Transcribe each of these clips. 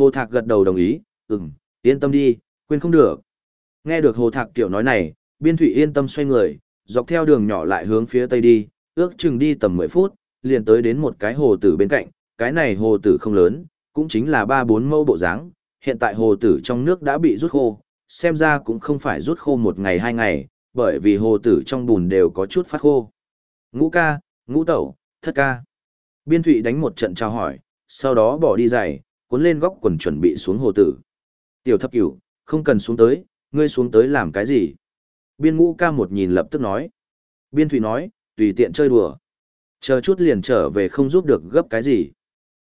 Hồ Thạc gật đầu đồng ý, ừm, yên tâm đi, quên không được. Nghe được Hồ Thạc kiểu nói này, Biên Thụy yên tâm xoay người, dọc theo đường nhỏ lại hướng phía tây đi, ước chừng đi tầm 10 phút, liền tới đến một cái hồ tử bên cạnh, cái này hồ tử không lớn, cũng chính là 3-4 mẫu bộ dáng hiện tại hồ tử trong nước đã bị rút khô, xem ra cũng không phải rút khô một ngày hai ngày, bởi vì hồ tử trong bùn đều có chút phát khô. Ngũ ca, ngũ tẩu, thất ca. Biên thụy đánh một trận trao hỏi, sau đó bỏ đi giày, cuốn lên góc quần chuẩn bị xuống hồ tử. Tiểu thập cửu, không cần xuống tới, ngươi xuống tới làm cái gì? Biên ngũ ca một nhìn lập tức nói. Biên thủy nói, tùy tiện chơi đùa. Chờ chút liền trở về không giúp được gấp cái gì.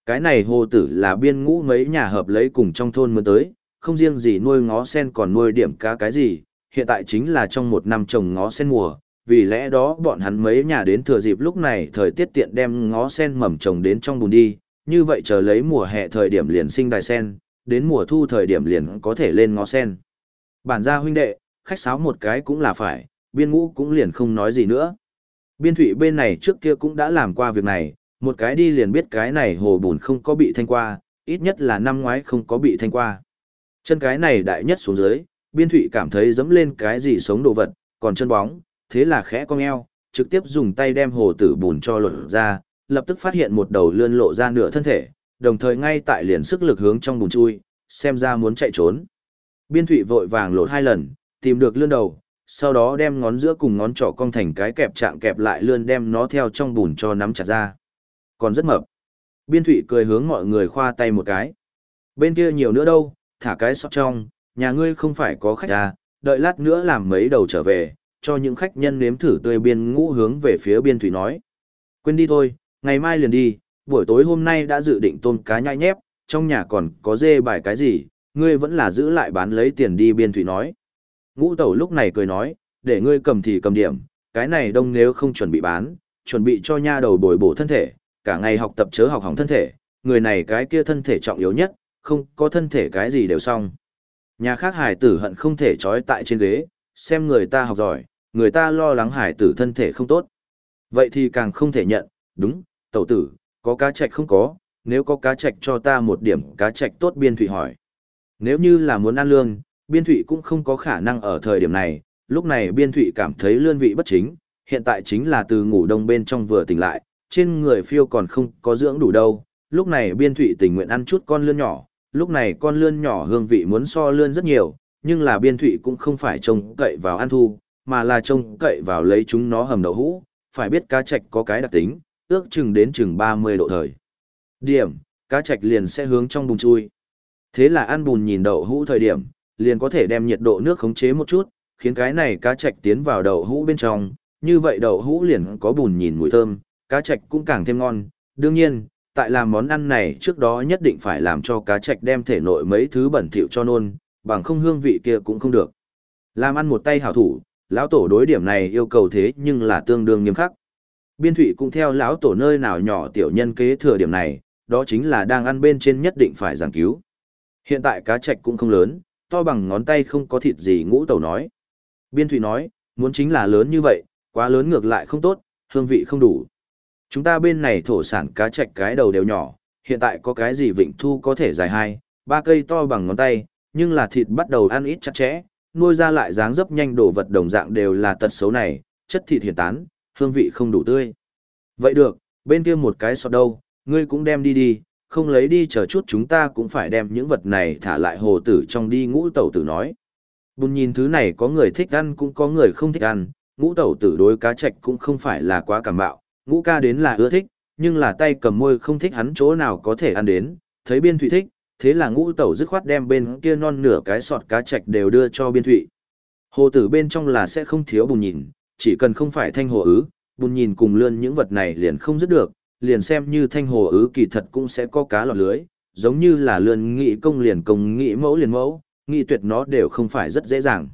Cái này hồ tử là biên ngũ mấy nhà hợp lấy cùng trong thôn mưa tới, không riêng gì nuôi ngó sen còn nuôi điểm cá cái gì, hiện tại chính là trong một năm trồng ngó sen mùa, vì lẽ đó bọn hắn mấy nhà đến thừa dịp lúc này thời tiết tiện đem ngó sen mầm trồng đến trong bùn đi, như vậy chờ lấy mùa hè thời điểm liền sinh đài sen, đến mùa thu thời điểm liền có thể lên ngó sen. Bản gia huynh đệ, khách sáo một cái cũng là phải, biên ngũ cũng liền không nói gì nữa. Biên thủy bên này trước kia cũng đã làm qua việc này, một cái đi liền biết cái này hồ bùn không có bị thanh qua, ít nhất là năm ngoái không có bị thanh qua. Chân cái này đại nhất xuống dưới, biên thủy cảm thấy dẫm lên cái gì sống đồ vật, còn chân bóng, thế là khẽ cong eo, trực tiếp dùng tay đem hồ tử bùn cho lột ra, lập tức phát hiện một đầu lươn lộ ra nửa thân thể, đồng thời ngay tại liền sức lực hướng trong bùn chui, xem ra muốn chạy trốn. Biên thủy vội vàng lột hai lần, tìm được lươn đầu, sau đó đem ngón giữa cùng ngón trỏ cong thành cái kẹp chạm kẹp lại lươn đem nó theo trong bùn cho nắm chặt ra. Còn rất mập. Biên thủy cười hướng mọi người khoa tay một cái. Bên kia nhiều nữa đâu, thả cái sọt trong, nhà ngươi không phải có khách à, đợi lát nữa làm mấy đầu trở về, cho những khách nhân nếm thử tươi biên ngũ hướng về phía biên thủy nói. Quên đi thôi, ngày mai liền đi, buổi tối hôm nay đã dự định tôm cá nhai nhép, trong nhà còn có dê bài cái gì, ngươi vẫn là giữ lại bán lấy tiền đi biên thủy nói. Ngũ tẩu lúc này cười nói, để ngươi cầm thì cầm điểm, cái này đông nếu không chuẩn bị bán, chuẩn bị cho nha đầu bồi bổ thân thể, cả ngày học tập chớ học hỏng thân thể, người này cái kia thân thể trọng yếu nhất, không có thân thể cái gì đều xong. Nhà khác hải tử hận không thể trói tại trên ghế, xem người ta học giỏi, người ta lo lắng hải tử thân thể không tốt. Vậy thì càng không thể nhận, đúng, tẩu tử, có cá trạch không có, nếu có cá trạch cho ta một điểm cá trạch tốt biên thủy hỏi. Nếu như là muốn ăn lương, biên thủy cũng không có khả năng ở thời điểm này, lúc này biên thủy cảm thấy lương vị bất chính, hiện tại chính là từ ngủ đông bên trong vừa tỉnh lại, trên người phiêu còn không có dưỡng đủ đâu, lúc này biên thủy tình nguyện ăn chút con lươn nhỏ, lúc này con lươn nhỏ hương vị muốn so lươn rất nhiều, nhưng là biên thủy cũng không phải trông cậy vào ăn thu, mà là trông cậy vào lấy chúng nó hầm đậu hũ, phải biết cá trạch có cái đặc tính, ước chừng đến chừng 30 độ thời. Điểm, cá trạch liền sẽ hướng trong bùn chui. Thế là ăn bùn nhìn đậu hũ thời điểm, liền có thể đem nhiệt độ nước khống chế một chút, khiến cái này cá trạch tiến vào đậu hũ bên trong, như vậy đậu hũ liền có bùn nhìn mùi thơm, cá trạch cũng càng thêm ngon. Đương nhiên, tại làm món ăn này trước đó nhất định phải làm cho cá trạch đem thể nội mấy thứ bẩn thỉu cho nôn, bằng không hương vị kia cũng không được. Làm ăn một tay hảo thủ, lão tổ đối điểm này yêu cầu thế nhưng là tương đương nghiêm khắc. Biên thụy cũng theo lão tổ nơi nào nhỏ tiểu nhân kế thừa điểm này, đó chính là đang ăn bên trên nhất định phải giảng cứu. Hiện tại cá trạch cũng không lớn, to bằng ngón tay không có thịt gì ngũ tẩu nói. Biên thụy nói, muốn chính là lớn như vậy, quá lớn ngược lại không tốt, hương vị không đủ. Chúng ta bên này thổ sản cá trạch cái đầu đều nhỏ, hiện tại có cái gì vịnh thu có thể dài hai, ba cây to bằng ngón tay, nhưng là thịt bắt đầu ăn ít chặt chẽ, nuôi ra lại dáng dấp nhanh đổ vật đồng dạng đều là tật xấu này, chất thịt hiện tán, hương vị không đủ tươi. Vậy được, bên kia một cái sọt đâu, ngươi cũng đem đi đi, không lấy đi chờ chút chúng ta cũng phải đem những vật này thả lại hồ tử trong đi ngũ tẩu tử nói. Bùn nhìn thứ này có người thích ăn cũng có người không thích ăn, ngũ tẩu tử đối cá trạch cũng không phải là quá cảm bạo, ngũ ca đến là ưa thích, nhưng là tay cầm môi không thích hắn chỗ nào có thể ăn đến, thấy biên thụy thích, thế là ngũ tẩu dứt khoát đem bên kia non nửa cái sọt cá trạch đều đưa cho biên thụy. Hồ tử bên trong là sẽ không thiếu bùn nhìn, chỉ cần không phải thanh hồ ứ, bùn nhìn cùng lươn những vật này liền không dứt được, liền xem như thanh hồ ứ kỳ thật cũng sẽ có cá lọt lưới, giống như là lươn nghị công liền công nghị mẫu liền mẫu, nghị tuyệt nó đều không phải rất dễ dàng.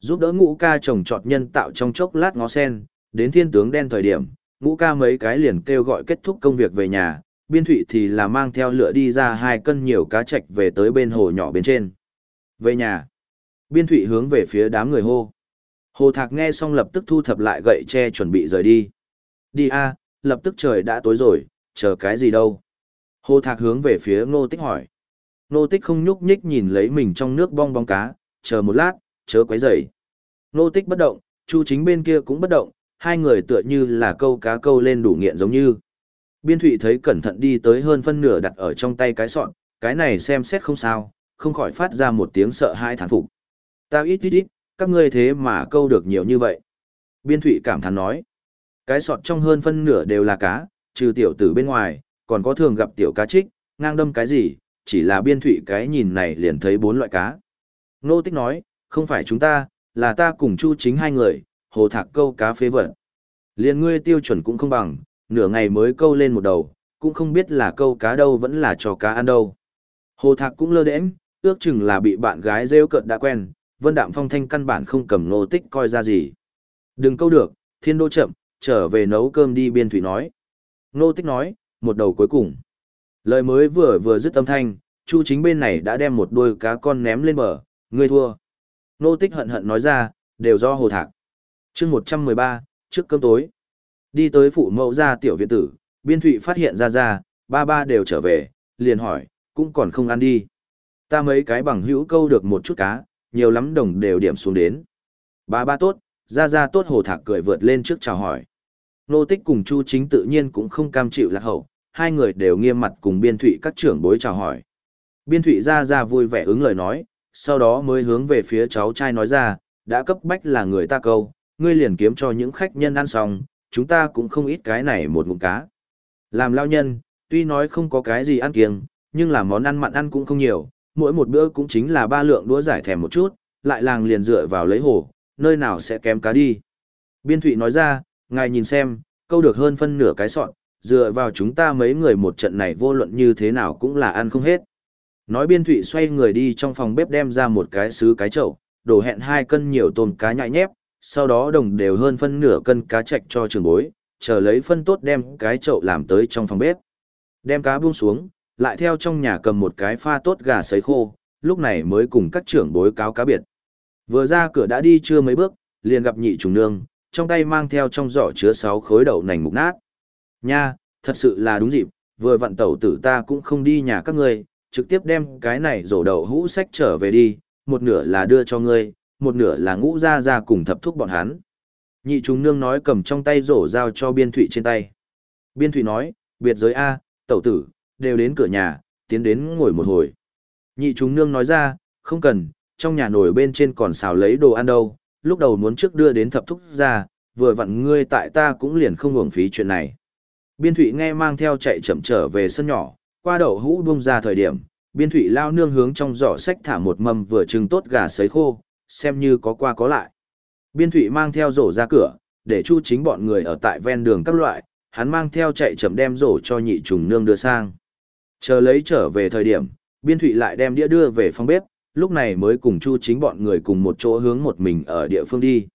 Giúp đỡ ngũ ca trồng trọt nhân tạo trong chốc lát ngó sen, đến thiên tướng đen thời điểm, ngũ ca mấy cái liền kêu gọi kết thúc công việc về nhà, biên thụy thì là mang theo lửa đi ra hai cân nhiều cá chạch về tới bên hồ nhỏ bên trên. Về nhà, biên thụy hướng về phía đám người hô. Hồ Thạc nghe xong lập tức thu thập lại gậy tre chuẩn bị rời đi. Đi a lập tức trời đã tối rồi, chờ cái gì đâu. Hồ Thạc hướng về phía ngô tích hỏi. Ngô tích không nhúc nhích nhìn lấy mình trong nước bong bóng cá, chờ một lát, chớ quấy rầy. Ngô tích bất động, Chu chính bên kia cũng bất động, hai người tựa như là câu cá câu lên đủ nghiện giống như. Biên thụy thấy cẩn thận đi tới hơn phân nửa đặt ở trong tay cái sọn, cái này xem xét không sao, không khỏi phát ra một tiếng sợ hãi thán phục. Tao ít ít ít, các ngươi thế mà câu được nhiều như vậy. Biên thụy cảm thán nói, cái sọt trong hơn phân nửa đều là cá, trừ tiểu tử bên ngoài, còn có thường gặp tiểu cá trích, ngang đâm cái gì, chỉ là biên thụy cái nhìn này liền thấy bốn loại cá. Nô tích nói, không phải chúng ta, là ta cùng chu chính hai người, hồ thạc câu cá phế vật. Liền ngươi tiêu chuẩn cũng không bằng, nửa ngày mới câu lên một đầu, cũng không biết là câu cá đâu vẫn là cho cá ăn đâu. Hồ thạc cũng lơ đễnh, ước chừng là bị bạn gái rêu cợt đã quen, vân đạm phong thanh căn bản không cầm nô tích coi ra gì. Đừng câu được, thiên đô chậm, trở về nấu cơm đi biên thủy nói. Nô tích nói, một đầu cuối cùng. Lời mới vừa vừa dứt âm thanh, chu chính bên này đã đem một đôi cá con ném lên bờ, ngươi thua. Nô tích hận hận nói ra, đều do hồ thạc. chương 113, trước cơm tối. Đi tới phụ mẫu ra tiểu viện tử, biên thụy phát hiện ra ra, ba ba đều trở về, liền hỏi, cũng còn không ăn đi. Ta mấy cái bằng hữu câu được một chút cá, nhiều lắm đồng đều điểm xuống đến. Ba ba tốt, ra ra tốt hồ thạc cười vượt lên trước chào hỏi. Nô tích cùng Chu chính tự nhiên cũng không cam chịu lạc hậu, hai người đều nghiêm mặt cùng biên thụy các trưởng bối chào hỏi. Biên thụy ra ra vui vẻ ứng lời nói, sau đó mới hướng về phía cháu trai nói ra, đã cấp bách là người ta câu, ngươi liền kiếm cho những khách nhân ăn xong, chúng ta cũng không ít cái này một ngụm cá. Làm lao nhân, tuy nói không có cái gì ăn kiêng, nhưng là món ăn mặn ăn cũng không nhiều, mỗi một bữa cũng chính là ba lượng đũa giải thèm một chút, lại làng liền dựa vào lấy hồ, nơi nào sẽ kém cá đi. Biên Thụy nói ra, ngài nhìn xem, câu được hơn phân nửa cái sọn, dựa vào chúng ta mấy người một trận này vô luận như thế nào cũng là ăn không hết. Nói Biên Thụy xoay người đi trong phòng bếp đem ra một cái xứ cái chậu, đổ hẹn hai cân nhiều tôm cá nhại nhép, sau đó đồng đều hơn phân nửa cân cá chạch cho trường bối, chờ lấy phân tốt đem cái chậu làm tới trong phòng bếp. Đem cá buông xuống, lại theo trong nhà cầm một cái pha tốt gà sấy khô, lúc này mới cùng các trưởng bối cáo cá biệt. Vừa ra cửa đã đi chưa mấy bước, liền gặp nhị trùng nương, trong tay mang theo trong giỏ chứa sáu khối đậu nành mục nát. Nha, thật sự là đúng dịp, vừa vặn tẩu tử ta cũng không đi nhà các ngươi, trực tiếp đem cái này rổ đậu hũ sách trở về đi, một nửa là đưa cho ngươi, một nửa là ngũ ra ra cùng thập thúc bọn hắn. Nhị trùng nương nói cầm trong tay rổ giao cho biên thụy trên tay. Biên thụy nói, biệt giới A, tẩu tử, đều đến cửa nhà, tiến đến ngồi một hồi. Nhị chúng nương nói ra, không cần, trong nhà nổi bên trên còn xào lấy đồ ăn đâu, lúc đầu muốn trước đưa đến thập thúc ra, vừa vặn ngươi tại ta cũng liền không hưởng phí chuyện này. Biên thụy nghe mang theo chạy chậm trở về sân nhỏ, qua đậu hũ bung ra thời điểm, biên thụy lao nương hướng trong giỏ sách thả một mâm vừa trưng tốt gà sấy khô, xem như có qua có lại. Biên thụy mang theo rổ ra cửa, để chu chính bọn người ở tại ven đường các loại, hắn mang theo chạy chậm đem rổ cho nhị trùng nương đưa sang. Chờ lấy trở về thời điểm, biên thụy lại đem đĩa đưa về phòng bếp, lúc này mới cùng chu chính bọn người cùng một chỗ hướng một mình ở địa phương đi.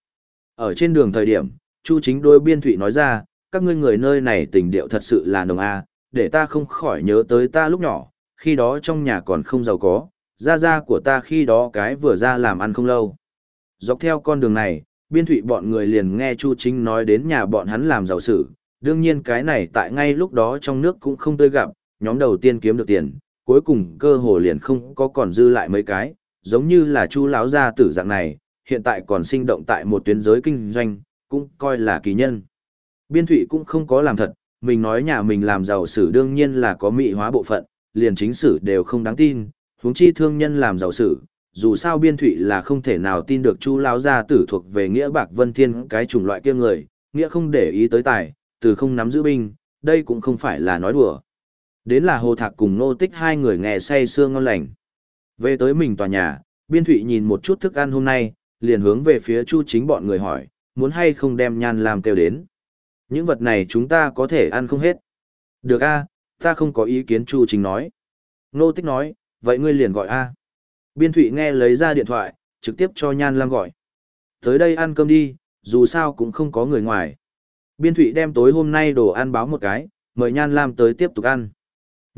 Ở trên đường thời điểm, chu chính đôi biên thụy nói ra, các ngươi người nơi này tình điệu thật sự là nồng a để ta không khỏi nhớ tới ta lúc nhỏ, khi đó trong nhà còn không giàu có, ra gia của ta khi đó cái vừa ra làm ăn không lâu. Dọc theo con đường này, biên thụy bọn người liền nghe Chu Chính nói đến nhà bọn hắn làm giàu sử, đương nhiên cái này tại ngay lúc đó trong nước cũng không tươi gặp, nhóm đầu tiên kiếm được tiền, cuối cùng cơ hồ liền không có còn dư lại mấy cái, giống như là Chu lão gia tử dạng này, hiện tại còn sinh động tại một tuyến giới kinh doanh, cũng coi là kỳ nhân. Biên thụy cũng không có làm thật, mình nói nhà mình làm giàu sử đương nhiên là có mị hóa bộ phận, liền chính sử đều không đáng tin, huống chi thương nhân làm giàu sử, dù sao biên thụy là không thể nào tin được chu lão gia tử thuộc về nghĩa bạc vân thiên cái chủng loại kia người, nghĩa không để ý tới tài, từ không nắm giữ binh, đây cũng không phải là nói đùa. Đến là hồ thạc cùng nô tích hai người nghe say sương ngon lành. Về tới mình tòa nhà, biên thụy nhìn một chút thức ăn hôm nay, liền hướng về phía chu chính bọn người hỏi, muốn hay không đem nhan làm kêu đến. Những vật này chúng ta có thể ăn không hết. Được a ta không có ý kiến chu chính nói. Nô tích nói, vậy ngươi liền gọi a Biên thụy nghe lấy ra điện thoại, trực tiếp cho nhan lam gọi. Tới đây ăn cơm đi, dù sao cũng không có người ngoài. Biên thụy đem tối hôm nay đồ ăn báo một cái, mời nhan lam tới tiếp tục ăn.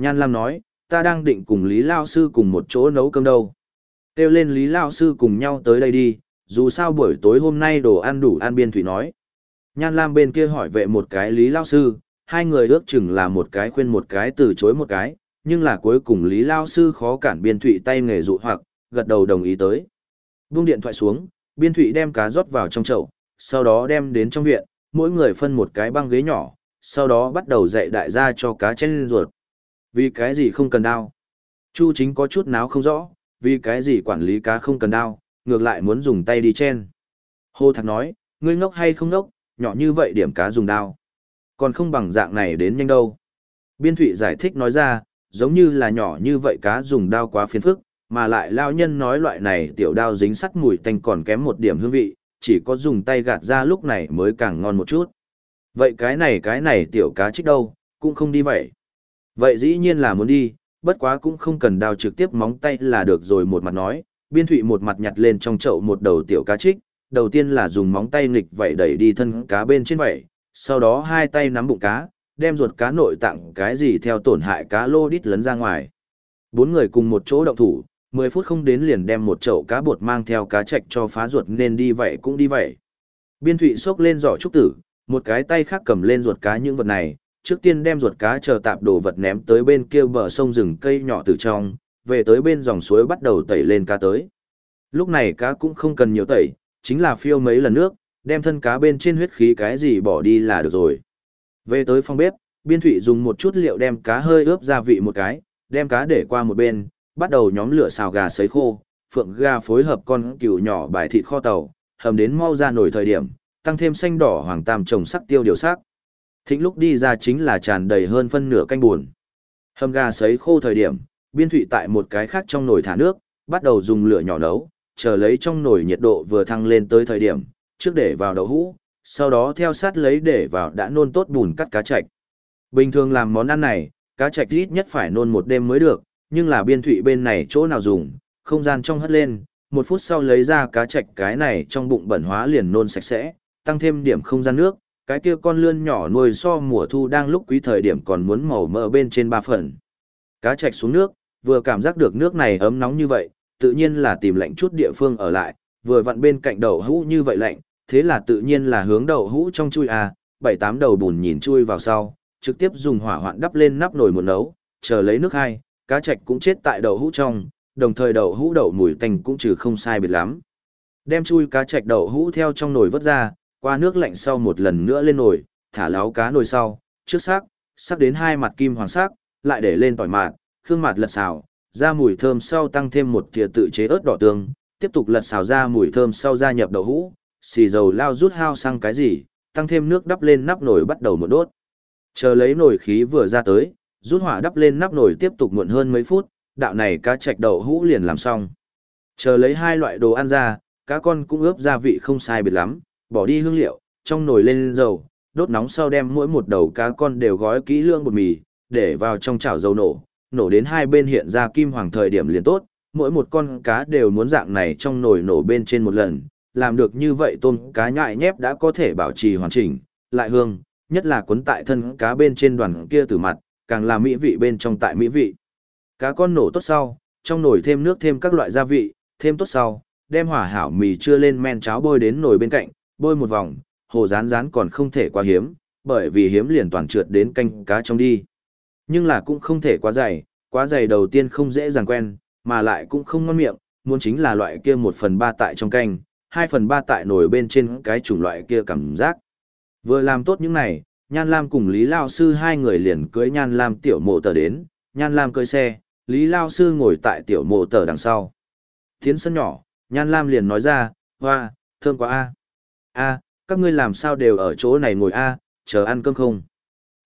Nhan lam nói, ta đang định cùng Lý Lao Sư cùng một chỗ nấu cơm đâu. Kêu lên Lý Lao Sư cùng nhau tới đây đi, dù sao buổi tối hôm nay đồ ăn đủ ăn biên thủy nói. Nhan Lam bên kia hỏi vệ một cái Lý Lao Sư, hai người ước chừng là một cái khuyên một cái từ chối một cái, nhưng là cuối cùng Lý Lao Sư khó cản biên thụy tay nghề dụ hoặc, gật đầu đồng ý tới. Vung điện thoại xuống, biên thụy đem cá rót vào trong chậu, sau đó đem đến trong viện, mỗi người phân một cái băng ghế nhỏ, sau đó bắt đầu dạy đại gia cho cá chen lên ruột. Vì cái gì không cần đao? Chu chính có chút náo không rõ, vì cái gì quản lý cá không cần đao, ngược lại muốn dùng tay đi chen. Hồ Thạc nói, ngươi ngốc hay không ngốc, nhỏ như vậy điểm cá dùng đao. Còn không bằng dạng này đến nhanh đâu. Biên Thụy giải thích nói ra, giống như là nhỏ như vậy cá dùng đao quá phiền phức, mà lại lao nhân nói loại này tiểu đao dính sắt mùi tanh còn kém một điểm hương vị, chỉ có dùng tay gạt ra lúc này mới càng ngon một chút. Vậy cái này cái này tiểu cá trích đâu, cũng không đi vậy. Vậy dĩ nhiên là muốn đi, bất quá cũng không cần đao trực tiếp móng tay là được rồi một mặt nói, biên thụy một mặt nhặt lên trong chậu một đầu tiểu cá trích, đầu tiên là dùng móng tay nghịch vậy đẩy đi thân cá bên trên vậy, sau đó hai tay nắm bụng cá, đem ruột cá nội tặng cái gì theo tổn hại cá lô đít lấn ra ngoài. Bốn người cùng một chỗ động thủ, 10 phút không đến liền đem một chậu cá bột mang theo cá chạch cho phá ruột nên đi vậy cũng đi vậy. Biên thụy xốc lên giỏ trúc tử, một cái tay khác cầm lên ruột cá những vật này, trước tiên đem ruột cá chờ tạp đồ vật ném tới bên kia bờ sông rừng cây nhỏ từ trong, về tới bên dòng suối bắt đầu tẩy lên cá tới. Lúc này cá cũng không cần nhiều tẩy, chính là phiêu mấy lần nước, đem thân cá bên trên huyết khí cái gì bỏ đi là được rồi. Về tới phòng bếp, biên thụy dùng một chút liệu đem cá hơi ướp gia vị một cái, đem cá để qua một bên, bắt đầu nhóm lửa xào gà sấy khô, phượng gà phối hợp con cừu nhỏ bài thịt kho tàu, hầm đến mau ra nổi thời điểm, tăng thêm xanh đỏ hoàng tam trồng sắc tiêu điều sắc. Thịnh lúc đi ra chính là tràn đầy hơn phân nửa canh buồn. Hầm gà sấy khô thời điểm, biên thụy tại một cái khác trong nồi thả nước, bắt đầu dùng lửa nhỏ nấu, chờ lấy trong nồi nhiệt độ vừa thăng lên tới thời điểm, trước để vào đậu hũ, sau đó theo sát lấy để vào đã nôn tốt bùn cắt cá chạch. Bình thường làm món ăn này, cá chạch ít nhất phải nôn một đêm mới được, nhưng là biên thụy bên này chỗ nào dùng, không gian trong hất lên, một phút sau lấy ra cá chạch cái này trong bụng bẩn hóa liền nôn sạch sẽ, tăng thêm điểm không gian nước, cái kia con lươn nhỏ nuôi so mùa thu đang lúc quý thời điểm còn muốn màu mỡ bên trên ba phần. Cá chạch xuống nước, vừa cảm giác được nước này ấm nóng như vậy, tự nhiên là tìm lạnh chút địa phương ở lại, vừa vặn bên cạnh đầu hũ như vậy lạnh, thế là tự nhiên là hướng đầu hũ trong chui à, bảy tám đầu bùn nhìn chui vào sau, trực tiếp dùng hỏa hoạn đắp lên nắp nồi một nấu, chờ lấy nước hai, cá chạch cũng chết tại đầu hũ trong, đồng thời đầu hũ đậu mùi tanh cũng trừ không sai biệt lắm. Đem chui cá chạch đậu hũ theo trong nồi vớt ra, qua nước lạnh sau một lần nữa lên nồi, thả láo cá nồi sau, trước xác, sắc đến hai mặt kim hoàng sắc, lại để lên tỏi mạt, khương mạt lật xào, ra mùi thơm sau tăng thêm một thìa tự chế ớt đỏ tương, tiếp tục lật xào ra mùi thơm sau gia nhập đậu hũ, xì dầu lao rút hao sang cái gì, tăng thêm nước đắp lên nắp nồi bắt đầu một đốt. Chờ lấy nồi khí vừa ra tới, rút hỏa đắp lên nắp nồi tiếp tục muộn hơn mấy phút, đạo này cá chạch đậu hũ liền làm xong. Chờ lấy hai loại đồ ăn ra, cá con cũng ướp gia vị không sai biệt lắm, bỏ đi hương liệu, trong nồi lên dầu, đốt nóng sau đem mỗi một đầu cá con đều gói kỹ lương bột mì, để vào trong chảo dầu nổ, nổ đến hai bên hiện ra kim hoàng thời điểm liền tốt, mỗi một con cá đều muốn dạng này trong nồi nổ bên trên một lần, làm được như vậy tôm cá nhại nhép đã có thể bảo trì hoàn chỉnh, lại hương, nhất là cuốn tại thân cá bên trên đoàn kia từ mặt, càng là mỹ vị bên trong tại mỹ vị. Cá con nổ tốt sau, trong nồi thêm nước thêm các loại gia vị, thêm tốt sau, đem hỏa hảo mì chưa lên men cháo bôi đến nồi bên cạnh, bôi một vòng, hồ rán rán còn không thể quá hiếm, bởi vì hiếm liền toàn trượt đến canh cá trong đi. Nhưng là cũng không thể quá dày, quá dày đầu tiên không dễ dàng quen, mà lại cũng không ngon miệng, muốn chính là loại kia một phần ba tại trong canh, hai phần ba tại nồi bên trên cái chủng loại kia cảm giác. Vừa làm tốt những này, Nhan Lam cùng Lý Lao Sư hai người liền cưới Nhan Lam tiểu mộ tờ đến, Nhan Lam cưới xe, Lý Lao Sư ngồi tại tiểu mộ tờ đằng sau. Tiến sân nhỏ, Nhan Lam liền nói ra, hoa, thơm quá a a các ngươi làm sao đều ở chỗ này ngồi a chờ ăn cơm không?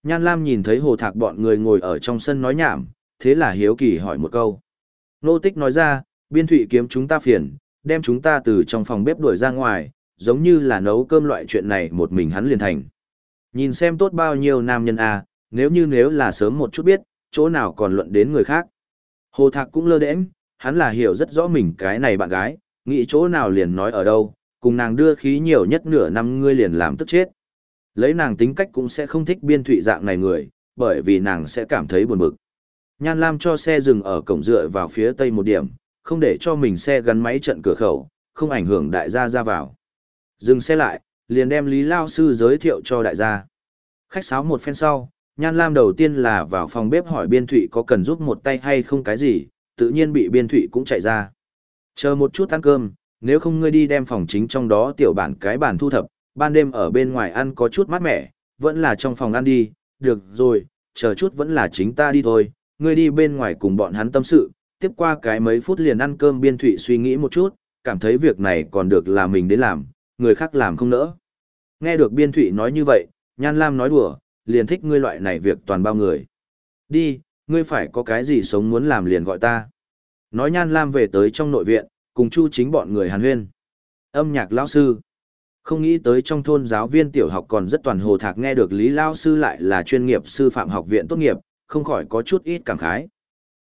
Nhan Lam nhìn thấy hồ thạc bọn người ngồi ở trong sân nói nhảm, thế là hiếu kỳ hỏi một câu. Nô tích nói ra, biên thụy kiếm chúng ta phiền, đem chúng ta từ trong phòng bếp đuổi ra ngoài, giống như là nấu cơm loại chuyện này một mình hắn liền thành. Nhìn xem tốt bao nhiêu nam nhân a nếu như nếu là sớm một chút biết, chỗ nào còn luận đến người khác. Hồ Thạc cũng lơ đễm, hắn là hiểu rất rõ mình cái này bạn gái, nghĩ chỗ nào liền nói ở đâu, cùng nàng đưa khí nhiều nhất nửa năm ngươi liền làm tức chết. Lấy nàng tính cách cũng sẽ không thích biên thụy dạng này người, bởi vì nàng sẽ cảm thấy buồn bực. Nhan Lam cho xe dừng ở cổng dựa vào phía tây một điểm, không để cho mình xe gắn máy trận cửa khẩu, không ảnh hưởng đại gia ra vào. Dừng xe lại, liền đem Lý Lao Sư giới thiệu cho đại gia. Khách sáo một phen sau, Nhan Lam đầu tiên là vào phòng bếp hỏi Biên Thụy có cần giúp một tay hay không cái gì, tự nhiên bị Biên Thụy cũng chạy ra. Chờ một chút ăn cơm, nếu không ngươi đi đem phòng chính trong đó tiểu bản cái bàn thu thập, ban đêm ở bên ngoài ăn có chút mát mẻ, vẫn là trong phòng ăn đi, được rồi, chờ chút vẫn là chính ta đi thôi, ngươi đi bên ngoài cùng bọn hắn tâm sự, tiếp qua cái mấy phút liền ăn cơm Biên Thụy suy nghĩ một chút, cảm thấy việc này còn được là mình đến làm, người khác làm không nỡ. Nghe được Biên Thụy nói như vậy, Nhan Lam nói đùa, liền thích ngươi loại này việc toàn bao người. Đi, ngươi phải có cái gì sống muốn làm liền gọi ta. Nói Nhan Lam về tới trong nội viện, cùng Chu chính bọn người hàn huyên. Âm nhạc lão sư. Không nghĩ tới trong thôn giáo viên tiểu học còn rất toàn hồ thạc nghe được Lý Lao Sư lại là chuyên nghiệp sư phạm học viện tốt nghiệp, không khỏi có chút ít cảm khái.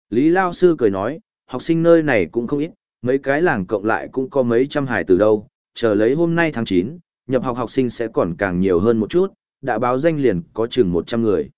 Lý Lao Sư cười nói, học sinh nơi này cũng không ít, mấy cái làng cộng lại cũng có mấy trăm hải từ đâu, chờ lấy hôm nay tháng 9, nhập học học sinh sẽ còn càng nhiều hơn một chút, đã báo danh liền có chừng 100 người.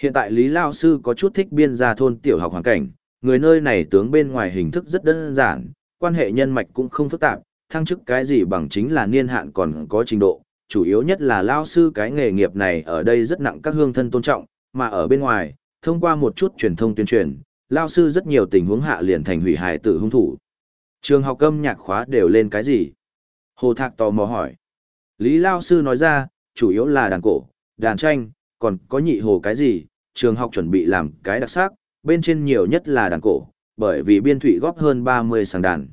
Hiện tại Lý Lao Sư có chút thích biên gia thôn tiểu học hoàn cảnh, người nơi này tướng bên ngoài hình thức rất đơn giản, quan hệ nhân mạch cũng không phức tạp, thăng chức cái gì bằng chính là niên hạn còn có trình độ, chủ yếu nhất là Lao Sư cái nghề nghiệp này ở đây rất nặng các hương thân tôn trọng, mà ở bên ngoài, thông qua một chút truyền thông tuyên truyền, Lao Sư rất nhiều tình huống hạ liền thành hủy hại tử hung thủ. Trường học âm nhạc khóa đều lên cái gì? Hồ Thạc tò mò hỏi. Lý Lao Sư nói ra, chủ yếu là đàn cổ, đàn tranh, còn có nhị hồ cái gì, trường học chuẩn bị làm cái đặc sắc, bên trên nhiều nhất là đàn cổ, bởi vì biên thủy góp hơn 30 sàng đàn.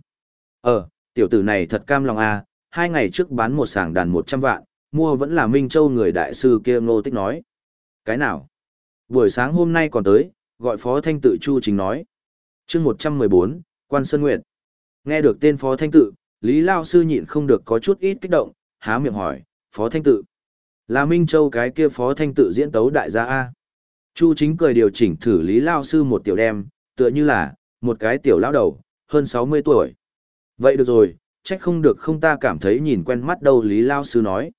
Ờ, tiểu tử này thật cam lòng à, hai ngày trước bán một sàng đàn 100 vạn, mua vẫn là Minh Châu người đại sư kia ngô tích nói. Cái nào? Buổi sáng hôm nay còn tới, gọi Phó Thanh Tự Chu chính nói. chương 114, Quan Sơn Nguyệt. Nghe được tên Phó Thanh Tự, Lý Lao Sư nhịn không được có chút ít kích động, há miệng hỏi, Phó Thanh Tự. Là Minh Châu cái kia phó thanh tự diễn tấu đại gia A. Chu chính cười điều chỉnh thử Lý Lao Sư một tiểu đem, tựa như là, một cái tiểu lão đầu, hơn 60 tuổi. Vậy được rồi, trách không được không ta cảm thấy nhìn quen mắt đâu Lý Lao Sư nói.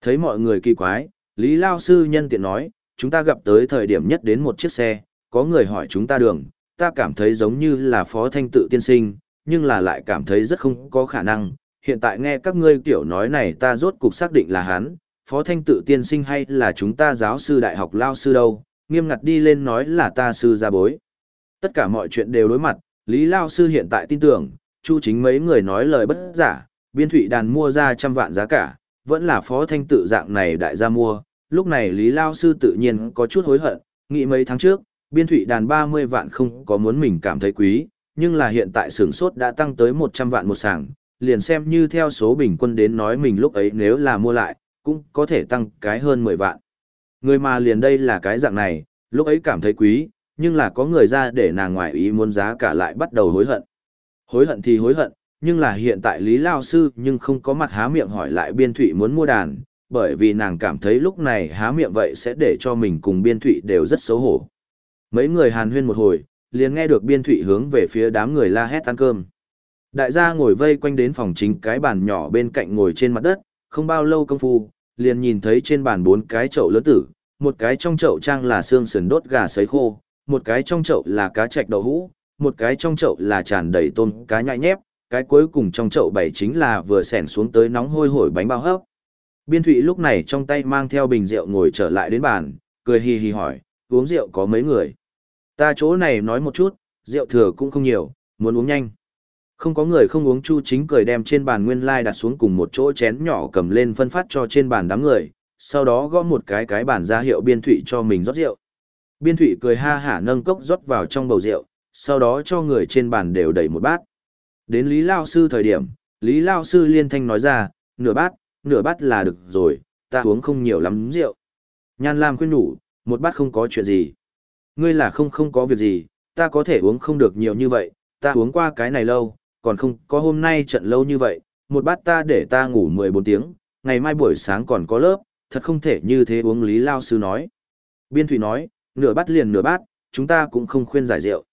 Thấy mọi người kỳ quái, Lý Lao Sư nhân tiện nói, chúng ta gặp tới thời điểm nhất đến một chiếc xe, có người hỏi chúng ta đường, ta cảm thấy giống như là phó thanh tự tiên sinh, nhưng là lại cảm thấy rất không có khả năng. Hiện tại nghe các ngươi kiểu nói này ta rốt cục xác định là hắn, phó thanh tự tiên sinh hay là chúng ta giáo sư đại học lao sư đâu, nghiêm ngặt đi lên nói là ta sư gia bối. Tất cả mọi chuyện đều đối mặt, Lý Lao sư hiện tại tin tưởng, chu chính mấy người nói lời bất giả, biên thụy đàn mua ra trăm vạn giá cả, vẫn là phó thanh tự dạng này đại gia mua, lúc này Lý Lao sư tự nhiên có chút hối hận, nghĩ mấy tháng trước, biên thụy đàn 30 vạn không có muốn mình cảm thấy quý, nhưng là hiện tại sưởng sốt đã tăng tới 100 vạn một sàng, liền xem như theo số bình quân đến nói mình lúc ấy nếu là mua lại, cũng có thể tăng cái hơn 10 vạn. Người mà liền đây là cái dạng này, lúc ấy cảm thấy quý, nhưng là có người ra để nàng ngoại ý muốn giá cả lại bắt đầu hối hận. Hối hận thì hối hận, nhưng là hiện tại Lý Lao Sư nhưng không có mặt há miệng hỏi lại biên thụy muốn mua đàn, bởi vì nàng cảm thấy lúc này há miệng vậy sẽ để cho mình cùng biên thụy đều rất xấu hổ. Mấy người hàn huyên một hồi, liền nghe được biên thụy hướng về phía đám người la hét ăn cơm. Đại gia ngồi vây quanh đến phòng chính cái bàn nhỏ bên cạnh ngồi trên mặt đất, không bao lâu công phu, liền nhìn thấy trên bàn bốn cái chậu lớn tử, một cái trong chậu trang là xương sườn đốt gà sấy khô, một cái trong chậu là cá chạch đậu hũ, một cái trong chậu là tràn đầy tôm cá nhại nhép, cái cuối cùng trong chậu bảy chính là vừa xẻn xuống tới nóng hôi hổi bánh bao hấp. Biên Thụy lúc này trong tay mang theo bình rượu ngồi trở lại đến bàn, cười hì hì hỏi, uống rượu có mấy người? Ta chỗ này nói một chút, rượu thừa cũng không nhiều, muốn uống nhanh. Không có người không uống chu chính cười đem trên bàn nguyên lai đặt xuống cùng một chỗ chén nhỏ cầm lên phân phát cho trên bàn đám người, sau đó gõ một cái cái bàn ra hiệu biên thụy cho mình rót rượu. Biên thụy cười ha hả nâng cốc rót vào trong bầu rượu, sau đó cho người trên bàn đều đẩy một bát. Đến Lý Lao Sư thời điểm, Lý Lao Sư liên thanh nói ra, nửa bát, nửa bát là được rồi, ta uống không nhiều lắm rượu. Nhan Lam khuyên nhủ, một bát không có chuyện gì. Ngươi là không không có việc gì, ta có thể uống không được nhiều như vậy, ta uống qua cái này lâu, còn không có hôm nay trận lâu như vậy, một bát ta để ta ngủ 14 tiếng, ngày mai buổi sáng còn có lớp, thật không thể như thế uống Lý Lao Sư nói. Biên Thủy nói, nửa bát liền nửa bát, chúng ta cũng không khuyên giải rượu.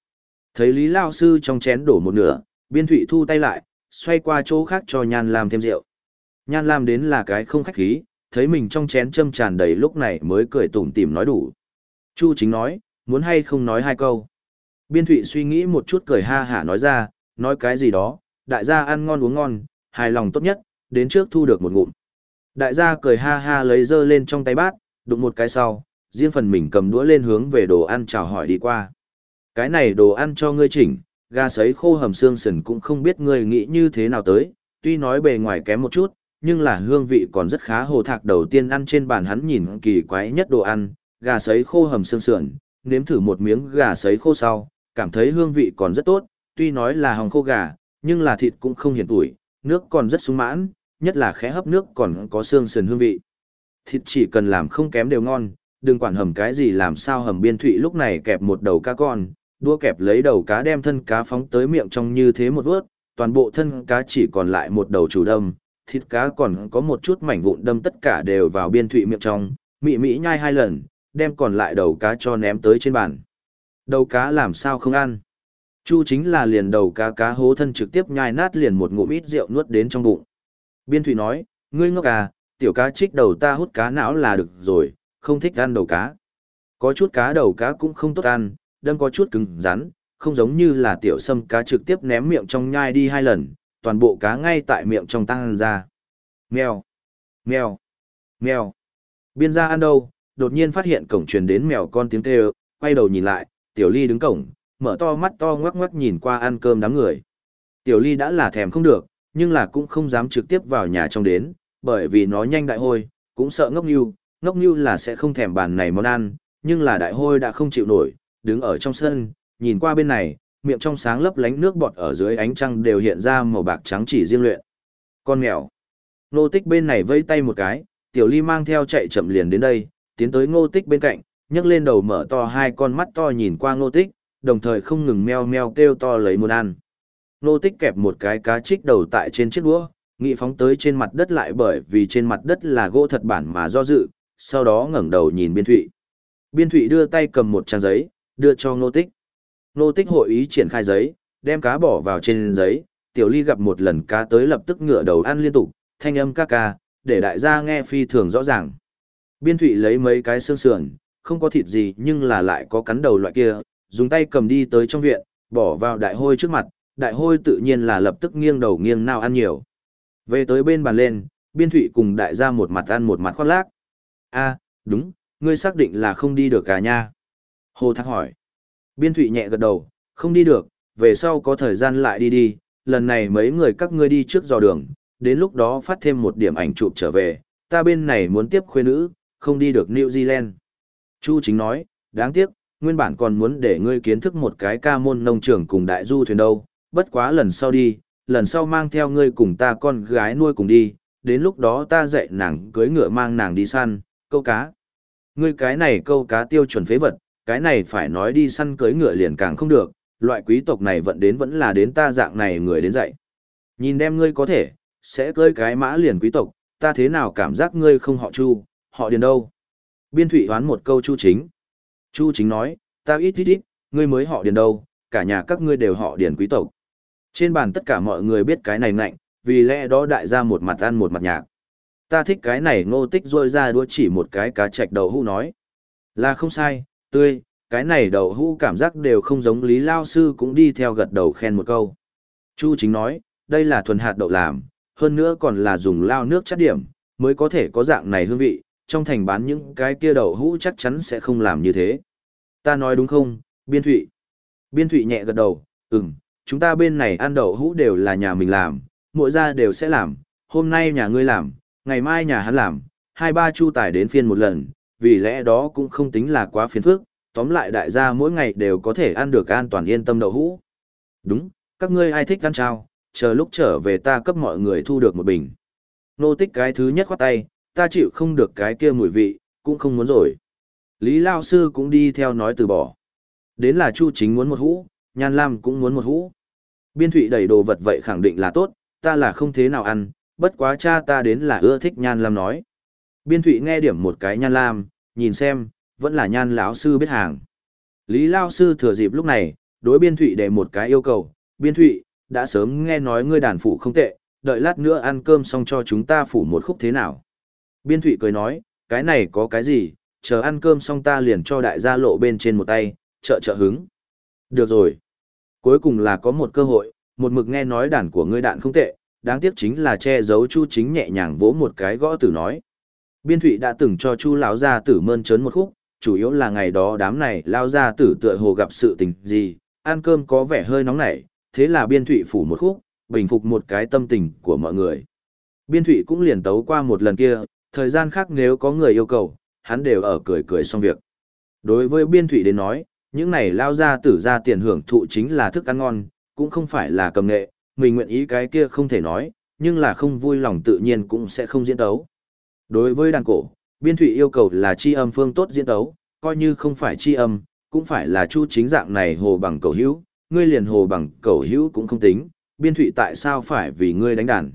Thấy Lý Lao Sư trong chén đổ một nửa, Biên Thụy thu tay lại, xoay qua chỗ khác cho Nhan Lam thêm rượu. Nhan Lam đến là cái không khách khí, thấy mình trong chén châm tràn đầy lúc này mới cười tủm tỉm nói đủ. Chu chính nói, muốn hay không nói hai câu. Biên Thụy suy nghĩ một chút cười ha hả nói ra, nói cái gì đó, đại gia ăn ngon uống ngon, hài lòng tốt nhất, đến trước thu được một ngụm. Đại gia cười ha ha lấy dơ lên trong tay bát, đụng một cái sau, riêng phần mình cầm đũa lên hướng về đồ ăn chào hỏi đi qua. Cái này đồ ăn cho ngươi chỉnh, gà sấy khô hầm xương sườn cũng không biết ngươi nghĩ như thế nào tới, tuy nói bề ngoài kém một chút, nhưng là hương vị còn rất khá hồ thạc đầu tiên ăn trên bàn hắn nhìn kỳ quái nhất đồ ăn, gà sấy khô hầm xương sườn, nếm thử một miếng gà sấy khô sau, cảm thấy hương vị còn rất tốt, tuy nói là hồng khô gà, nhưng là thịt cũng không hiền tuổi, nước còn rất sung mãn, nhất là khẽ hấp nước còn có xương sườn hương vị. Thịt chỉ cần làm không kém đều ngon, đừng quản hầm cái gì làm sao hầm biên thụy lúc này kẹp một đầu cá con, đua kẹp lấy đầu cá đem thân cá phóng tới miệng trong như thế một vớt, toàn bộ thân cá chỉ còn lại một đầu chủ đâm, thịt cá còn có một chút mảnh vụn đâm tất cả đều vào biên thụy miệng trong, mị mị nhai hai lần, đem còn lại đầu cá cho ném tới trên bàn. Đầu cá làm sao không ăn? Chu chính là liền đầu cá cá hố thân trực tiếp nhai nát liền một ngụm ít rượu nuốt đến trong bụng. Biên thụy nói, ngươi ngốc à, tiểu cá trích đầu ta hút cá não là được rồi, không thích ăn đầu cá. Có chút cá đầu cá cũng không tốt ăn, đâm có chút cứng rắn, không giống như là tiểu sâm cá trực tiếp ném miệng trong nhai đi hai lần, toàn bộ cá ngay tại miệng trong tăng ra. Mèo, mèo, mèo. Biên gia ăn đâu, đột nhiên phát hiện cổng truyền đến mèo con tiếng kêu, quay đầu nhìn lại, tiểu ly đứng cổng, mở to mắt to ngoắc ngoắc nhìn qua ăn cơm đám người. Tiểu ly đã là thèm không được, nhưng là cũng không dám trực tiếp vào nhà trong đến, bởi vì nó nhanh đại hôi, cũng sợ ngốc nhu, ngốc như là sẽ không thèm bàn này món ăn, nhưng là đại hôi đã không chịu nổi, đứng ở trong sân, nhìn qua bên này, miệng trong sáng lấp lánh nước bọt ở dưới ánh trăng đều hiện ra màu bạc trắng chỉ riêng luyện. Con mèo. Ngô tích bên này vây tay một cái, tiểu ly mang theo chạy chậm liền đến đây, tiến tới ngô tích bên cạnh, nhấc lên đầu mở to hai con mắt to nhìn qua ngô tích, đồng thời không ngừng meo meo kêu to lấy muốn ăn. Ngô tích kẹp một cái cá trích đầu tại trên chiếc đũa, nghị phóng tới trên mặt đất lại bởi vì trên mặt đất là gỗ thật bản mà do dự, sau đó ngẩng đầu nhìn biên thụy. Biên thụy đưa tay cầm một trang giấy, đưa cho ngô tích. Ngô tích hội ý triển khai giấy, đem cá bỏ vào trên giấy, tiểu ly gặp một lần cá tới lập tức ngửa đầu ăn liên tục, thanh âm ca ca, để đại gia nghe phi thường rõ ràng. Biên thụy lấy mấy cái xương sườn, không có thịt gì nhưng là lại có cắn đầu loại kia, dùng tay cầm đi tới trong viện, bỏ vào đại hôi trước mặt, đại hôi tự nhiên là lập tức nghiêng đầu nghiêng nào ăn nhiều. Về tới bên bàn lên, biên thụy cùng đại gia một mặt ăn một mặt khoác lác a đúng, ngươi xác định là không đi được cả nha. Hồ Thác hỏi. Biên thụy nhẹ gật đầu, không đi được, về sau có thời gian lại đi đi, lần này mấy người các ngươi đi trước dò đường, đến lúc đó phát thêm một điểm ảnh chụp trở về, ta bên này muốn tiếp khuê nữ, không đi được New Zealand. Chu chính nói, đáng tiếc, nguyên bản còn muốn để ngươi kiến thức một cái ca môn nông trường cùng đại du thuyền đâu, bất quá lần sau đi, lần sau mang theo ngươi cùng ta con gái nuôi cùng đi, đến lúc đó ta dạy nàng cưới ngựa mang nàng đi săn, câu cá. Ngươi cái này câu cá tiêu chuẩn phế vật, cái này phải nói đi săn cưới ngựa liền càng không được, loại quý tộc này vẫn đến vẫn là đến ta dạng này người đến dạy. Nhìn đem ngươi có thể, sẽ cưới cái mã liền quý tộc, ta thế nào cảm giác ngươi không họ chu, họ điền đâu. Biên thủy hoán một câu chu chính. Chu chính nói, ta ít ít ít, ngươi mới họ điền đâu, cả nhà các ngươi đều họ điền quý tộc. Trên bàn tất cả mọi người biết cái này ngạnh, vì lẽ đó đại gia một mặt ăn một mặt nhạc. Ta thích cái này ngô tích rôi ra đua chỉ một cái cá chạch đầu hũ nói. Là không sai, tươi, cái này đầu hũ cảm giác đều không giống Lý Lao Sư cũng đi theo gật đầu khen một câu. Chu chính nói, đây là thuần hạt đậu làm, hơn nữa còn là dùng lao nước chất điểm, mới có thể có dạng này hương vị, trong thành bán những cái kia đậu hũ chắc chắn sẽ không làm như thế. Ta nói đúng không, Biên Thụy? Biên Thụy nhẹ gật đầu, ừm, chúng ta bên này ăn đậu hũ đều là nhà mình làm, mỗi gia đều sẽ làm, hôm nay nhà ngươi làm, ngày mai nhà hắn làm, hai ba chu tài đến phiên một lần, vì lẽ đó cũng không tính là quá phiền phức, tóm lại đại gia mỗi ngày đều có thể ăn được an toàn yên tâm đậu hũ. Đúng, các ngươi ai thích ăn trao, chờ lúc trở về ta cấp mọi người thu được một bình. Nô tích cái thứ nhất khoát tay, ta chịu không được cái kia mùi vị, cũng không muốn rồi. Lý Lao Sư cũng đi theo nói từ bỏ. Đến là Chu Chính muốn một hũ, Nhan Lam cũng muốn một hũ. Biên thụy đầy đồ vật vậy khẳng định là tốt, ta là không thế nào ăn, bất quá cha ta đến là ưa thích Nhan Lam nói. Biên thụy nghe điểm một cái Nhan Lam, nhìn xem, vẫn là Nhan lão Sư biết hàng. Lý Lao Sư thừa dịp lúc này, đối biên thụy để một cái yêu cầu, biên thụy, đã sớm nghe nói ngươi đàn phủ không tệ, đợi lát nữa ăn cơm xong cho chúng ta phủ một khúc thế nào. Biên thụy cười nói, cái này có cái gì, chờ ăn cơm xong ta liền cho đại gia lộ bên trên một tay, trợ trợ hứng. Được rồi. Cuối cùng là có một cơ hội, một mực nghe nói đàn của ngươi đạn không tệ, đáng tiếc chính là che giấu chu chính nhẹ nhàng vỗ một cái gõ tử nói. Biên thụy đã từng cho chu lão gia tử mơn trớn một khúc, chủ yếu là ngày đó đám này lao gia tử tựa hồ gặp sự tình gì, ăn cơm có vẻ hơi nóng nảy, thế là biên thụy phủ một khúc, bình phục một cái tâm tình của mọi người. Biên thụy cũng liền tấu qua một lần kia, thời gian khác nếu có người yêu cầu, hắn đều ở cười cười xong việc. Đối với biên thụy đến nói, những này lao gia tử ra tiền hưởng thụ chính là thức ăn ngon, cũng không phải là cầm nghệ, mình nguyện ý cái kia không thể nói, nhưng là không vui lòng tự nhiên cũng sẽ không diễn tấu. Đối với đàn cổ, biên thụy yêu cầu là chi âm phương tốt diễn tấu, coi như không phải chi âm, cũng phải là chu chính dạng này hồ bằng cầu hữu, ngươi liền hồ bằng cầu hữu cũng không tính, biên thụy tại sao phải vì ngươi đánh đàn.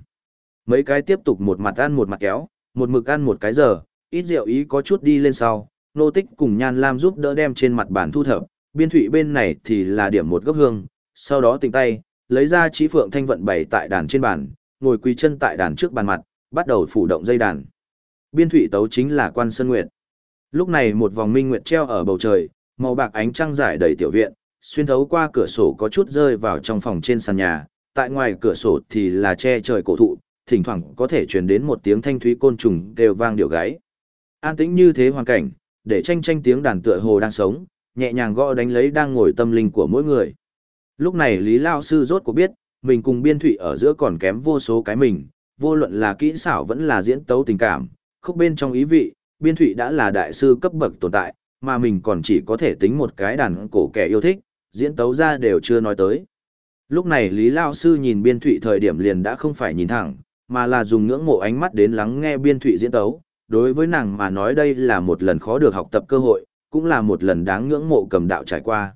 Mấy cái tiếp tục một mặt ăn một mặt kéo, một mực ăn một cái giờ, ít rượu ý có chút đi lên sau, nô tích cùng nhan lam giúp đỡ đem trên mặt bản thu thập, biên thụy bên này thì là điểm một gốc hương, sau đó tỉnh tay, lấy ra trí phượng thanh vận bày tại đàn trên bàn, ngồi quỳ chân tại đàn trước bàn mặt, bắt đầu phủ động dây đàn. Biên thủy tấu chính là quan sơn nguyệt. Lúc này một vòng minh nguyệt treo ở bầu trời, màu bạc ánh trăng rải đầy tiểu viện, xuyên thấu qua cửa sổ có chút rơi vào trong phòng trên sàn nhà, tại ngoài cửa sổ thì là che trời cổ thụ, thỉnh thoảng có thể truyền đến một tiếng thanh thúy côn trùng đều vang điệu gáy. An tĩnh như thế hoàn cảnh, để tranh tranh tiếng đàn tựa hồ đang sống, nhẹ nhàng gõ đánh lấy đang ngồi tâm linh của mỗi người. Lúc này Lý Lao Sư rốt cuộc biết, mình cùng biên thụy ở giữa còn kém vô số cái mình, vô luận là kỹ xảo vẫn là diễn tấu tình cảm, khúc bên trong ý vị, biên thụy đã là đại sư cấp bậc tồn tại, mà mình còn chỉ có thể tính một cái đàn cổ kẻ yêu thích, diễn tấu ra đều chưa nói tới. Lúc này Lý Lao Sư nhìn biên thụy thời điểm liền đã không phải nhìn thẳng, mà là dùng ngưỡng mộ ánh mắt đến lắng nghe biên thụy diễn tấu. Đối với nàng mà nói đây là một lần khó được học tập cơ hội, cũng là một lần đáng ngưỡng mộ cầm đạo trải qua.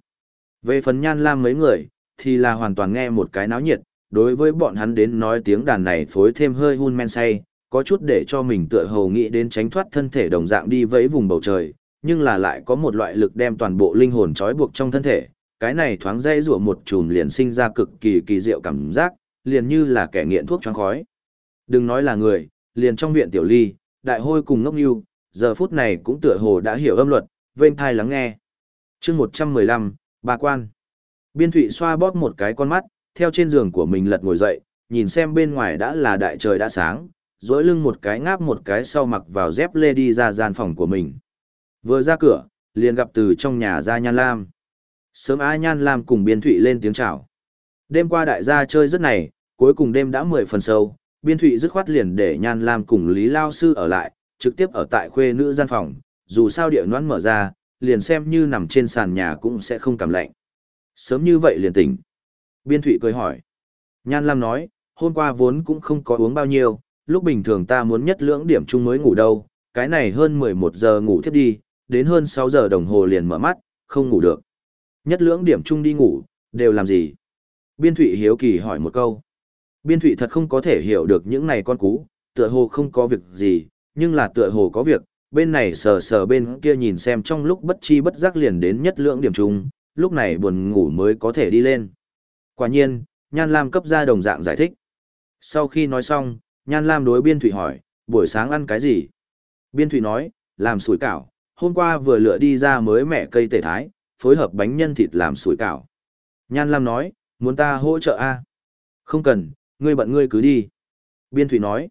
Về phần nhan lam mấy người, thì là hoàn toàn nghe một cái náo nhiệt, đối với bọn hắn đến nói tiếng đàn này phối thêm hơi hun men say, có chút để cho mình tựa hồ nghĩ đến tránh thoát thân thể đồng dạng đi vẫy vùng bầu trời, nhưng là lại có một loại lực đem toàn bộ linh hồn trói buộc trong thân thể, cái này thoáng dây rủa một chùm liền sinh ra cực kỳ kỳ diệu cảm giác, liền như là kẻ nghiện thuốc choáng khói. Đừng nói là người, liền trong viện tiểu ly, đại hôi cùng ngốc nhu, giờ phút này cũng tựa hồ đã hiểu âm luật, vênh thai lắng nghe. chương 115, ba quan. Biên thụy xoa bóp một cái con mắt, theo trên giường của mình lật ngồi dậy, nhìn xem bên ngoài đã là đại trời đã sáng, dối lưng một cái ngáp một cái sau mặc vào dép lê đi ra gian phòng của mình. Vừa ra cửa, liền gặp từ trong nhà ra Nhan Lam. Sớm A Nhan Lam cùng Biên Thụy lên tiếng chào. Đêm qua đại gia chơi rất này, cuối cùng đêm đã mười phần sâu, Biên Thụy dứt khoát liền để Nhan Lam cùng Lý Lao Sư ở lại, trực tiếp ở tại khuê nữ gian phòng, dù sao địa noãn mở ra, liền xem như nằm trên sàn nhà cũng sẽ không cảm lạnh. Sớm như vậy liền tỉnh. Biên Thụy cười hỏi. Nhan Lam nói, hôm qua vốn cũng không có uống bao nhiêu, lúc bình thường ta muốn nhất lưỡng điểm chung mới ngủ đâu, cái này hơn 11 giờ ngủ thiếp đi, đến hơn 6 giờ đồng hồ liền mở mắt, không ngủ được. Nhất lưỡng điểm chung đi ngủ, đều làm gì? Biên Thụy hiếu kỳ hỏi một câu. Biên Thụy thật không có thể hiểu được những này con cú, tựa hồ không có việc gì, nhưng là tựa hồ có việc, bên này sờ sờ bên kia nhìn xem trong lúc bất chi bất giác liền đến nhất lượng điểm chung, lúc này buồn ngủ mới có thể đi lên. Quả nhiên, Nhan Lam cấp ra đồng dạng giải thích. Sau khi nói xong, Nhan Lam đối Biên Thụy hỏi, buổi sáng ăn cái gì? Biên Thụy nói, làm sủi cảo, hôm qua vừa lựa đi ra mới mẹ cây tể thái, phối hợp bánh nhân thịt làm sủi cảo. Nhan Lam nói, muốn ta hỗ trợ a Không cần, ngươi bận ngươi cứ đi. Biên Thụy nói.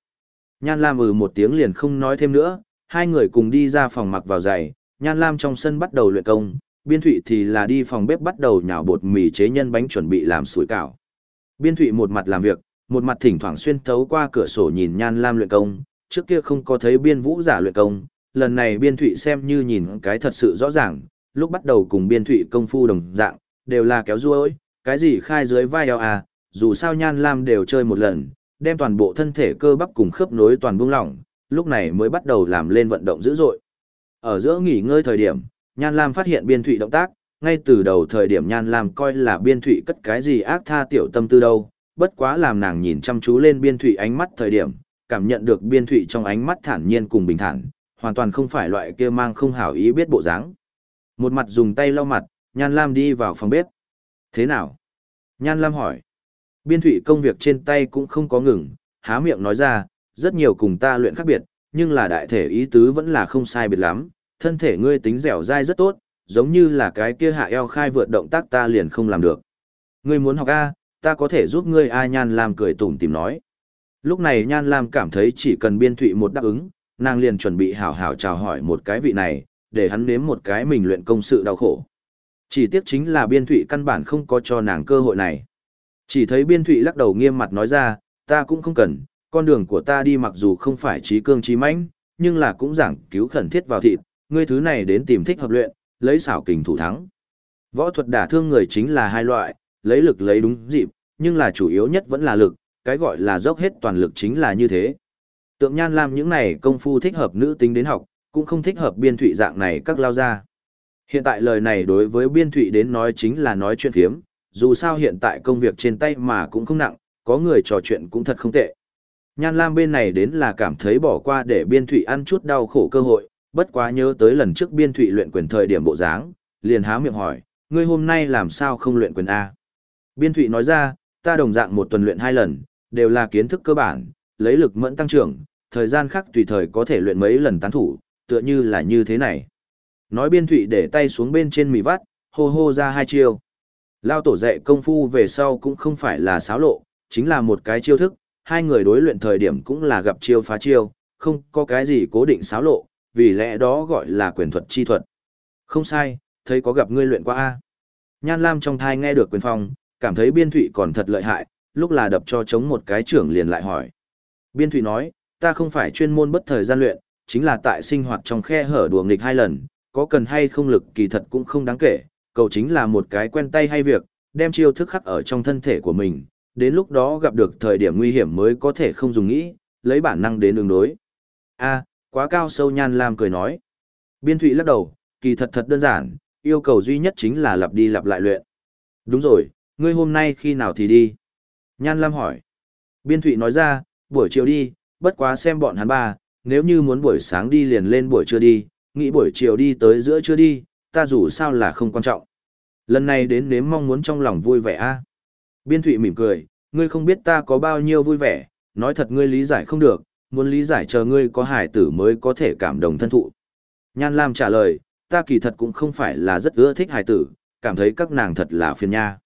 Nhan Lam ừ một tiếng liền không nói thêm nữa, hai người cùng đi ra phòng mặc vào giày, Nhan Lam trong sân bắt đầu luyện công, Biên Thụy thì là đi phòng bếp bắt đầu nhào bột mì chế nhân bánh chuẩn bị làm sủi cảo. Biên Thụy một mặt làm việc, một mặt thỉnh thoảng xuyên thấu qua cửa sổ nhìn Nhan Lam luyện công, trước kia không có thấy Biên Vũ giả luyện công, lần này Biên Thụy xem như nhìn cái thật sự rõ ràng, lúc bắt đầu cùng Biên Thụy công phu đồng dạng, đều là kéo ruôi, cái gì khai dưới vai eo à, dù sao Nhan Lam đều chơi một lần, đem toàn bộ thân thể cơ bắp cùng khớp nối toàn buông lỏng, lúc này mới bắt đầu làm lên vận động dữ dội. Ở giữa nghỉ ngơi thời điểm, Nhan Lam phát hiện Biên Thụy động tác, ngay từ đầu thời điểm Nhan Lam coi là Biên Thụy cất cái gì ác tha tiểu tâm tư đâu, bất quá làm nàng nhìn chăm chú lên Biên Thụy ánh mắt thời điểm, cảm nhận được Biên Thụy trong ánh mắt thản nhiên cùng bình thản, hoàn toàn không phải loại kia mang không hảo ý biết bộ dáng. Một mặt dùng tay lau mặt, Nhan Lam đi vào phòng bếp. Thế nào? Nhan Lam hỏi. Biên Thụy công việc trên tay cũng không có ngừng, há miệng nói ra, rất nhiều cùng ta luyện khác biệt, nhưng là đại thể ý tứ vẫn là không sai biệt lắm, thân thể ngươi tính dẻo dai rất tốt, giống như là cái kia hạ eo khai vượt động tác ta liền không làm được. Ngươi muốn học A, ta có thể giúp ngươi A Nhan Lam cười tủm tìm nói. Lúc này Nhan Lam cảm thấy chỉ cần biên thụy một đáp ứng, nàng liền chuẩn bị hảo hảo chào hỏi một cái vị này, để hắn nếm một cái mình luyện công sự đau khổ. Chỉ tiếc chính là biên thụy căn bản không có cho nàng cơ hội này. Chỉ thấy biên thụy lắc đầu nghiêm mặt nói ra, ta cũng không cần, con đường của ta đi mặc dù không phải trí cương trí mãnh nhưng là cũng giảng cứu khẩn thiết vào thịt, ngươi thứ này đến tìm thích hợp luyện, lấy xảo kình thủ thắng. Võ thuật đả thương người chính là hai loại, lấy lực lấy đúng dịp, nhưng là chủ yếu nhất vẫn là lực, cái gọi là dốc hết toàn lực chính là như thế. Tượng Nhan làm những này công phu thích hợp nữ tính đến học, cũng không thích hợp biên thụy dạng này các lao ra. Hiện tại lời này đối với biên thụy đến nói chính là nói chuyện phiếm, dù sao hiện tại công việc trên tay mà cũng không nặng, có người trò chuyện cũng thật không tệ. Nhan Lam bên này đến là cảm thấy bỏ qua để biên thụy ăn chút đau khổ cơ hội, bất quá nhớ tới lần trước biên thụy luyện quyền thời điểm bộ dáng, liền há miệng hỏi, ngươi hôm nay làm sao không luyện quyền A? Biên thụy nói ra, ta đồng dạng một tuần luyện hai lần, đều là kiến thức cơ bản, lấy lực mẫn tăng trưởng, thời gian khác tùy thời có thể luyện mấy lần tán thủ, tựa như là như thế này. Nói biên thụy để tay xuống bên trên mì vắt, hô hô ra hai chiêu. Lao tổ dạy công phu về sau cũng không phải là xáo lộ, chính là một cái chiêu thức, hai người đối luyện thời điểm cũng là gặp chiêu phá chiêu, không có cái gì cố định xáo lộ, vì lẽ đó gọi là quyền thuật chi thuật. Không sai, thấy có gặp ngươi luyện qua A. Nhan Lam trong thai nghe được quyền phong, cảm thấy biên thụy còn thật lợi hại, lúc là đập cho chống một cái trưởng liền lại hỏi. Biên thụy nói, ta không phải chuyên môn bất thời gian luyện, chính là tại sinh hoạt trong khe hở đùa nghịch hai lần, có cần hay không lực kỳ thật cũng không đáng kể, cầu chính là một cái quen tay hay việc, đem chiêu thức khắc ở trong thân thể của mình, đến lúc đó gặp được thời điểm nguy hiểm mới có thể không dùng nghĩ, lấy bản năng đến ứng đối. a quá cao sâu nhan lam cười nói. Biên thụy lắc đầu, kỳ thật thật đơn giản, yêu cầu duy nhất chính là lặp đi lặp lại luyện. Đúng rồi, ngươi hôm nay khi nào thì đi? Nhan lam hỏi. Biên thụy nói ra, buổi chiều đi, bất quá xem bọn hắn ba, nếu như muốn buổi sáng đi liền lên buổi trưa đi, nghĩ buổi chiều đi tới giữa trưa đi, ta dù sao là không quan trọng. Lần này đến nếm mong muốn trong lòng vui vẻ a Biên thụy mỉm cười, ngươi không biết ta có bao nhiêu vui vẻ, nói thật ngươi lý giải không được, muốn lý giải chờ ngươi có hải tử mới có thể cảm động thân thụ. Nhan Lam trả lời, ta kỳ thật cũng không phải là rất ưa thích hải tử, cảm thấy các nàng thật là phiền nha.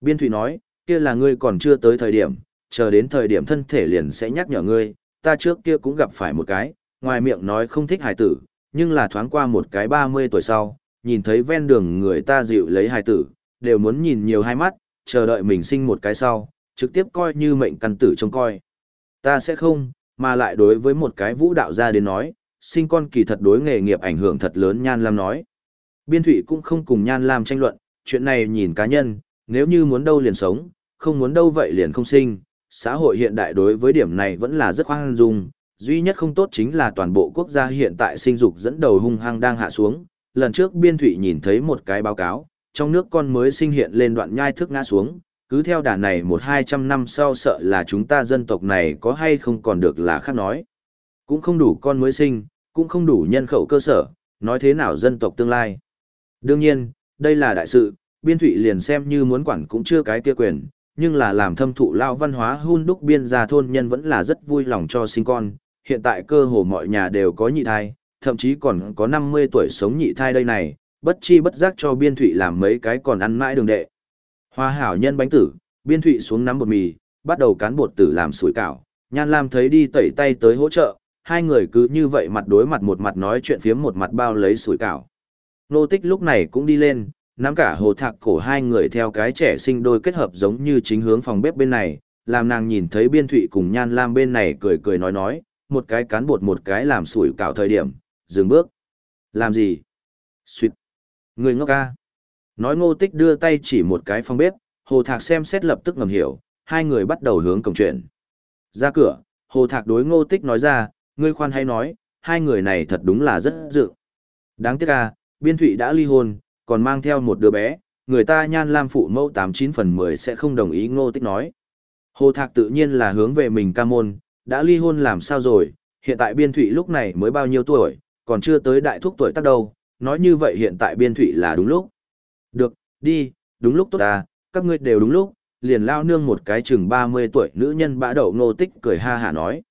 Biên thụy nói, kia là ngươi còn chưa tới thời điểm, chờ đến thời điểm thân thể liền sẽ nhắc nhở ngươi, ta trước kia cũng gặp phải một cái, ngoài miệng nói không thích hải tử, nhưng là thoáng qua một cái 30 tuổi sau, nhìn thấy ven đường người ta dịu lấy hải tử, đều muốn nhìn nhiều hai mắt, chờ đợi mình sinh một cái sau, trực tiếp coi như mệnh căn tử trông coi. Ta sẽ không, mà lại đối với một cái vũ đạo gia đến nói, sinh con kỳ thật đối nghề nghiệp ảnh hưởng thật lớn Nhan Lam nói. Biên Thụy cũng không cùng Nhan Lam tranh luận, chuyện này nhìn cá nhân, nếu như muốn đâu liền sống, không muốn đâu vậy liền không sinh. Xã hội hiện đại đối với điểm này vẫn là rất hoang dung, duy nhất không tốt chính là toàn bộ quốc gia hiện tại sinh dục dẫn đầu hung hăng đang hạ xuống. Lần trước Biên Thụy nhìn thấy một cái báo cáo, trong nước con mới sinh hiện lên đoạn nhai thức ngã xuống, cứ theo đà này một hai trăm năm sau sợ là chúng ta dân tộc này có hay không còn được là khác nói. Cũng không đủ con mới sinh, cũng không đủ nhân khẩu cơ sở, nói thế nào dân tộc tương lai. Đương nhiên, đây là đại sự, biên thụy liền xem như muốn quản cũng chưa cái kia quyền, nhưng là làm thâm thụ lao văn hóa hun đúc biên gia thôn nhân vẫn là rất vui lòng cho sinh con, hiện tại cơ hồ mọi nhà đều có nhị thai, thậm chí còn có 50 tuổi sống nhị thai đây này, bất chi bất giác cho biên thụy làm mấy cái còn ăn mãi đường đệ. Hoa hảo nhân bánh tử, biên thụy xuống nắm bột mì, bắt đầu cán bột tử làm sủi cảo. Nhan Lam thấy đi tẩy tay tới hỗ trợ, hai người cứ như vậy mặt đối mặt một mặt nói chuyện phiếm một mặt bao lấy sủi cảo. Nô tích lúc này cũng đi lên, nắm cả hồ thạc cổ hai người theo cái trẻ sinh đôi kết hợp giống như chính hướng phòng bếp bên này, làm nàng nhìn thấy biên thụy cùng Nhan Lam bên này cười cười nói nói, một cái cán bột một cái làm sủi cảo thời điểm, dừng bước. Làm gì? Xuyệt. Người ngốc ca. Nói ngô tích đưa tay chỉ một cái phòng bếp, hồ thạc xem xét lập tức ngầm hiểu, hai người bắt đầu hướng cổng chuyện. Ra cửa, hồ thạc đối ngô tích nói ra, ngươi khoan hay nói, hai người này thật đúng là rất dự. Đáng tiếc à, biên thụy đã ly hôn, còn mang theo một đứa bé, người ta nhan lam phụ mẫu 89 phần 10 sẽ không đồng ý ngô tích nói. Hồ thạc tự nhiên là hướng về mình ca môn, đã ly hôn làm sao rồi, hiện tại biên thụy lúc này mới bao nhiêu tuổi, còn chưa tới đại thúc tuổi tác đâu, nói như vậy hiện tại biên thụy là đúng lúc. Được, đi, đúng lúc tốt ta, các ngươi đều đúng lúc, liền lao nương một cái chừng 30 tuổi nữ nhân bã đậu ngô tích cười ha hả nói.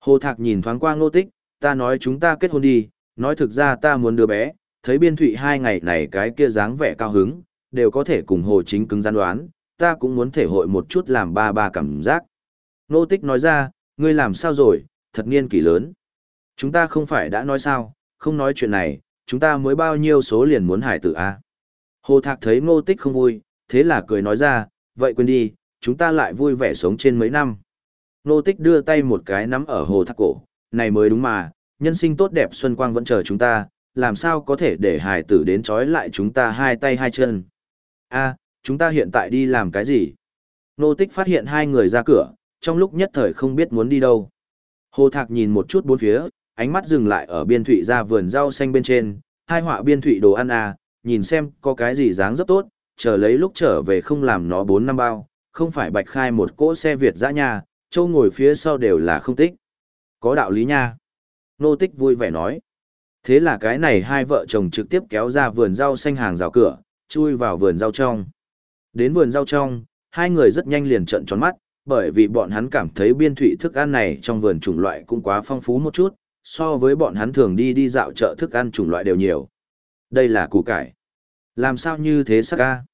Hồ Thạc nhìn thoáng qua ngô tích, ta nói chúng ta kết hôn đi, nói thực ra ta muốn đứa bé, thấy biên thụy hai ngày này cái kia dáng vẻ cao hứng, đều có thể cùng hồ chính cứng gian đoán, ta cũng muốn thể hội một chút làm ba ba cảm giác. Ngô tích nói ra, ngươi làm sao rồi, thật niên kỷ lớn. Chúng ta không phải đã nói sao, không nói chuyện này, chúng ta mới bao nhiêu số liền muốn hải tử a Hồ Thạc thấy ngô tích không vui, thế là cười nói ra, vậy quên đi, chúng ta lại vui vẻ sống trên mấy năm. Ngô tích đưa tay một cái nắm ở hồ thạc cổ, này mới đúng mà, nhân sinh tốt đẹp xuân quang vẫn chờ chúng ta, làm sao có thể để hải tử đến trói lại chúng ta hai tay hai chân. a chúng ta hiện tại đi làm cái gì? ngô tích phát hiện hai người ra cửa, trong lúc nhất thời không biết muốn đi đâu. Hồ Thạc nhìn một chút bốn phía, ánh mắt dừng lại ở biên thụy ra vườn rau xanh bên trên, hai họa biên thụy đồ ăn à, nhìn xem có cái gì dáng rất tốt, chờ lấy lúc trở về không làm nó bốn năm bao, không phải bạch khai một cỗ xe Việt dã nhà, châu ngồi phía sau đều là không tích. Có đạo lý nha. Nô tích vui vẻ nói. Thế là cái này hai vợ chồng trực tiếp kéo ra vườn rau xanh hàng rào cửa, chui vào vườn rau trong. Đến vườn rau trong, hai người rất nhanh liền trợn tròn mắt, bởi vì bọn hắn cảm thấy biên thủy thức ăn này trong vườn chủng loại cũng quá phong phú một chút, so với bọn hắn thường đi đi dạo chợ thức ăn chủng loại đều nhiều. Đây là củ cải. Làm sao như thế sắc ca?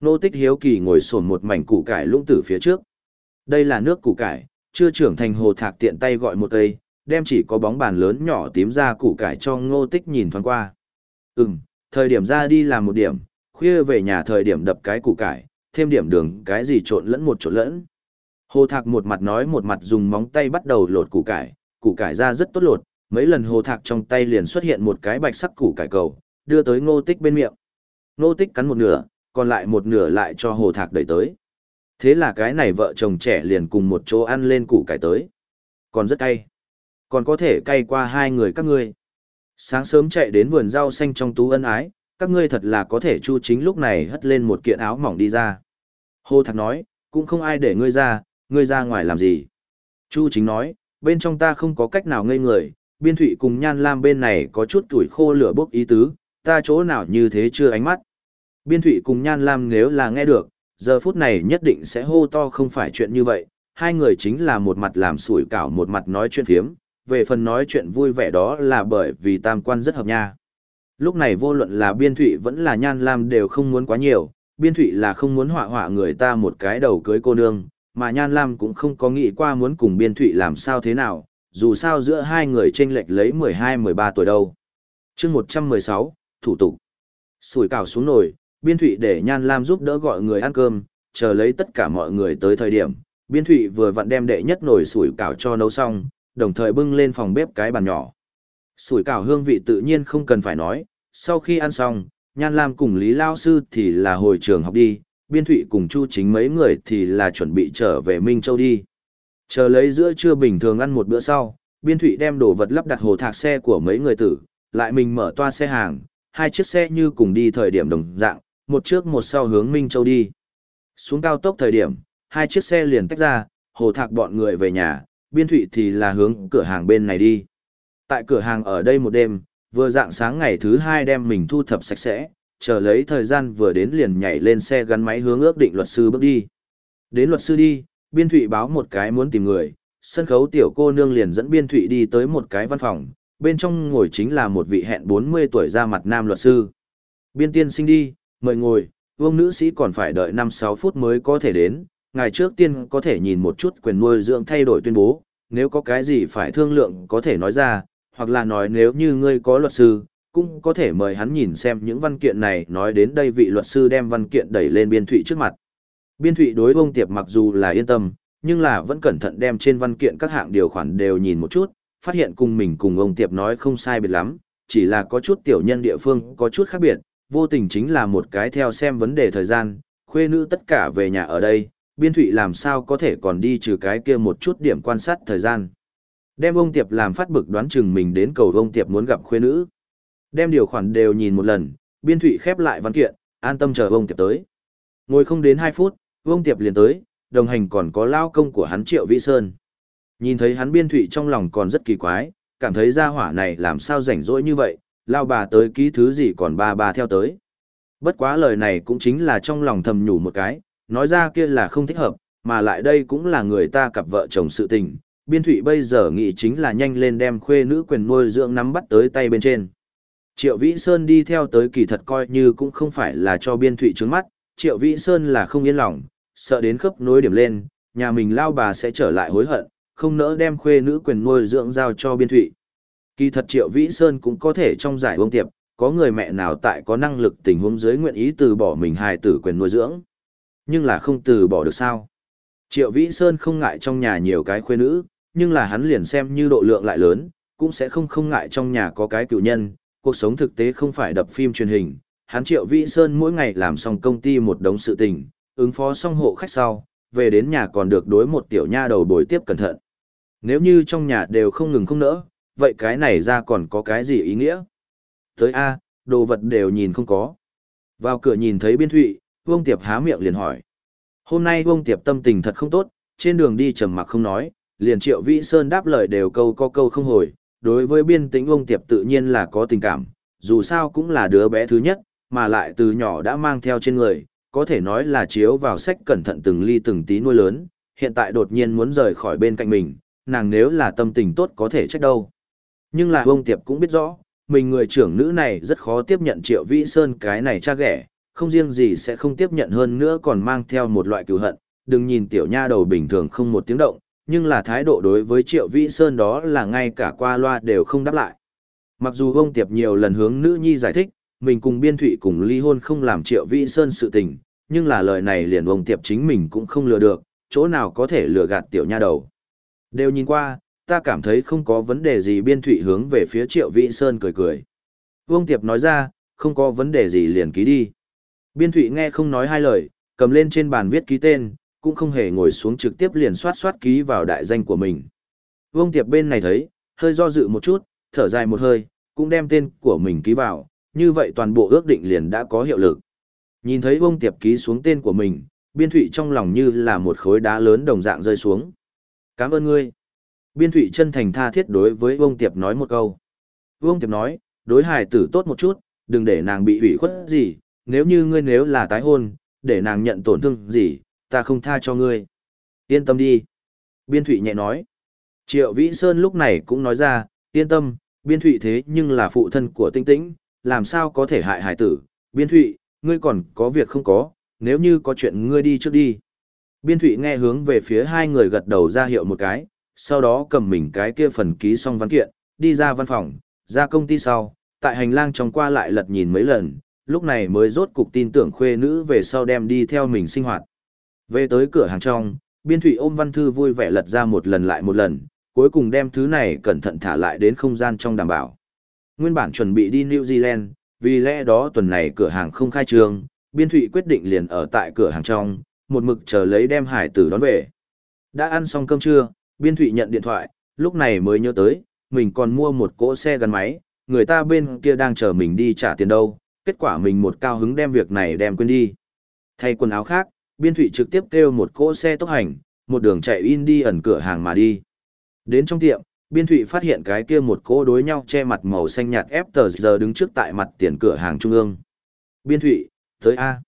Nô tích hiếu kỳ ngồi sổn một mảnh củ cải lũng tử phía trước. Đây là nước củ cải, chưa trưởng thành hồ thạc tiện tay gọi một cây, đem chỉ có bóng bàn lớn nhỏ tím ra củ cải cho ngô tích nhìn thoáng qua. Ừm, thời điểm ra đi làm một điểm, khuya về nhà thời điểm đập cái củ cải, thêm điểm đường cái gì trộn lẫn một trộn lẫn. Hồ thạc một mặt nói một mặt dùng móng tay bắt đầu lột củ cải, củ cải ra rất tốt lột, mấy lần hồ thạc trong tay liền xuất hiện một cái bạch sắc củ cải cầu, đưa tới ngô tích bên miệng. Ngô tích cắn một nửa, còn lại một nửa lại cho hồ thạc đẩy tới. Thế là cái này vợ chồng trẻ liền cùng một chỗ ăn lên củ cải tới. Còn rất cay. Còn có thể cay qua hai người các ngươi. Sáng sớm chạy đến vườn rau xanh trong tú ân ái, các ngươi thật là có thể chu chính lúc này hất lên một kiện áo mỏng đi ra. Hồ Thạc nói, cũng không ai để ngươi ra, ngươi ra ngoài làm gì. Chu chính nói, bên trong ta không có cách nào ngây người, biên thụy cùng nhan lam bên này có chút tuổi khô lửa bốc ý tứ, ta chỗ nào như thế chưa ánh mắt. Biên thụy cùng nhan lam nếu là nghe được, giờ phút này nhất định sẽ hô to không phải chuyện như vậy, hai người chính là một mặt làm sủi cảo một mặt nói chuyện phiếm, về phần nói chuyện vui vẻ đó là bởi vì tam quan rất hợp nha. Lúc này vô luận là biên thụy vẫn là nhan lam đều không muốn quá nhiều, biên thụy là không muốn họa họa người ta một cái đầu cưới cô nương, mà nhan lam cũng không có nghĩ qua muốn cùng biên thụy làm sao thế nào, dù sao giữa hai người chênh lệch lấy 12-13 tuổi đâu. chương 116, thủ tục. Sủi cảo xuống nồi, biên thụy để nhan lam giúp đỡ gọi người ăn cơm, chờ lấy tất cả mọi người tới thời điểm, biên thụy vừa vặn đem đệ nhất nồi sủi cảo cho nấu xong, đồng thời bưng lên phòng bếp cái bàn nhỏ. Sủi cảo hương vị tự nhiên không cần phải nói, sau khi ăn xong, Nhan Lam cùng Lý Lao Sư thì là hồi trường học đi, Biên Thụy cùng Chu chính mấy người thì là chuẩn bị trở về Minh Châu đi. Chờ lấy giữa trưa bình thường ăn một bữa sau, Biên Thụy đem đồ vật lắp đặt hồ thạc xe của mấy người tử, lại mình mở toa xe hàng, hai chiếc xe như cùng đi thời điểm đồng dạng, một trước một sau hướng Minh Châu đi. Xuống cao tốc thời điểm, hai chiếc xe liền tách ra, hồ thạc bọn người về nhà, Biên Thụy thì là hướng cửa hàng bên này đi. Tại cửa hàng ở đây một đêm, vừa dạng sáng ngày thứ hai đem mình thu thập sạch sẽ, chờ lấy thời gian vừa đến liền nhảy lên xe gắn máy hướng ước định luật sư bước đi. Đến luật sư đi, biên thụy báo một cái muốn tìm người, sân khấu tiểu cô nương liền dẫn biên thụy đi tới một cái văn phòng, bên trong ngồi chính là một vị hẹn 40 tuổi ra mặt nam luật sư. Biên tiên sinh đi, mời ngồi, vương nữ sĩ còn phải đợi 5-6 phút mới có thể đến, ngày trước tiên có thể nhìn một chút quyền nuôi dưỡng thay đổi tuyên bố, nếu có cái gì phải thương lượng có thể nói ra, hoặc là nói nếu như ngươi có luật sư, cũng có thể mời hắn nhìn xem những văn kiện này nói đến đây vị luật sư đem văn kiện đẩy lên biên thụy trước mặt. Biên thụy đối ông tiệp mặc dù là yên tâm, nhưng là vẫn cẩn thận đem trên văn kiện các hạng điều khoản đều nhìn một chút, phát hiện cùng mình cùng ông tiệp nói không sai biệt lắm, chỉ là có chút tiểu nhân địa phương có chút khác biệt, vô tình chính là một cái theo xem vấn đề thời gian, khuê nữ tất cả về nhà ở đây, biên thụy làm sao có thể còn đi trừ cái kia một chút điểm quan sát thời gian. Đem ông Tiệp làm phát bực đoán chừng mình đến cầu ông Tiệp muốn gặp khuê nữ. Đem điều khoản đều nhìn một lần, biên thụy khép lại văn kiện, an tâm chờ vông Tiệp tới. Ngồi không đến 2 phút, vông Tiệp liền tới, đồng hành còn có lao công của hắn Triệu Vĩ Sơn. Nhìn thấy hắn biên thụy trong lòng còn rất kỳ quái, cảm thấy gia hỏa này làm sao rảnh rỗi như vậy, lao bà tới ký thứ gì còn ba bà theo tới. Bất quá lời này cũng chính là trong lòng thầm nhủ một cái, nói ra kia là không thích hợp, mà lại đây cũng là người ta cặp vợ chồng sự tình, biên thụy bây giờ nghĩ chính là nhanh lên đem khuê nữ quyền nuôi dưỡng nắm bắt tới tay bên trên. Triệu Vĩ Sơn đi theo tới kỳ thật coi như cũng không phải là cho biên thụy trướng mắt, Triệu Vĩ Sơn là không yên lòng, sợ đến khớp nối điểm lên, nhà mình lao bà sẽ trở lại hối hận, không nỡ đem khuê nữ quyền nuôi dưỡng giao cho biên thụy. Kỳ thật Triệu Vĩ Sơn cũng có thể trong giải bông tiệp, có người mẹ nào tại có năng lực tình huống dưới nguyện ý từ bỏ mình hài tử quyền nuôi dưỡng. Nhưng là không từ bỏ được sao. Triệu Vĩ Sơn không ngại trong nhà nhiều cái khuê nữ, nhưng là hắn liền xem như độ lượng lại lớn, cũng sẽ không không ngại trong nhà có cái cựu nhân, cuộc sống thực tế không phải đập phim truyền hình. Hắn Triệu Vĩ Sơn mỗi ngày làm xong công ty một đống sự tình, ứng phó xong hộ khách sau, về đến nhà còn được đối một tiểu nha đầu bồi tiếp cẩn thận. Nếu như trong nhà đều không ngừng không nỡ, vậy cái này ra còn có cái gì ý nghĩa? Tới A, đồ vật đều nhìn không có. Vào cửa nhìn thấy biên thụy, Vương Tiệp há miệng liền hỏi. Hôm nay Vương Tiệp tâm tình thật không tốt, trên đường đi trầm mặc không nói, liền triệu vĩ sơn đáp lời đều câu có câu không hồi. Đối với biên tĩnh Vương Tiệp tự nhiên là có tình cảm, dù sao cũng là đứa bé thứ nhất, mà lại từ nhỏ đã mang theo trên người, có thể nói là chiếu vào sách cẩn thận từng ly từng tí nuôi lớn, hiện tại đột nhiên muốn rời khỏi bên cạnh mình, nàng nếu là tâm tình tốt có thể trách đâu. Nhưng là Vương Tiệp cũng biết rõ, mình người trưởng nữ này rất khó tiếp nhận Triệu Vĩ Sơn cái này cha ghẻ, không riêng gì sẽ không tiếp nhận hơn nữa còn mang theo một loại cựu hận, đừng nhìn tiểu nha đầu bình thường không một tiếng động, nhưng là thái độ đối với Triệu Vĩ Sơn đó là ngay cả qua loa đều không đáp lại. Mặc dù Vương Tiệp nhiều lần hướng nữ nhi giải thích, mình cùng biên thụy cùng ly hôn không làm Triệu Vĩ Sơn sự tình, nhưng là lời này liền Vương Tiệp chính mình cũng không lừa được, chỗ nào có thể lừa gạt tiểu nha đầu. Đều nhìn qua, ta cảm thấy không có vấn đề gì biên thụy hướng về phía triệu vĩ sơn cười cười. Vương Tiệp nói ra, không có vấn đề gì liền ký đi. Biên thụy nghe không nói hai lời, cầm lên trên bàn viết ký tên, cũng không hề ngồi xuống trực tiếp liền soát soát ký vào đại danh của mình. Vương Tiệp bên này thấy, hơi do dự một chút, thở dài một hơi, cũng đem tên của mình ký vào, như vậy toàn bộ ước định liền đã có hiệu lực. Nhìn thấy Vương Tiệp ký xuống tên của mình, biên thụy trong lòng như là một khối đá lớn đồng dạng rơi xuống. Cảm ơn ngươi. Biên thụy chân thành tha thiết đối với Vương Tiệp nói một câu. Vương Tiệp nói, đối hài tử tốt một chút, đừng để nàng bị hủy khuất gì, nếu như ngươi nếu là tái hôn, để nàng nhận tổn thương gì, ta không tha cho ngươi. Yên tâm đi. Biên thụy nhẹ nói. Triệu Vĩ Sơn lúc này cũng nói ra, yên tâm, biên thụy thế nhưng là phụ thân của tinh tĩnh, làm sao có thể hại Hải tử. Biên thụy, ngươi còn có việc không có, nếu như có chuyện ngươi đi trước đi. Biên thụy nghe hướng về phía hai người gật đầu ra hiệu một cái, sau đó cầm mình cái kia phần ký xong văn kiện, đi ra văn phòng, ra công ty sau, tại hành lang trong qua lại lật nhìn mấy lần, lúc này mới rốt cục tin tưởng khuê nữ về sau đem đi theo mình sinh hoạt. Về tới cửa hàng trong, biên thủy ôm văn thư vui vẻ lật ra một lần lại một lần, cuối cùng đem thứ này cẩn thận thả lại đến không gian trong đảm bảo. Nguyên bản chuẩn bị đi New Zealand, vì lẽ đó tuần này cửa hàng không khai trương, biên thủy quyết định liền ở tại cửa hàng trong, một mực chờ lấy đem hải tử đón về. Đã ăn xong cơm trưa, Biên Thụy nhận điện thoại, lúc này mới nhớ tới, mình còn mua một cỗ xe gắn máy, người ta bên kia đang chờ mình đi trả tiền đâu, kết quả mình một cao hứng đem việc này đem quên đi. Thay quần áo khác, Biên Thụy trực tiếp kêu một cỗ xe tốc hành, một đường chạy in đi ẩn cửa hàng mà đi. Đến trong tiệm, Biên Thụy phát hiện cái kia một cỗ đối nhau che mặt màu xanh nhạt ép tờ giờ đứng trước tại mặt tiền cửa hàng trung ương. Biên Thụy, tới A.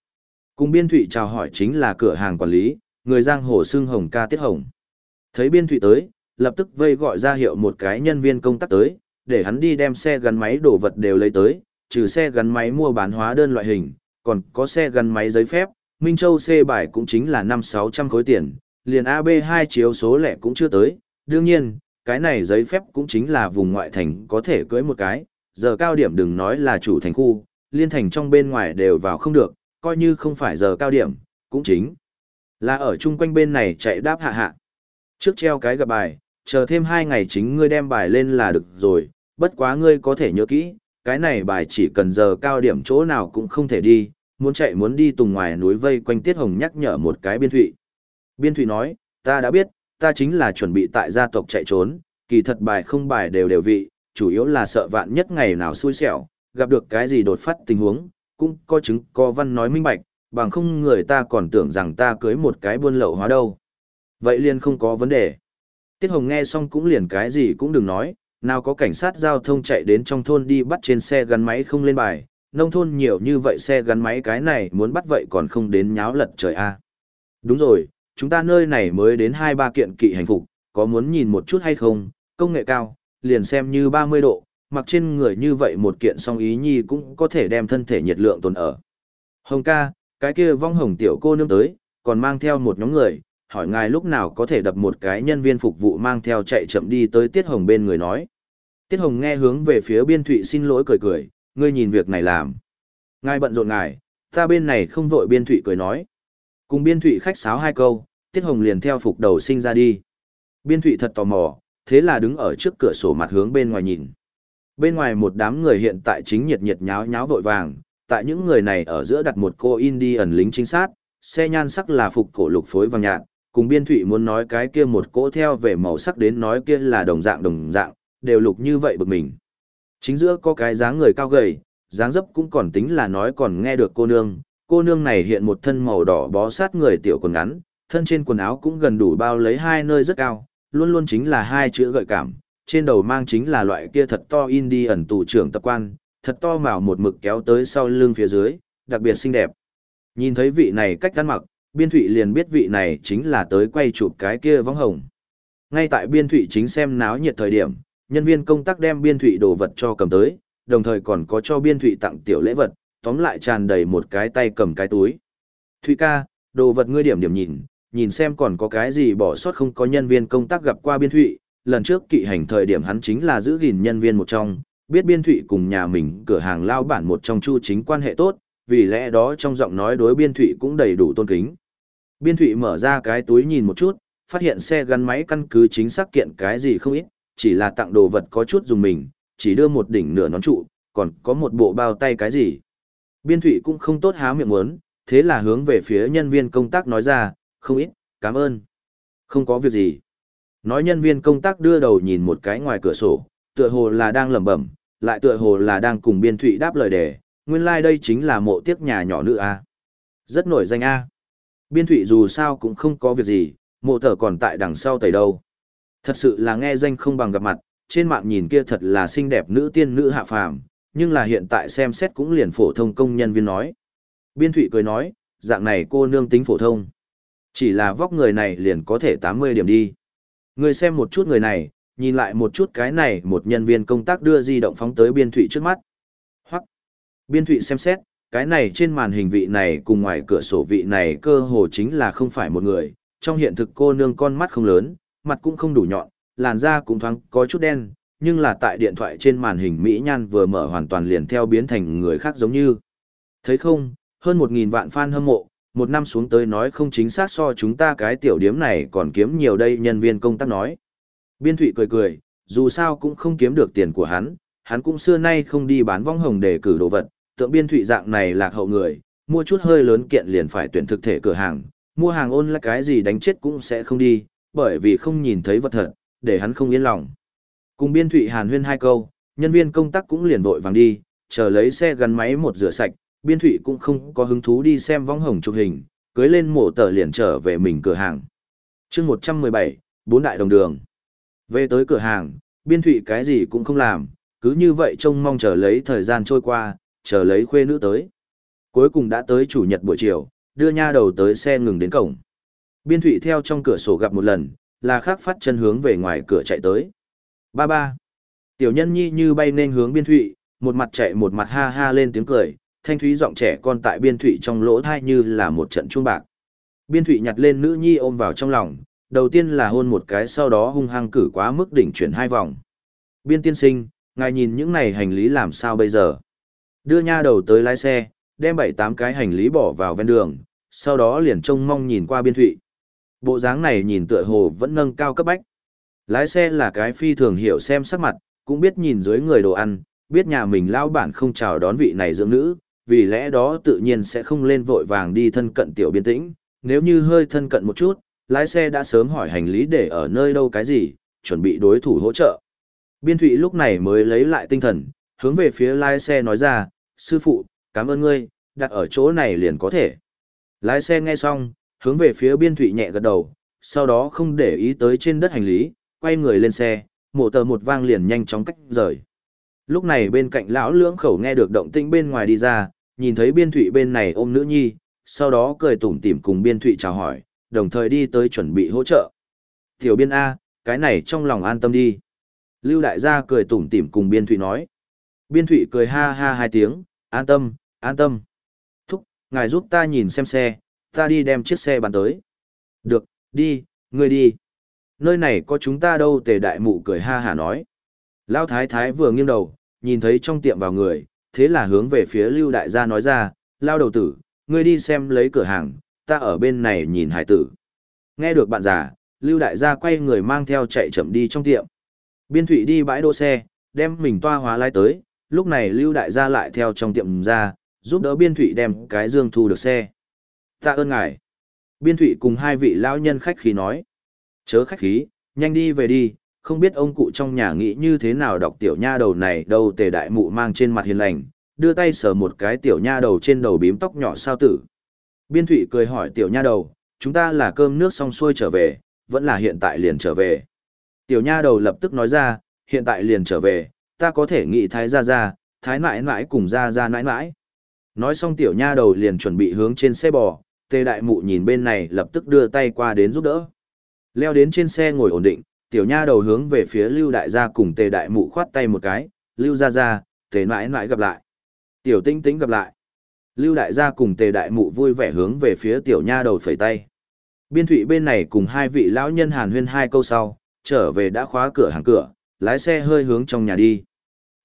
Cùng Biên Thụy chào hỏi chính là cửa hàng quản lý, người giang hồ xưng hồng ca tiết hồng. Thấy biên thụy tới, lập tức vây gọi ra hiệu một cái nhân viên công tác tới, để hắn đi đem xe gắn máy đồ vật đều lấy tới, trừ xe gắn máy mua bán hóa đơn loại hình, còn có xe gắn máy giấy phép, Minh Châu C bài cũng chính là 5-600 khối tiền, liền AB2 chiếu số lẻ cũng chưa tới, đương nhiên, cái này giấy phép cũng chính là vùng ngoại thành có thể cưới một cái, giờ cao điểm đừng nói là chủ thành khu, liên thành trong bên ngoài đều vào không được, coi như không phải giờ cao điểm, cũng chính là ở chung quanh bên này chạy đáp hạ hạ. Trước treo cái gặp bài, chờ thêm hai ngày chính ngươi đem bài lên là được rồi, bất quá ngươi có thể nhớ kỹ, cái này bài chỉ cần giờ cao điểm chỗ nào cũng không thể đi, muốn chạy muốn đi tùng ngoài núi vây quanh Tiết Hồng nhắc nhở một cái biên thụy. Biên thụy nói, ta đã biết, ta chính là chuẩn bị tại gia tộc chạy trốn, kỳ thật bài không bài đều đều vị, chủ yếu là sợ vạn nhất ngày nào xui xẻo, gặp được cái gì đột phát tình huống, cũng có chứng có văn nói minh bạch, bằng không người ta còn tưởng rằng ta cưới một cái buôn lậu hóa đâu. Vậy liền không có vấn đề. Tiết Hồng nghe xong cũng liền cái gì cũng đừng nói, nào có cảnh sát giao thông chạy đến trong thôn đi bắt trên xe gắn máy không lên bài, nông thôn nhiều như vậy xe gắn máy cái này muốn bắt vậy còn không đến nháo lật trời a. Đúng rồi, chúng ta nơi này mới đến hai ba kiện kỵ hành phục, có muốn nhìn một chút hay không, công nghệ cao, liền xem như 30 độ, mặc trên người như vậy một kiện song ý nhi cũng có thể đem thân thể nhiệt lượng tồn ở. Hồng ca, cái kia vong hồng tiểu cô nương tới, còn mang theo một nhóm người, hỏi ngài lúc nào có thể đập một cái nhân viên phục vụ mang theo chạy chậm đi tới Tiết Hồng bên người nói. Tiết Hồng nghe hướng về phía biên thụy xin lỗi cười cười, ngươi nhìn việc này làm. Ngài bận rộn ngài, ta bên này không vội biên thụy cười nói. Cùng biên thụy khách sáo hai câu, Tiết Hồng liền theo phục đầu sinh ra đi. Biên thụy thật tò mò, thế là đứng ở trước cửa sổ mặt hướng bên ngoài nhìn. Bên ngoài một đám người hiện tại chính nhiệt nhiệt nháo nháo vội vàng, tại những người này ở giữa đặt một cô ẩn lính chính sát, xe nhan sắc là phục cổ lục phối vàng nhạt, cùng biên thụy muốn nói cái kia một cỗ theo về màu sắc đến nói kia là đồng dạng đồng dạng, đều lục như vậy bực mình. Chính giữa có cái dáng người cao gầy, dáng dấp cũng còn tính là nói còn nghe được cô nương, cô nương này hiện một thân màu đỏ bó sát người tiểu quần ngắn, thân trên quần áo cũng gần đủ bao lấy hai nơi rất cao, luôn luôn chính là hai chữ gợi cảm, trên đầu mang chính là loại kia thật to in đi ẩn tù trưởng tập quan, thật to màu một mực kéo tới sau lưng phía dưới, đặc biệt xinh đẹp. Nhìn thấy vị này cách ăn mặc, biên thụy liền biết vị này chính là tới quay chụp cái kia vong hồng. Ngay tại biên thụy chính xem náo nhiệt thời điểm, nhân viên công tác đem biên thụy đồ vật cho cầm tới, đồng thời còn có cho biên thụy tặng tiểu lễ vật, tóm lại tràn đầy một cái tay cầm cái túi. Thụy ca, đồ vật ngươi điểm điểm nhìn, nhìn xem còn có cái gì bỏ sót không có nhân viên công tác gặp qua biên thụy, lần trước kỵ hành thời điểm hắn chính là giữ gìn nhân viên một trong, biết biên thụy cùng nhà mình cửa hàng lao bản một trong chu chính quan hệ tốt, vì lẽ đó trong giọng nói đối biên thụy cũng đầy đủ tôn kính. Biên thụy mở ra cái túi nhìn một chút, phát hiện xe gắn máy căn cứ chính xác kiện cái gì không ít, chỉ là tặng đồ vật có chút dùng mình, chỉ đưa một đỉnh nửa nón trụ, còn có một bộ bao tay cái gì. Biên thụy cũng không tốt há miệng muốn, thế là hướng về phía nhân viên công tác nói ra, không ít, cảm ơn. Không có việc gì. Nói nhân viên công tác đưa đầu nhìn một cái ngoài cửa sổ, tựa hồ là đang lẩm bẩm, lại tựa hồ là đang cùng biên thụy đáp lời đề, nguyên lai like đây chính là mộ tiếc nhà nhỏ nữ A. Rất nổi danh A. Biên thụy dù sao cũng không có việc gì, mộ thở còn tại đằng sau tẩy đâu. Thật sự là nghe danh không bằng gặp mặt, trên mạng nhìn kia thật là xinh đẹp nữ tiên nữ hạ phàm, nhưng là hiện tại xem xét cũng liền phổ thông công nhân viên nói. Biên thụy cười nói, dạng này cô nương tính phổ thông. Chỉ là vóc người này liền có thể 80 điểm đi. Người xem một chút người này, nhìn lại một chút cái này một nhân viên công tác đưa di động phóng tới biên thụy trước mắt. Hoặc, biên thụy xem xét, cái này trên màn hình vị này cùng ngoài cửa sổ vị này cơ hồ chính là không phải một người, trong hiện thực cô nương con mắt không lớn, mặt cũng không đủ nhọn, làn da cũng thoáng có chút đen, nhưng là tại điện thoại trên màn hình Mỹ Nhan vừa mở hoàn toàn liền theo biến thành người khác giống như. Thấy không, hơn 1.000 vạn fan hâm mộ, một năm xuống tới nói không chính xác so chúng ta cái tiểu điếm này còn kiếm nhiều đây nhân viên công tác nói. Biên Thụy cười cười, dù sao cũng không kiếm được tiền của hắn, hắn cũng xưa nay không đi bán vong hồng để cử đồ vật, tượng Biên Thụy dạng này lạc hậu người, mua chút hơi lớn kiện liền phải tuyển thực thể cửa hàng, mua hàng ôn là cái gì đánh chết cũng sẽ không đi, bởi vì không nhìn thấy vật thật, để hắn không yên lòng. Cùng Biên Thụy hàn huyên hai câu, nhân viên công tác cũng liền vội vàng đi, chờ lấy xe gắn máy một rửa sạch, Biên Thụy cũng không có hứng thú đi xem vong hồng chụp hình, cưới lên mổ tờ liền trở về mình cửa hàng. chương 117, bốn đại đồng đường. Về tới cửa hàng, biên thụy cái gì cũng không làm, cứ như vậy trông mong chờ lấy thời gian trôi qua, chờ lấy khuê nữ tới. Cuối cùng đã tới chủ nhật buổi chiều, đưa nha đầu tới xe ngừng đến cổng. Biên thụy theo trong cửa sổ gặp một lần, là khác phát chân hướng về ngoài cửa chạy tới. Ba ba. Tiểu nhân nhi như bay nên hướng biên thụy, một mặt chạy một mặt ha ha lên tiếng cười, thanh thúy giọng trẻ con tại biên thụy trong lỗ thai như là một trận chuông bạc. Biên thụy nhặt lên nữ nhi ôm vào trong lòng, đầu tiên là hôn một cái sau đó hung hăng cử quá mức đỉnh chuyển hai vòng. Biên tiên sinh, ngài nhìn những này hành lý làm sao bây giờ? Đưa nha đầu tới lái xe, đem bảy tám cái hành lý bỏ vào ven đường, sau đó liền trông mong nhìn qua biên thụy. Bộ dáng này nhìn tựa hồ vẫn nâng cao cấp bách. Lái xe là cái phi thường hiểu xem sắc mặt, cũng biết nhìn dưới người đồ ăn, biết nhà mình lao bản không chào đón vị này dưỡng nữ, vì lẽ đó tự nhiên sẽ không lên vội vàng đi thân cận tiểu biên tĩnh, nếu như hơi thân cận một chút, lái xe đã sớm hỏi hành lý để ở nơi đâu cái gì, chuẩn bị đối thủ hỗ trợ. Biên thụy lúc này mới lấy lại tinh thần, hướng về phía lái xe nói ra, sư phụ, cảm ơn ngươi, đặt ở chỗ này liền có thể. Lái xe nghe xong, hướng về phía biên thụy nhẹ gật đầu, sau đó không để ý tới trên đất hành lý, quay người lên xe, mộ tờ một vang liền nhanh chóng cách rời. Lúc này bên cạnh lão lưỡng khẩu nghe được động tĩnh bên ngoài đi ra, nhìn thấy biên thụy bên này ôm nữ nhi, sau đó cười tủm tỉm cùng biên thụy chào hỏi, đồng thời đi tới chuẩn bị hỗ trợ. Tiểu biên A, cái này trong lòng an tâm đi. Lưu đại gia cười tủm tỉm cùng biên thụy nói. Biên thụy cười ha ha hai tiếng, an tâm, an tâm. Thúc, ngài giúp ta nhìn xem xe, ta đi đem chiếc xe bán tới. Được, đi, ngươi đi. Nơi này có chúng ta đâu tề đại mụ cười ha hà nói. Lao thái thái vừa nghiêng đầu, nhìn thấy trong tiệm vào người, thế là hướng về phía Lưu Đại gia nói ra, lao đầu tử, ngươi đi xem lấy cửa hàng, ta ở bên này nhìn hải tử. Nghe được bạn già, Lưu Đại gia quay người mang theo chạy chậm đi trong tiệm. Biên Thụy đi bãi đỗ xe, đem mình toa hóa lái tới, lúc này Lưu Đại gia lại theo trong tiệm ra, giúp đỡ Biên Thụy đem cái dương thu được xe. Tạ ơn ngài. Biên Thụy cùng hai vị lão nhân khách khí nói. Chớ khách khí, nhanh đi về đi, không biết ông cụ trong nhà nghĩ như thế nào đọc tiểu nha đầu này đâu tề đại mụ mang trên mặt hiền lành, đưa tay sờ một cái tiểu nha đầu trên đầu bím tóc nhỏ sao tử. Biên Thụy cười hỏi tiểu nha đầu, chúng ta là cơm nước xong xuôi trở về, vẫn là hiện tại liền trở về. Tiểu nha đầu lập tức nói ra, hiện tại liền trở về, ta có thể nghĩ thái ra ra, thái mãi mãi cùng ra ra mãi mãi. Nói xong tiểu nha đầu liền chuẩn bị hướng trên xe bò, tề đại mụ nhìn bên này lập tức đưa tay qua đến giúp đỡ. Leo đến trên xe ngồi ổn định, tiểu nha đầu hướng về phía lưu đại gia cùng tề đại mụ khoát tay một cái, lưu ra ra, tề mãi mãi gặp lại. Tiểu tinh tinh gặp lại. Lưu đại gia cùng tề đại mụ vui vẻ hướng về phía tiểu nha đầu phẩy tay. Biên thụy bên này cùng hai vị lão nhân hàn huyên hai câu sau, trở về đã khóa cửa hàng cửa, lái xe hơi hướng trong nhà đi.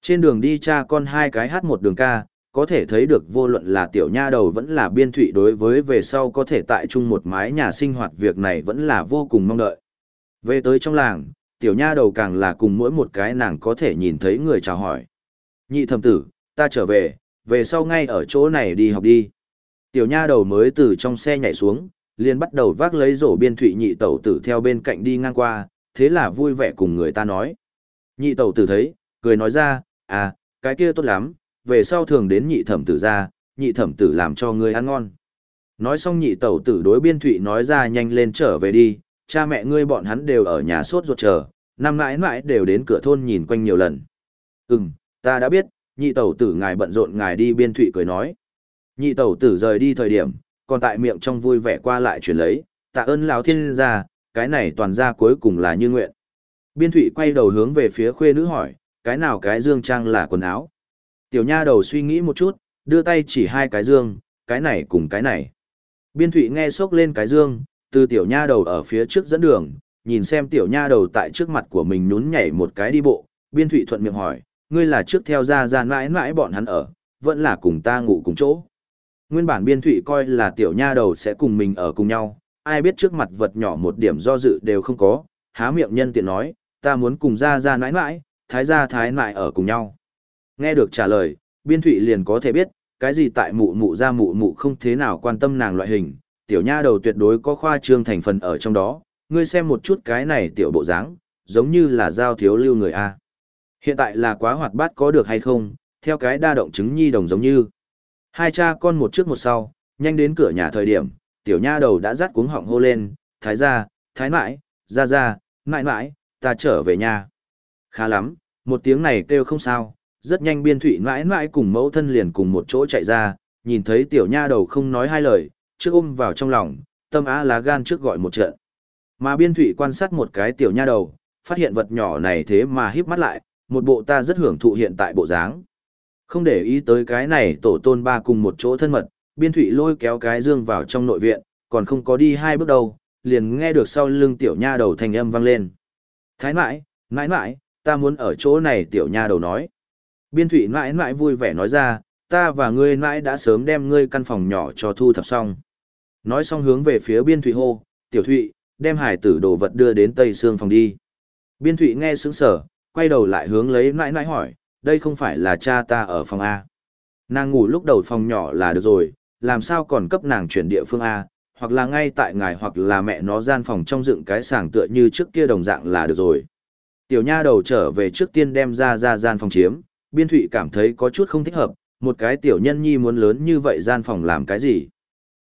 Trên đường đi cha con hai cái hát một đường ca, có thể thấy được vô luận là tiểu nha đầu vẫn là biên thụy đối với về sau có thể tại chung một mái nhà sinh hoạt việc này vẫn là vô cùng mong đợi. Về tới trong làng, tiểu nha đầu càng là cùng mỗi một cái nàng có thể nhìn thấy người chào hỏi. Nhị thầm tử, ta trở về, về sau ngay ở chỗ này đi học đi. Tiểu nha đầu mới từ trong xe nhảy xuống, liền bắt đầu vác lấy rổ biên thụy nhị tẩu tử theo bên cạnh đi ngang qua, thế là vui vẻ cùng người ta nói. Nhị tẩu tử thấy, cười nói ra, à, cái kia tốt lắm, về sau thường đến nhị thẩm tử ra, nhị thẩm tử làm cho ngươi ăn ngon. Nói xong nhị tẩu tử đối biên thụy nói ra nhanh lên trở về đi, cha mẹ ngươi bọn hắn đều ở nhà sốt ruột chờ, năm mãi mãi đều đến cửa thôn nhìn quanh nhiều lần. Ừm, ta đã biết, nhị tẩu tử ngài bận rộn ngài đi biên thụy cười nói. Nhị tẩu tử rời đi thời điểm, còn tại miệng trong vui vẻ qua lại chuyển lấy, tạ ơn lão thiên gia, cái này toàn ra cuối cùng là như nguyện. Biên thụy quay đầu hướng về phía khuê nữ hỏi, cái nào cái dương trang là quần áo. Tiểu nha đầu suy nghĩ một chút, đưa tay chỉ hai cái dương, cái này cùng cái này. Biên thụy nghe sốc lên cái dương, từ tiểu nha đầu ở phía trước dẫn đường, nhìn xem tiểu nha đầu tại trước mặt của mình nhún nhảy một cái đi bộ, biên thụy thuận miệng hỏi, ngươi là trước theo ra ra mãi mãi bọn hắn ở, vẫn là cùng ta ngủ cùng chỗ. Nguyên bản biên thụy coi là tiểu nha đầu sẽ cùng mình ở cùng nhau, ai biết trước mặt vật nhỏ một điểm do dự đều không có, há miệng nhân tiện nói, ta muốn cùng ra ra mãi mãi, thái ra thái mãi ở cùng nhau. Nghe được trả lời, biên thụy liền có thể biết, cái gì tại mụ mụ ra mụ mụ không thế nào quan tâm nàng loại hình, tiểu nha đầu tuyệt đối có khoa trương thành phần ở trong đó, ngươi xem một chút cái này tiểu bộ dáng, giống như là giao thiếu lưu người A. Hiện tại là quá hoạt bát có được hay không, theo cái đa động chứng nhi đồng giống như. Hai cha con một trước một sau, nhanh đến cửa nhà thời điểm, tiểu nha đầu đã dắt cuống họng hô lên, thái gia, thái mãi, ra ra, mãi mãi, ta trở về nhà. Khá lắm, một tiếng này kêu không sao, rất nhanh biên thụy mãi mãi cùng mẫu thân liền cùng một chỗ chạy ra, nhìn thấy tiểu nha đầu không nói hai lời, trước ôm vào trong lòng, tâm á lá gan trước gọi một trận. Mà biên thụy quan sát một cái tiểu nha đầu, phát hiện vật nhỏ này thế mà híp mắt lại, một bộ ta rất hưởng thụ hiện tại bộ dáng. Không để ý tới cái này tổ tôn ba cùng một chỗ thân mật, biên thụy lôi kéo cái dương vào trong nội viện, còn không có đi hai bước đâu, liền nghe được sau lưng tiểu nha đầu thành âm vang lên. Thái mãi, mãi mãi, ta muốn ở chỗ này tiểu nha đầu nói. Biên thụy mãi mãi vui vẻ nói ra, ta và ngươi mãi đã sớm đem ngươi căn phòng nhỏ cho thu thập xong. Nói xong hướng về phía biên thụy hô, tiểu thụy, đem hải tử đồ vật đưa đến tây xương phòng đi. Biên thụy nghe sướng sở, quay đầu lại hướng lấy mãi mãi hỏi, đây không phải là cha ta ở phòng A. Nàng ngủ lúc đầu phòng nhỏ là được rồi, làm sao còn cấp nàng chuyển địa phương A, hoặc là ngay tại ngài hoặc là mẹ nó gian phòng trong dựng cái sàng tựa như trước kia đồng dạng là được rồi. Tiểu nha đầu trở về trước tiên đem ra ra gian phòng chiếm, biên thụy cảm thấy có chút không thích hợp, một cái tiểu nhân nhi muốn lớn như vậy gian phòng làm cái gì.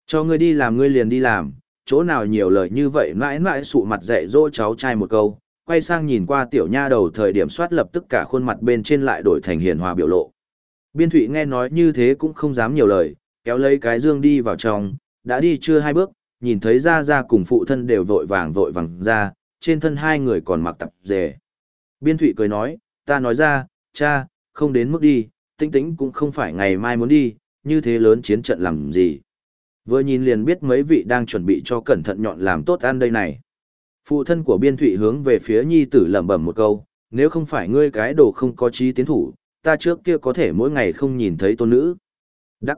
Cho ngươi đi làm ngươi liền đi làm, chỗ nào nhiều lời như vậy mãi mãi sụ mặt dạy dỗ cháu trai một câu, quay sang nhìn qua tiểu nha đầu thời điểm soát lập tức cả khuôn mặt bên trên lại đổi thành hiền hòa biểu lộ. Biên thụy nghe nói như thế cũng không dám nhiều lời, kéo lấy cái dương đi vào trong, đã đi chưa hai bước, nhìn thấy ra ra cùng phụ thân đều vội vàng vội vàng ra, trên thân hai người còn mặc tập dề. Biên thụy cười nói, ta nói ra, cha, không đến mức đi, tinh tĩnh cũng không phải ngày mai muốn đi, như thế lớn chiến trận làm gì. Vừa nhìn liền biết mấy vị đang chuẩn bị cho cẩn thận nhọn làm tốt ăn đây này. Phụ thân của biên thụy hướng về phía nhi tử lẩm bẩm một câu, nếu không phải ngươi cái đồ không có trí tiến thủ, ta trước kia có thể mỗi ngày không nhìn thấy tôn nữ. Đắc.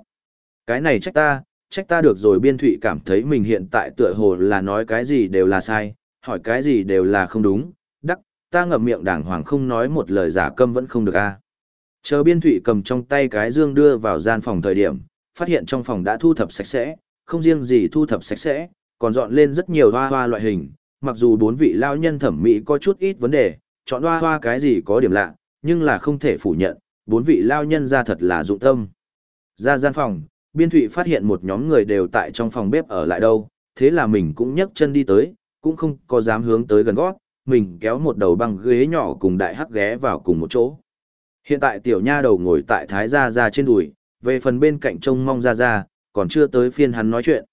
Cái này trách ta, trách ta được rồi biên thụy cảm thấy mình hiện tại tựa hồ là nói cái gì đều là sai, hỏi cái gì đều là không đúng. Đắc, ta ngậm miệng đàng hoàng không nói một lời giả câm vẫn không được a Chờ biên thụy cầm trong tay cái dương đưa vào gian phòng thời điểm, phát hiện trong phòng đã thu thập sạch sẽ, không riêng gì thu thập sạch sẽ, còn dọn lên rất nhiều hoa hoa loại hình, mặc dù bốn vị lao nhân thẩm mỹ có chút ít vấn đề, chọn hoa hoa cái gì có điểm lạ, nhưng là không thể phủ nhận, bốn vị lao nhân ra thật là dụng tâm. Ra gian phòng, biên thụy phát hiện một nhóm người đều tại trong phòng bếp ở lại đâu, thế là mình cũng nhấc chân đi tới, cũng không có dám hướng tới gần gót, mình kéo một đầu băng ghế nhỏ cùng đại hắc ghé vào cùng một chỗ. Hiện tại tiểu nha đầu ngồi tại thái gia gia trên đùi, về phần bên cạnh trông mong gia gia còn chưa tới phiên hắn nói chuyện.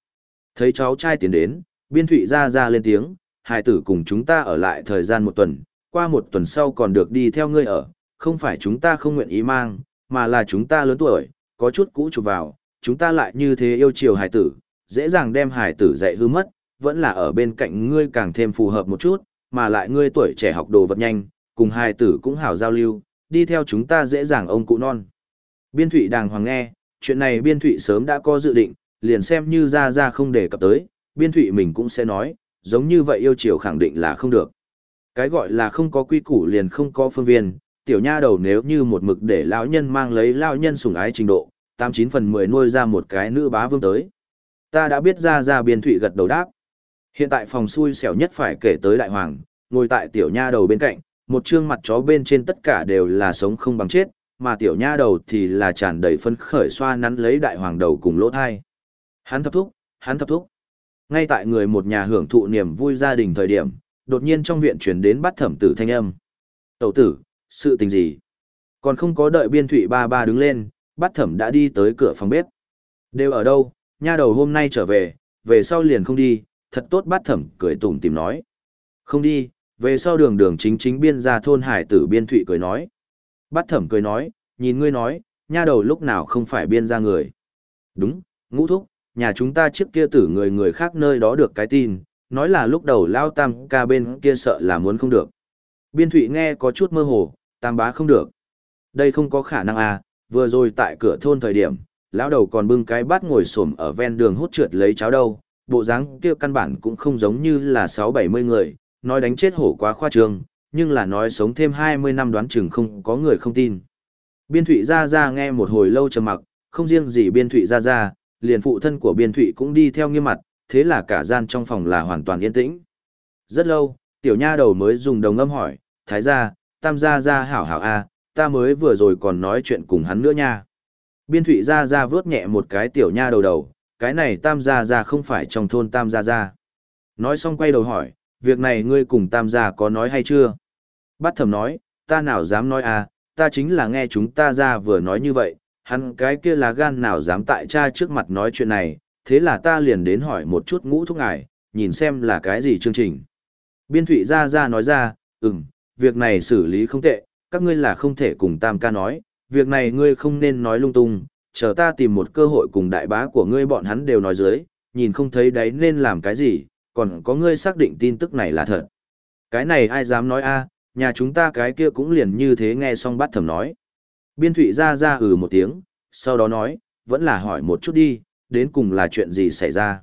Thấy cháu trai tiến đến, biên thụy gia gia lên tiếng, hài tử cùng chúng ta ở lại thời gian một tuần, qua một tuần sau còn được đi theo ngươi ở, không phải chúng ta không nguyện ý mang, mà là chúng ta lớn tuổi, có chút cũ chụp vào, chúng ta lại như thế yêu chiều hài tử, dễ dàng đem hài tử dạy hư mất, vẫn là ở bên cạnh ngươi càng thêm phù hợp một chút, mà lại ngươi tuổi trẻ học đồ vật nhanh, cùng hài tử cũng hảo giao lưu, đi theo chúng ta dễ dàng ông cụ non. Biên thụy đàng hoàng nghe, chuyện này biên thụy sớm đã có dự định, liền xem như ra ra không đề cập tới, biên thụy mình cũng sẽ nói, giống như vậy yêu chiều khẳng định là không được. Cái gọi là không có quy củ liền không có phương viên, tiểu nha đầu nếu như một mực để lão nhân mang lấy lão nhân sủng ái trình độ, 89 phần 10 nuôi ra một cái nữ bá vương tới. Ta đã biết ra ra biên thụy gật đầu đáp. Hiện tại phòng xui xẻo nhất phải kể tới đại hoàng, ngồi tại tiểu nha đầu bên cạnh, một trương mặt chó bên trên tất cả đều là sống không bằng chết, mà tiểu nha đầu thì là tràn đầy phân khởi xoa nắn lấy đại hoàng đầu cùng lỗ thai. Hắn thập thúc, hắn thập thúc. Ngay tại người một nhà hưởng thụ niềm vui gia đình thời điểm, đột nhiên trong viện chuyển đến bắt thẩm tử thanh âm. Tẩu tử, sự tình gì? Còn không có đợi biên thụy ba ba đứng lên, bắt thẩm đã đi tới cửa phòng bếp. Đều ở đâu, nha đầu hôm nay trở về, về sau liền không đi, thật tốt bắt thẩm cười tủm tìm nói. Không đi, về sau đường đường chính chính biên ra thôn hải tử biên thụy cười nói. Bát thẩm cười nói, nhìn ngươi nói, nha đầu lúc nào không phải biên ra người. Đúng, ngũ thúc, nhà chúng ta trước kia tử người người khác nơi đó được cái tin, nói là lúc đầu lao tam ca bên kia sợ là muốn không được. Biên thụy nghe có chút mơ hồ, tam bá không được. Đây không có khả năng à, vừa rồi tại cửa thôn thời điểm, lão đầu còn bưng cái bát ngồi xổm ở ven đường hút trượt lấy cháo đâu, bộ dáng kia căn bản cũng không giống như là sáu bảy mươi người, nói đánh chết hổ quá khoa trương, nhưng là nói sống thêm 20 năm đoán chừng không có người không tin. Biên Thụy ra ra nghe một hồi lâu trầm mặc, không riêng gì Biên Thụy ra ra, liền phụ thân của Biên Thụy cũng đi theo nghiêm mặt, thế là cả gian trong phòng là hoàn toàn yên tĩnh. Rất lâu, tiểu nha đầu mới dùng đồng âm hỏi, thái gia, tam gia gia hảo hảo a, ta mới vừa rồi còn nói chuyện cùng hắn nữa nha. Biên Thụy ra ra vướt nhẹ một cái tiểu nha đầu đầu, cái này tam gia gia không phải trong thôn tam gia gia. Nói xong quay đầu hỏi, việc này ngươi cùng tam gia có nói hay chưa? Bát thẩm nói, ta nào dám nói à, ta chính là nghe chúng ta ra vừa nói như vậy, hắn cái kia là gan nào dám tại cha trước mặt nói chuyện này, thế là ta liền đến hỏi một chút ngũ thúc ngài, nhìn xem là cái gì chương trình. Biên thụy ra ra nói ra, ừm, việc này xử lý không tệ, các ngươi là không thể cùng tam ca nói, việc này ngươi không nên nói lung tung, chờ ta tìm một cơ hội cùng đại bá của ngươi bọn hắn đều nói dưới, nhìn không thấy đấy nên làm cái gì, còn có ngươi xác định tin tức này là thật. Cái này ai dám nói a nhà chúng ta cái kia cũng liền như thế nghe xong bắt thầm nói. Biên thụy ra ra ừ một tiếng, sau đó nói, vẫn là hỏi một chút đi, đến cùng là chuyện gì xảy ra.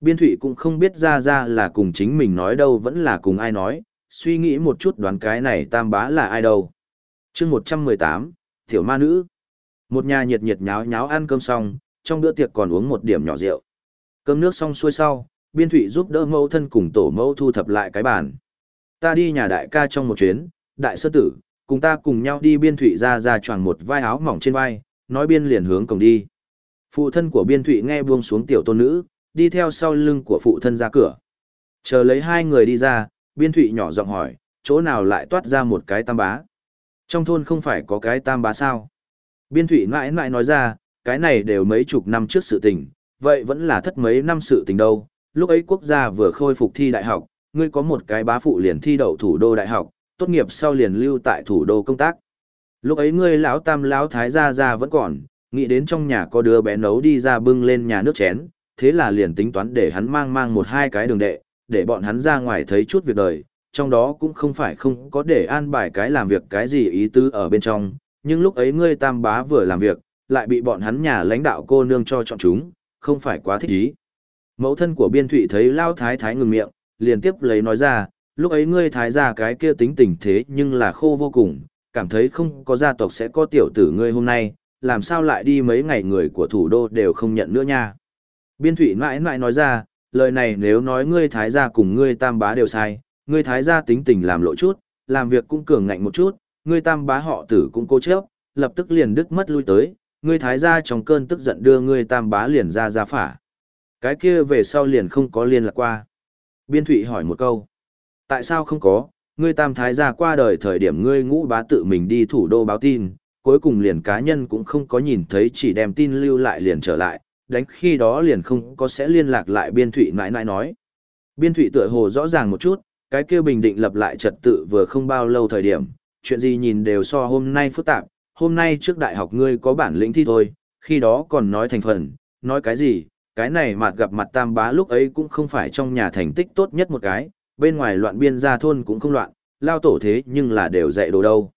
Biên thụy cũng không biết ra ra là cùng chính mình nói đâu vẫn là cùng ai nói, suy nghĩ một chút đoán cái này tam bá là ai đâu. chương 118, Tiểu Ma Nữ. Một nhà nhiệt nhiệt nháo nháo ăn cơm xong, trong bữa tiệc còn uống một điểm nhỏ rượu. Cơm nước xong xuôi sau, biên thụy giúp đỡ mẫu thân cùng tổ mẫu thu thập lại cái bàn ta đi nhà đại ca trong một chuyến, đại sơ tử, cùng ta cùng nhau đi biên thụy ra ra choàng một vai áo mỏng trên vai, nói biên liền hướng cổng đi. Phụ thân của biên thụy nghe buông xuống tiểu tôn nữ, đi theo sau lưng của phụ thân ra cửa. Chờ lấy hai người đi ra, biên thụy nhỏ giọng hỏi, chỗ nào lại toát ra một cái tam bá. Trong thôn không phải có cái tam bá sao. Biên thụy mãi mãi nói ra, cái này đều mấy chục năm trước sự tình, vậy vẫn là thất mấy năm sự tình đâu. Lúc ấy quốc gia vừa khôi phục thi đại học, ngươi có một cái bá phụ liền thi đậu thủ đô đại học, tốt nghiệp sau liền lưu tại thủ đô công tác. Lúc ấy ngươi lão tam lão thái gia gia vẫn còn, nghĩ đến trong nhà có đứa bé nấu đi ra bưng lên nhà nước chén, thế là liền tính toán để hắn mang mang một hai cái đường đệ, để bọn hắn ra ngoài thấy chút việc đời, trong đó cũng không phải không có để an bài cái làm việc cái gì ý tứ ở bên trong, nhưng lúc ấy ngươi tam bá vừa làm việc, lại bị bọn hắn nhà lãnh đạo cô nương cho chọn chúng, không phải quá thích ý. Mẫu thân của biên thụy thấy lao thái thái ngừng miệng, liền tiếp lấy nói ra, lúc ấy ngươi thái ra cái kia tính tình thế nhưng là khô vô cùng, cảm thấy không có gia tộc sẽ có tiểu tử ngươi hôm nay, làm sao lại đi mấy ngày người của thủ đô đều không nhận nữa nha. Biên thụy mãi mãi nói ra, lời này nếu nói ngươi thái gia cùng ngươi tam bá đều sai, ngươi thái gia tính tình làm lộ chút, làm việc cũng cường ngạnh một chút, ngươi tam bá họ tử cũng cố chấp, lập tức liền đứt mất lui tới, ngươi thái gia trong cơn tức giận đưa ngươi tam bá liền ra ra phả. Cái kia về sau liền không có liên lạc qua. Biên thụy hỏi một câu. Tại sao không có, ngươi tam thái gia qua đời thời điểm ngươi ngũ bá tự mình đi thủ đô báo tin, cuối cùng liền cá nhân cũng không có nhìn thấy chỉ đem tin lưu lại liền trở lại, đánh khi đó liền không có sẽ liên lạc lại biên thụy mãi mãi nói. Biên thụy tựa hồ rõ ràng một chút, cái kia bình định lập lại trật tự vừa không bao lâu thời điểm, chuyện gì nhìn đều so hôm nay phức tạp, hôm nay trước đại học ngươi có bản lĩnh thi thôi, khi đó còn nói thành phần, nói cái gì, cái này mạt gặp mặt tam bá lúc ấy cũng không phải trong nhà thành tích tốt nhất một cái, bên ngoài loạn biên gia thôn cũng không loạn, lao tổ thế nhưng là đều dạy đồ đâu.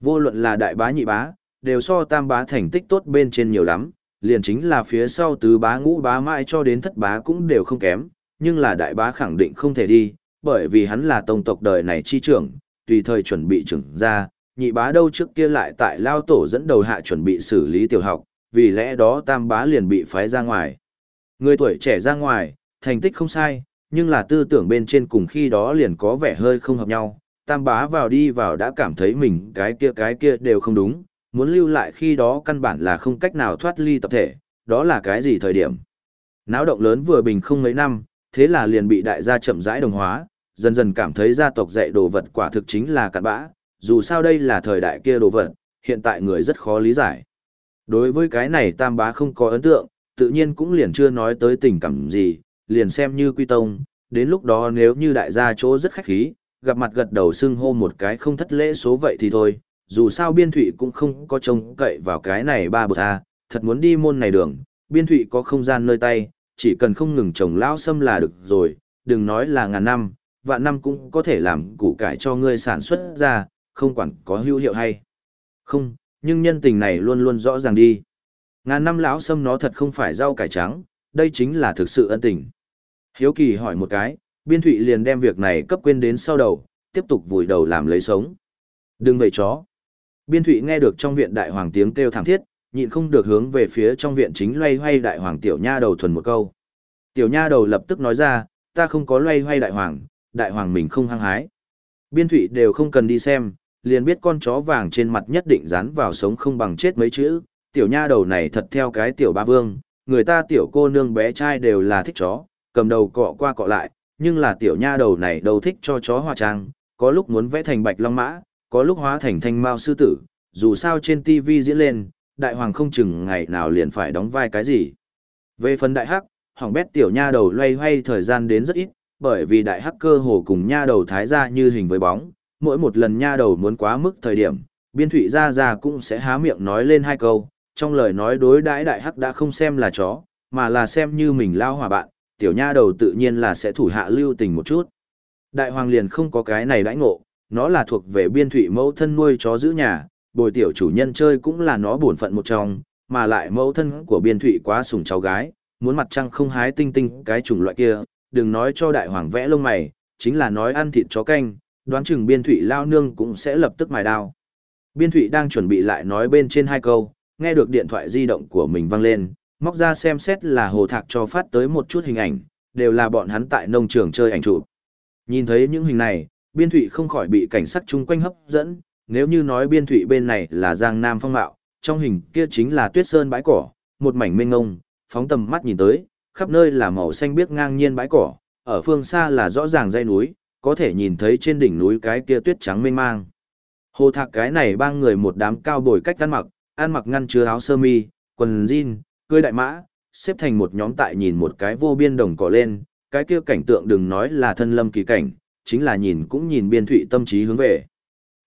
Vô luận là đại bá nhị bá, đều so tam bá thành tích tốt bên trên nhiều lắm, liền chính là phía sau tứ bá ngũ bá mãi cho đến thất bá cũng đều không kém, nhưng là đại bá khẳng định không thể đi, bởi vì hắn là tông tộc đời này chi trưởng, tùy thời chuẩn bị trưởng ra, nhị bá đâu trước kia lại tại lao tổ dẫn đầu hạ chuẩn bị xử lý tiểu học, vì lẽ đó tam bá liền bị phái ra ngoài. Người tuổi trẻ ra ngoài, thành tích không sai, nhưng là tư tưởng bên trên cùng khi đó liền có vẻ hơi không hợp nhau. Tam bá vào đi vào đã cảm thấy mình cái kia cái kia đều không đúng, muốn lưu lại khi đó căn bản là không cách nào thoát ly tập thể, đó là cái gì thời điểm. Náo động lớn vừa bình không mấy năm, thế là liền bị đại gia chậm rãi đồng hóa, dần dần cảm thấy gia tộc dạy đồ vật quả thực chính là cặn bã, dù sao đây là thời đại kia đồ vật, hiện tại người rất khó lý giải. Đối với cái này tam bá không có ấn tượng, tự nhiên cũng liền chưa nói tới tình cảm gì, liền xem như quy tông, đến lúc đó nếu như đại gia chỗ rất khách khí, gặp mặt gật đầu xưng hô một cái không thất lễ số vậy thì thôi, dù sao biên thụy cũng không có trông cậy vào cái này ba bậc A, thật muốn đi môn này đường, biên thụy có không gian nơi tay, chỉ cần không ngừng trồng lao xâm là được rồi, đừng nói là ngàn năm, vạn năm cũng có thể làm củ cải cho ngươi sản xuất ra, không quản có hữu hiệu hay không, nhưng nhân tình này luôn luôn rõ ràng đi. Ngàn năm lão sâm nó thật không phải rau cải trắng, đây chính là thực sự ân tình. Hiếu kỳ hỏi một cái, biên thụy liền đem việc này cấp quên đến sau đầu, tiếp tục vùi đầu làm lấy sống. Đừng vậy chó. Biên thụy nghe được trong viện đại hoàng tiếng kêu thẳng thiết, nhịn không được hướng về phía trong viện chính loay hoay đại hoàng tiểu nha đầu thuần một câu. Tiểu nha đầu lập tức nói ra, ta không có loay hoay đại hoàng, đại hoàng mình không hăng hái. Biên thụy đều không cần đi xem, liền biết con chó vàng trên mặt nhất định dán vào sống không bằng chết mấy chữ, tiểu nha đầu này thật theo cái tiểu ba vương, người ta tiểu cô nương bé trai đều là thích chó, cầm đầu cọ qua cọ lại, nhưng là tiểu nha đầu này đâu thích cho chó hóa trang, có lúc muốn vẽ thành bạch long mã, có lúc hóa thành thanh mao sư tử, dù sao trên TV diễn lên, đại hoàng không chừng ngày nào liền phải đóng vai cái gì. Về phần đại hắc, hỏng bét tiểu nha đầu loay hoay thời gian đến rất ít, bởi vì đại hắc cơ hồ cùng nha đầu thái ra như hình với bóng, mỗi một lần nha đầu muốn quá mức thời điểm, biên thủy ra ra cũng sẽ há miệng nói lên hai câu, trong lời nói đối đãi đại hắc đã không xem là chó, mà là xem như mình lao hòa bạn, tiểu nha đầu tự nhiên là sẽ thủ hạ lưu tình một chút. Đại hoàng liền không có cái này đãi ngộ, nó là thuộc về biên thụy mẫu thân nuôi chó giữ nhà, bồi tiểu chủ nhân chơi cũng là nó bổn phận một trong, mà lại mẫu thân của biên thụy quá sùng cháu gái, muốn mặt trăng không hái tinh tinh cái chủng loại kia, đừng nói cho đại hoàng vẽ lông mày, chính là nói ăn thịt chó canh, đoán chừng biên thụy lao nương cũng sẽ lập tức mài đao. Biên thụy đang chuẩn bị lại nói bên trên hai câu, nghe được điện thoại di động của mình vang lên, móc ra xem xét là hồ thạc cho phát tới một chút hình ảnh, đều là bọn hắn tại nông trường chơi ảnh chụp. Nhìn thấy những hình này, biên thụy không khỏi bị cảnh sắc chung quanh hấp dẫn, nếu như nói biên thụy bên này là giang nam phong mạo, trong hình kia chính là tuyết sơn bãi cỏ, một mảnh mênh ngông, phóng tầm mắt nhìn tới, khắp nơi là màu xanh biếc ngang nhiên bãi cỏ, ở phương xa là rõ ràng dãy núi, có thể nhìn thấy trên đỉnh núi cái kia tuyết trắng mênh mang. Hồ thạc cái này ba người một đám cao bồi cách ăn mặc, ăn mặc ngăn chứa áo sơ mi, quần jean, cưỡi đại mã, xếp thành một nhóm tại nhìn một cái vô biên đồng cỏ lên, cái kia cảnh tượng đừng nói là thân lâm kỳ cảnh, chính là nhìn cũng nhìn biên thụy tâm trí hướng về.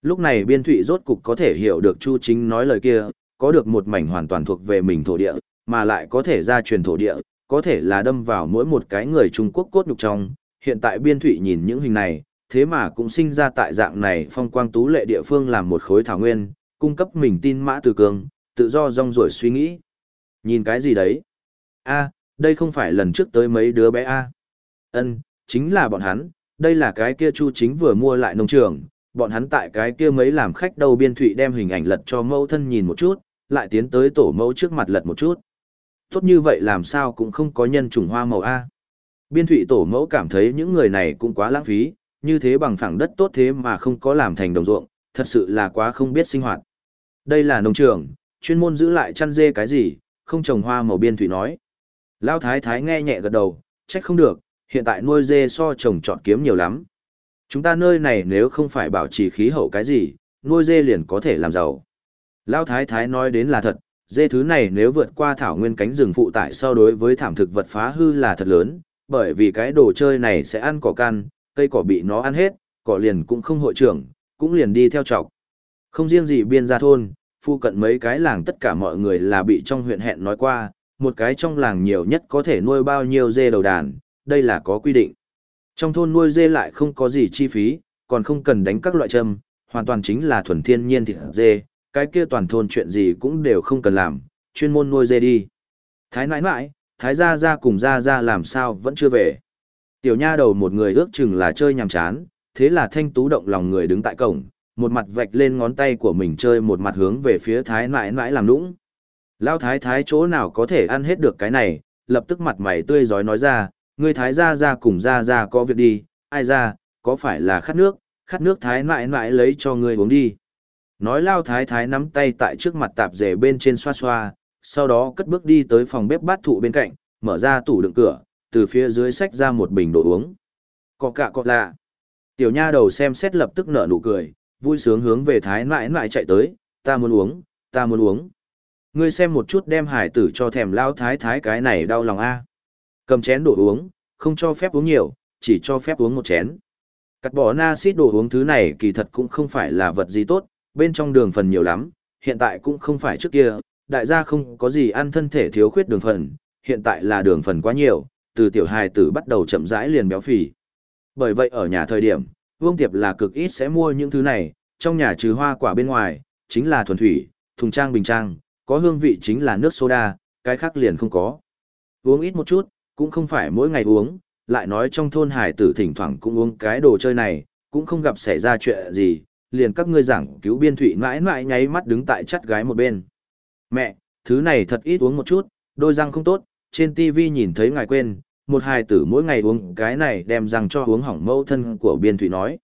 Lúc này biên thụy rốt cục có thể hiểu được Chu Chính nói lời kia, có được một mảnh hoàn toàn thuộc về mình thổ địa, mà lại có thể ra truyền thổ địa, có thể là đâm vào mỗi một cái người Trung Quốc cốt nhục trong. Hiện tại biên thụy nhìn những hình này, thế mà cũng sinh ra tại dạng này phong quang tú lệ địa phương làm một khối thảo nguyên, cung cấp mình tin mã từ cường, tự do rong ruổi suy nghĩ. Nhìn cái gì đấy? a đây không phải lần trước tới mấy đứa bé a ân chính là bọn hắn, đây là cái kia Chu Chính vừa mua lại nông trường, bọn hắn tại cái kia mấy làm khách đầu biên thụy đem hình ảnh lật cho mẫu thân nhìn một chút, lại tiến tới tổ mẫu trước mặt lật một chút. Tốt như vậy làm sao cũng không có nhân trùng hoa màu A. Biên thụy tổ mẫu cảm thấy những người này cũng quá lãng phí, như thế bằng phẳng đất tốt thế mà không có làm thành đồng ruộng, thật sự là quá không biết sinh hoạt. Đây là nông trường, chuyên môn giữ lại chăn dê cái gì, không trồng hoa màu biên thủy nói. Lao thái thái nghe nhẹ gật đầu, trách không được, hiện tại nuôi dê so trồng trọt kiếm nhiều lắm. Chúng ta nơi này nếu không phải bảo trì khí hậu cái gì, nuôi dê liền có thể làm giàu. Lao thái thái nói đến là thật, dê thứ này nếu vượt qua thảo nguyên cánh rừng phụ tải so đối với thảm thực vật phá hư là thật lớn, bởi vì cái đồ chơi này sẽ ăn cỏ can cây cỏ bị nó ăn hết, cỏ liền cũng không hội trưởng, cũng liền đi theo trọc. Không riêng gì biên gia thôn, phu cận mấy cái làng tất cả mọi người là bị trong huyện hẹn nói qua, một cái trong làng nhiều nhất có thể nuôi bao nhiêu dê đầu đàn, đây là có quy định. Trong thôn nuôi dê lại không có gì chi phí, còn không cần đánh các loại châm, hoàn toàn chính là thuần thiên nhiên thịt dê, cái kia toàn thôn chuyện gì cũng đều không cần làm, chuyên môn nuôi dê đi. Thái nãi nãi, thái gia gia cùng gia gia làm sao vẫn chưa về. Tiểu nha đầu một người ước chừng là chơi nhàm chán, thế là thanh tú động lòng người đứng tại cổng, một mặt vạch lên ngón tay của mình chơi một mặt hướng về phía thái nãi nãi làm lũng. Lao thái thái chỗ nào có thể ăn hết được cái này, lập tức mặt mày tươi giói nói ra, ngươi thái gia gia cùng gia gia có việc đi, ai ra, có phải là khát nước, khát nước thái nãi nãi lấy cho ngươi uống đi. Nói lao thái thái nắm tay tại trước mặt tạp rể bên trên xoa xoa, sau đó cất bước đi tới phòng bếp bát thụ bên cạnh, mở ra tủ đựng cửa, từ phía dưới xách ra một bình đồ uống. Có cả cọt lạ. Tiểu nha đầu xem xét lập tức nở nụ cười, vui sướng hướng về thái nãi nãi chạy tới, ta muốn uống, ta muốn uống. Ngươi xem một chút đem hải tử cho thèm lao thái thái cái này đau lòng a. Cầm chén đổ uống, không cho phép uống nhiều, chỉ cho phép uống một chén. Cắt bỏ na xít đồ uống thứ này kỳ thật cũng không phải là vật gì tốt, bên trong đường phần nhiều lắm, hiện tại cũng không phải trước kia, đại gia không có gì ăn thân thể thiếu khuyết đường phần, hiện tại là đường phần quá nhiều, từ tiểu hài tử bắt đầu chậm rãi liền béo phì. Bởi vậy ở nhà thời điểm, Vương Tiệp là cực ít sẽ mua những thứ này, trong nhà trừ hoa quả bên ngoài, chính là thuần thủy, thùng trang bình trang, có hương vị chính là nước soda, cái khác liền không có. Uống ít một chút, cũng không phải mỗi ngày uống, lại nói trong thôn hải tử thỉnh thoảng cũng uống cái đồ chơi này, cũng không gặp xảy ra chuyện gì, liền các ngươi giảng cứu biên thụy mãi mãi nháy mắt đứng tại chắt gái một bên. Mẹ, thứ này thật ít uống một chút, đôi răng không tốt, trên TV nhìn thấy ngài quên, một hài tử mỗi ngày uống cái này đem răng cho uống hỏng mẫu thân của biên thụy nói.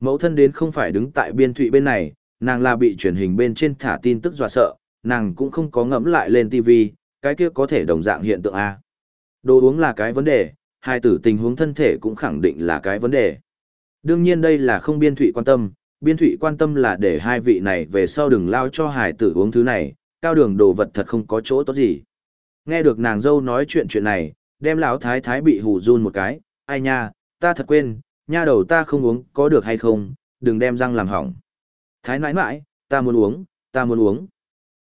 Mẫu thân đến không phải đứng tại biên thụy bên này, nàng là bị truyền hình bên trên thả tin tức dọa sợ, nàng cũng không có ngẫm lại lên TV, cái kia có thể đồng dạng hiện tượng A. Đồ uống là cái vấn đề, hai tử tình huống thân thể cũng khẳng định là cái vấn đề. Đương nhiên đây là không biên thụy quan tâm, biên thụy quan tâm là để hai vị này về sau đừng lao cho hải tử uống thứ này, cao đường đồ vật thật không có chỗ tốt gì. Nghe được nàng dâu nói chuyện chuyện này, đem lão thái thái bị hù run một cái, ai nha, ta thật quên, nha đầu ta không uống có được hay không, đừng đem răng làm hỏng. Thái nãi nãi, ta muốn uống, ta muốn uống.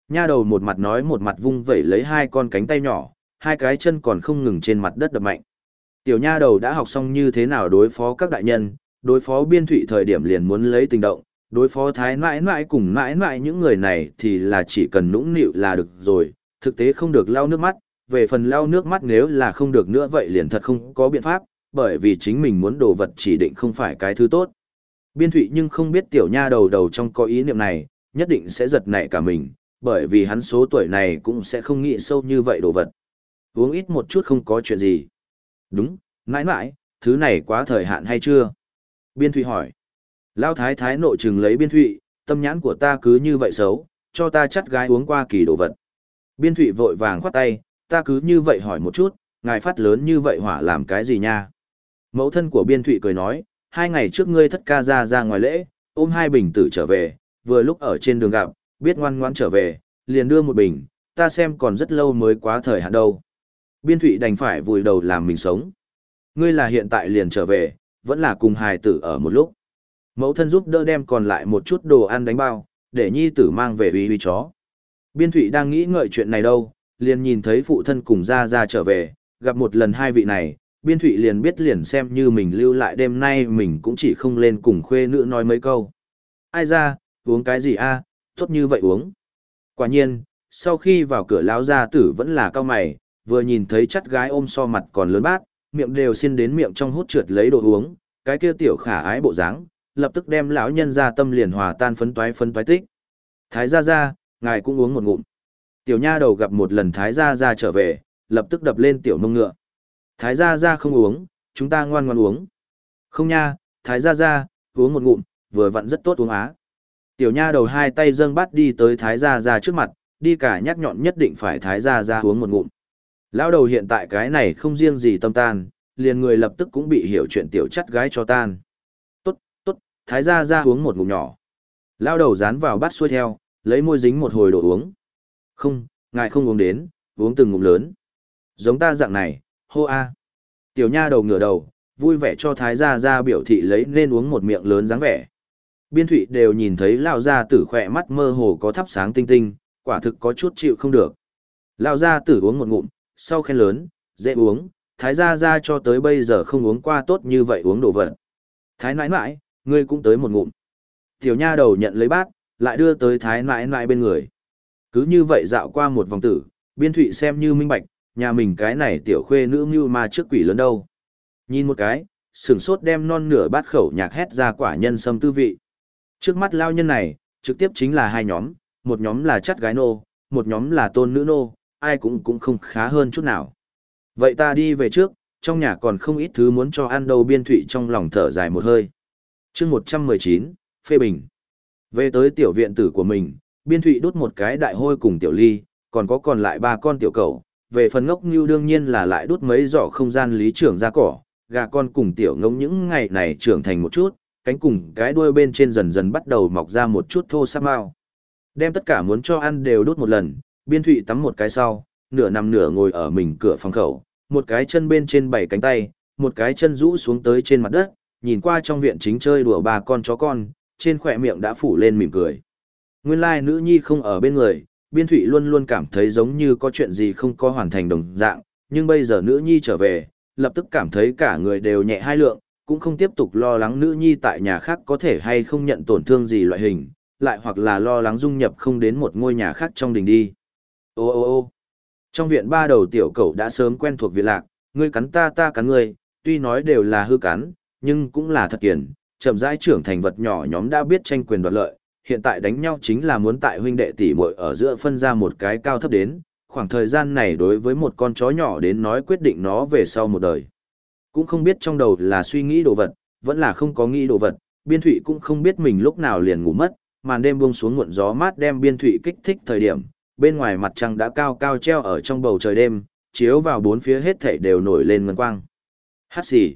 Nha đầu một mặt nói một mặt vung vẩy lấy hai con cánh tay nhỏ, hai cái chân còn không ngừng trên mặt đất đập mạnh. Tiểu nha đầu đã học xong như thế nào đối phó các đại nhân, đối phó biên thủy thời điểm liền muốn lấy tình động, đối phó thái nãi nãi cùng nãi nãi những người này thì là chỉ cần nũng nịu là được rồi, thực tế không được lau nước mắt, về phần lau nước mắt nếu là không được nữa vậy liền thật không có biện pháp, bởi vì chính mình muốn đồ vật chỉ định không phải cái thứ tốt. Biên thụy nhưng không biết tiểu nha đầu đầu trong có ý niệm này, nhất định sẽ giật nảy cả mình, bởi vì hắn số tuổi này cũng sẽ không nghĩ sâu như vậy đồ vật. Uống ít một chút không có chuyện gì. Đúng, mãi mãi, thứ này quá thời hạn hay chưa? Biên Thụy hỏi. Lao thái thái nội trừng lấy biên thụy, tâm nhãn của ta cứ như vậy xấu, cho ta chắt gái uống qua kỳ đồ vật. Biên thụy vội vàng khoát tay, ta cứ như vậy hỏi một chút, ngài phát lớn như vậy hỏa làm cái gì nha? Mẫu thân của biên thụy cười nói, hai ngày trước ngươi thất ca ra ra ngoài lễ, ôm hai bình tử trở về, vừa lúc ở trên đường gặp, biết ngoan ngoan trở về, liền đưa một bình, ta xem còn rất lâu mới quá thời hạn đâu. Biên thụy đành phải vùi đầu làm mình sống. Ngươi là hiện tại liền trở về, vẫn là cùng hài tử ở một lúc. Mẫu thân giúp đỡ đem còn lại một chút đồ ăn đánh bao, để nhi tử mang về uy uy chó. Biên thụy đang nghĩ ngợi chuyện này đâu, liền nhìn thấy phụ thân cùng ra ra trở về, gặp một lần hai vị này, biên thụy liền biết liền xem như mình lưu lại đêm nay mình cũng chỉ không lên cùng khuê nữ nói mấy câu. Ai ra, uống cái gì a tốt như vậy uống. Quả nhiên, sau khi vào cửa lão gia tử vẫn là cao mày, vừa nhìn thấy chắt gái ôm so mặt còn lớn bát, miệng đều xin đến miệng trong hút trượt lấy đồ uống, cái kia tiểu khả ái bộ dáng, lập tức đem lão nhân ra tâm liền hòa tan phấn toái phấn toái tích. Thái gia gia, ngài cũng uống một ngụm. Tiểu nha đầu gặp một lần thái gia gia trở về, lập tức đập lên tiểu mông ngựa. Thái gia gia không uống, chúng ta ngoan ngoan uống. Không nha, thái gia gia, uống một ngụm, vừa vặn rất tốt uống á. Tiểu nha đầu hai tay dâng bắt đi tới thái gia gia trước mặt, đi cả nhắc nhọn nhất định phải thái gia gia uống một ngụm. Lão đầu hiện tại cái này không riêng gì tâm tan, liền người lập tức cũng bị hiểu chuyện tiểu chắt gái cho tan. Tốt, tốt, thái gia gia uống một ngụm nhỏ. Lão đầu dán vào bát xuôi theo, lấy môi dính một hồi đồ uống. Không, ngài không uống đến, uống từng ngụm lớn. Giống ta dạng này, hô a. Tiểu nha đầu ngửa đầu, vui vẻ cho thái gia gia biểu thị lấy nên uống một miệng lớn dáng vẻ. Biên thụy đều nhìn thấy lão gia tử khỏe mắt mơ hồ có thắp sáng tinh tinh, quả thực có chút chịu không được. Lão gia tử uống một ngụm, sau khen lớn, dễ uống, thái gia gia cho tới bây giờ không uống qua tốt như vậy uống đồ vật. Thái nãi nãi, ngươi cũng tới một ngụm. Tiểu nha đầu nhận lấy bát, lại đưa tới thái nãi nãi bên người. Cứ như vậy dạo qua một vòng tử, biên thụy xem như minh bạch, nhà mình cái này tiểu khuê nữ mưu ma trước quỷ lớn đâu. Nhìn một cái, sửng sốt đem non nửa bát khẩu nhạc hét ra quả nhân sâm tư vị. Trước mắt lao nhân này, trực tiếp chính là hai nhóm, một nhóm là chắt gái nô, một nhóm là tôn nữ nô, ai cũng cũng không khá hơn chút nào. Vậy ta đi về trước, trong nhà còn không ít thứ muốn cho ăn đâu biên thụy trong lòng thở dài một hơi. chương 119, phê bình. Về tới tiểu viện tử của mình, biên thụy đốt một cái đại hôi cùng tiểu ly, còn có còn lại ba con tiểu cầu. Về phần ngốc như đương nhiên là lại đốt mấy giỏ không gian lý trưởng ra cỏ, gà con cùng tiểu ngống những ngày này trưởng thành một chút, cánh cùng cái đuôi bên trên dần dần bắt đầu mọc ra một chút thô sáp mao. Đem tất cả muốn cho ăn đều đốt một lần, biên thụy tắm một cái sau, nửa nằm nửa ngồi ở mình cửa phòng khẩu, một cái chân bên trên bảy cánh tay, một cái chân rũ xuống tới trên mặt đất, nhìn qua trong viện chính chơi đùa ba con chó con, trên khỏe miệng đã phủ lên mỉm cười. Nguyên lai nữ nhi không ở bên người, biên thụy luôn luôn cảm thấy giống như có chuyện gì không có hoàn thành đồng dạng, nhưng bây giờ nữ nhi trở về, lập tức cảm thấy cả người đều nhẹ hai lượng, cũng không tiếp tục lo lắng nữ nhi tại nhà khác có thể hay không nhận tổn thương gì loại hình, lại hoặc là lo lắng dung nhập không đến một ngôi nhà khác trong đình đi. Ô ô ô trong viện ba đầu tiểu cậu đã sớm quen thuộc viện lạc, ngươi cắn ta ta cắn ngươi, tuy nói đều là hư cắn, nhưng cũng là thật kiền, chậm rãi trưởng thành vật nhỏ nhóm đã biết tranh quyền đoạt lợi, hiện tại đánh nhau chính là muốn tại huynh đệ tỷ muội ở giữa phân ra một cái cao thấp đến, khoảng thời gian này đối với một con chó nhỏ đến nói quyết định nó về sau một đời. Cũng không biết trong đầu là suy nghĩ đồ vật, vẫn là không có nghĩ đồ vật, biên thụy cũng không biết mình lúc nào liền ngủ mất, màn đêm buông xuống muộn gió mát đem biên thụy kích thích thời điểm, bên ngoài mặt trăng đã cao cao treo ở trong bầu trời đêm, chiếu vào bốn phía hết thảy đều nổi lên ngân quang. Hát xì.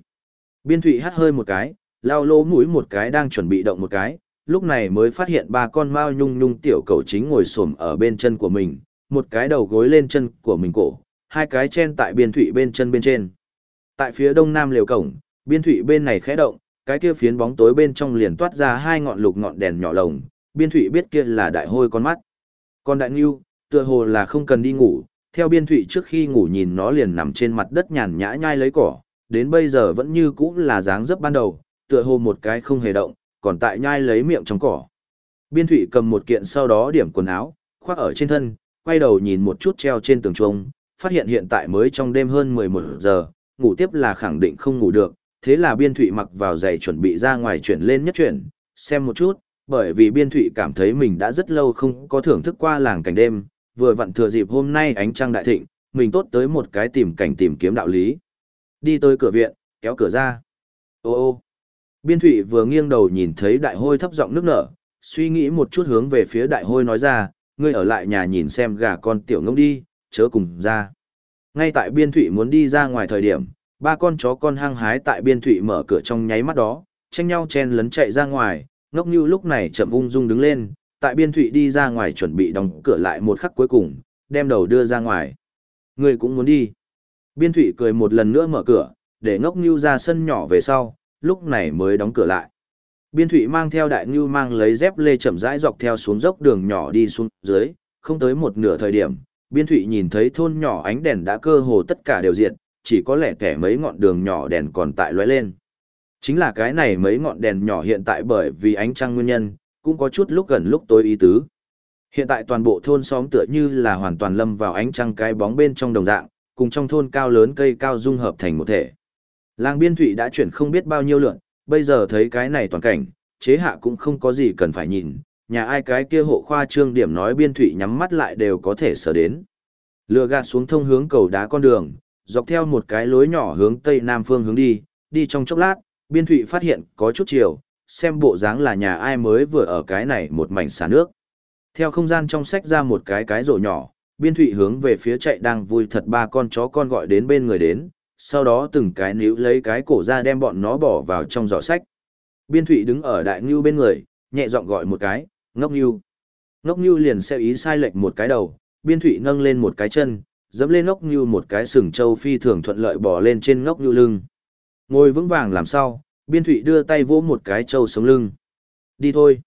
Biên thụy hát hơi một cái, lao lỗ mũi một cái đang chuẩn bị động một cái, lúc này mới phát hiện ba con mao nhung nhung tiểu cầu chính ngồi xổm ở bên chân của mình, một cái đầu gối lên chân của mình cổ, hai cái chen tại biên thụy bên chân bên trên. Tại phía đông nam liều cổng, biên thụy bên này khẽ động, cái kia phiến bóng tối bên trong liền toát ra hai ngọn lục ngọn đèn nhỏ lồng, biên thụy biết kia là đại hôi con mắt. Con đại ngưu, tựa hồ là không cần đi ngủ, theo biên thụy trước khi ngủ nhìn nó liền nằm trên mặt đất nhàn nhã nhai lấy cỏ, đến bây giờ vẫn như cũ là dáng dấp ban đầu, tựa hồ một cái không hề động, còn tại nhai lấy miệng trong cỏ. Biên thụy cầm một kiện sau đó điểm quần áo, khoác ở trên thân, quay đầu nhìn một chút treo trên tường trông, phát hiện hiện tại mới trong đêm hơn 11 giờ, ngủ tiếp là khẳng định không ngủ được, thế là biên thụy mặc vào giày chuẩn bị ra ngoài chuyển lên nhất chuyển, xem một chút, bởi vì biên thụy cảm thấy mình đã rất lâu không có thưởng thức qua làng cảnh đêm, vừa vặn thừa dịp hôm nay ánh trăng đại thịnh, mình tốt tới một cái tìm cảnh tìm kiếm đạo lý. Đi tới cửa viện, kéo cửa ra. Ô ô. Biên thụy vừa nghiêng đầu nhìn thấy đại hôi thấp giọng nước nở, suy nghĩ một chút hướng về phía đại hôi nói ra, ngươi ở lại nhà nhìn xem gà con tiểu ngông đi, chớ cùng ra. Ngay tại biên thụy muốn đi ra ngoài thời điểm, ba con chó con hăng hái tại biên thụy mở cửa trong nháy mắt đó, tranh nhau chen lấn chạy ra ngoài, ngốc như lúc này chậm ung dung đứng lên, tại biên thụy đi ra ngoài chuẩn bị đóng cửa lại một khắc cuối cùng, đem đầu đưa ra ngoài. Ngươi cũng muốn đi. Biên thụy cười một lần nữa mở cửa, để ngốc như ra sân nhỏ về sau, lúc này mới đóng cửa lại. Biên thụy mang theo đại ngưu mang lấy dép lê chậm rãi dọc theo xuống dốc đường nhỏ đi xuống dưới, không tới một nửa thời điểm, biên thụy nhìn thấy thôn nhỏ ánh đèn đã cơ hồ tất cả đều diệt, chỉ có lẻ kẻ mấy ngọn đường nhỏ đèn còn tại lóe lên. Chính là cái này mấy ngọn đèn nhỏ hiện tại bởi vì ánh trăng nguyên nhân, cũng có chút lúc gần lúc tối ý tứ. Hiện tại toàn bộ thôn xóm tựa như là hoàn toàn lâm vào ánh trăng cái bóng bên trong đồng dạng, cùng trong thôn cao lớn cây cao dung hợp thành một thể. Làng biên thụy đã chuyển không biết bao nhiêu lượn, bây giờ thấy cái này toàn cảnh, chế hạ cũng không có gì cần phải nhìn, nhà ai cái kia hộ khoa trương điểm nói biên thụy nhắm mắt lại đều có thể sở đến. Lừa gạt xuống thông hướng cầu đá con đường, dọc theo một cái lối nhỏ hướng tây nam phương hướng đi, đi trong chốc lát, biên thụy phát hiện có chút chiều, xem bộ dáng là nhà ai mới vừa ở cái này một mảnh xả nước. Theo không gian trong sách ra một cái cái rổ nhỏ, biên thụy hướng về phía chạy đang vui thật ba con chó con gọi đến bên người đến, sau đó từng cái níu lấy cái cổ ra đem bọn nó bỏ vào trong giỏ sách. Biên thụy đứng ở đại ngưu bên người, nhẹ giọng gọi một cái, ngốc ngưu. Ngốc ngưu liền xeo ý sai lệch một cái đầu, biên thụy nâng lên một cái chân, dẫm lên ngốc ngưu một cái sừng châu phi thường thuận lợi bỏ lên trên ngốc ngưu lưng. Ngồi vững vàng làm sao, biên thụy đưa tay vỗ một cái châu sống lưng. Đi thôi.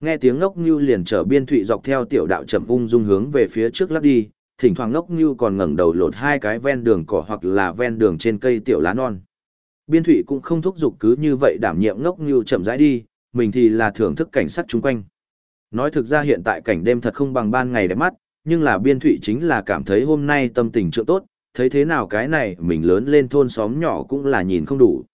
Nghe tiếng ngốc ngưu liền trở biên thụy dọc theo tiểu đạo chậm ung dung hướng về phía trước lắp đi, thỉnh thoảng ngốc như còn ngẩng đầu lột hai cái ven đường cỏ hoặc là ven đường trên cây tiểu lá non. Biên thụy cũng không thúc giục cứ như vậy đảm nhiệm ngốc như chậm rãi đi, mình thì là thưởng thức cảnh sắc chung quanh. Nói thực ra hiện tại cảnh đêm thật không bằng ban ngày đẹp mắt, nhưng là biên thụy chính là cảm thấy hôm nay tâm tình trượng tốt, thấy thế nào cái này mình lớn lên thôn xóm nhỏ cũng là nhìn không đủ.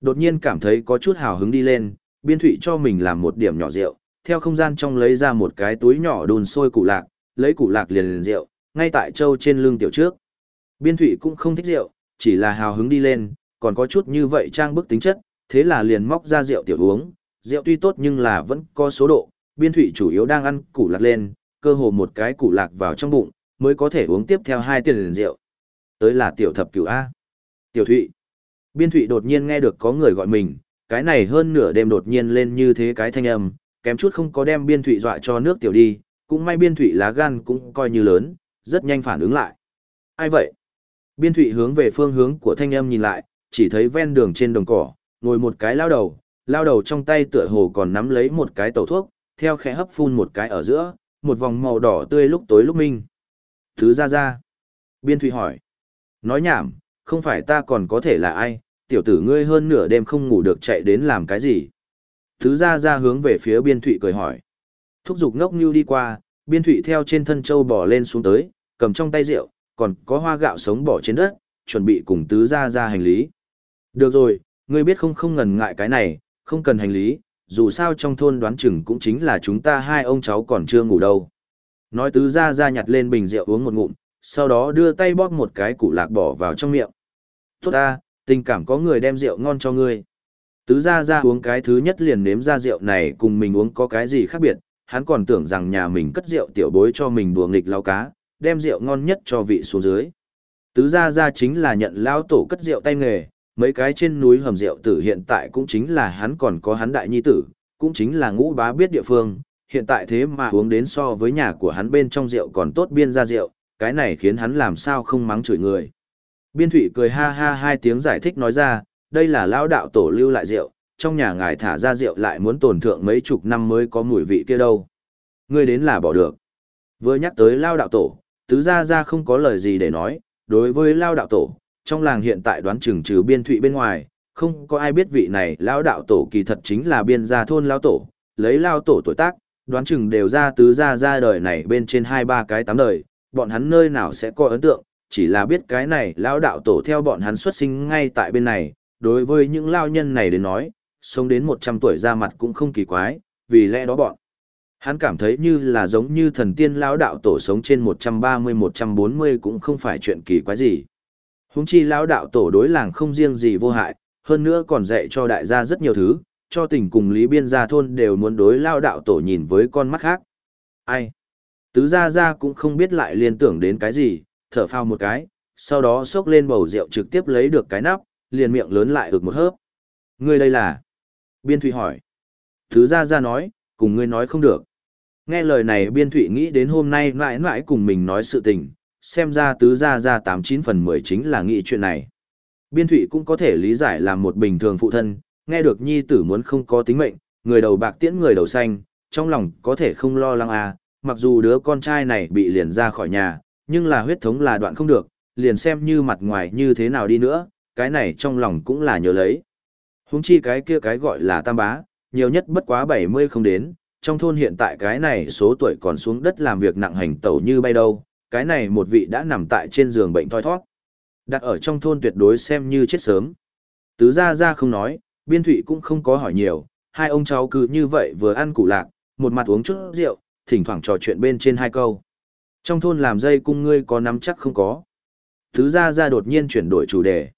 Đột nhiên cảm thấy có chút hào hứng đi lên, biên thụy cho mình làm một điểm nhỏ rượu, theo không gian trong lấy ra một cái túi nhỏ đun sôi củ lạc, lấy củ lạc liền liền rượu, ngay tại châu trên lưng tiểu trước. Biên thụy cũng không thích rượu, chỉ là hào hứng đi lên, còn có chút như vậy trang bức tính chất, thế là liền móc ra rượu tiểu uống, rượu tuy tốt nhưng là vẫn có số độ, biên thụy chủ yếu đang ăn củ lạc lên, cơ hồ một cái củ lạc vào trong bụng, mới có thể uống tiếp theo hai tiền liền rượu. Tới là tiểu thập cửu A. Tiểu thụy. Biên thụy đột nhiên nghe được có người gọi mình, cái này hơn nửa đêm đột nhiên lên như thế cái thanh âm, kém chút không có đem biên thụy dọa cho nước tiểu đi, cũng may biên thụy lá gan cũng coi như lớn, rất nhanh phản ứng lại. Ai vậy? Biên thụy hướng về phương hướng của thanh âm nhìn lại, chỉ thấy ven đường trên đồng cỏ, ngồi một cái lao đầu, lao đầu trong tay tựa hồ còn nắm lấy một cái tẩu thuốc, theo khẽ hấp phun một cái ở giữa, một vòng màu đỏ tươi lúc tối lúc minh. Thứ ra ra. Biên thụy hỏi. Nói nhảm, không phải ta còn có thể là ai, tiểu tử ngươi hơn nửa đêm không ngủ được chạy đến làm cái gì. Thứ ra ra hướng về phía biên thụy cười hỏi. Thúc giục ngốc như đi qua, biên thụy theo trên thân châu bò lên xuống tới, cầm trong tay rượu, còn có hoa gạo sống bỏ trên đất, chuẩn bị cùng tứ ra ra hành lý. Được rồi, ngươi biết không không ngần ngại cái này, không cần hành lý, dù sao trong thôn đoán chừng cũng chính là chúng ta hai ông cháu còn chưa ngủ đâu. Nói tứ ra ra nhặt lên bình rượu uống một ngụm, sau đó đưa tay bóp một cái củ lạc bỏ vào trong miệng. Tốt ta, tình cảm có người đem rượu ngon cho ngươi. Tứ ra ra uống cái thứ nhất liền nếm ra rượu này cùng mình uống có cái gì khác biệt, hắn còn tưởng rằng nhà mình cất rượu tiểu bối cho mình đùa nghịch lao cá, đem rượu ngon nhất cho vị xuống dưới. Tứ gia gia chính là nhận lao tổ cất rượu tay nghề, mấy cái trên núi hầm rượu tử hiện tại cũng chính là hắn còn có hắn đại nhi tử, cũng chính là ngũ bá biết địa phương, hiện tại thế mà uống đến so với nhà của hắn bên trong rượu còn tốt biên ra rượu, cái này khiến hắn làm sao không mắng chửi người. Biên thủy cười ha ha hai tiếng giải thích nói ra, đây là lão đạo tổ lưu lại rượu, trong nhà ngài thả ra rượu lại muốn tổn thượng mấy chục năm mới có mùi vị kia đâu. Ngươi đến là bỏ được. Vừa nhắc tới lao đạo tổ, tứ gia gia không có lời gì để nói, đối với lao đạo tổ, trong làng hiện tại đoán chừng trừ biên thụy bên ngoài, không có ai biết vị này lao đạo tổ kỳ thật chính là biên gia thôn lao tổ, lấy lao tổ tuổi tác, đoán chừng đều ra tứ gia gia đời này bên trên hai ba cái tám đời, bọn hắn nơi nào sẽ có ấn tượng, chỉ là biết cái này lao đạo tổ theo bọn hắn xuất sinh ngay tại bên này, đối với những lao nhân này đến nói, sống đến 100 tuổi ra mặt cũng không kỳ quái, vì lẽ đó bọn. Hắn cảm thấy như là giống như thần tiên lão đạo tổ sống trên 130-140 cũng không phải chuyện kỳ quái gì. Húng chi lão đạo tổ đối làng không riêng gì vô hại, hơn nữa còn dạy cho đại gia rất nhiều thứ, cho tỉnh cùng lý biên gia thôn đều muốn đối lao đạo tổ nhìn với con mắt khác. Ai? Tứ gia gia cũng không biết lại liên tưởng đến cái gì, thở phao một cái, sau đó xốc lên bầu rượu trực tiếp lấy được cái nắp, liền miệng lớn lại ực một hớp. Ngươi đây là? Biên Thụy hỏi. tứ gia gia nói, cùng ngươi nói không được. Nghe lời này Biên Thụy nghĩ đến hôm nay mãi mãi cùng mình nói sự tình, xem ra tứ ra ra 89 phần 10 chính là nghĩ chuyện này. Biên Thụy cũng có thể lý giải là một bình thường phụ thân, nghe được nhi tử muốn không có tính mệnh, người đầu bạc tiễn người đầu xanh, trong lòng có thể không lo lắng à, mặc dù đứa con trai này bị liền ra khỏi nhà, nhưng là huyết thống là đoạn không được, liền xem như mặt ngoài như thế nào đi nữa, cái này trong lòng cũng là nhớ lấy. Húng chi cái kia cái gọi là tam bá, nhiều nhất bất quá 70 không đến, trong thôn hiện tại cái này số tuổi còn xuống đất làm việc nặng hành tẩu như bay đâu, cái này một vị đã nằm tại trên giường bệnh thoi thoát. Đặt ở trong thôn tuyệt đối xem như chết sớm. Tứ gia gia không nói, biên thụy cũng không có hỏi nhiều, hai ông cháu cứ như vậy vừa ăn củ lạc, một mặt uống chút rượu, thỉnh thoảng trò chuyện bên trên hai câu. Trong thôn làm dây cung ngươi có nắm chắc không có. Tứ gia gia đột nhiên chuyển đổi chủ đề.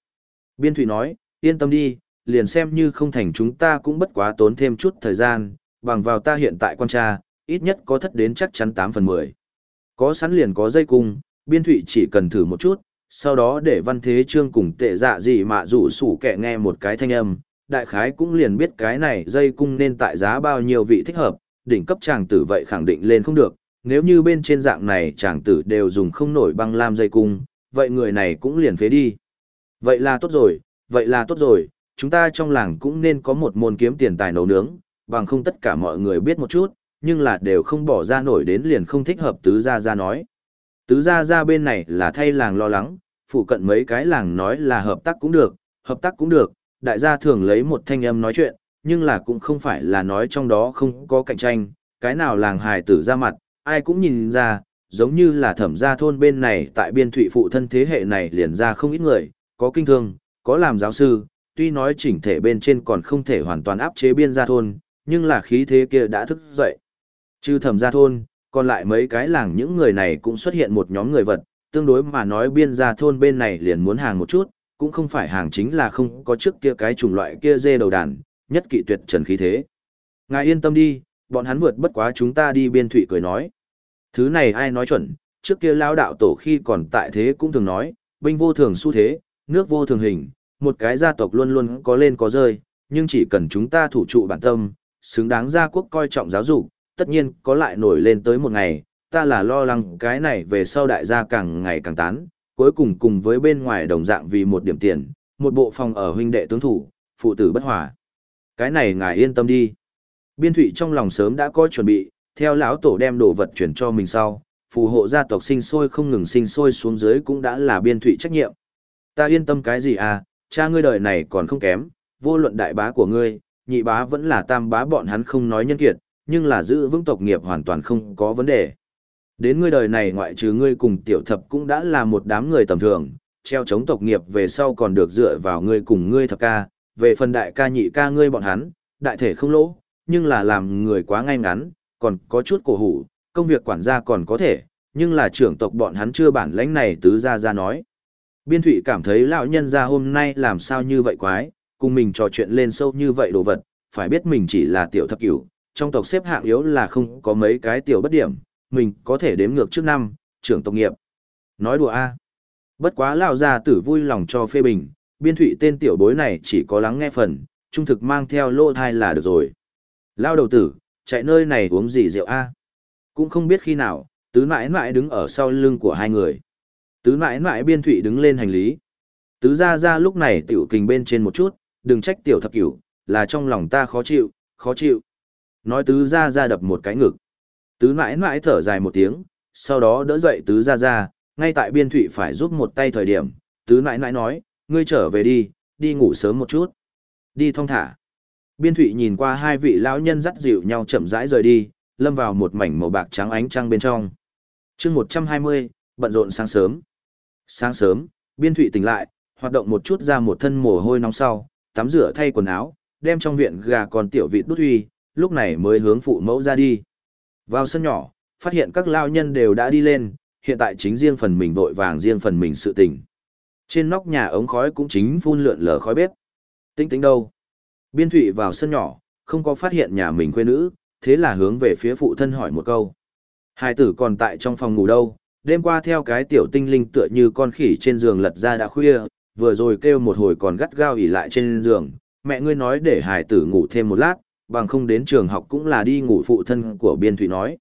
Biên thụy nói, yên tâm đi, liền xem như không thành chúng ta cũng bất quá tốn thêm chút thời gian, bằng vào ta hiện tại quan tra, ít nhất có thất đến chắc chắn 8 phần 10. Có sẵn liền có dây cung, biên thụy chỉ cần thử một chút, sau đó để văn thế trương cùng tệ dạ gì mà rủ sủ kẻ nghe một cái thanh âm, đại khái cũng liền biết cái này dây cung nên tại giá bao nhiêu vị thích hợp, đỉnh cấp chàng tử vậy khẳng định lên không được, nếu như bên trên dạng này chàng tử đều dùng không nổi băng lam dây cung, vậy người này cũng liền phế đi. Vậy là tốt rồi, vậy là tốt rồi, chúng ta trong làng cũng nên có một môn kiếm tiền tài nấu nướng, bằng không tất cả mọi người biết một chút, nhưng là đều không bỏ ra nổi đến liền không thích hợp tứ gia gia nói. Tứ gia gia bên này là thay làng lo lắng, phụ cận mấy cái làng nói là hợp tác cũng được, hợp tác cũng được, đại gia thường lấy một thanh âm nói chuyện, nhưng là cũng không phải là nói trong đó không có cạnh tranh, cái nào làng hài tử ra mặt, ai cũng nhìn ra, giống như là thẩm gia thôn bên này tại biên thụy phụ thân thế hệ này liền ra không ít người, có kinh thương, có làm giáo sư, tuy nói chỉnh thể bên trên còn không thể hoàn toàn áp chế biên gia thôn, nhưng là khí thế kia đã thức dậy. Trừ thẩm gia thôn, còn lại mấy cái làng những người này cũng xuất hiện một nhóm người vật, tương đối mà nói biên gia thôn bên này liền muốn hàng một chút, cũng không phải hàng chính là không có trước kia cái chủng loại kia dê đầu đàn, nhất kỵ tuyệt trần khí thế. Ngài yên tâm đi, bọn hắn vượt bất quá chúng ta đi biên thủy cười nói. Thứ này ai nói chuẩn, trước kia lao đạo tổ khi còn tại thế cũng thường nói, binh vô thường xu thế, nước vô thường hình, một cái gia tộc luôn luôn có lên có rơi, nhưng chỉ cần chúng ta thủ trụ bản tâm, xứng đáng gia quốc coi trọng giáo dục, tất nhiên có lại nổi lên tới một ngày, ta là lo lắng cái này về sau đại gia càng ngày càng tán, cuối cùng cùng với bên ngoài đồng dạng vì một điểm tiền, một bộ phòng ở huynh đệ tướng thủ, phụ tử bất hòa. Cái này ngài yên tâm đi. Biên thủy trong lòng sớm đã có chuẩn bị, theo lão tổ đem đồ vật chuyển cho mình sau, phù hộ gia tộc sinh sôi không ngừng sinh sôi xuống dưới cũng đã là biên thủy trách nhiệm. Ta yên tâm cái gì à, cha ngươi đời này còn không kém, vô luận đại bá của ngươi, nhị bá vẫn là tam bá bọn hắn không nói nhân kiệt, nhưng là giữ vững tộc nghiệp hoàn toàn không có vấn đề. Đến ngươi đời này ngoại trừ ngươi cùng tiểu thập cũng đã là một đám người tầm thường, treo chống tộc nghiệp về sau còn được dựa vào ngươi cùng ngươi thập ca, về phần đại ca nhị ca ngươi bọn hắn, đại thể không lỗ, nhưng là làm người quá ngay ngắn, còn có chút cổ hủ, công việc quản gia còn có thể, nhưng là trưởng tộc bọn hắn chưa bản lãnh này tứ ra ra nói. Biên thụy cảm thấy lão nhân ra hôm nay làm sao như vậy quái, cùng mình trò chuyện lên sâu như vậy đồ vật, phải biết mình chỉ là tiểu thập cửu, trong tộc xếp hạng yếu là không có mấy cái tiểu bất điểm, mình có thể đếm ngược trước năm, trưởng tộc nghiệp. Nói đùa a Bất quá lão gia tử vui lòng cho phê bình, biên thụy tên tiểu bối này chỉ có lắng nghe phần, trung thực mang theo lô thai là được rồi. Lao đầu tử, chạy nơi này uống gì rượu a Cũng không biết khi nào, tứ mãi mãi đứng ở sau lưng của hai người. Tứ mãi mãi biên thụy đứng lên hành lý. Tứ ra ra lúc này tiểu kình bên trên một chút, đừng trách tiểu thập cửu, là trong lòng ta khó chịu, khó chịu. Nói tứ ra ra đập một cái ngực. Tứ mãi mãi thở dài một tiếng, sau đó đỡ dậy tứ ra ra, ngay tại biên thụy phải giúp một tay thời điểm, tứ mãi mãi nói, ngươi trở về đi, đi ngủ sớm một chút. Đi thong thả. Biên thụy nhìn qua hai vị lão nhân dắt dịu nhau chậm rãi rời đi, lâm vào một mảnh màu bạc trắng ánh trăng bên trong. chương 120, bận rộn sáng sớm. Sáng sớm, biên thụy tỉnh lại, hoạt động một chút ra một thân mồ hôi nóng sau, tắm rửa thay quần áo, đem trong viện gà còn tiểu vịt đút huy, lúc này mới hướng phụ mẫu ra đi. Vào sân nhỏ, phát hiện các lao nhân đều đã đi lên, hiện tại chính riêng phần mình vội vàng riêng phần mình sự tình. Trên nóc nhà ống khói cũng chính phun lượn lờ khói bếp. Tính tính đâu? Biên thụy vào sân nhỏ, không có phát hiện nhà mình quê nữ, thế là hướng về phía phụ thân hỏi một câu. Hai tử còn tại trong phòng ngủ đâu, đêm qua theo cái tiểu tinh linh tựa như con khỉ trên giường lật ra đã khuya, vừa rồi kêu một hồi còn gắt gao ỉ lại trên giường, mẹ ngươi nói để hải tử ngủ thêm một lát, bằng không đến trường học cũng là đi ngủ phụ thân của Biên Thụy nói.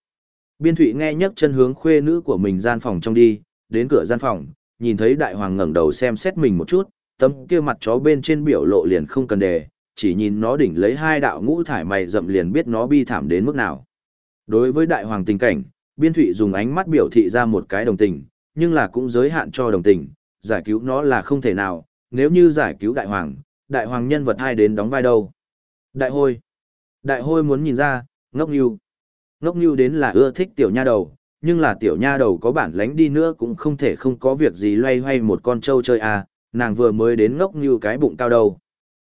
Biên Thụy nghe nhấc chân hướng khuê nữ của mình gian phòng trong đi, đến cửa gian phòng, nhìn thấy đại hoàng ngẩng đầu xem xét mình một chút, tấm kia mặt chó bên trên biểu lộ liền không cần đề, chỉ nhìn nó đỉnh lấy hai đạo ngũ thải mày rậm liền biết nó bi thảm đến mức nào. Đối với đại hoàng tình cảnh, Biên Thụy dùng ánh mắt biểu thị ra một cái đồng tình, nhưng là cũng giới hạn cho đồng tình, giải cứu nó là không thể nào, nếu như giải cứu đại hoàng, đại hoàng nhân vật hai đến đóng vai đâu. Đại hôi. Đại hôi muốn nhìn ra, ngốc nghiêu. Ngốc như đến là ưa thích tiểu nha đầu, nhưng là tiểu nha đầu có bản lánh đi nữa cũng không thể không có việc gì loay hoay một con trâu chơi à, nàng vừa mới đến ngốc như cái bụng cao đầu.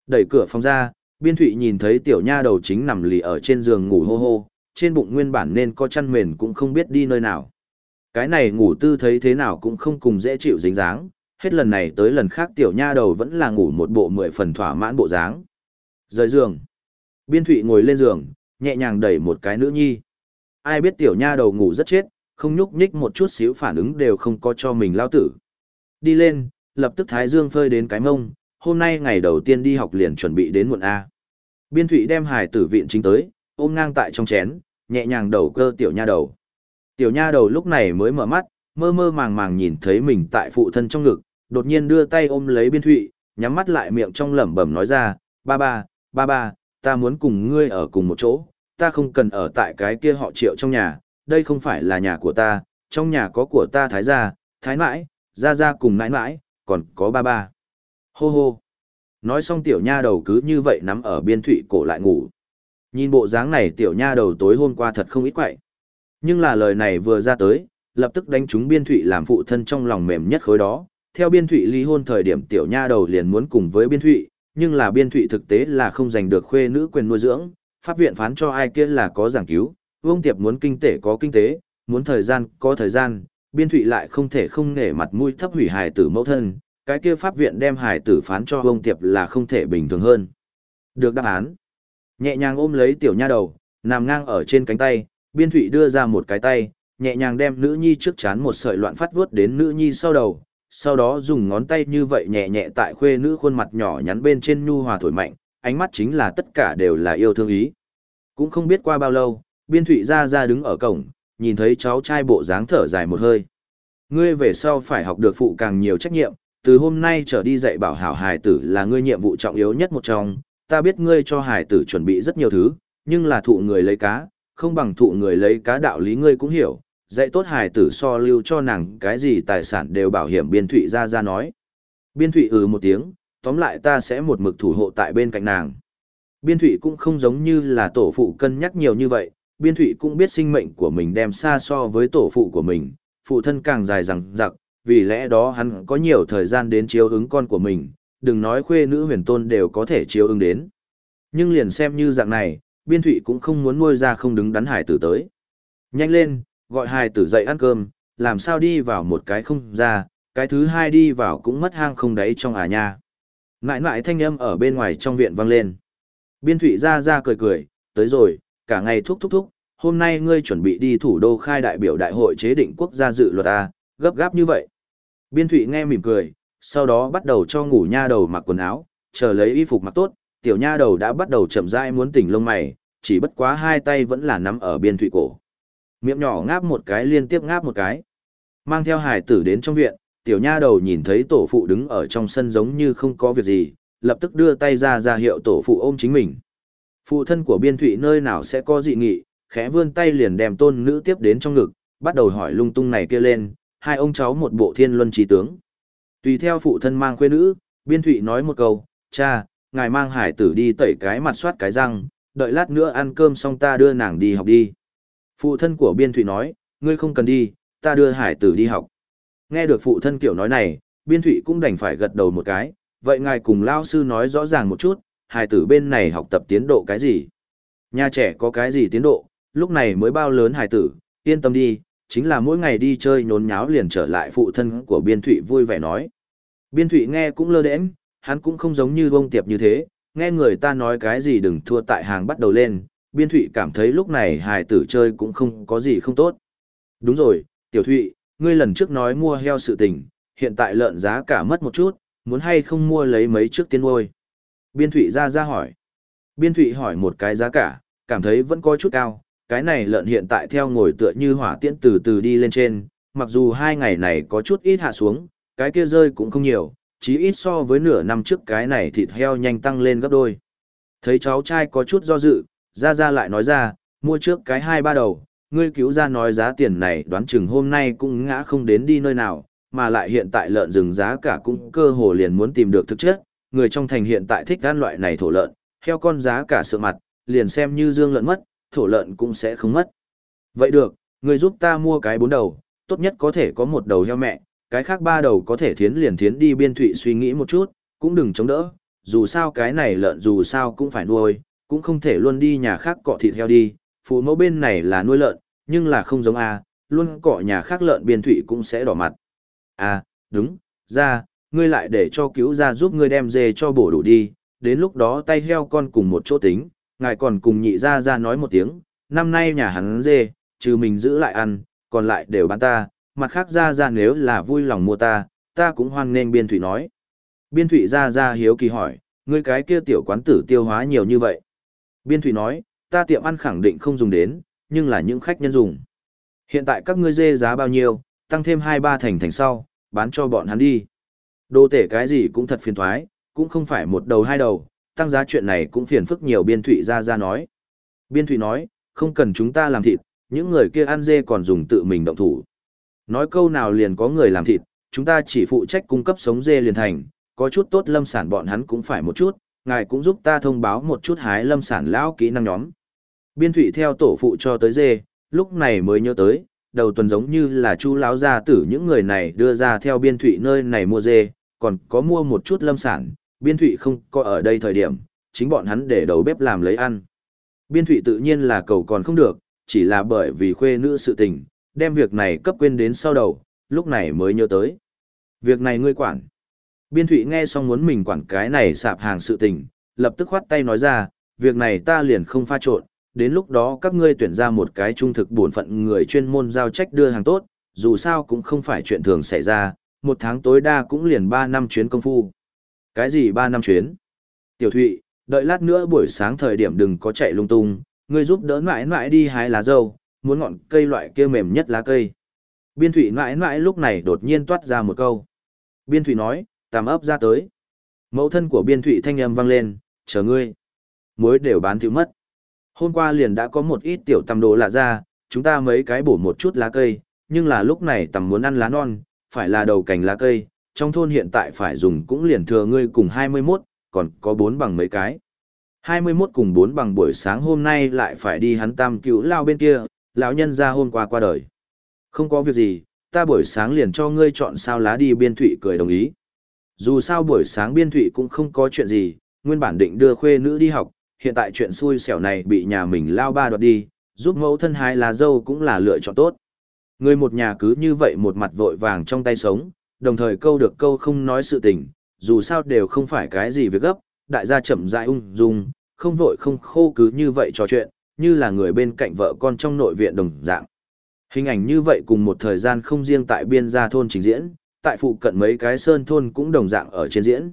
Đẩy cửa phòng ra, biên thụy nhìn thấy tiểu nha đầu chính nằm lì ở trên giường ngủ hô hô, trên bụng nguyên bản nên có chăn mền cũng không biết đi nơi nào. Cái này ngủ tư thấy thế nào cũng không cùng dễ chịu dính dáng, hết lần này tới lần khác tiểu nha đầu vẫn là ngủ một bộ mười phần thỏa mãn bộ dáng. Rời giường. Biên thụy ngồi lên giường, nhẹ nhàng đẩy một cái nữ nhi. Ai biết tiểu nha đầu ngủ rất chết, không nhúc nhích một chút xíu phản ứng đều không có cho mình lao tử. Đi lên, lập tức thái dương phơi đến cái mông, hôm nay ngày đầu tiên đi học liền chuẩn bị đến muộn A. Biên thụy đem hài tử viện chính tới, ôm ngang tại trong chén, nhẹ nhàng đầu cơ tiểu nha đầu. Tiểu nha đầu lúc này mới mở mắt, mơ mơ màng màng nhìn thấy mình tại phụ thân trong ngực, đột nhiên đưa tay ôm lấy biên thụy, nhắm mắt lại miệng trong lẩm bẩm nói ra, ba ba, ba ba, ta muốn cùng ngươi ở cùng một chỗ, ta không cần ở tại cái kia họ triệu trong nhà, đây không phải là nhà của ta, trong nhà có của ta thái gia, thái mãi, gia gia cùng nãi mãi, còn có ba ba. Hô hô. Nói xong tiểu nha đầu cứ như vậy nắm ở biên thụy cổ lại ngủ. Nhìn bộ dáng này tiểu nha đầu tối hôm qua thật không ít quậy. Nhưng là lời này vừa ra tới, lập tức đánh trúng biên thụy làm phụ thân trong lòng mềm nhất khối đó. Theo biên thụy ly hôn thời điểm tiểu nha đầu liền muốn cùng với biên thụy, nhưng là biên thụy thực tế là không giành được khuê nữ quyền nuôi dưỡng, pháp viện phán cho ai kia là có giảng cứu, vương tiệp muốn kinh tế có kinh tế, muốn thời gian có thời gian, biên thụy lại không thể không nể mặt mũi thấp hủy hài tử mẫu thân, cái kia pháp viện đem hài tử phán cho vương tiệp là không thể bình thường hơn. Được đáp án. Nhẹ nhàng ôm lấy tiểu nha đầu, nằm ngang ở trên cánh tay, biên thụy đưa ra một cái tay, nhẹ nhàng đem nữ nhi trước chán một sợi loạn phát vuốt đến nữ nhi sau đầu, sau đó dùng ngón tay như vậy nhẹ nhẹ tại khuê nữ khuôn mặt nhỏ nhắn bên trên nhu hòa thổi mạnh, ánh mắt chính là tất cả đều là yêu thương ý. Cũng không biết qua bao lâu, biên thụy ra ra đứng ở cổng, nhìn thấy cháu trai bộ dáng thở dài một hơi. Ngươi về sau phải học được phụ càng nhiều trách nhiệm, từ hôm nay trở đi dạy bảo hảo hài tử là ngươi nhiệm vụ trọng yếu nhất một trong, ta biết ngươi cho hài tử chuẩn bị rất nhiều thứ, nhưng là thụ người lấy cá, không bằng thụ người lấy cá đạo lý ngươi cũng hiểu, dạy tốt hài tử so lưu cho nàng cái gì tài sản đều bảo hiểm biên thụy ra ra nói. Biên thụy ừ một tiếng, tóm lại ta sẽ một mực thủ hộ tại bên cạnh nàng. Biên thụy cũng không giống như là tổ phụ cân nhắc nhiều như vậy, biên thụy cũng biết sinh mệnh của mình đem xa so với tổ phụ của mình, phụ thân càng dài rằng giặc, vì lẽ đó hắn có nhiều thời gian đến chiếu ứng con của mình, đừng nói khuê nữ huyền tôn đều có thể chiếu ứng đến. Nhưng liền xem như dạng này, biên thụy cũng không muốn nuôi ra không đứng đắn hải tử tới. Nhanh lên, gọi hai tử dậy ăn cơm, làm sao đi vào một cái không ra, cái thứ hai đi vào cũng mất hang không đáy trong à nha. Ngại ngại thanh âm ở bên ngoài trong viện vang lên. Biên thủy ra ra cười cười, tới rồi, cả ngày thúc thúc thúc, hôm nay ngươi chuẩn bị đi thủ đô khai đại biểu đại hội chế định quốc gia dự luật A, gấp gáp như vậy. Biên thủy nghe mỉm cười, sau đó bắt đầu cho ngủ nha đầu mặc quần áo, chờ lấy y phục mặc tốt, tiểu nha đầu đã bắt đầu chậm rãi muốn tỉnh lông mày, chỉ bất quá hai tay vẫn là nắm ở biên thủy cổ. Miệng nhỏ ngáp một cái liên tiếp ngáp một cái. Mang theo hải tử đến trong viện, tiểu nha đầu nhìn thấy tổ phụ đứng ở trong sân giống như không có việc gì, lập tức đưa tay ra ra hiệu tổ phụ ôm chính mình. Phụ thân của biên thụy nơi nào sẽ có dị nghị, khẽ vươn tay liền đem tôn nữ tiếp đến trong ngực, bắt đầu hỏi lung tung này kia lên, hai ông cháu một bộ thiên luân trí tướng. Tùy theo phụ thân mang khuê nữ, biên thụy nói một câu, cha, ngài mang hải tử đi tẩy cái mặt soát cái răng, đợi lát nữa ăn cơm xong ta đưa nàng đi học đi. Phụ thân của biên thụy nói, ngươi không cần đi, ta đưa hải tử đi học. Nghe được phụ thân kiểu nói này, biên thụy cũng đành phải gật đầu một cái, vậy ngài cùng lao sư nói rõ ràng một chút, hải tử bên này học tập tiến độ cái gì? Nhà trẻ có cái gì tiến độ, lúc này mới bao lớn hải tử, yên tâm đi, chính là mỗi ngày đi chơi nhốn nháo liền trở lại phụ thân của biên thụy vui vẻ nói. Biên thụy nghe cũng lơ đễnh, hắn cũng không giống như bông tiệp như thế, nghe người ta nói cái gì đừng thua tại hàng bắt đầu lên, biên thụy cảm thấy lúc này hài tử chơi cũng không có gì không tốt. Đúng rồi, tiểu thụy, ngươi lần trước nói mua heo sự tình, hiện tại lợn giá cả mất một chút, muốn hay không mua lấy mấy trước tiên nuôi. Biên thụy ra ra hỏi. Biên thụy hỏi một cái giá cả, cảm thấy vẫn có chút cao, cái này lợn hiện tại theo ngồi tựa như hỏa tiễn từ từ đi lên trên, mặc dù hai ngày này có chút ít hạ xuống, cái kia rơi cũng không nhiều, chí ít so với nửa năm trước cái này thịt heo nhanh tăng lên gấp đôi. Thấy cháu trai có chút do dự, ra ra lại nói ra, mua trước cái hai ba đầu, ngươi cứu ra nói giá tiền này đoán chừng hôm nay cũng ngã không đến đi nơi nào, mà lại hiện tại lợn rừng giá cả cũng cơ hồ liền muốn tìm được thực chất, người trong thành hiện tại thích ăn loại này thổ lợn, theo con giá cả sợ mặt, liền xem như dương lợn mất, thổ lợn cũng sẽ không mất. Vậy được, ngươi giúp ta mua cái bốn đầu, tốt nhất có thể có một đầu heo mẹ, cái khác ba đầu có thể thiến liền thiến đi biên thụy suy nghĩ một chút, cũng đừng chống đỡ, dù sao cái này lợn dù sao cũng phải nuôi, cũng không thể luôn đi nhà khác cọ thịt heo đi, phụ mẫu bên này là nuôi lợn, nhưng là không giống A, luôn cọ nhà khác lợn biên thụy cũng sẽ đỏ mặt. À, đúng, ra, ngươi lại để cho cứu ra giúp ngươi đem dê cho bổ đủ đi, đến lúc đó tay heo con cùng một chỗ tính, ngài còn cùng nhị ra ra nói một tiếng, năm nay nhà hắn dê, trừ mình giữ lại ăn, còn lại đều bán ta, mặt khác ra ra nếu là vui lòng mua ta, ta cũng hoan nghênh biên thủy nói. Biên thủy ra ra hiếu kỳ hỏi, ngươi cái kia tiểu quán tử tiêu hóa nhiều như vậy. Biên thủy nói, ta tiệm ăn khẳng định không dùng đến, nhưng là những khách nhân dùng. Hiện tại các ngươi dê giá bao nhiêu, tăng thêm 2-3 thành thành sau, bán cho bọn hắn đi. Đồ tể cái gì cũng thật phiền thoái, cũng không phải một đầu hai đầu, tăng giá chuyện này cũng phiền phức nhiều biên thủy ra ra nói. Biên thủy nói, không cần chúng ta làm thịt, những người kia ăn dê còn dùng tự mình động thủ. Nói câu nào liền có người làm thịt, chúng ta chỉ phụ trách cung cấp sống dê liền thành, có chút tốt lâm sản bọn hắn cũng phải một chút, ngài cũng giúp ta thông báo một chút hái lâm sản lão kỹ năng nhóm. Biên thủy theo tổ phụ cho tới dê, lúc này mới nhớ tới, đầu tuần giống như là chu lão gia tử những người này đưa ra theo biên thủy nơi này mua dê, còn có mua một chút lâm sản, biên thủy không có ở đây thời điểm, chính bọn hắn để đầu bếp làm lấy ăn. Biên thủy tự nhiên là cầu còn không được, chỉ là bởi vì khuê nữ sự tình, đem việc này cấp quên đến sau đầu, lúc này mới nhớ tới. Việc này ngươi quản. Biên thụy nghe xong muốn mình quản cái này sạp hàng sự tình, lập tức khoát tay nói ra, việc này ta liền không pha trộn, đến lúc đó các ngươi tuyển ra một cái trung thực bổn phận người chuyên môn giao trách đưa hàng tốt, dù sao cũng không phải chuyện thường xảy ra, một tháng tối đa cũng liền 3 năm chuyến công phu. Cái gì 3 năm chuyến? Tiểu Thụy, đợi lát nữa buổi sáng thời điểm đừng có chạy lung tung, ngươi giúp đỡ mãi mãi đi hái lá dâu, muốn ngọn cây loại kia mềm nhất lá cây. Biên Thụy mãi mãi lúc này đột nhiên toát ra một câu. Biên Thụy nói, tạm ấp ra tới. Mẫu thân của Biên Thụy thanh âm vang lên, chờ ngươi. Muối đều bán thiếu mất. Hôm qua liền đã có một ít tiểu tầm đồ lạ ra, chúng ta mấy cái bổ một chút lá cây, nhưng là lúc này tầm muốn ăn lá non, phải là đầu cành lá cây, trong thôn hiện tại phải dùng cũng liền thừa ngươi cùng 21, còn có 4 bằng mấy cái. 21 cùng 4 bằng buổi sáng hôm nay lại phải đi hắn tam cứu lao bên kia, lão nhân ra hôm qua qua đời. Không có việc gì, ta buổi sáng liền cho ngươi chọn sao lá đi biên thụy cười đồng ý. Dù sao buổi sáng biên thụy cũng không có chuyện gì, nguyên bản định đưa khuê nữ đi học, hiện tại chuyện xui xẻo này bị nhà mình lao ba đoạt đi, giúp mẫu thân hai lá dâu cũng là lựa chọn tốt. Người một nhà cứ như vậy một mặt vội vàng trong tay sống, đồng thời câu được câu không nói sự tình, dù sao đều không phải cái gì việc gấp, đại gia chậm rãi ung dung, không vội không khô cứ như vậy trò chuyện, như là người bên cạnh vợ con trong nội viện đồng dạng. Hình ảnh như vậy cùng một thời gian không riêng tại biên gia thôn trình diễn, tại phụ cận mấy cái sơn thôn cũng đồng dạng ở trên diễn.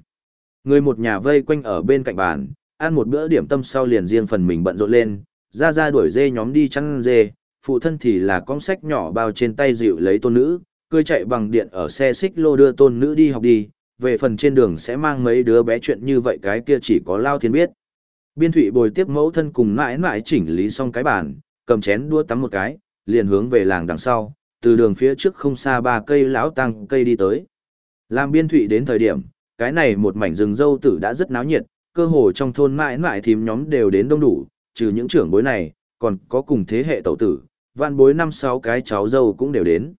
Người một nhà vây quanh ở bên cạnh bàn, ăn một bữa điểm tâm sau liền riêng phần mình bận rộn lên, ra ra đuổi dê nhóm đi chăn dê, phụ thân thì là con sách nhỏ bao trên tay dịu lấy tôn nữ, cười chạy bằng điện ở xe xích lô đưa tôn nữ đi học đi, về phần trên đường sẽ mang mấy đứa bé chuyện như vậy cái kia chỉ có Lao Thiên biết. Biên thủy bồi tiếp mẫu thân cùng mãi mãi chỉnh lý xong cái bàn, cầm chén đua tắm một cái, liền hướng về làng đằng sau, từ đường phía trước không xa ba cây lão tăng cây đi tới. Làm biên thụy đến thời điểm, cái này một mảnh rừng dâu tử đã rất náo nhiệt, cơ hồ trong thôn mãi mãi thím nhóm đều đến đông đủ, trừ những trưởng bối này, còn có cùng thế hệ tẩu tử, vạn bối năm sáu cái cháu dâu cũng đều đến.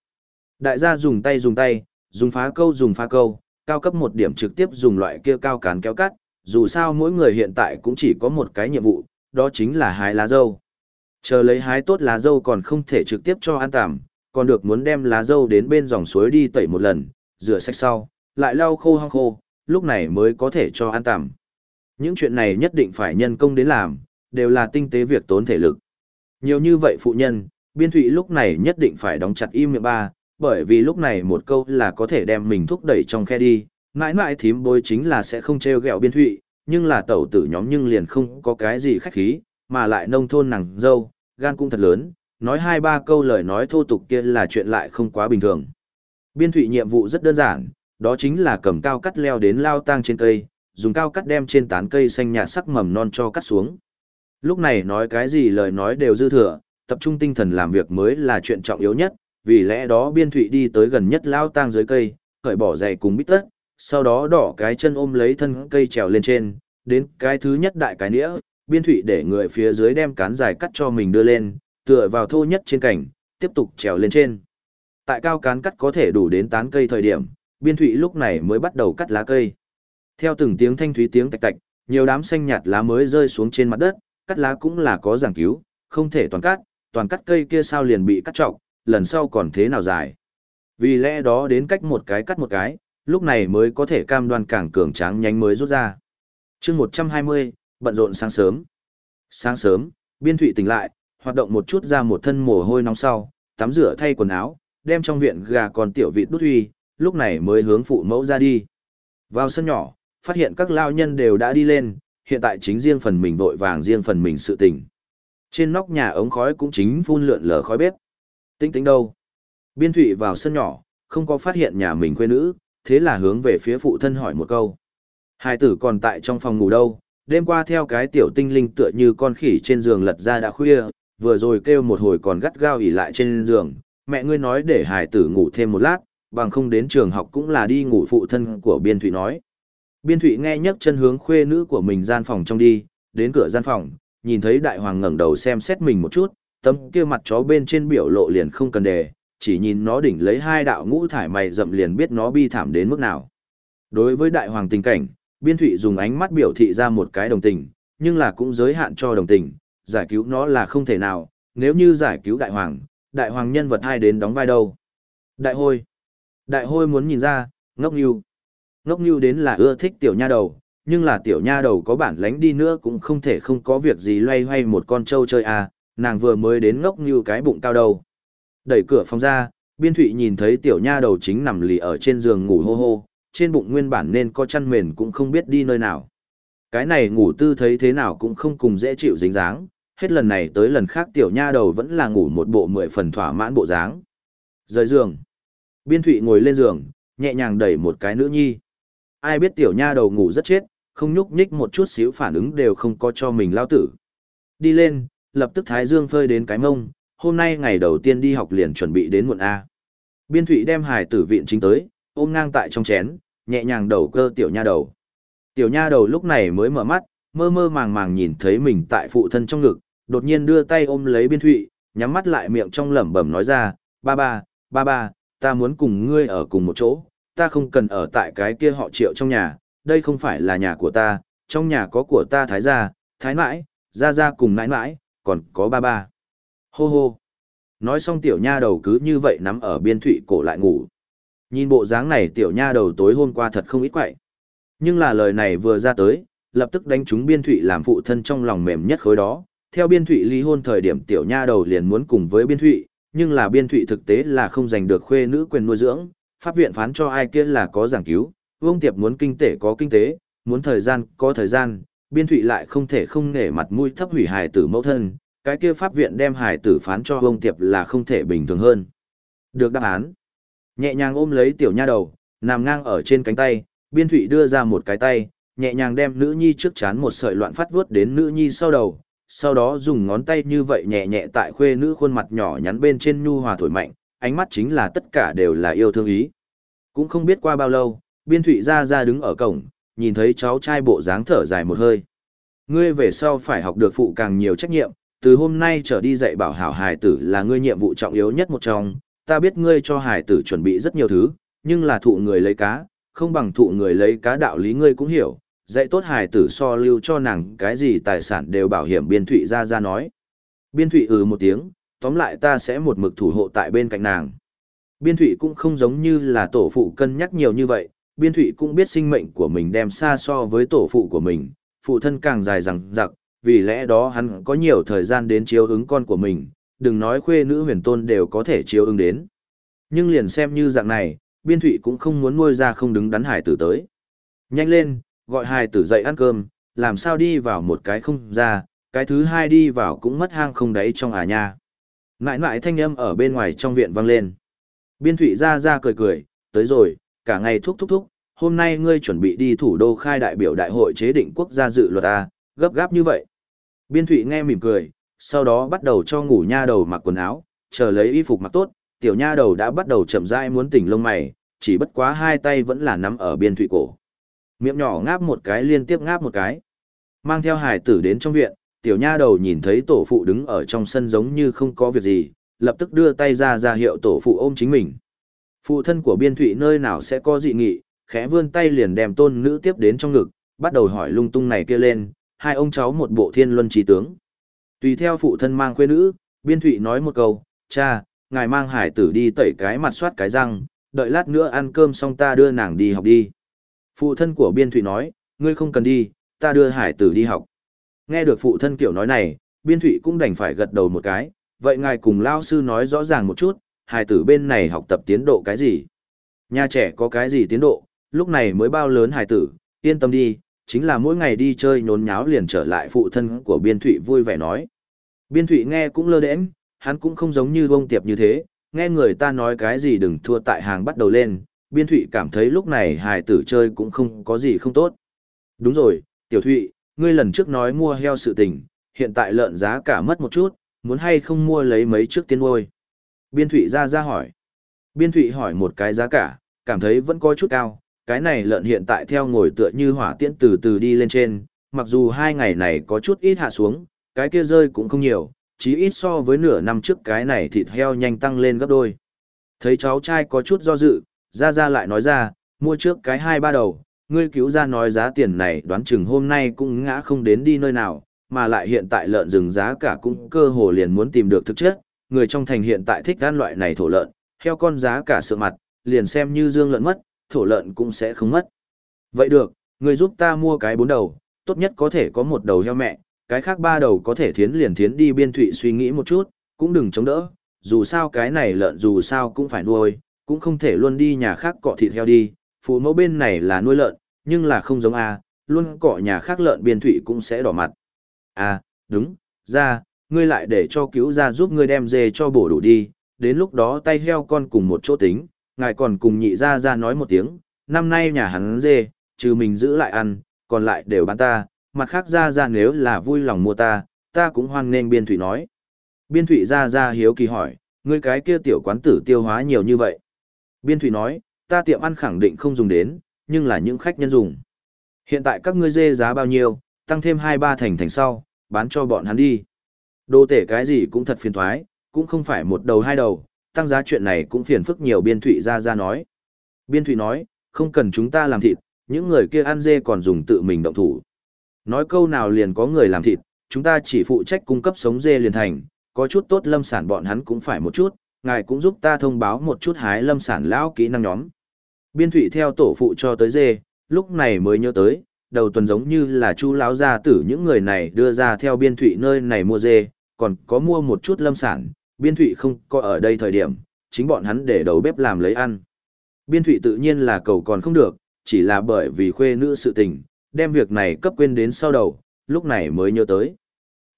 Đại gia dùng tay dùng tay, dùng phá câu dùng phá câu, cao cấp một điểm trực tiếp dùng loại kia cao cán kéo cắt, dù sao mỗi người hiện tại cũng chỉ có một cái nhiệm vụ, đó chính là hái lá dâu. Chờ lấy hái tốt lá dâu còn không thể trực tiếp cho ăn tạm, còn được muốn đem lá dâu đến bên dòng suối đi tẩy một lần, rửa sạch sau, lại lau khô hăng khô, lúc này mới có thể cho ăn tạm. Những chuyện này nhất định phải nhân công đến làm, đều là tinh tế việc tốn thể lực. Nhiều như vậy phụ nhân, biên thụy lúc này nhất định phải đóng chặt im miệng ba, bởi vì lúc này một câu là có thể đem mình thúc đẩy trong khe đi, mãi mãi thím bối chính là sẽ không treo gẹo biên thụy, nhưng là tẩu tử nhóm nhưng liền không có cái gì khách khí, mà lại nông thôn nàng dâu, gan cũng thật lớn, nói hai ba câu lời nói thô tục kia là chuyện lại không quá bình thường. Biên thủy nhiệm vụ rất đơn giản, đó chính là cầm cao cắt leo đến lao tang trên cây, dùng cao cắt đem trên tán cây xanh nhạt sắc mầm non cho cắt xuống. Lúc này nói cái gì lời nói đều dư thừa, tập trung tinh thần làm việc mới là chuyện trọng yếu nhất, vì lẽ đó biên thủy đi tới gần nhất lao tang dưới cây, cởi bỏ giày cùng bít tất, sau đó đỏ cái chân ôm lấy thân cây trèo lên trên, đến cái thứ nhất đại cái nĩa, biên thủy để người phía dưới đem cán dài cắt cho mình đưa lên, Tựa vào thô nhất trên cảnh, tiếp tục trèo lên trên. Tại cao cán cắt có thể đủ đến tán cây thời điểm, biên thụy lúc này mới bắt đầu cắt lá cây. Theo từng tiếng thanh thúy tiếng tạch tạch, nhiều đám xanh nhạt lá mới rơi xuống trên mặt đất, cắt lá cũng là có giảng cứu, không thể toàn cắt, toàn cắt cây kia sao liền bị cắt trọc, lần sau còn thế nào dài. Vì lẽ đó đến cách một cái cắt một cái, lúc này mới có thể cam đoan càng cường tráng nhánh mới rút ra. chương 120, bận rộn sáng sớm. Sáng sớm, biên thụy tỉnh lại, hoạt động một chút ra một thân mồ hôi nóng sau, tắm rửa thay quần áo, đem trong viện gà còn tiểu vịt đút huy, lúc này mới hướng phụ mẫu ra đi. Vào sân nhỏ, phát hiện các lao nhân đều đã đi lên, hiện tại chính riêng phần mình vội vàng riêng phần mình sự tình. Trên nóc nhà ống khói cũng chính phun lượn lờ khói bếp. Tính tính đâu? Biên thụy vào sân nhỏ, không có phát hiện nhà mình quê nữ, thế là hướng về phía phụ thân hỏi một câu. Hai tử còn tại trong phòng ngủ đâu, đêm qua theo cái tiểu tinh linh tựa như con khỉ trên giường lật ra đã khuya, vừa rồi kêu một hồi còn gắt gao ỉ lại trên giường, mẹ ngươi nói để hải tử ngủ thêm một lát, bằng không đến trường học cũng là đi ngủ phụ thân của Biên Thụy nói. Biên Thụy nghe nhấc chân hướng khuê nữ của mình gian phòng trong đi, đến cửa gian phòng, nhìn thấy đại hoàng ngẩng đầu xem xét mình một chút, tấm kia mặt chó bên trên biểu lộ liền không cần đề, chỉ nhìn nó đỉnh lấy hai đạo ngũ thải mày rậm liền biết nó bi thảm đến mức nào. Đối với đại hoàng tình cảnh, Biên Thụy dùng ánh mắt biểu thị ra một cái đồng tình, nhưng là cũng giới hạn cho đồng tình, giải cứu nó là không thể nào, nếu như giải cứu đại hoàng, đại hoàng nhân vật hai đến đóng vai đâu. Đại hôi. Đại hôi muốn nhìn ra, ngốc nhu. Ngốc nhu đến là ưa thích tiểu nha đầu, nhưng là tiểu nha đầu có bản lánh đi nữa cũng không thể không có việc gì loay hoay một con trâu chơi à, nàng vừa mới đến ngốc nhu cái bụng cao đầu. Đẩy cửa phòng ra, biên thụy nhìn thấy tiểu nha đầu chính nằm lì ở trên giường ngủ hô hô, trên bụng nguyên bản nên có chăn mền cũng không biết đi nơi nào. Cái này ngủ tư thấy thế nào cũng không cùng dễ chịu dính dáng, hết lần này tới lần khác tiểu nha đầu vẫn là ngủ một bộ mười phần thỏa mãn bộ dáng. Rời giường. Biên thụy ngồi lên giường, nhẹ nhàng đẩy một cái nữ nhi. Ai biết tiểu nha đầu ngủ rất chết, không nhúc nhích một chút xíu phản ứng đều không có cho mình lao tử. Đi lên, lập tức thái dương phơi đến cái mông, hôm nay ngày đầu tiên đi học liền chuẩn bị đến muộn A. Biên thụy đem hài tử viện chính tới, ôm ngang tại trong chén, nhẹ nhàng đầu cơ tiểu nha đầu. Tiểu nha đầu lúc này mới mở mắt, mơ mơ màng màng nhìn thấy mình tại phụ thân trong ngực, đột nhiên đưa tay ôm lấy biên thụy, nhắm mắt lại miệng trong lẩm bẩm nói ra, ba ba, ba ba, ta muốn cùng ngươi ở cùng một chỗ, ta không cần ở tại cái kia họ triệu trong nhà, đây không phải là nhà của ta, trong nhà có của ta thái gia, thái mãi, gia gia cùng nãi mãi, còn có ba ba. Hô hô. Nói xong tiểu nha đầu cứ như vậy nắm ở biên thụy cổ lại ngủ. Nhìn bộ dáng này tiểu nha đầu tối hôm qua thật không ít quậy. Nhưng là lời này vừa ra tới, lập tức đánh trúng biên thụy làm phụ thân trong lòng mềm nhất khối đó. Theo biên thụy ly hôn thời điểm tiểu nha đầu liền muốn cùng với biên thụy, nhưng là biên thụy thực tế là không giành được khuê nữ quyền nuôi dưỡng, pháp viện phán cho ai kia là có giảng cứu, vương tiệp muốn kinh tế có kinh tế, muốn thời gian có thời gian, biên thụy lại không thể không nể mặt mũi thấp hủy hài tử mẫu thân, cái kia pháp viện đem hài tử phán cho vương tiệp là không thể bình thường hơn. Được đáp án. Nhẹ nhàng ôm lấy tiểu nha đầu, nằm ngang ở trên cánh tay, biên thụy đưa ra một cái tay, nhẹ nhàng đem nữ nhi trước chán một sợi loạn phát vuốt đến nữ nhi sau đầu, sau đó dùng ngón tay như vậy nhẹ nhẹ tại khuê nữ khuôn mặt nhỏ nhắn bên trên nhu hòa thổi mạnh, ánh mắt chính là tất cả đều là yêu thương ý. Cũng không biết qua bao lâu, biên thụy ra ra đứng ở cổng, nhìn thấy cháu trai bộ dáng thở dài một hơi. Ngươi về sau phải học được phụ càng nhiều trách nhiệm, từ hôm nay trở đi dạy bảo hảo hài tử là ngươi nhiệm vụ trọng yếu nhất một trong, ta biết ngươi cho hài tử chuẩn bị rất nhiều thứ, nhưng là thụ người lấy cá, không bằng thụ người lấy cá đạo lý ngươi cũng hiểu, dạy tốt hài tử so lưu cho nàng cái gì tài sản đều bảo hiểm biên thụy ra ra nói. Biên thụy ừ một tiếng, tóm lại ta sẽ một mực thủ hộ tại bên cạnh nàng. Biên thụy cũng không giống như là tổ phụ cân nhắc nhiều như vậy, biên thụy cũng biết sinh mệnh của mình đem xa so với tổ phụ của mình, phụ thân càng dài rằng giặc, vì lẽ đó hắn có nhiều thời gian đến chiếu ứng con của mình, đừng nói khuê nữ huyền tôn đều có thể chiếu ứng đến. Nhưng liền xem như dạng này, biên thụy cũng không muốn nuôi ra không đứng đắn hải tử tới. Nhanh lên, gọi hai tử dậy ăn cơm, làm sao đi vào một cái không ra, cái thứ hai đi vào cũng mất hang không đáy trong à nha. Ngại ngại thanh âm ở bên ngoài trong viện vang lên. Biên thủy ra ra cười cười, tới rồi, cả ngày thúc thúc thúc, hôm nay ngươi chuẩn bị đi thủ đô khai đại biểu đại hội chế định quốc gia dự luật A, gấp gáp như vậy. Biên thủy nghe mỉm cười, sau đó bắt đầu cho ngủ nha đầu mặc quần áo, chờ lấy y phục mặc tốt, tiểu nha đầu đã bắt đầu chậm rãi muốn tỉnh lông mày, chỉ bất quá hai tay vẫn là nắm ở biên thủy cổ. Miệng nhỏ ngáp một cái liên tiếp ngáp một cái. Mang theo hải tử đến trong viện, tiểu nha đầu nhìn thấy tổ phụ đứng ở trong sân giống như không có việc gì, lập tức đưa tay ra ra hiệu tổ phụ ôm chính mình. Phụ thân của biên thụy nơi nào sẽ có dị nghị, khẽ vươn tay liền đem tôn nữ tiếp đến trong ngực, bắt đầu hỏi lung tung này kia lên, hai ông cháu một bộ thiên luân trí tướng. Tùy theo phụ thân mang khuê nữ, biên thụy nói một câu, cha, ngài mang hải tử đi tẩy cái mặt soát cái răng, đợi lát nữa ăn cơm xong ta đưa nàng đi học đi. Phụ thân của biên thụy nói, ngươi không cần đi, ta đưa hải tử đi học. Nghe được phụ thân kiểu nói này, biên thụy cũng đành phải gật đầu một cái, vậy ngài cùng lao sư nói rõ ràng một chút, hải tử bên này học tập tiến độ cái gì? Nhà trẻ có cái gì tiến độ, lúc này mới bao lớn hải tử, yên tâm đi, chính là mỗi ngày đi chơi nhốn nháo liền trở lại phụ thân của biên thụy vui vẻ nói. Biên thụy nghe cũng lơ đễnh, hắn cũng không giống như bông tiệp như thế, nghe người ta nói cái gì đừng thua tại hàng bắt đầu lên, biên thụy cảm thấy lúc này hài tử chơi cũng không có gì không tốt. Đúng rồi, tiểu thụy, ngươi lần trước nói mua heo sự tình, hiện tại lợn giá cả mất một chút, muốn hay không mua lấy mấy trước tiên nuôi. Biên thụy ra ra hỏi. Biên thụy hỏi một cái giá cả, cảm thấy vẫn có chút cao, cái này lợn hiện tại theo ngồi tựa như hỏa tiễn từ từ đi lên trên, mặc dù hai ngày này có chút ít hạ xuống, cái kia rơi cũng không nhiều, chí ít so với nửa năm trước cái này thịt heo nhanh tăng lên gấp đôi. Thấy cháu trai có chút do dự, ra ra lại nói ra, mua trước cái hai ba đầu, ngươi cứu ra nói giá tiền này đoán chừng hôm nay cũng ngã không đến đi nơi nào, mà lại hiện tại lợn rừng giá cả cũng cơ hồ liền muốn tìm được thực chất, người trong thành hiện tại thích ăn loại này thổ lợn, theo con giá cả sợ mặt, liền xem như dương lợn mất, thổ lợn cũng sẽ không mất. Vậy được, ngươi giúp ta mua cái bốn đầu, tốt nhất có thể có một đầu heo mẹ, cái khác ba đầu có thể thiến liền thiến đi biên thụy suy nghĩ một chút, cũng đừng chống đỡ, dù sao cái này lợn dù sao cũng phải nuôi, cũng không thể luôn đi nhà khác cọ thịt heo đi, phụ mẫu bên này là nuôi lợn, nhưng là không giống a luôn cọ nhà khác lợn biên thụy cũng sẽ đỏ mặt. À, đúng, ra, ngươi lại để cho cứu ra giúp ngươi đem dê cho bổ đủ đi, đến lúc đó tay heo con cùng một chỗ tính, ngài còn cùng nhị ra ra nói một tiếng, năm nay nhà hắn dê, trừ mình giữ lại ăn, còn lại đều bán ta, mặt khác ra ra nếu là vui lòng mua ta, ta cũng hoan nghênh biên thủy nói. Biên thủy ra ra hiếu kỳ hỏi, ngươi cái kia tiểu quán tử tiêu hóa nhiều như vậy. Biên thủy nói, ta tiệm ăn khẳng định không dùng đến, nhưng là những khách nhân dùng. Hiện tại các ngươi dê giá bao nhiêu, tăng thêm 2-3 thành thành sau, bán cho bọn hắn đi. Đồ tể cái gì cũng thật phiền thoái, cũng không phải một đầu hai đầu, tăng giá chuyện này cũng phiền phức nhiều biên thủy ra ra nói. Biên thủy nói, không cần chúng ta làm thịt, những người kia ăn dê còn dùng tự mình động thủ. Nói câu nào liền có người làm thịt, chúng ta chỉ phụ trách cung cấp sống dê liền thành, có chút tốt lâm sản bọn hắn cũng phải một chút, ngài cũng giúp ta thông báo một chút hái lâm sản lão kỹ năng nhóm. Biên thủy theo tổ phụ cho tới dê, lúc này mới nhớ tới, đầu tuần giống như là chu lão gia tử những người này đưa ra theo biên thủy nơi này mua dê, còn có mua một chút lâm sản, biên thủy không có ở đây thời điểm, chính bọn hắn để đầu bếp làm lấy ăn. Biên thủy tự nhiên là cầu còn không được, chỉ là bởi vì khuê nữ sự tình, đem việc này cấp quên đến sau đầu, lúc này mới nhớ tới.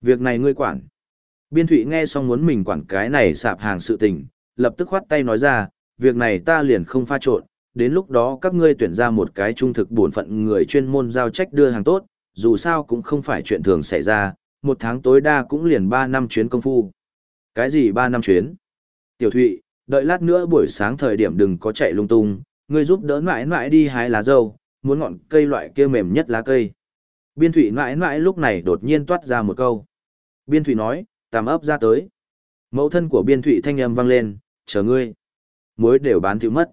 Việc này ngươi quản. Biên thụy nghe xong muốn mình quản cái này sạp hàng sự tình, lập tức khoát tay nói ra, việc này ta liền không pha trộn, đến lúc đó các ngươi tuyển ra một cái trung thực bổn phận người chuyên môn giao trách đưa hàng tốt, dù sao cũng không phải chuyện thường xảy ra, một tháng tối đa cũng liền 3 năm chuyến công phu. Cái gì 3 năm chuyến? Tiểu Thụy, đợi lát nữa buổi sáng thời điểm đừng có chạy lung tung, ngươi giúp đỡ mãi mãi đi hái lá dâu, muốn ngọn cây loại kia mềm nhất lá cây. Biên Thụy mãi mãi lúc này đột nhiên toát ra một câu. Biên Thụy nói, tàm ấp ra tới. Mẫu thân của Biên Thụy thanh âm vang lên, chờ ngươi. Muối đều bán thiếu mất.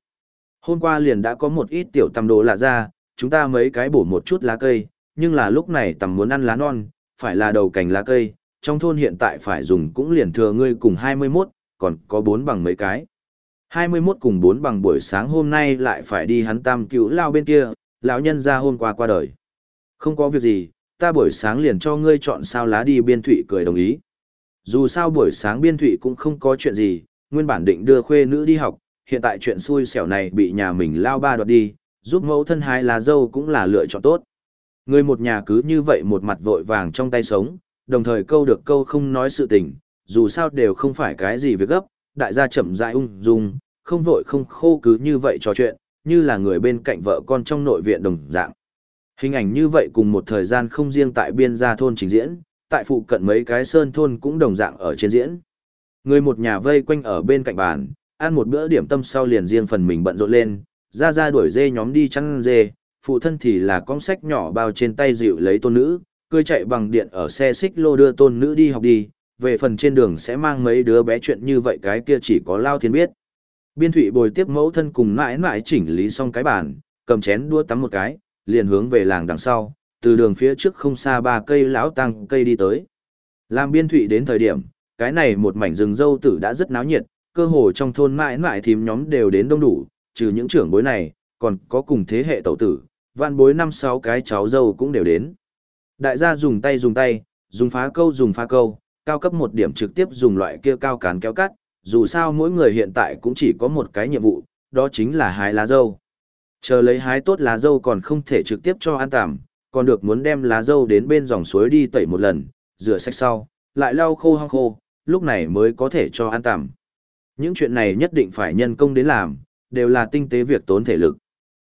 Hôm qua liền đã có một ít tiểu tầm đồ lạ ra, chúng ta mấy cái bổ một chút lá cây, nhưng là lúc này tầm muốn ăn lá non, phải là đầu cành lá cây, trong thôn hiện tại phải dùng cũng liền thừa ngươi cùng 21, còn có 4 bằng mấy cái. 21 cùng 4 bằng buổi sáng hôm nay lại phải đi hắn tam cứu lao bên kia, lão nhân ra hôm qua qua đời. Không có việc gì, ta buổi sáng liền cho ngươi chọn sao lá đi biên thụy cười đồng ý. Dù sao buổi sáng biên thụy cũng không có chuyện gì, nguyên bản định đưa khuê nữ đi học, hiện tại chuyện xui xẻo này bị nhà mình lao ba đoạt đi, giúp mẫu thân hai lá dâu cũng là lựa chọn tốt. Người một nhà cứ như vậy một mặt vội vàng trong tay sống, đồng thời câu được câu không nói sự tình, dù sao đều không phải cái gì việc gấp, đại gia chậm rãi ung dung, không vội không khô cứ như vậy trò chuyện, như là người bên cạnh vợ con trong nội viện đồng dạng. Hình ảnh như vậy cùng một thời gian không riêng tại biên gia thôn trình diễn, tại phụ cận mấy cái sơn thôn cũng đồng dạng ở trên diễn. Người một nhà vây quanh ở bên cạnh bàn, ăn một bữa điểm tâm sau liền riêng phần mình bận rộn lên, ra ra đuổi dê nhóm đi chăn dê, phụ thân thì là con sách nhỏ bao trên tay dịu lấy tôn nữ, cười chạy bằng điện ở xe xích lô đưa tôn nữ đi học đi, về phần trên đường sẽ mang mấy đứa bé chuyện như vậy cái kia chỉ có Lao Thiên biết. Biên thủy bồi tiếp mẫu thân cùng mãi mãi chỉnh lý xong cái bàn, cầm chén đua tắm một cái, liền hướng về làng đằng sau, từ đường phía trước không xa ba cây lão tăng cây đi tới. Làm Biên Thụy đến thời điểm, cái này một mảnh rừng dâu tử đã rất náo nhiệt, cơ hồ trong thôn mãi mãi thím nhóm đều đến đông đủ, trừ những trưởng bối này, còn có cùng thế hệ tẩu tử, vạn bối năm sáu cái cháu dâu cũng đều đến. Đại gia dùng tay dùng tay, dùng phá câu dùng phá câu, cao cấp một điểm trực tiếp dùng loại kia cao cán kéo cắt, dù sao mỗi người hiện tại cũng chỉ có một cái nhiệm vụ, đó chính là hái lá dâu. Chờ lấy hái tốt lá dâu còn không thể trực tiếp cho ăn tạm, còn được muốn đem lá dâu đến bên dòng suối đi tẩy một lần, rửa sạch sau, lại lau khô hăng khô, lúc này mới có thể cho ăn tạm. Những chuyện này nhất định phải nhân công đến làm, đều là tinh tế việc tốn thể lực.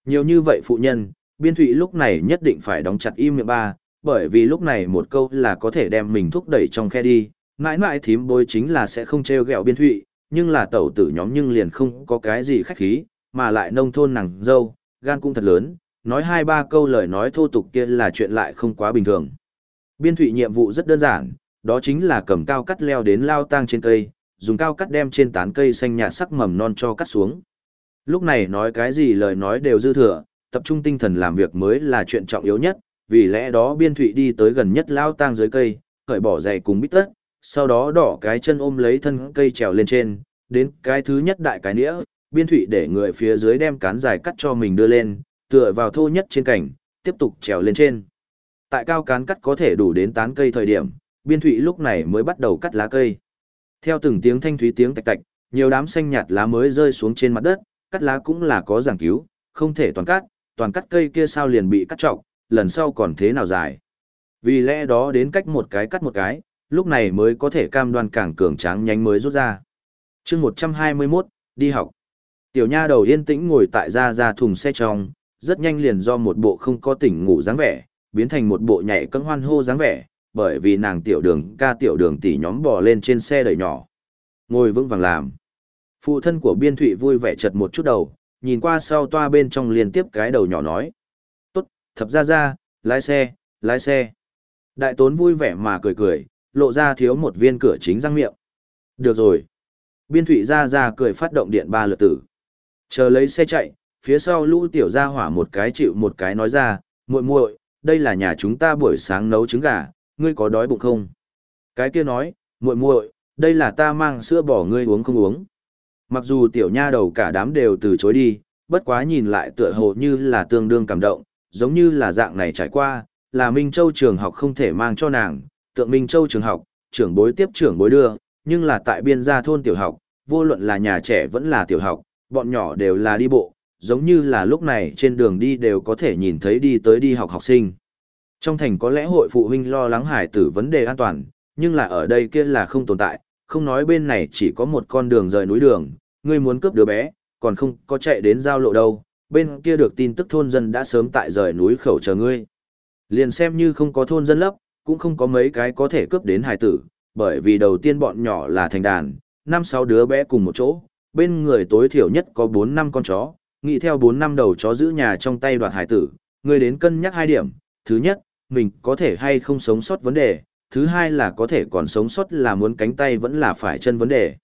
Nhiều như vậy phụ nhân, biên thụy lúc này nhất định phải đóng chặt im miệng ba, bởi vì lúc này một câu là có thể đem mình thúc đẩy trong khe đi, mãi mãi thím bối chính là sẽ không treo gẹo biên thụy, nhưng là tẩu tử nhóm nhưng liền không có cái gì khách khí, mà lại nông thôn nàng dâu, gan cũng thật lớn, nói hai ba câu lời nói thô tục kia là chuyện lại không quá bình thường. Biên thủy nhiệm vụ rất đơn giản, đó chính là cầm cao cắt leo đến lao tang trên cây, dùng cao cắt đem trên tán cây xanh nhạt sắc mầm non cho cắt xuống. Lúc này nói cái gì lời nói đều dư thừa, tập trung tinh thần làm việc mới là chuyện trọng yếu nhất, vì lẽ đó biên thủy đi tới gần nhất lao tang dưới cây, cởi bỏ giày cùng bít tất, sau đó đỏ cái chân ôm lấy thân cây trèo lên trên, đến cái thứ nhất đại cái nĩa, biên thủy để người phía dưới đem cán dài cắt cho mình đưa lên, tựa vào thô nhất trên cảnh, tiếp tục trèo lên trên. Tại cao cán cắt có thể đủ đến tán cây thời điểm, biên thụy lúc này mới bắt đầu cắt lá cây. Theo từng tiếng thanh thúy tiếng tạch tạch, nhiều đám xanh nhạt lá mới rơi xuống trên mặt đất, cắt lá cũng là có giảng cứu, không thể toàn cắt, toàn cắt cây kia sao liền bị cắt trọc, lần sau còn thế nào dài. Vì lẽ đó đến cách một cái cắt một cái, lúc này mới có thể cam đoan càng cường tráng nhánh mới rút ra. chương 121, đi học. Tiểu nha đầu yên tĩnh ngồi tại ra ra thùng xe trong, rất nhanh liền do một bộ không có tỉnh ngủ dáng vẻ, biến thành một bộ nhảy cân hoan hô dáng vẻ, bởi vì nàng tiểu đường ca tiểu đường tỷ nhóm bò lên trên xe đẩy nhỏ. Ngồi vững vàng làm. Phụ thân của biên thụy vui vẻ chật một chút đầu, nhìn qua sau toa bên trong liên tiếp cái đầu nhỏ nói. Tốt, thập ra ra, lái xe, lái xe. Đại tốn vui vẻ mà cười cười, lộ ra thiếu một viên cửa chính răng miệng. Được rồi. Biên thụy ra ra cười phát động điện ba lượt tử. Chờ lấy xe chạy, phía sau lũ tiểu ra hỏa một cái chịu một cái nói ra, muội muội đây là nhà chúng ta buổi sáng nấu trứng gà, ngươi có đói bụng không? Cái kia nói, muội muội đây là ta mang sữa bỏ ngươi uống không uống. Mặc dù tiểu nha đầu cả đám đều từ chối đi, bất quá nhìn lại tựa hồ như là tương đương cảm động, giống như là dạng này trải qua, là Minh Châu trường học không thể mang cho nàng, tượng Minh Châu trường học, trưởng bối tiếp trưởng bối đưa, nhưng là tại biên gia thôn tiểu học, vô luận là nhà trẻ vẫn là tiểu học, bọn nhỏ đều là đi bộ, giống như là lúc này trên đường đi đều có thể nhìn thấy đi tới đi học học sinh. Trong thành có lẽ hội phụ huynh lo lắng hải tử vấn đề an toàn, nhưng là ở đây kia là không tồn tại, không nói bên này chỉ có một con đường rời núi đường, ngươi muốn cướp đứa bé, còn không có chạy đến giao lộ đâu, bên kia được tin tức thôn dân đã sớm tại rời núi khẩu chờ ngươi. Liền xem như không có thôn dân lấp, cũng không có mấy cái có thể cướp đến hải tử, bởi vì đầu tiên bọn nhỏ là thành đàn, năm sáu đứa bé cùng một chỗ, bên người tối thiểu nhất có 4 năm con chó, nghĩ theo 4 năm đầu chó giữ nhà trong tay đoạt hải tử, ngươi đến cân nhắc hai điểm, thứ nhất, mình có thể hay không sống sót vấn đề, thứ hai là có thể còn sống sót là muốn cánh tay vẫn là phải chân vấn đề.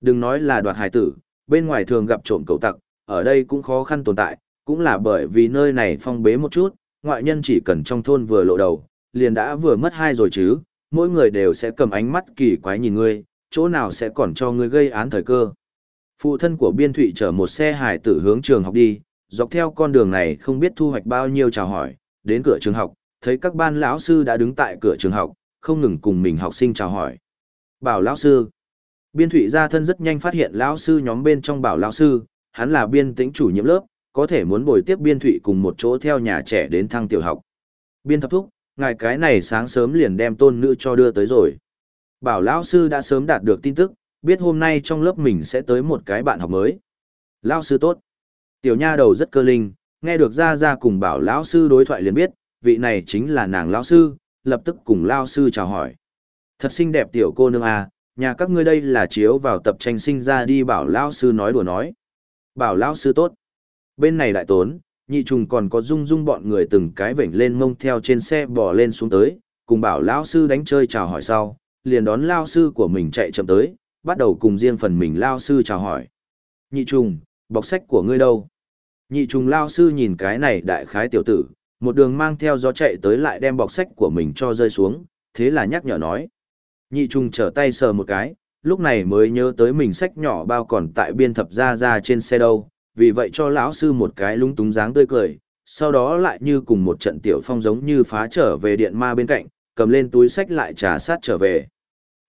Đừng nói là đoạt hải tử, bên ngoài thường gặp trộm cầu tặc, ở đây cũng khó khăn tồn tại, cũng là bởi vì nơi này phong bế một chút, ngoại nhân chỉ cần trong thôn vừa lộ đầu, liền đã vừa mất hai rồi chứ, mỗi người đều sẽ cầm ánh mắt kỳ quái nhìn ngươi, chỗ nào sẽ còn cho ngươi gây án thời cơ. Phụ thân của biên thụy chở một xe hải tử hướng trường học đi, dọc theo con đường này không biết thu hoạch bao nhiêu chào hỏi, đến cửa trường học, thấy các ban lão sư đã đứng tại cửa trường học, không ngừng cùng mình học sinh chào hỏi. Bảo lão sư. Biên thụy gia thân rất nhanh phát hiện lão sư nhóm bên trong bảo lão sư, hắn là biên tĩnh chủ nhiệm lớp, có thể muốn bồi tiếp biên thụy cùng một chỗ theo nhà trẻ đến thăng tiểu học. Biên thập thúc, ngài cái này sáng sớm liền đem tôn nữ cho đưa tới rồi. Bảo lão sư đã sớm đạt được tin tức, biết hôm nay trong lớp mình sẽ tới một cái bạn học mới. Lão sư tốt. Tiểu nha đầu rất cơ linh, nghe được ra ra cùng bảo lão sư đối thoại liền biết, vị này chính là nàng lão sư, lập tức cùng lão sư chào hỏi. Thật xinh đẹp tiểu cô nương à, nhà các ngươi đây là chiếu vào tập tranh sinh ra đi bảo lão sư nói đùa nói. Bảo lão sư tốt. Bên này đại tốn, nhị trùng còn có dung dung bọn người từng cái vểnh lên mông theo trên xe bò lên xuống tới, cùng bảo lão sư đánh chơi chào hỏi sau, liền đón lao sư của mình chạy chậm tới, bắt đầu cùng riêng phần mình lao sư chào hỏi. Nhị trùng, bọc sách của ngươi đâu? Nhị trùng lao sư nhìn cái này đại khái tiểu tử, một đường mang theo gió chạy tới lại đem bọc sách của mình cho rơi xuống, thế là nhắc nhở nói. Nhị trùng trở tay sờ một cái, lúc này mới nhớ tới mình sách nhỏ bao còn tại biên thập ra ra trên xe đâu, vì vậy cho lão sư một cái lung túng dáng tươi cười, sau đó lại như cùng một trận tiểu phong giống như phá trở về điện ma bên cạnh, cầm lên túi sách lại trà sát trở về.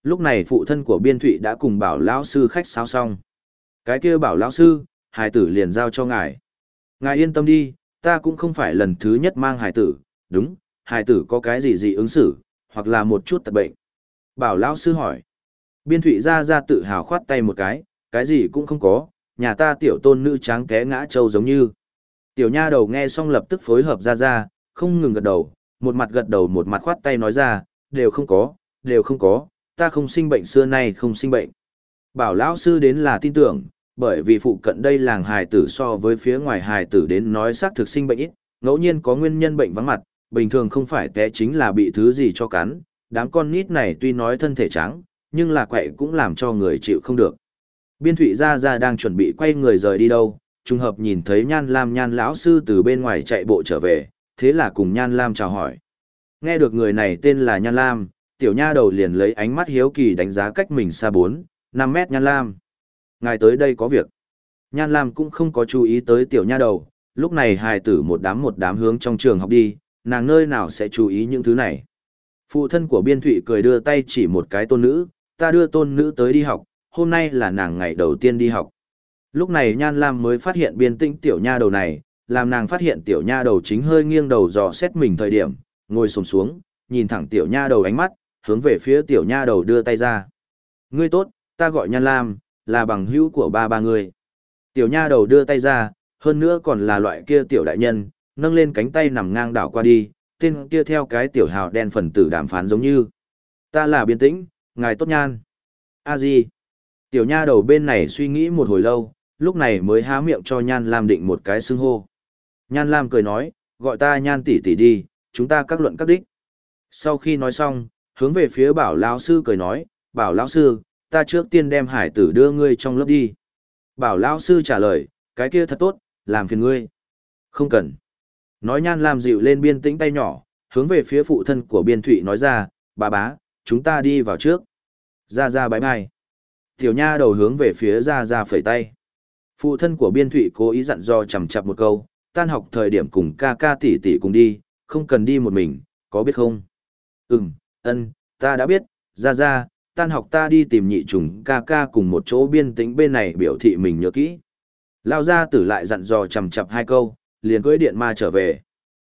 Lúc này phụ thân của biên thụy đã cùng bảo lão sư khách sao xong. Cái kia bảo lão sư, hải tử liền giao cho ngài. Ngài yên tâm đi, ta cũng không phải lần thứ nhất mang hải tử, đúng, hải tử có cái gì gì ứng xử, hoặc là một chút tật bệnh. Bảo lão sư hỏi. Biên thụy ra ra tự hào khoát tay một cái, cái gì cũng không có, nhà ta tiểu tôn nữ tráng té ngã trâu giống như. Tiểu nha đầu nghe xong lập tức phối hợp ra ra, không ngừng gật đầu, một mặt gật đầu một mặt khoát tay nói ra, đều không có, đều không có, ta không sinh bệnh xưa nay không sinh bệnh. Bảo lão sư đến là tin tưởng, bởi vì phụ cận đây làng hài tử so với phía ngoài hài tử đến nói xác thực sinh bệnh ít, ngẫu nhiên có nguyên nhân bệnh vắng mặt, bình thường không phải té chính là bị thứ gì cho cắn, đám con nít này tuy nói thân thể trắng, nhưng là quậy cũng làm cho người chịu không được. Biên Thụy Gia Gia đang chuẩn bị quay người rời đi đâu, trùng hợp nhìn thấy Nhan Lam Nhan lão sư từ bên ngoài chạy bộ trở về, thế là cùng Nhan Lam chào hỏi. Nghe được người này tên là Nhan Lam, tiểu nha đầu liền lấy ánh mắt hiếu kỳ đánh giá cách mình xa 4, 5 mét Nhan Lam. Ngài tới đây có việc. Nhan Lam cũng không có chú ý tới tiểu nha đầu, lúc này hài tử một đám một đám hướng trong trường học đi, nàng nơi nào sẽ chú ý những thứ này. Phụ thân của Biên Thụy cười đưa tay chỉ một cái tôn nữ, ta đưa tôn nữ tới đi học, hôm nay là nàng ngày đầu tiên đi học. Lúc này Nhan Lam mới phát hiện biên tĩnh tiểu nha đầu này, làm nàng phát hiện tiểu nha đầu chính hơi nghiêng đầu dò xét mình thời điểm, ngồi xổm xuống, nhìn thẳng tiểu nha đầu ánh mắt, hướng về phía tiểu nha đầu đưa tay ra. Ngươi tốt, ta gọi Nhan Lam, là bằng hữu của ba ba người. Tiểu nha đầu đưa tay ra, hơn nữa còn là loại kia tiểu đại nhân, nâng lên cánh tay nằm ngang đảo qua đi, tên kia theo cái tiểu hào đen phần tử đàm phán giống như. Ta là biên tĩnh, ngài tốt nhan. a di Tiểu nha đầu bên này suy nghĩ một hồi lâu, lúc này mới há miệng cho Nhan Lam định một cái xưng hô. Nhan Lam cười nói, gọi ta Nhan tỷ tỷ đi, chúng ta các luận các đích. Sau khi nói xong, hướng về phía bảo lão sư cười nói, bảo lão sư, ta trước tiên đem hải tử đưa ngươi trong lớp đi. Bảo lão sư trả lời, cái kia thật tốt, làm phiền ngươi. Không cần. Nói Nhan làm dịu lên biên tĩnh tay nhỏ, hướng về phía phụ thân của biên thụy nói ra, bà bá, chúng ta đi vào trước. Ra ra bái bai. Tiểu nha đầu hướng về phía ra ra phẩy tay. Phụ thân của biên thụy cố ý dặn dò chầm chập một câu, tan học thời điểm cùng ca ca tỷ tỷ cùng đi, không cần đi một mình, có biết không? Ừm, ân, ta đã biết, ra ra, tan học ta đi tìm nhị trùng ca ca cùng một chỗ biên tĩnh bên này biểu thị mình nhớ kỹ. Lao ra tử lại dặn dò chầm chặp hai câu, liền cưỡi điện ma trở về.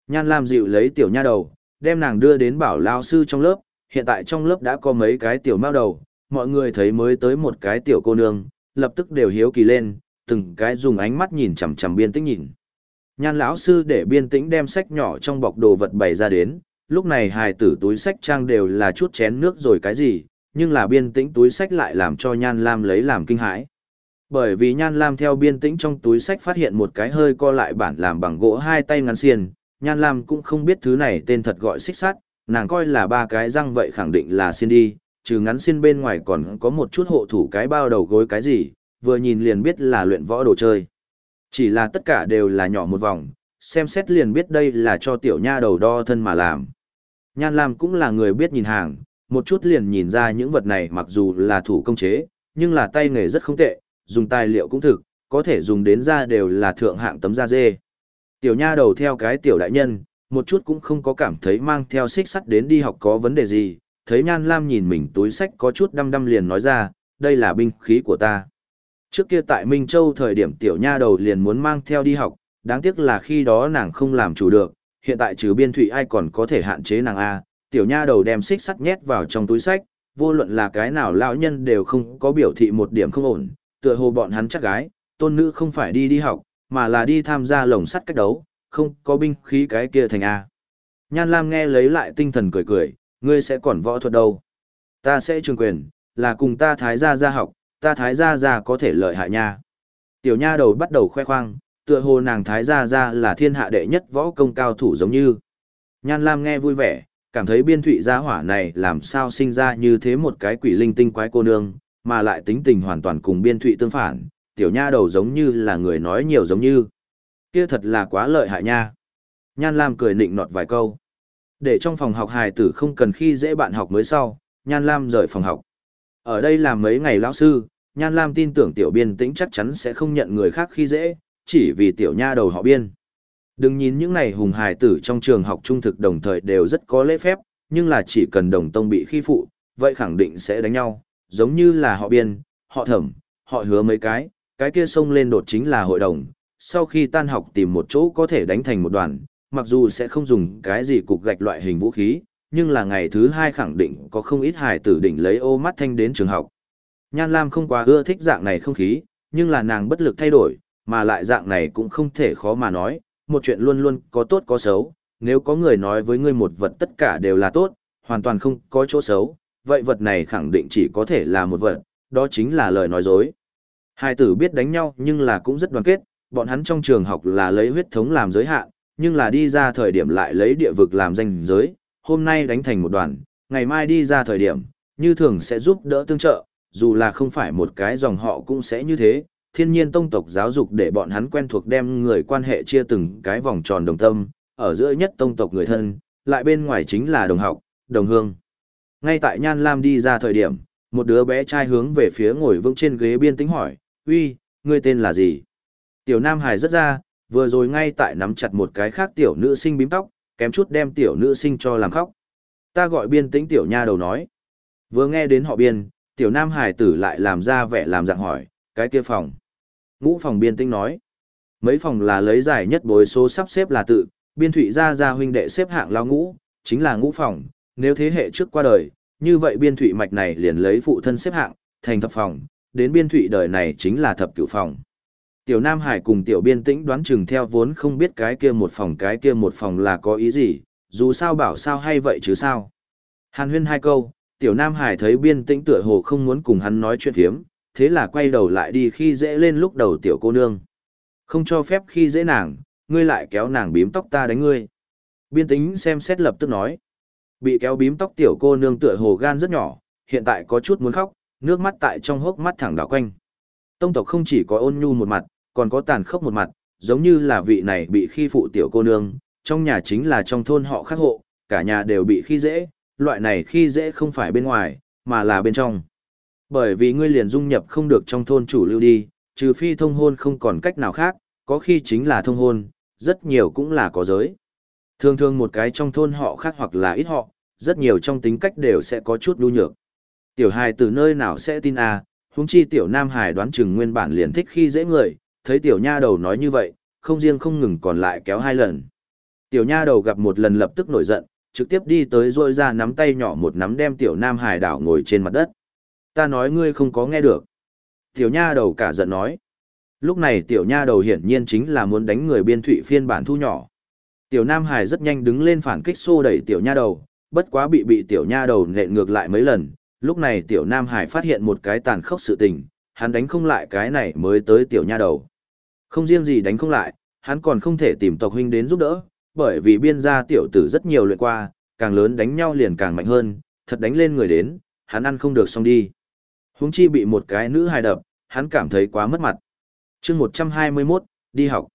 Nhan Lam dịu lấy tiểu nha đầu, đem nàng đưa đến bảo lao sư trong lớp, hiện tại trong lớp đã có mấy cái tiểu mao đầu, mọi người thấy mới tới một cái tiểu cô nương, lập tức đều hiếu kỳ lên, từng cái dùng ánh mắt nhìn chằm chằm biên tĩnh nhìn. Nhan lão sư để biên tĩnh đem sách nhỏ trong bọc đồ vật bày ra đến, lúc này hài tử túi sách trang đều là chút chén nước rồi cái gì, nhưng là biên tĩnh túi sách lại làm cho Nhan Lam lấy làm kinh hãi. Bởi vì Nhan Lam theo biên tĩnh trong túi sách phát hiện một cái hơi co lại bản làm bằng gỗ hai tay ngắn xiên, Nhan Lam cũng không biết thứ này tên thật gọi xích sắt, nàng coi là ba cái răng vậy khẳng định là xiên đi, trừ ngắn xiên bên ngoài còn có một chút hộ thủ cái bao đầu gối cái gì, vừa nhìn liền biết là luyện võ đồ chơi. Chỉ là tất cả đều là nhỏ một vòng, xem xét liền biết đây là cho tiểu nha đầu đo thân mà làm. Nhan Lam cũng là người biết nhìn hàng, một chút liền nhìn ra những vật này mặc dù là thủ công chế, nhưng là tay nghề rất không tệ, dùng tài liệu cũng thực, có thể dùng đến da đều là thượng hạng tấm da dê. Tiểu nha đầu theo cái tiểu đại nhân, một chút cũng không có cảm thấy mang theo xích sắt đến đi học có vấn đề gì, thấy Nhan Lam nhìn mình túi sách có chút đăm đăm liền nói ra, đây là binh khí của ta. Trước kia tại Minh Châu thời điểm tiểu nha đầu liền muốn mang theo đi học, đáng tiếc là khi đó nàng không làm chủ được, hiện tại trừ biên thủy ai còn có thể hạn chế nàng A, tiểu nha đầu đem xích sắt nhét vào trong túi sách, vô luận là cái nào lão nhân đều không có biểu thị một điểm không ổn, tựa hồ bọn hắn chắc gái, tôn nữ không phải đi đi học, mà là đi tham gia lồng sắt cách đấu, không có binh khí cái kia thành A. Nhan Lam nghe lấy lại tinh thần cười cười, ngươi sẽ còn võ thuật đâu. Ta sẽ trường quyền, là cùng ta thái gia gia học, ta thái gia gia có thể lợi hại nha. Tiểu nha đầu bắt đầu khoe khoang, tựa hồ nàng thái gia gia là thiên hạ đệ nhất võ công cao thủ giống như. Nhan Lam nghe vui vẻ, Cảm thấy biên thụy gia hỏa này làm sao sinh ra như thế một cái quỷ linh tinh quái cô nương, mà lại tính tình hoàn toàn cùng biên thụy tương phản, tiểu nha đầu giống như là người nói nhiều giống như. Kia thật là quá lợi hại nha. Nhan Lam cười nịnh nọt vài câu. Để trong phòng học hài tử không cần khi dễ bạn học mới sau, Nhan Lam rời phòng học. Ở đây làm mấy ngày lão sư, Nhan Lam tin tưởng tiểu biên tĩnh chắc chắn sẽ không nhận người khác khi dễ, chỉ vì tiểu nha đầu họ biên. Đừng nhìn những này hùng hài tử trong trường học trung thực đồng thời đều rất có lễ phép, nhưng là chỉ cần đồng tông bị khi phụ, vậy khẳng định sẽ đánh nhau, giống như là họ biên, họ thẩm, họ hứa mấy cái, cái kia xông lên đột chính là hội đồng, sau khi tan học tìm một chỗ có thể đánh thành một đoàn, mặc dù sẽ không dùng cái gì cục gạch loại hình vũ khí, nhưng là ngày thứ hai khẳng định có không ít hài tử đỉnh lấy ô mắt thanh đến trường học. Nhan Lam không quá ưa thích dạng này không khí, nhưng là nàng bất lực thay đổi, mà lại dạng này cũng không thể khó mà nói, một chuyện luôn luôn có tốt có xấu, nếu có người nói với ngươi một vật tất cả đều là tốt, hoàn toàn không có chỗ xấu, vậy vật này khẳng định chỉ có thể là một vật, đó chính là lời nói dối. Hai tử biết đánh nhau nhưng là cũng rất đoàn kết, bọn hắn trong trường học là lấy huyết thống làm giới hạn, nhưng là đi ra thời điểm lại lấy địa vực làm danh giới, hôm nay đánh thành một đoàn, ngày mai đi ra thời điểm, như thường sẽ giúp đỡ tương trợ, dù là không phải một cái dòng họ cũng sẽ như thế, thiên nhiên tông tộc giáo dục để bọn hắn quen thuộc đem người quan hệ chia từng cái vòng tròn đồng tâm, ở giữa nhất tông tộc người thân, lại bên ngoài chính là đồng học, đồng hương. Ngay tại Nhan Lam đi ra thời điểm, một đứa bé trai hướng về phía ngồi vững trên ghế biên tính hỏi, uy, ngươi tên là gì? Tiểu Nam Hải rất ra, vừa rồi ngay tại nắm chặt một cái khác tiểu nữ sinh bím tóc, kém chút đem tiểu nữ sinh cho làm khóc. Ta gọi biên tĩnh tiểu nha đầu nói. Vừa nghe đến họ biên, tiểu Nam Hải tử lại làm ra vẻ làm dạng hỏi, cái kia phòng. Ngũ phòng biên tinh nói. Mấy phòng là lấy giải nhất bối số sắp xếp là tự, biên thụy ra ra huynh đệ xếp hạng lao ngũ, chính là ngũ phòng, nếu thế hệ trước qua đời, như vậy biên thụy mạch này liền lấy phụ thân xếp hạng, thành thập phòng, đến biên thụy đời này chính là thập cửu phòng. Tiểu Nam Hải cùng tiểu biên tĩnh đoán chừng theo vốn không biết cái kia một phòng cái kia một phòng là có ý gì, dù sao bảo sao hay vậy chứ sao. Hàn huyên hai câu, tiểu Nam Hải thấy biên tĩnh tựa hồ không muốn cùng hắn nói chuyện phiếm, thế là quay đầu lại đi khi dễ lên lúc đầu tiểu cô nương. Không cho phép khi dễ nàng, ngươi lại kéo nàng bím tóc ta đánh ngươi. Biên tính xem xét lập tức nói. Bị kéo bím tóc tiểu cô nương tựa hồ gan rất nhỏ, hiện tại có chút muốn khóc, nước mắt tại trong hốc mắt thẳng đảo quanh. Tông tộc không chỉ có ôn nhu một mặt, còn có tàn khốc một mặt, giống như là vị này bị khi phụ tiểu cô nương, trong nhà chính là trong thôn họ khác hộ, cả nhà đều bị khi dễ, loại này khi dễ không phải bên ngoài, mà là bên trong. Bởi vì ngươi liền dung nhập không được trong thôn chủ lưu đi, trừ phi thông hôn không còn cách nào khác, có khi chính là thông hôn, rất nhiều cũng là có giới. Thường thường một cái trong thôn họ khác hoặc là ít họ, rất nhiều trong tính cách đều sẽ có chút đu nhược. Tiểu hài từ nơi nào sẽ tin à, huống chi tiểu nam hài đoán chừng nguyên bản liền thích khi dễ người, thấy tiểu nha đầu nói như vậy, không riêng không ngừng còn lại kéo hai lần. Tiểu nha đầu gặp một lần lập tức nổi giận, trực tiếp đi tới rôi ra nắm tay nhỏ một nắm đem tiểu nam hài đảo ngồi trên mặt đất. Ta nói ngươi không có nghe được. Tiểu nha đầu cả giận nói. Lúc này tiểu nha đầu hiển nhiên chính là muốn đánh người biên thụy phiên bản thu nhỏ. Tiểu nam hài rất nhanh đứng lên phản kích xô đẩy tiểu nha đầu, bất quá bị bị tiểu nha đầu nện ngược lại mấy lần, lúc này tiểu nam hải phát hiện một cái tàn khốc sự tình, hắn đánh không lại cái này mới tới tiểu nha đầu. Không riêng gì đánh không lại, hắn còn không thể tìm tộc huynh đến giúp đỡ, bởi vì biên gia tiểu tử rất nhiều luyện qua, càng lớn đánh nhau liền càng mạnh hơn, thật đánh lên người đến, hắn ăn không được xong đi. Huống chi bị một cái nữ hài đập, hắn cảm thấy quá mất mặt. chương 121, đi học.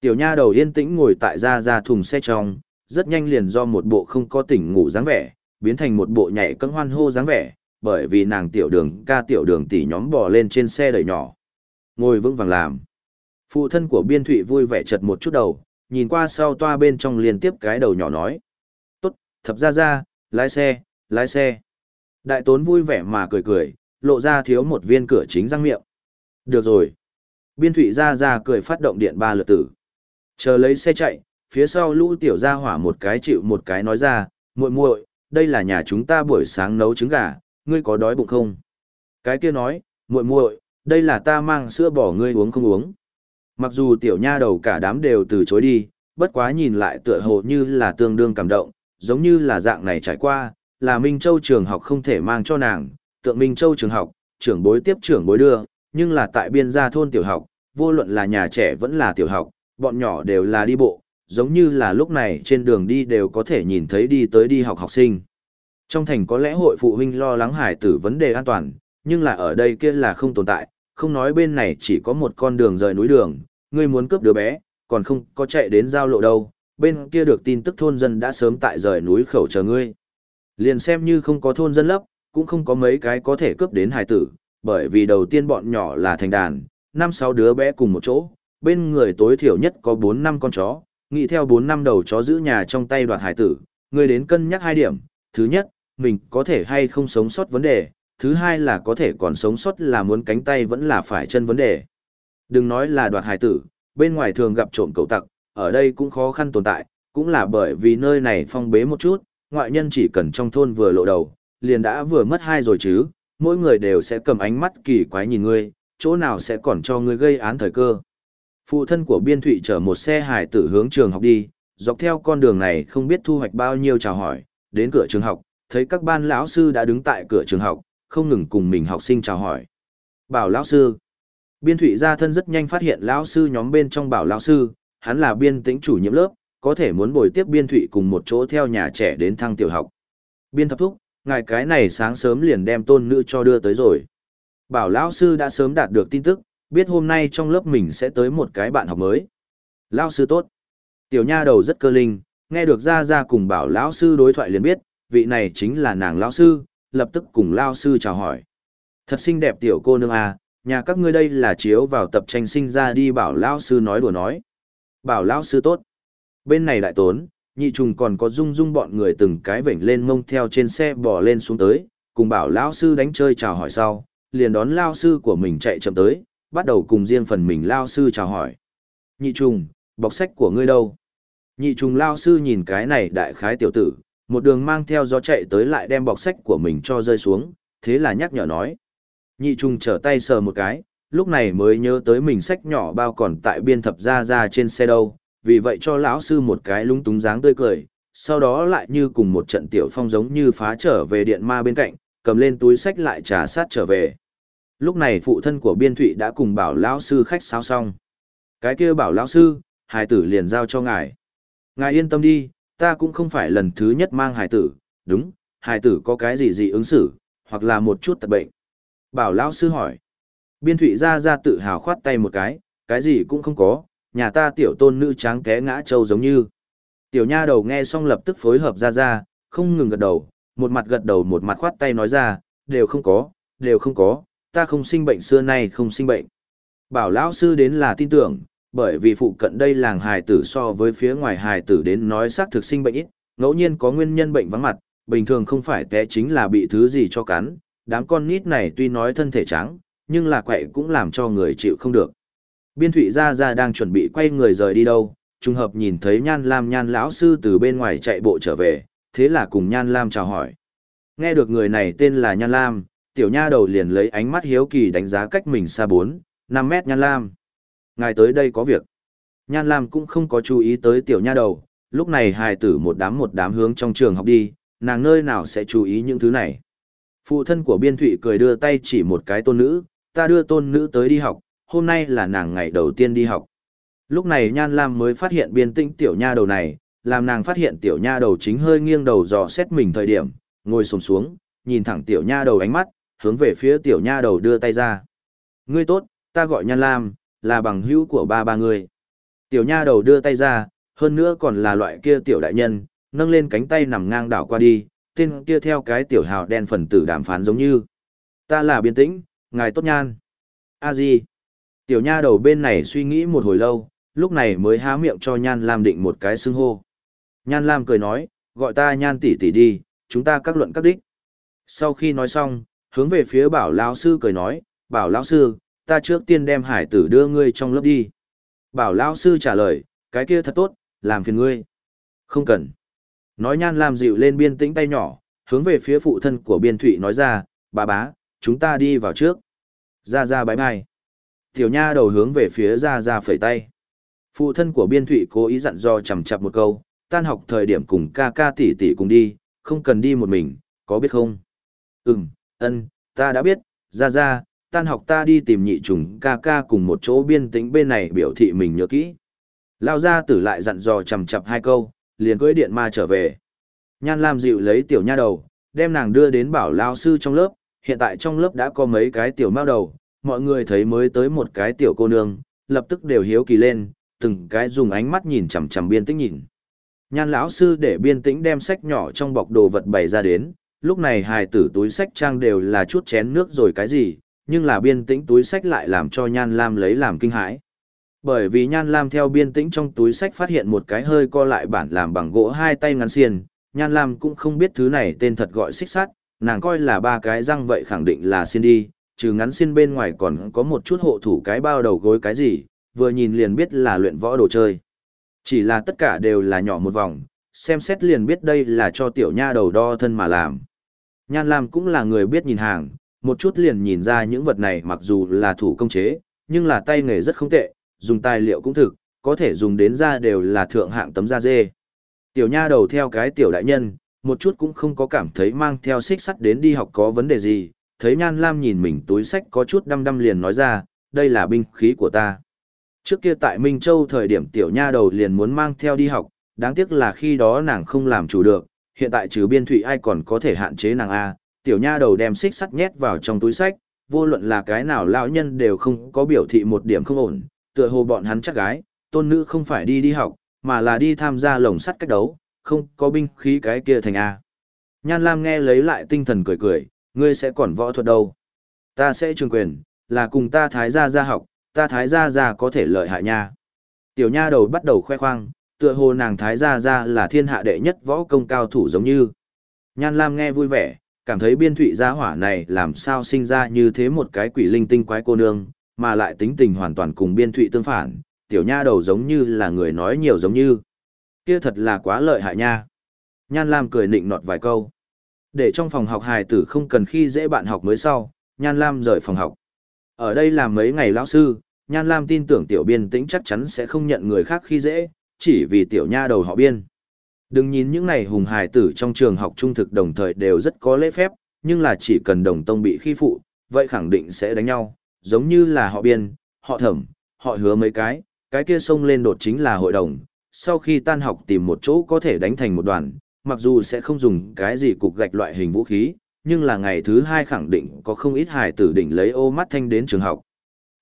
Tiểu nha đầu yên tĩnh ngồi tại ra ra thùng xe trong, rất nhanh liền do một bộ không có tỉnh ngủ dáng vẻ, biến thành một bộ nhảy cân hoan hô dáng vẻ, bởi vì nàng tiểu đường ca tiểu đường tỷ nhóm bò lên trên xe đẩy nhỏ. Ngồi vững vàng làm. Phụ thân của biên thụy vui vẻ chật một chút đầu, nhìn qua sau toa bên trong liên tiếp cái đầu nhỏ nói. Tốt, thập ra ra, lái xe, lái xe. Đại tốn vui vẻ mà cười cười, lộ ra thiếu một viên cửa chính răng miệng. Được rồi. Biên thụy ra ra cười phát động điện ba lượt tử. Chờ lấy xe chạy, phía sau lũ tiểu ra hỏa một cái chịu một cái nói ra, muội muội, đây là nhà chúng ta buổi sáng nấu trứng gà, ngươi có đói bụng không? Cái kia nói, muội muội, đây là ta mang sữa bỏ ngươi uống không uống. Mặc dù tiểu nha đầu cả đám đều từ chối đi, bất quá nhìn lại tựa hồ như là tương đương cảm động, giống như là dạng này trải qua, là Minh Châu trường học không thể mang cho nàng, tượng Minh Châu trường học, trưởng bối tiếp trưởng bối đưa, nhưng là tại biên gia thôn tiểu học, vô luận là nhà trẻ vẫn là tiểu học, bọn nhỏ đều là đi bộ, giống như là lúc này trên đường đi đều có thể nhìn thấy đi tới đi học học sinh. Trong thành có lẽ hội phụ huynh lo lắng hải tử vấn đề an toàn, nhưng là ở đây kia là không tồn tại, không nói bên này chỉ có một con đường rời núi đường, ngươi muốn cướp đứa bé, còn không có chạy đến giao lộ đâu, bên kia được tin tức thôn dân đã sớm tại rời núi khẩu chờ ngươi. Liền xem như không có thôn dân lấp, cũng không có mấy cái có thể cướp đến hải tử, bởi vì đầu tiên bọn nhỏ là thành đàn, năm sáu đứa bé cùng một chỗ, bên người tối thiểu nhất có 4 năm con chó, nghĩ theo 4 năm đầu chó giữ nhà trong tay đoạt hải tử, người đến cân nhắc hai điểm, thứ nhất, mình có thể hay không sống sót vấn đề, thứ hai là có thể còn sống sót là muốn cánh tay vẫn là phải chân vấn đề. Đừng nói là đoạt hải tử, bên ngoài thường gặp trộm cầu tặc, ở đây cũng khó khăn tồn tại, cũng là bởi vì nơi này phong bế một chút, ngoại nhân chỉ cần trong thôn vừa lộ đầu, liền đã vừa mất hai rồi chứ, mỗi người đều sẽ cầm ánh mắt kỳ quái nhìn ngươi, chỗ nào sẽ còn cho ngươi gây án thời cơ. Phụ thân của Biên Thụy chở một xe hải tử hướng trường học đi, dọc theo con đường này không biết thu hoạch bao nhiêu chào hỏi, đến cửa trường học, thấy các ban lão sư đã đứng tại cửa trường học, không ngừng cùng mình học sinh chào hỏi. Bảo lão sư. Biên Thụy ra thân rất nhanh phát hiện lão sư nhóm bên trong bảo lão sư, hắn là biên tĩnh chủ nhiệm lớp, có thể muốn bồi tiếp Biên Thụy cùng một chỗ theo nhà trẻ đến thăng tiểu học. Biên thập thúc, ngài cái này sáng sớm liền đem tôn nữ cho đưa tới rồi. Bảo lão sư đã sớm đạt được tin tức, biết hôm nay trong lớp mình sẽ tới một cái bạn học mới. Lão sư tốt. Tiểu nha đầu rất cơ linh, nghe được ra ra cùng bảo lão sư đối thoại liền biết, vị này chính là nàng lão sư, lập tức cùng lão sư chào hỏi. Thật xinh đẹp tiểu cô nương à, nhà các ngươi đây là chiếu vào tập tranh sinh ra đi bảo lão sư nói đùa nói. Bảo lão sư tốt. Bên này đại tốn, nhị trùng còn có dung dung bọn người từng cái vểnh lên mông theo trên xe bò lên xuống tới, cùng bảo lão sư đánh chơi chào hỏi sau, liền đón lao sư của mình chạy chậm tới, bắt đầu cùng riêng phần mình lao sư chào hỏi. Nhị trùng, bọc sách của ngươi đâu? Nhị trùng lao sư nhìn cái này đại khái tiểu tử, một đường mang theo gió chạy tới lại đem bọc sách của mình cho rơi xuống, thế là nhắc nhở nói. Nhị trùng trở tay sờ một cái, lúc này mới nhớ tới mình sách nhỏ bao còn tại biên thập ra ra trên xe đâu, vì vậy cho lão sư một cái lúng túng dáng tươi cười, sau đó lại như cùng một trận tiểu phong giống như phá trở về điện ma bên cạnh, cầm lên túi sách lại trà sát trở về. Lúc này phụ thân của biên thụy đã cùng bảo lão sư khách sao xong. Cái kia bảo lão sư, hài tử liền giao cho ngài. Ngài yên tâm đi, ta cũng không phải lần thứ nhất mang hài tử, đúng, hài tử có cái gì gì ứng xử, hoặc là một chút tật bệnh. Bảo lão sư hỏi. Biên thụy ra ra tự hào khoát tay một cái, cái gì cũng không có, nhà ta tiểu tôn nữ tráng té ngã trâu giống như. Tiểu nha đầu nghe xong lập tức phối hợp ra ra, không ngừng gật đầu, một mặt gật đầu một mặt khoát tay nói ra, đều không có, đều không có, ta không sinh bệnh xưa nay không sinh bệnh. Bảo lão sư đến là tin tưởng, bởi vì phụ cận đây làng hài tử so với phía ngoài hài tử đến nói xác thực sinh bệnh ít, ngẫu nhiên có nguyên nhân bệnh vắng mặt, bình thường không phải té chính là bị thứ gì cho cắn, đám con nít này tuy nói thân thể trắng, nhưng là quậy cũng làm cho người chịu không được. Biên Thụy Gia Gia đang chuẩn bị quay người rời đi đâu, trùng hợp nhìn thấy Nhan Lam Nhan lão sư từ bên ngoài chạy bộ trở về, thế là cùng Nhan Lam chào hỏi. Nghe được người này tên là Nhan Lam, tiểu nha đầu liền lấy ánh mắt hiếu kỳ đánh giá cách mình xa 4, 5 mét Nhan Lam. Ngài tới đây có việc. Nhan Lam cũng không có chú ý tới tiểu nha đầu, lúc này hài tử một đám một đám hướng trong trường học đi, nàng nơi nào sẽ chú ý những thứ này. Phụ thân của Biên Thụy cười đưa tay chỉ một cái tôn nữ, ta đưa tôn nữ tới đi học, hôm nay là nàng ngày đầu tiên đi học. Lúc này Nhan Lam mới phát hiện biên tĩnh tiểu nha đầu này, làm nàng phát hiện tiểu nha đầu chính hơi nghiêng đầu dò xét mình thời điểm, ngồi sồm xuống, nhìn thẳng tiểu nha đầu ánh mắt, hướng về phía tiểu nha đầu đưa tay ra. Ngươi tốt, ta gọi Nhan Lam, là bằng hữu của ba ba người. Tiểu nha đầu đưa tay ra, hơn nữa còn là loại kia tiểu đại nhân, nâng lên cánh tay nằm ngang đảo qua đi, tên kia theo cái tiểu hào đen phần tử đàm phán giống như. Ta là biên tĩnh, ngài tốt nhan. A di. Tiểu nha đầu bên này suy nghĩ một hồi lâu, lúc này mới há miệng cho Nhan Lam định một cái xưng hô. Nhan Lam cười nói, gọi ta Nhan tỷ tỷ đi, chúng ta các luận các đích. Sau khi nói xong, hướng về phía bảo lão sư cười nói, bảo lão sư, ta trước tiên đem hải tử đưa ngươi trong lớp đi. Bảo lão sư trả lời, cái kia thật tốt, làm phiền ngươi. Không cần. Nói Nhan Lam dịu lên biên tĩnh tay nhỏ, hướng về phía phụ thân của biên thụy nói ra, bà bá, chúng ta đi vào trước. Ra ra bái bai. Tiểu nha đầu hướng về phía ra ra phẩy tay. Phụ thân của biên thụy cố ý dặn do chầm chập một câu, tan học thời điểm cùng ca ca tỷ tỷ cùng đi, không cần đi một mình, có biết không? Ừm, ân, ta đã biết, ra ra, tan học ta đi tìm nhị trùng ca ca cùng một chỗ biên tĩnh bên này biểu thị mình nhớ kỹ. Lao ra tử lại dặn dò chầm chập hai câu, liền cưỡi điện ma trở về. Nhan Lam dịu lấy tiểu nha đầu, đem nàng đưa đến bảo lao sư trong lớp, hiện tại trong lớp đã có mấy cái tiểu mao đầu, mọi người thấy mới tới một cái tiểu cô nương, lập tức đều hiếu kỳ lên, từng cái dùng ánh mắt nhìn chằm chằm biên tĩnh nhìn. Nhan lão sư để biên tĩnh đem sách nhỏ trong bọc đồ vật bày ra đến, lúc này hài tử túi sách trang đều là chút chén nước rồi cái gì, nhưng là biên tĩnh túi sách lại làm cho Nhan Lam lấy làm kinh hãi. Bởi vì Nhan Lam theo biên tĩnh trong túi sách phát hiện một cái hơi co lại bản làm bằng gỗ hai tay ngắn xiên, Nhan Lam cũng không biết thứ này tên thật gọi xích sắt, nàng coi là ba cái răng vậy khẳng định là xiên đi, trừ ngắn xiên bên ngoài còn có một chút hộ thủ cái bao đầu gối cái gì, vừa nhìn liền biết là luyện võ đồ chơi. Chỉ là tất cả đều là nhỏ một vòng, xem xét liền biết đây là cho tiểu nha đầu đo thân mà làm. Nhan Lam cũng là người biết nhìn hàng, một chút liền nhìn ra những vật này mặc dù là thủ công chế, nhưng là tay nghề rất không tệ, dùng tài liệu cũng thực, có thể dùng đến da đều là thượng hạng tấm da dê. Tiểu nha đầu theo cái tiểu đại nhân, một chút cũng không có cảm thấy mang theo xích sắt đến đi học có vấn đề gì, thấy Nhan Lam nhìn mình túi sách có chút đăm đăm liền nói ra, đây là binh khí của ta. Trước kia tại Minh Châu thời điểm tiểu nha đầu liền muốn mang theo đi học, đáng tiếc là khi đó nàng không làm chủ được, hiện tại trừ biên thủy ai còn có thể hạn chế nàng A, tiểu nha đầu đem xích sắt nhét vào trong túi sách, vô luận là cái nào lão nhân đều không có biểu thị một điểm không ổn, tựa hồ bọn hắn chắc gái, tôn nữ không phải đi đi học, mà là đi tham gia lồng sắt cách đấu, không có binh khí cái kia thành A. Nhan Lam nghe lấy lại tinh thần cười cười, ngươi sẽ còn võ thuật đâu. Ta sẽ trường quyền, là cùng ta thái gia gia học, ta thái gia gia có thể lợi hại nha. Tiểu nha đầu bắt đầu khoe khoang, tựa hồ nàng thái gia gia là thiên hạ đệ nhất võ công cao thủ giống như. Nhan Lam nghe vui vẻ, cảm thấy biên thụy gia hỏa này làm sao sinh ra như thế một cái quỷ linh tinh quái cô nương, mà lại tính tình hoàn toàn cùng biên thụy tương phản, tiểu nha đầu giống như là người nói nhiều giống như. Kia thật là quá lợi hại nha. Nhan Lam cười nịnh nọt vài câu. Để trong phòng học hài tử không cần khi dễ bạn học mới sau, Nhan Lam rời phòng học. Ở đây làm mấy ngày lão sư, Nhan Lam tin tưởng tiểu biên tĩnh chắc chắn sẽ không nhận người khác khi dễ, chỉ vì tiểu nha đầu họ biên. Đừng nhìn những này hùng hài tử trong trường học trung thực đồng thời đều rất có lễ phép, nhưng là chỉ cần đồng tông bị khi phụ, vậy khẳng định sẽ đánh nhau, giống như là họ biên, họ thẩm, họ hứa mấy cái, cái kia xông lên đột chính là hội đồng, sau khi tan học tìm một chỗ có thể đánh thành một đoàn, mặc dù sẽ không dùng cái gì cục gạch loại hình vũ khí, nhưng là ngày thứ hai khẳng định có không ít hài tử đỉnh lấy ô mắt thanh đến trường học.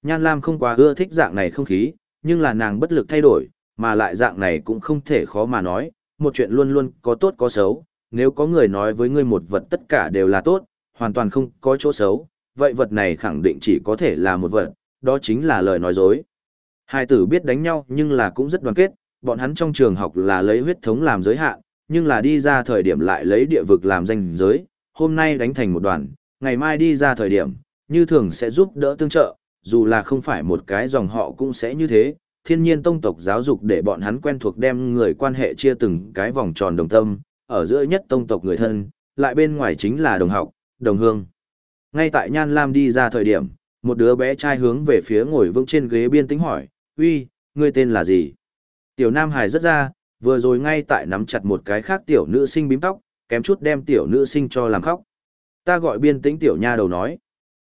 Nhan Lam không quá ưa thích dạng này không khí, nhưng là nàng bất lực thay đổi, mà lại dạng này cũng không thể khó mà nói, một chuyện luôn luôn có tốt có xấu, nếu có người nói với ngươi một vật tất cả đều là tốt, hoàn toàn không có chỗ xấu, vậy vật này khẳng định chỉ có thể là một vật, đó chính là lời nói dối. Hai tử biết đánh nhau nhưng là cũng rất đoàn kết, bọn hắn trong trường học là lấy huyết thống làm giới hạn, nhưng là đi ra thời điểm lại lấy địa vực làm danh giới, hôm nay đánh thành một đoàn, ngày mai đi ra thời điểm, như thường sẽ giúp đỡ tương trợ, dù là không phải một cái dòng họ cũng sẽ như thế, thiên nhiên tông tộc giáo dục để bọn hắn quen thuộc đem người quan hệ chia từng cái vòng tròn đồng tâm, ở giữa nhất tông tộc người thân, lại bên ngoài chính là đồng học, đồng hương. Ngay tại Nhan Lam đi ra thời điểm, một đứa bé trai hướng về phía ngồi vững trên ghế biên tính hỏi, uy, ngươi tên là gì? Tiểu Nam Hải rất ra, vừa rồi ngay tại nắm chặt một cái khác tiểu nữ sinh bím tóc, kém chút đem tiểu nữ sinh cho làm khóc. Ta gọi biên tĩnh tiểu nha đầu nói.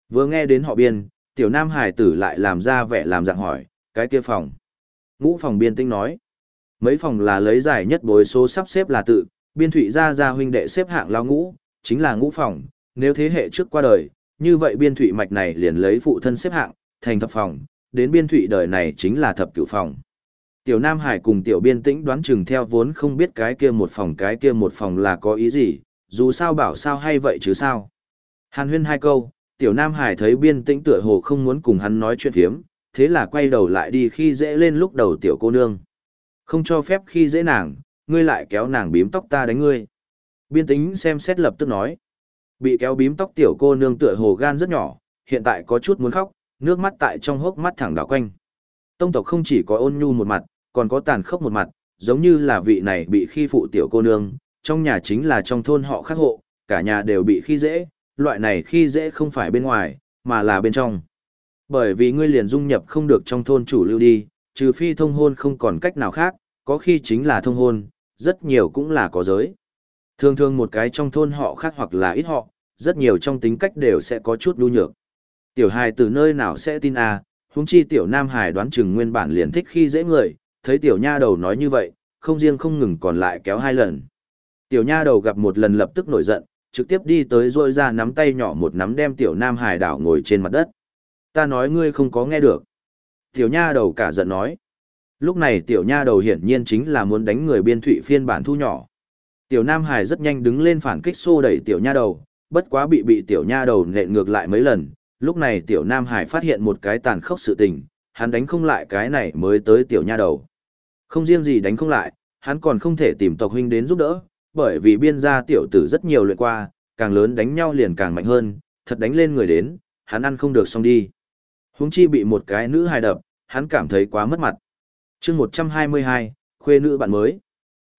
Vừa nghe đến họ biên, tiểu Nam Hải tử lại làm ra vẻ làm dạng hỏi, cái kia phòng. Ngũ phòng biên tĩnh nói. Mấy phòng là lấy giải nhất bối số sắp xếp là tự, biên thủy gia gia huynh đệ xếp hạng lao ngũ, chính là ngũ phòng, nếu thế hệ trước qua đời, như vậy biên thủy mạch này liền lấy phụ thân xếp hạng, thành thập phòng, đến biên thủy đời này chính là thập cửu phòng. Tiểu Nam Hải cùng tiểu biên tĩnh đoán chừng theo vốn không biết cái kia một phòng cái kia một phòng là có ý gì, dù sao bảo sao hay vậy chứ sao. Hàn huyên hai câu, tiểu Nam Hải thấy biên tĩnh tựa hồ không muốn cùng hắn nói chuyện phiếm, thế là quay đầu lại đi khi dễ lên lúc đầu tiểu cô nương. Không cho phép khi dễ nàng, ngươi lại kéo nàng bím tóc ta đánh ngươi. Biên tĩnh xem xét lập tức nói. Bị kéo bím tóc tiểu cô nương tựa hồ gan rất nhỏ, hiện tại có chút muốn khóc, nước mắt tại trong hốc mắt thẳng đảo quanh. Tông tộc không chỉ có ôn nhu một mặt, còn có tàn khốc một mặt, giống như là vị này bị khi phụ tiểu cô nương, trong nhà chính là trong thôn họ khắc hộ, cả nhà đều bị khi dễ, loại này khi dễ không phải bên ngoài, mà là bên trong. Bởi vì ngươi liền dung nhập không được trong thôn chủ lưu đi, trừ phi thông hôn không còn cách nào khác, có khi chính là thông hôn, rất nhiều cũng là có giới. Thường thường một cái trong thôn họ khác hoặc là ít họ, rất nhiều trong tính cách đều sẽ có chút nhu nhược. Tiểu hài từ nơi nào sẽ tin à, huống chi tiểu nam Hải đoán chừng nguyên bản liền thích khi dễ người, thấy tiểu nha đầu nói như vậy, không riêng không ngừng còn lại kéo hai lần. Tiểu nha đầu gặp một lần lập tức nổi giận, trực tiếp đi tới rôi ra nắm tay nhỏ một nắm đem tiểu nam hải đảo ngồi trên mặt đất. Ta nói ngươi không có nghe được. Tiểu nha đầu cả giận nói. Lúc này tiểu nha đầu hiển nhiên chính là muốn đánh người biên thụy phiên bản thu nhỏ. Tiểu nam hải rất nhanh đứng lên phản kích xô đẩy tiểu nha đầu, bất quá bị bị tiểu nha đầu nện ngược lại mấy lần. Lúc này tiểu nam hải phát hiện một cái tàn khốc sự tình, hắn đánh không lại cái này mới tới tiểu nha đầu. Không riêng gì đánh không lại, hắn còn không thể tìm tộc huynh đến giúp đỡ, bởi vì biên gia tiểu tử rất nhiều luyện qua, càng lớn đánh nhau liền càng mạnh hơn, thật đánh lên người đến, hắn ăn không được xong đi. Huống chi bị một cái nữ hài đập, hắn cảm thấy quá mất mặt. chương 122, khuê nữ bạn mới.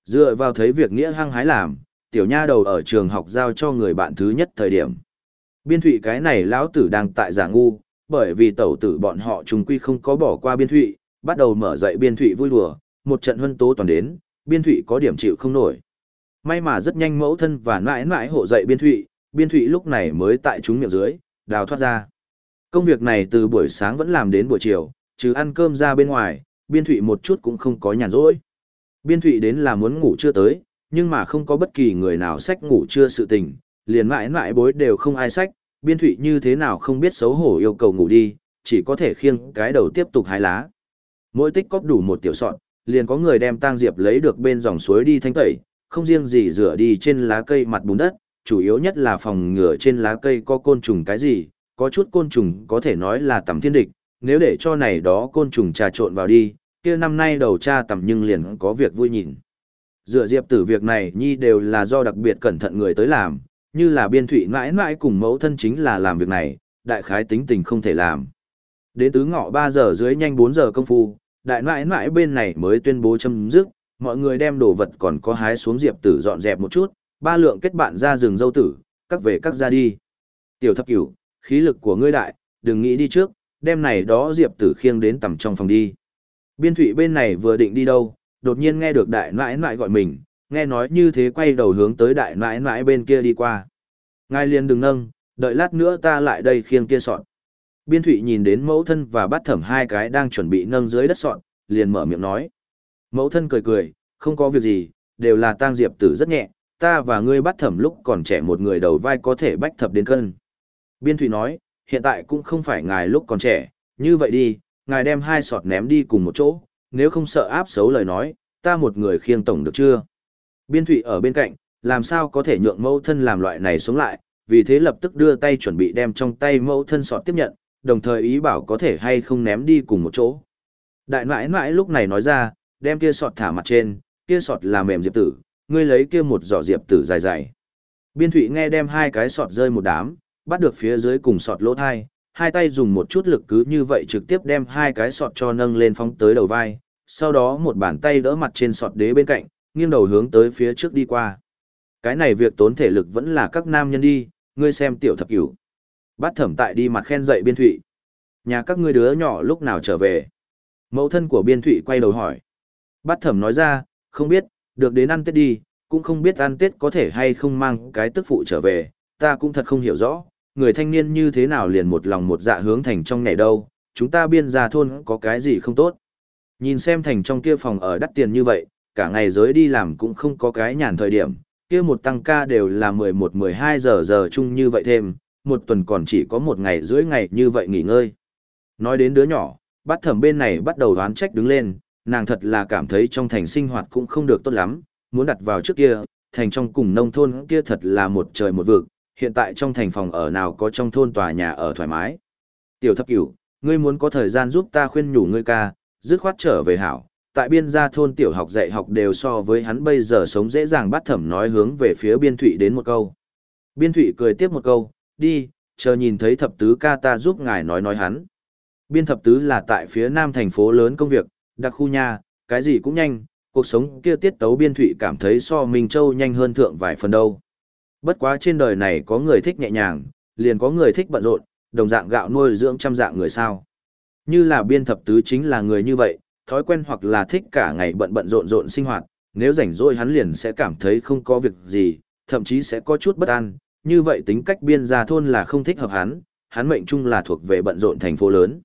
Dựa vào thấy việc nghĩa hăng hái làm, tiểu nha đầu ở trường học giao cho người bạn thứ nhất thời điểm. Biên thụy cái này lão tử đang tại giả ngu, bởi vì tẩu tử bọn họ trùng quy không có bỏ qua biên thụy, bắt đầu mở dậy biên thụy vui đùa, một trận huân tố toàn đến, biên thụy có điểm chịu không nổi. May mà rất nhanh mẫu thân và mãi mãi hộ dậy biên thụy, biên thụy lúc này mới tại chúng miệng dưới, đào thoát ra. Công việc này từ buổi sáng vẫn làm đến buổi chiều, chứ ăn cơm ra bên ngoài, biên thụy một chút cũng không có nhàn rỗi. Biên thụy đến là muốn ngủ chưa tới, nhưng mà không có bất kỳ người nào sách ngủ chưa sự tình, liền mãi mãi bối đều không ai sách, biên thụy như thế nào không biết xấu hổ yêu cầu ngủ đi, chỉ có thể khiêng cái đầu tiếp tục hái lá. Mỗi tích cóp đủ một tiểu sọn, liền có người đem tang diệp lấy được bên dòng suối đi thanh tẩy, không riêng gì rửa đi trên lá cây mặt bùn đất, chủ yếu nhất là phòng ngừa trên lá cây có côn trùng cái gì, có chút côn trùng có thể nói là tầm thiên địch, nếu để cho này đó côn trùng trà trộn vào đi, kia năm nay đầu cha tầm nhưng liền có việc vui nhìn. Dựa diệp tử việc này nhi đều là do đặc biệt cẩn thận người tới làm, như là biên thụy mãi mãi cùng mẫu thân chính là làm việc này, đại khái tính tình không thể làm. Đến tứ ngọ 3 giờ dưới nhanh 4 giờ công phu, đại mãi mãi bên này mới tuyên bố chấm dứt, mọi người đem đồ vật còn có hái xuống diệp tử dọn dẹp một chút, ba lượng kết bạn ra rừng dâu tử, các về các ra đi. Tiểu thập cửu, khí lực của ngươi đại, đừng nghĩ đi trước, đem này đó diệp tử khiêng đến tầm trong phòng đi. Biên thủy bên này vừa định đi đâu, đột nhiên nghe được đại nãi nãi gọi mình, nghe nói như thế quay đầu hướng tới đại nãi nãi bên kia đi qua. Ngài liền đừng nâng, đợi lát nữa ta lại đây khiêng kia sọn. Biên thủy nhìn đến mẫu thân và bắt thẩm hai cái đang chuẩn bị nâng dưới đất sọn, liền mở miệng nói. Mẫu thân cười cười, không có việc gì, đều là tang diệp tử rất nhẹ, ta và ngươi bắt thẩm lúc còn trẻ một người đầu vai có thể bách thập đến cân. Biên Thụy nói, hiện tại cũng không phải ngài lúc còn trẻ, như vậy đi, ngài đem hai sọt ném đi cùng một chỗ, nếu không sợ áp xấu lời nói, ta một người khiêng tổng được chưa? Biên Thụy ở bên cạnh, làm sao có thể nhượng mẫu thân làm loại này sống lại, vì thế lập tức đưa tay chuẩn bị đem trong tay mẫu thân sọt tiếp nhận, đồng thời ý bảo có thể hay không ném đi cùng một chỗ. Đại nãi nãi lúc này nói ra, đem kia sọt thả mặt trên, kia sọt là mềm diệp tử, ngươi lấy kia một giỏ diệp tử dài dài. Biên Thụy nghe đem hai cái sọt rơi một đám, bắt được phía dưới cùng sọt lỗ thai, hai tay dùng một chút lực cứ như vậy trực tiếp đem hai cái sọt cho nâng lên phóng tới đầu vai, sau đó một bàn tay đỡ mặt trên sọt đế bên cạnh, nghiêng đầu hướng tới phía trước đi qua. Cái này việc tốn thể lực vẫn là các nam nhân đi, ngươi xem tiểu thập cửu. Bắt thẩm tại đi mặt khen dậy biên thụy. Nhà các ngươi đứa nhỏ lúc nào trở về? Mẫu thân của biên thụy quay đầu hỏi. Bắt thẩm nói ra, không biết, được đến ăn tết đi, cũng không biết ăn tết có thể hay không mang cái tức phụ trở về, ta cũng thật không hiểu rõ, người thanh niên như thế nào liền một lòng một dạ hướng thành trong ngày đâu, chúng ta biên gia thôn có cái gì không tốt. Nhìn xem thành trong kia phòng ở đắt tiền như vậy, cả ngày giới đi làm cũng không có cái nhàn thời điểm, kia một tăng ca đều là 11-12 giờ giờ chung như vậy thêm, một tuần còn chỉ có một ngày rưỡi ngày như vậy nghỉ ngơi. Nói đến đứa nhỏ, bắt thẩm bên này bắt đầu đoán trách đứng lên, nàng thật là cảm thấy trong thành sinh hoạt cũng không được tốt lắm, muốn đặt vào trước kia, thành trong cùng nông thôn kia thật là một trời một vực, hiện tại trong thành phòng ở nào có trong thôn tòa nhà ở thoải mái. Tiểu thập cửu, ngươi muốn có thời gian giúp ta khuyên nhủ ngươi ca, dứt khoát trở về hảo. Tại biên gia thôn tiểu học dạy học đều so với hắn bây giờ sống dễ dàng bắt thẩm nói hướng về phía biên thụy đến một câu. Biên thụy cười tiếp một câu, đi, chờ nhìn thấy thập tứ ca ta giúp ngài nói nói hắn. Biên thập tứ là tại phía nam thành phố lớn công việc, đặc khu nhà, cái gì cũng nhanh, cuộc sống kia tiết tấu biên thụy cảm thấy so Minh Châu nhanh hơn thượng vài phần đâu. Bất quá trên đời này có người thích nhẹ nhàng, liền có người thích bận rộn, đồng dạng gạo nuôi dưỡng trăm dạng người sao. Như là biên thập tứ chính là người như vậy, thói quen hoặc là thích cả ngày bận bận rộn rộn sinh hoạt, nếu rảnh rỗi hắn liền sẽ cảm thấy không có việc gì, thậm chí sẽ có chút bất an, như vậy tính cách biên gia thôn là không thích hợp hắn, hắn mệnh chung là thuộc về bận rộn thành phố lớn.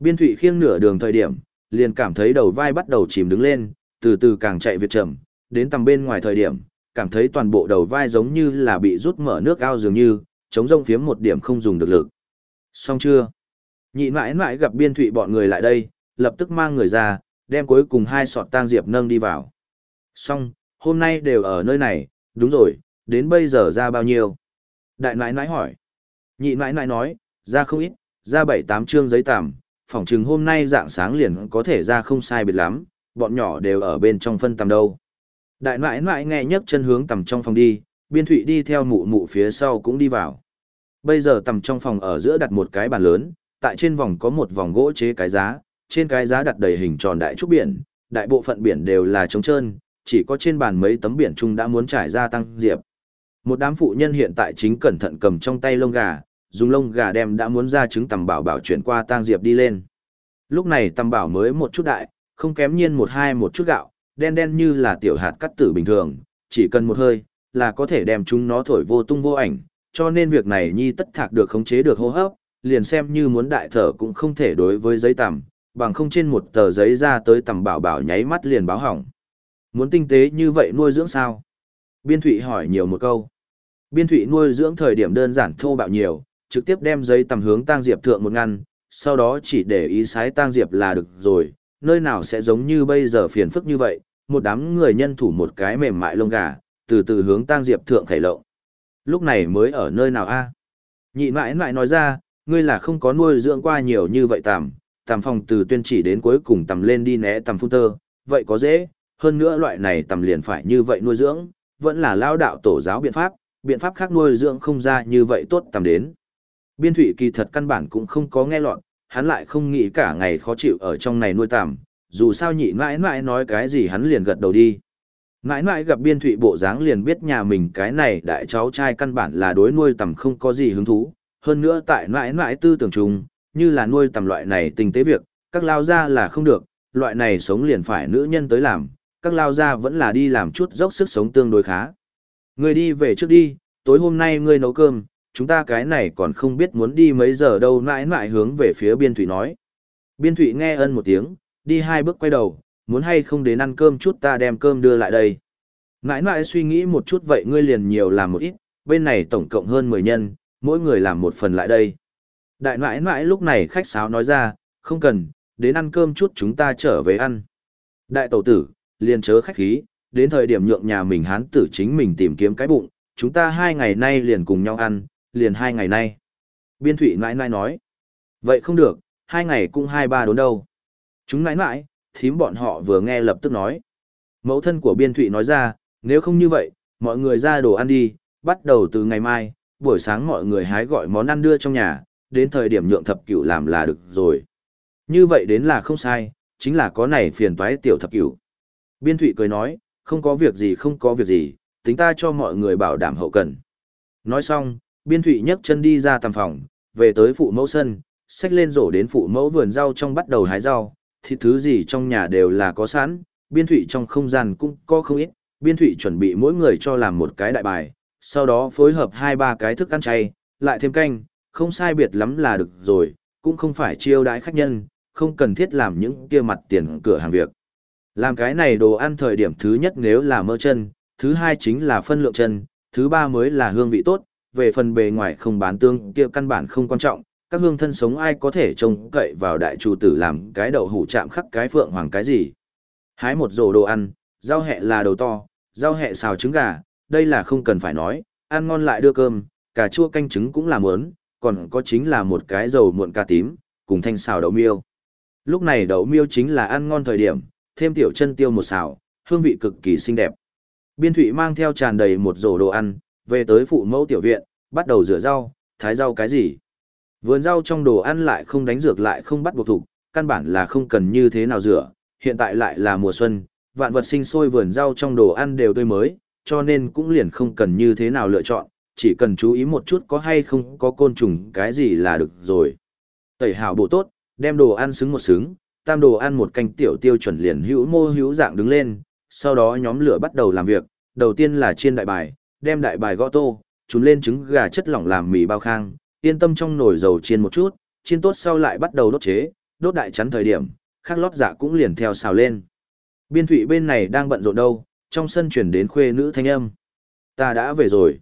Biên thụy khiêng nửa đường thời điểm, liền cảm thấy đầu vai bắt đầu chìm đứng lên, từ từ càng chạy việt chậm, đến tầm bên ngoài thời điểm, cảm thấy toàn bộ đầu vai giống như là bị rút mở nước ao dường như, chống rông phiếm một điểm không dùng được lực. Xong chưa? Nhị mãi mãi gặp biên thụy bọn người lại đây, lập tức mang người ra, đem cuối cùng hai sọt tang diệp nâng đi vào. Xong, hôm nay đều ở nơi này, đúng rồi, đến bây giờ ra bao nhiêu? Đại nãi nãi hỏi. Nhị nãi nãi nói, ra không ít, ra bảy tám chương giấy tạm, phỏng chừng hôm nay dạng sáng liền có thể ra không sai biệt lắm, bọn nhỏ đều ở bên trong phân tầm đâu. Đại nãi nãi nghe nhấc chân hướng tầm trong phòng đi, biên thụy đi theo mụ mụ phía sau cũng đi vào. Bây giờ tầm trong phòng ở giữa đặt một cái bàn lớn, tại trên vòng có một vòng gỗ chế cái giá, trên cái giá đặt đầy hình tròn đại trúc biển, đại bộ phận biển đều là trống trơn, chỉ có trên bàn mấy tấm biển chung đã muốn trải ra tăng diệp. Một đám phụ nhân hiện tại chính cẩn thận cầm trong tay lông gà, dùng lông gà đem đã muốn ra trứng tầm bảo bảo chuyển qua tang diệp đi lên. Lúc này tầm bảo mới một chút đại, không kém nhiên một hai một chút gạo, đen đen như là tiểu hạt cắt tử bình thường, chỉ cần một hơi, là có thể đem chúng nó thổi vô tung vô ảnh, cho nên việc này nhi tất thạc được khống chế được hô hấp, liền xem như muốn đại thở cũng không thể đối với giấy tầm, bằng không trên một tờ giấy ra tới tầm bảo bảo nháy mắt liền báo hỏng. Muốn tinh tế như vậy nuôi dưỡng sao? Biên Thụy hỏi nhiều một câu. Biên Thụy nuôi dưỡng thời điểm đơn giản thô bạo nhiều, trực tiếp đem giấy tầm hướng tang diệp thượng một ngăn, sau đó chỉ để ý sái tang diệp là được rồi, nơi nào sẽ giống như bây giờ phiền phức như vậy, một đám người nhân thủ một cái mềm mại lông gà, từ từ hướng tang diệp thượng khẩy lộng. Lúc này mới ở nơi nào a? Nhị mãi mãi nói ra, ngươi là không có nuôi dưỡng qua nhiều như vậy tạm, tầm phòng từ tuyên chỉ đến cuối cùng tầm lên đi né tầm phun tơ, vậy có dễ, hơn nữa loại này tầm liền phải như vậy nuôi dưỡng, vẫn là lao đạo tổ giáo biện pháp, biện pháp khác nuôi dưỡng không ra như vậy tốt tầm đến. Biên thủy kỳ thật căn bản cũng không có nghe lọt, hắn lại không nghĩ cả ngày khó chịu ở trong này nuôi tầm dù sao nhị mãi mãi nói cái gì hắn liền gật đầu đi. Mãi mãi gặp biên thụy bộ dáng liền biết nhà mình cái này đại cháu trai căn bản là đối nuôi tầm không có gì hứng thú, hơn nữa tại mãi mãi tư tưởng chung, như là nuôi tầm loại này tình tế việc, các lao gia là không được, loại này sống liền phải nữ nhân tới làm, các lao gia vẫn là đi làm chút dốc sức sống tương đối khá. Người đi về trước đi, tối hôm nay ngươi nấu cơm, chúng ta cái này còn không biết muốn đi mấy giờ đâu mãi mãi hướng về phía biên thủy nói. Biên thủy nghe ân một tiếng, đi hai bước quay đầu, muốn hay không đến ăn cơm chút ta đem cơm đưa lại đây. Mãi mãi suy nghĩ một chút vậy ngươi liền nhiều làm một ít, bên này tổng cộng hơn 10 nhân, mỗi người làm một phần lại đây. Đại nãi nãi lúc này khách sáo nói ra, không cần, đến ăn cơm chút chúng ta trở về ăn. Đại tổ tử, liền chớ khách khí, đến thời điểm nhượng nhà mình hán tử chính mình tìm kiếm cái bụng, chúng ta hai ngày nay liền cùng nhau ăn, liền hai ngày nay. Biên thủy nãi nãi nói, vậy không được, hai ngày cũng hai ba đốn đâu. Chúng nãi nãi thím bọn họ vừa nghe lập tức nói. Mẫu thân của biên thụy nói ra, nếu không như vậy, mọi người ra đồ ăn đi, bắt đầu từ ngày mai, buổi sáng mọi người hái gọi món ăn đưa trong nhà, đến thời điểm nhượng thập cửu làm là được rồi. Như vậy đến là không sai, chính là có này phiền toái tiểu thập cửu. Biên thụy cười nói, không có việc gì không có việc gì, tính ta cho mọi người bảo đảm hậu cần. Nói xong, biên thụy nhấc chân đi ra tầm phòng, về tới phụ mẫu sân, xách lên rổ đến phụ mẫu vườn rau trong bắt đầu hái rau, thì thứ gì trong nhà đều là có sẵn, biên thụy trong không gian cũng có không ít, biên thụy chuẩn bị mỗi người cho làm một cái đại bài, sau đó phối hợp hai ba cái thức ăn chay, lại thêm canh, không sai biệt lắm là được rồi, cũng không phải chiêu đãi khách nhân, không cần thiết làm những kia mặt tiền cửa hàng việc. Làm cái này đồ ăn thời điểm thứ nhất nếu là mơ chân, thứ hai chính là phân lượng chân, thứ ba mới là hương vị tốt, về phần bề ngoài không bán tương kia căn bản không quan trọng, các hương thân sống ai có thể trông cậy vào đại chủ tử làm cái đậu hủ chạm khắc cái phượng hoàng cái gì. Hái một rổ đồ ăn, rau hẹ là đầu to, rau hẹ xào trứng gà, đây là không cần phải nói, ăn ngon lại đưa cơm, cà chua canh trứng cũng là mớn, còn có chính là một cái dầu muộn cà tím, cùng thanh xào đậu miêu. Lúc này đậu miêu chính là ăn ngon thời điểm, thêm tiểu chân tiêu một xào, hương vị cực kỳ xinh đẹp. Biên thủy mang theo tràn đầy một rổ đồ ăn, về tới phụ mẫu tiểu viện, bắt đầu rửa rau, thái rau cái gì. Vườn rau trong đồ ăn lại không đánh dược lại không bắt buộc thủ, căn bản là không cần như thế nào rửa, hiện tại lại là mùa xuân, vạn vật sinh sôi vườn rau trong đồ ăn đều tươi mới, cho nên cũng liền không cần như thế nào lựa chọn, chỉ cần chú ý một chút có hay không có côn trùng cái gì là được rồi. Tẩy hảo bộ tốt, đem đồ ăn xứng một xứng, tam đồ ăn một canh tiểu tiêu chuẩn liền hữu mô hữu dạng đứng lên, sau đó nhóm lửa bắt đầu làm việc, đầu tiên là chiên đại bài, đem đại bài gõ tô, chúng lên trứng gà chất lỏng làm mì bao khang, yên tâm trong nồi dầu chiên một chút, chiên tốt sau lại bắt đầu đốt chế, đốt đại chắn thời điểm, khác lót dạ cũng liền theo xào lên. Biên thủy bên này đang bận rộn đâu, trong sân chuyển đến khuê nữ thanh âm. Ta đã về rồi.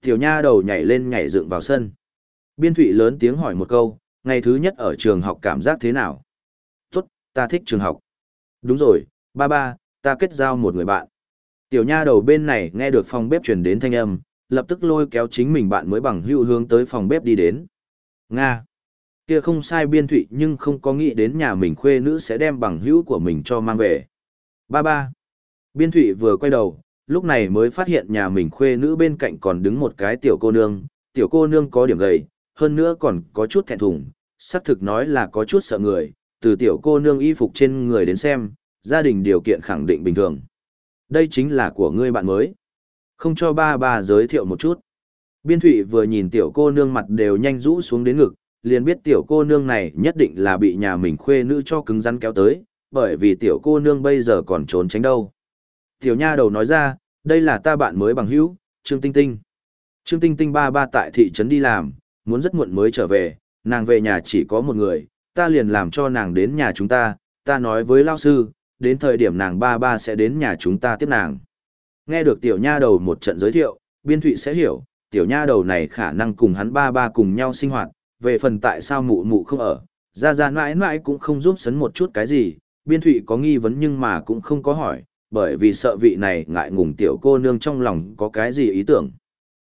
Tiểu nha đầu nhảy lên nhảy dựng vào sân. Biên thụy lớn tiếng hỏi một câu, ngày thứ nhất ở trường học cảm giác thế nào? Tốt, ta thích trường học. Đúng rồi, ba ba, ta kết giao một người bạn. Tiểu nha đầu bên này nghe được phòng bếp chuyển đến thanh âm, lập tức lôi kéo chính mình bạn mới bằng hữu hướng tới phòng bếp đi đến. Nga. Kia không sai biên thụy nhưng không có nghĩ đến nhà mình khuê nữ sẽ đem bằng hữu của mình cho mang về. Ba ba. Biên thụy vừa quay đầu, lúc này mới phát hiện nhà mình khuê nữ bên cạnh còn đứng một cái tiểu cô nương, tiểu cô nương có điểm gầy, hơn nữa còn có chút thẹn thùng, xác thực nói là có chút sợ người, từ tiểu cô nương y phục trên người đến xem, gia đình điều kiện khẳng định bình thường. Đây chính là của ngươi bạn mới. Không cho ba bà giới thiệu một chút. Biên thụy vừa nhìn tiểu cô nương mặt đều nhanh rũ xuống đến ngực, liền biết tiểu cô nương này nhất định là bị nhà mình khuê nữ cho cứng rắn kéo tới, bởi vì tiểu cô nương bây giờ còn trốn tránh đâu. Tiểu nha đầu nói ra, đây là ta bạn mới bằng hữu, Trương Tinh Tinh. Trương Tinh Tinh ba ba tại thị trấn đi làm, muốn rất muộn mới trở về, nàng về nhà chỉ có một người, ta liền làm cho nàng đến nhà chúng ta, ta nói với lao sư, đến thời điểm nàng ba ba sẽ đến nhà chúng ta tiếp nàng. Nghe được tiểu nha đầu một trận giới thiệu, biên thụy sẽ hiểu, tiểu nha đầu này khả năng cùng hắn ba ba cùng nhau sinh hoạt, về phần tại sao mụ mụ không ở, ra ra mãi mãi cũng không giúp sấn một chút cái gì, biên thụy có nghi vấn nhưng mà cũng không có hỏi, bởi vì sợ vị này ngại ngùng tiểu cô nương trong lòng có cái gì ý tưởng.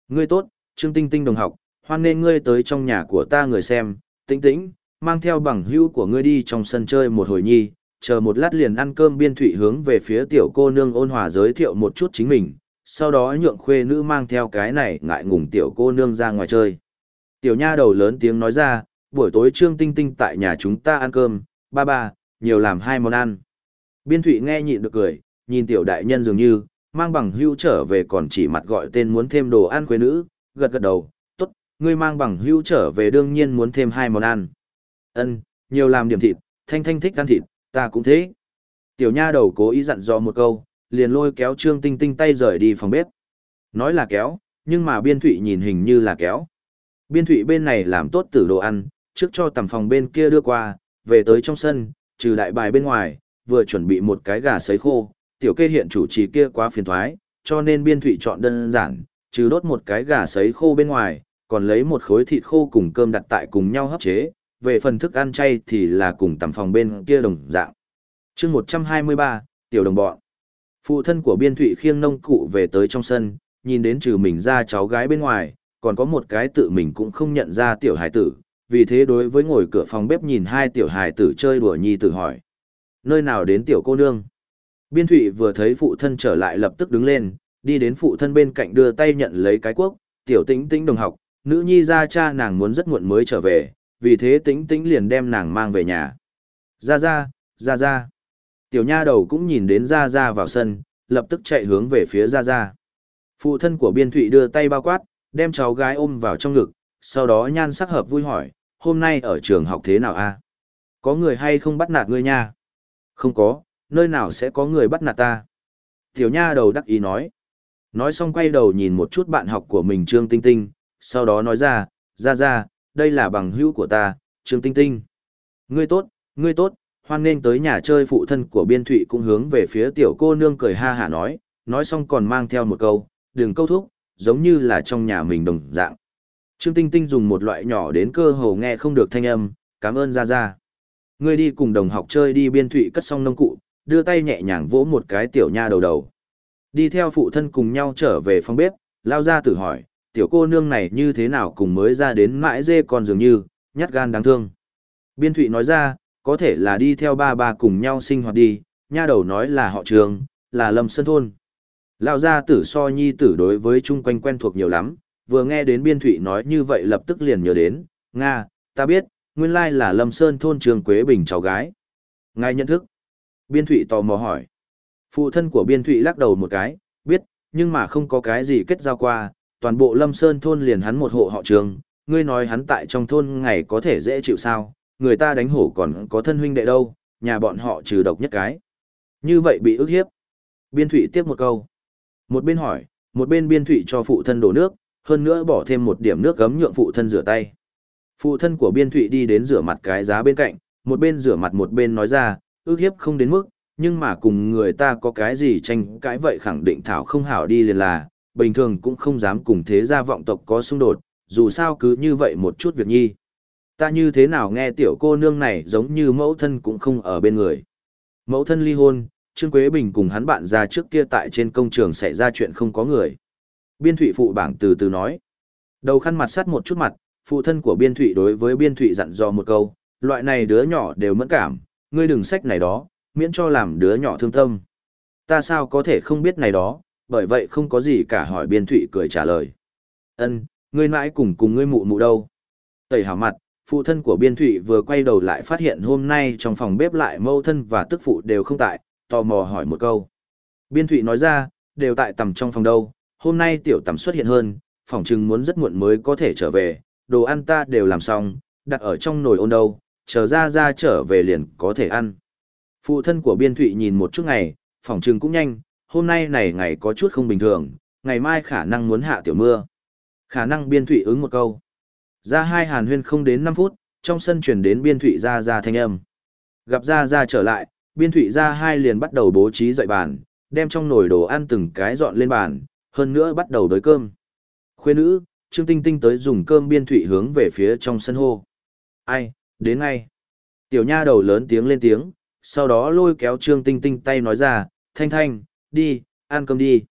Ngươi tốt, Trương Tinh Tinh đồng học, hoan nên ngươi tới trong nhà của ta người xem, tĩnh tĩnh, mang theo bằng hữu của ngươi đi trong sân chơi một hồi nhi, chờ một lát liền ăn cơm biên thụy hướng về phía tiểu cô nương ôn hòa giới thiệu một chút chính mình, sau đó nhượng khuê nữ mang theo cái này ngại ngùng tiểu cô nương ra ngoài chơi. Tiểu nha đầu lớn tiếng nói ra, buổi tối Trương Tinh Tinh tại nhà chúng ta ăn cơm, ba ba, nhiều làm hai món ăn. Biên thụy nghe nhịn được cười, nhìn tiểu đại nhân dường như, mang bằng hưu trở về còn chỉ mặt gọi tên muốn thêm đồ ăn khuê nữ, gật gật đầu, tốt, ngươi mang bằng hưu trở về đương nhiên muốn thêm hai món ăn. ân nhiều làm điểm thịt, thanh thanh thích ăn thịt, ta cũng thế. Tiểu nha đầu cố ý dặn dò một câu, liền lôi kéo Trương Tinh Tinh tay rời đi phòng bếp. Nói là kéo, nhưng mà biên thụy nhìn hình như là kéo. Biên thụy bên này làm tốt tử đồ ăn, trước cho tầm phòng bên kia đưa qua, về tới trong sân, trừ đại bài bên ngoài, vừa chuẩn bị một cái gà sấy khô, tiểu kê hiện chủ trì kia quá phiền thoái, cho nên biên thụy chọn đơn giản, trừ đốt một cái gà sấy khô bên ngoài, còn lấy một khối thịt khô cùng cơm đặt tại cùng nhau hấp chế, về phần thức ăn chay thì là cùng tầm phòng bên kia đồng dạng. chương 123, tiểu đồng bọn. Phụ thân của biên thụy khiêng nông cụ về tới trong sân, nhìn đến trừ mình ra cháu gái bên ngoài, còn có một cái tự mình cũng không nhận ra tiểu hải tử, vì thế đối với ngồi cửa phòng bếp nhìn hai tiểu hải tử chơi đùa nhi tử hỏi. Nơi nào đến tiểu cô nương? Biên thụy vừa thấy phụ thân trở lại lập tức đứng lên, đi đến phụ thân bên cạnh đưa tay nhận lấy cái quốc, tiểu tĩnh tĩnh đồng học, nữ nhi ra cha nàng muốn rất muộn mới trở về, vì thế tĩnh tĩnh liền đem nàng mang về nhà. Ra ra, ra ra. Tiểu nha đầu cũng nhìn đến ra ra vào sân, lập tức chạy hướng về phía ra ra. Phụ thân của biên thụy đưa tay bao quát, đem cháu gái ôm vào trong ngực, sau đó nhan sắc hợp vui hỏi, hôm nay ở trường học thế nào a Có người hay không bắt nạt ngươi nha? Không có, nơi nào sẽ có người bắt nạt ta? Tiểu nha đầu đắc ý nói. Nói xong quay đầu nhìn một chút bạn học của mình Trương Tinh Tinh, sau đó nói ra, ra ra, đây là bằng hữu của ta, Trương Tinh Tinh. Ngươi tốt, ngươi tốt, hoan nghênh tới nhà chơi phụ thân của biên thụy cũng hướng về phía tiểu cô nương cười ha hả nói, nói xong còn mang theo một câu, đừng câu thúc, giống như là trong nhà mình đồng dạng. Trương Tinh Tinh dùng một loại nhỏ đến cơ hồ nghe không được thanh âm, cảm ơn ra ra. Ngươi đi cùng đồng học chơi đi biên thụy cất xong nông cụ, đưa tay nhẹ nhàng vỗ một cái tiểu nha đầu đầu. Đi theo phụ thân cùng nhau trở về phòng bếp, lao ra tử hỏi, tiểu cô nương này như thế nào cùng mới ra đến mãi dê còn dường như, nhát gan đáng thương. Biên thụy nói ra, có thể là đi theo ba ba cùng nhau sinh hoạt đi, nha đầu nói là họ trường, là lâm sơn thôn. Lao gia tử so nhi tử đối với chung quanh quen thuộc nhiều lắm, vừa nghe đến biên thụy nói như vậy lập tức liền nhớ đến, Nga, ta biết, nguyên lai là lâm sơn thôn trường Quế Bình cháu gái. Ngài nhận thức. Biên thụy tò mò hỏi. Phụ thân của biên thụy lắc đầu một cái, biết, nhưng mà không có cái gì kết giao qua, toàn bộ lâm sơn thôn liền hắn một hộ họ trường, ngươi nói hắn tại trong thôn ngày có thể dễ chịu sao, người ta đánh hổ còn có thân huynh đệ đâu, nhà bọn họ trừ độc nhất cái. Như vậy bị ức hiếp. Biên thụy tiếp một câu. Một bên hỏi, một bên biên thụy cho phụ thân đổ nước, hơn nữa bỏ thêm một điểm nước gấm nhượng phụ thân rửa tay. Phụ thân của biên thụy đi đến rửa mặt cái giá bên cạnh, Một bên rửa mặt một bên nói ra, ước hiếp không đến mức, nhưng mà cùng người ta có cái gì tranh cãi vậy khẳng định Thảo không hảo đi liền là, bình thường cũng không dám cùng thế gia vọng tộc có xung đột, dù sao cứ như vậy một chút việc nhi. Ta như thế nào nghe tiểu cô nương này giống như mẫu thân cũng không ở bên người. Mẫu thân ly hôn, Trương Quế Bình cùng hắn bạn ra trước kia tại trên công trường xảy ra chuyện không có người. Biên thụy phụ bảng từ từ nói. Đầu khăn mặt sắt một chút mặt, phụ thân của biên thụy đối với biên thụy dặn dò một câu, loại này đứa nhỏ đều mẫn cảm, ngươi đừng sách này đó, miễn cho làm đứa nhỏ thương tâm. Ta sao có thể không biết này đó, bởi vậy không có gì cả hỏi biên thụy cười trả lời. ân ngươi mãi cùng cùng ngươi mụ mụ đâu. Tẩy hảo mặt, phụ thân của biên thụy vừa quay đầu lại phát hiện hôm nay trong phòng bếp lại mâu thân và tức phụ đều không tại, tò mò hỏi một câu. Biên thụy nói ra, đều tại tầm trong phòng đâu, hôm nay tiểu tầm xuất hiện hơn, phòng chừng muốn rất muộn mới có thể trở về, đồ ăn ta đều làm xong, đặt ở trong nồi ôn đâu, chờ ra ra trở về liền có thể ăn. Phụ thân của biên thụy nhìn một chút ngày, phòng Trừng cũng nhanh, hôm nay này ngày có chút không bình thường, ngày mai khả năng muốn hạ tiểu mưa. Khả năng biên thụy ứng một câu. Ra hai hàn huyên không đến 5 phút, trong sân chuyển đến biên thụy ra ra thanh âm. Gặp ra ra trở lại, biên thụy ra hai liền bắt đầu bố trí dậy bàn, đem trong nồi đồ ăn từng cái dọn lên bàn, hơn nữa bắt đầu đới cơm. Khuê nữ, Trương Tinh Tinh tới dùng cơm biên thụy hướng về phía trong sân hô. Ai, đến ngay. Tiểu nha đầu lớn tiếng lên tiếng, sau đó lôi kéo Trương Tinh Tinh tay nói ra, thanh thanh, đi, ăn cơm đi.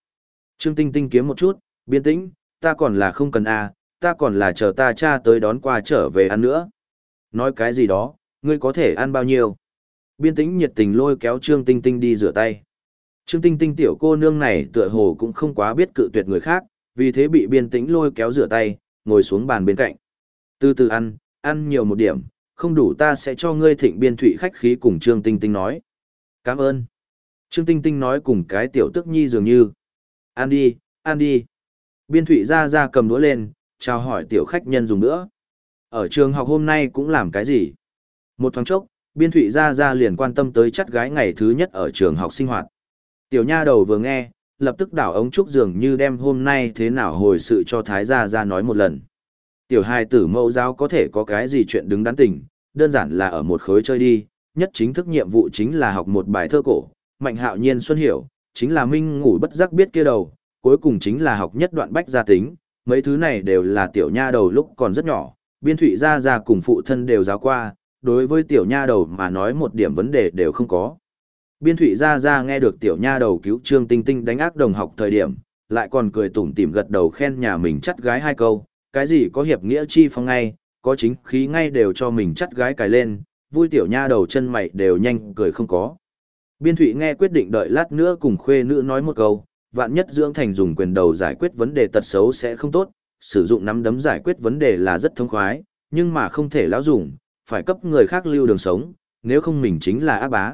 Trương Tinh Tinh kiếm một chút, biên tĩnh, ta còn là không cần à, ta còn là chờ ta cha tới đón qua trở về ăn nữa. Nói cái gì đó, ngươi có thể ăn bao nhiêu. Biên tĩnh nhiệt tình lôi kéo Trương Tinh Tinh đi rửa tay. Trương Tinh Tinh tiểu cô nương này tựa hồ cũng không quá biết cự tuyệt người khác, vì thế bị biên tĩnh lôi kéo rửa tay, ngồi xuống bàn bên cạnh. Từ từ ăn, ăn nhiều một điểm, không đủ ta sẽ cho ngươi thịnh biên thụy khách khí cùng Trương Tinh Tinh nói. Cảm ơn. Trương Tinh Tinh nói cùng cái tiểu tức nhi dường như. Ăn đi, ăn đi. Biên thụy ra ra cầm đũa lên, chào hỏi tiểu khách nhân dùng nữa. Ở trường học hôm nay cũng làm cái gì? Một thoáng chốc, biên thụy ra ra liền quan tâm tới chắt gái ngày thứ nhất ở trường học sinh hoạt. Tiểu nha đầu vừa nghe, lập tức đảo ống trúc dường như đem hôm nay thế nào hồi sự cho thái gia ra nói một lần. Tiểu hài tử mẫu giáo có thể có cái gì chuyện đứng đắn tình, đơn giản là ở một khối chơi đi, nhất chính thức nhiệm vụ chính là học một bài thơ cổ, mạnh hạo nhiên xuân hiểu, chính là minh ngủ bất giác biết kia đầu, cuối cùng chính là học nhất đoạn bách gia tính, mấy thứ này đều là tiểu nha đầu lúc còn rất nhỏ, biên thụy gia gia cùng phụ thân đều giáo qua, đối với tiểu nha đầu mà nói một điểm vấn đề đều không có. Biên thụy gia gia nghe được tiểu nha đầu cứu trương tinh tinh đánh ác đồng học thời điểm, lại còn cười tủm tỉm gật đầu khen nhà mình chắt gái hai câu, cái gì có hiệp nghĩa chi phong ngay, có chính khí ngay đều cho mình chắt gái cài lên, vui tiểu nha đầu chân mày đều nhanh cười không có. Biên thụy nghe quyết định đợi lát nữa cùng khuê nữ nói một câu, vạn nhất dưỡng thành dùng quyền đầu giải quyết vấn đề tật xấu sẽ không tốt, sử dụng nắm đấm giải quyết vấn đề là rất thông khoái, nhưng mà không thể lão dùng, phải cấp người khác lưu đường sống, nếu không mình chính là ác bá.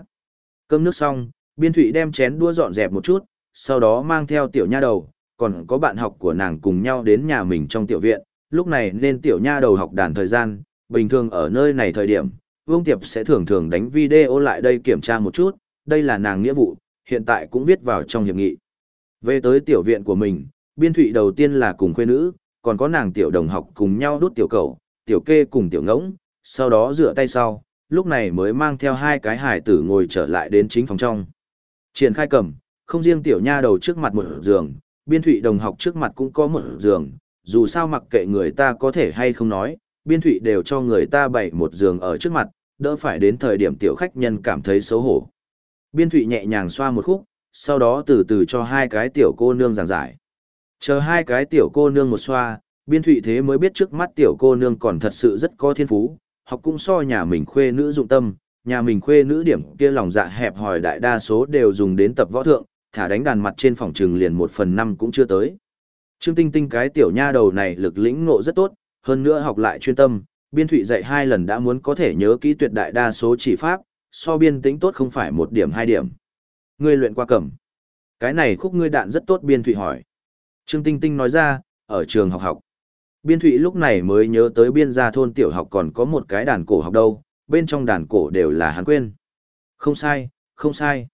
Cơm nước xong, biên thụy đem chén đua dọn dẹp một chút, sau đó mang theo tiểu nha đầu, còn có bạn học của nàng cùng nhau đến nhà mình trong tiểu viện, lúc này nên tiểu nha đầu học đàn thời gian, bình thường ở nơi này thời điểm, Vương Tiệp sẽ thường thường đánh video lại đây kiểm tra một chút, đây là nàng nghĩa vụ, hiện tại cũng viết vào trong hiệp nghị. Về tới tiểu viện của mình, biên thụy đầu tiên là cùng khuê nữ, còn có nàng tiểu đồng học cùng nhau đút tiểu cầu, tiểu kê cùng tiểu ngỗng, sau đó rửa tay sau, lúc này mới mang theo hai cái hải tử ngồi trở lại đến chính phòng trong. Triển khai cầm, không riêng tiểu nha đầu trước mặt một giường, biên thụy đồng học trước mặt cũng có một giường, dù sao mặc kệ người ta có thể hay không nói, biên thụy đều cho người ta bày một giường ở trước mặt, đỡ phải đến thời điểm tiểu khách nhân cảm thấy xấu hổ. Biên thụy nhẹ nhàng xoa một khúc, sau đó từ từ cho hai cái tiểu cô nương giảng giải. Chờ hai cái tiểu cô nương một xoa, biên thụy thế mới biết trước mắt tiểu cô nương còn thật sự rất có thiên phú, học cũng so nhà mình khuê nữ dụng tâm, nhà mình khuê nữ điểm kia lòng dạ hẹp hòi đại đa số đều dùng đến tập võ thượng, thả đánh đàn mặt trên phòng trừng liền một phần năm cũng chưa tới. Trương Tinh Tinh cái tiểu nha đầu này lực lĩnh ngộ rất tốt, hơn nữa học lại chuyên tâm, biên thụy dạy hai lần đã muốn có thể nhớ kỹ tuyệt đại đa số chỉ pháp, so biên tính tốt không phải một điểm hai điểm. Ngươi luyện qua cẩm. Cái này khúc ngươi đạn rất tốt biên thụy hỏi. Trương Tinh Tinh nói ra, ở trường học học. Biên thụy lúc này mới nhớ tới biên gia thôn tiểu học còn có một cái đàn cổ học đâu, bên trong đàn cổ đều là hắn quên. Không sai, không sai.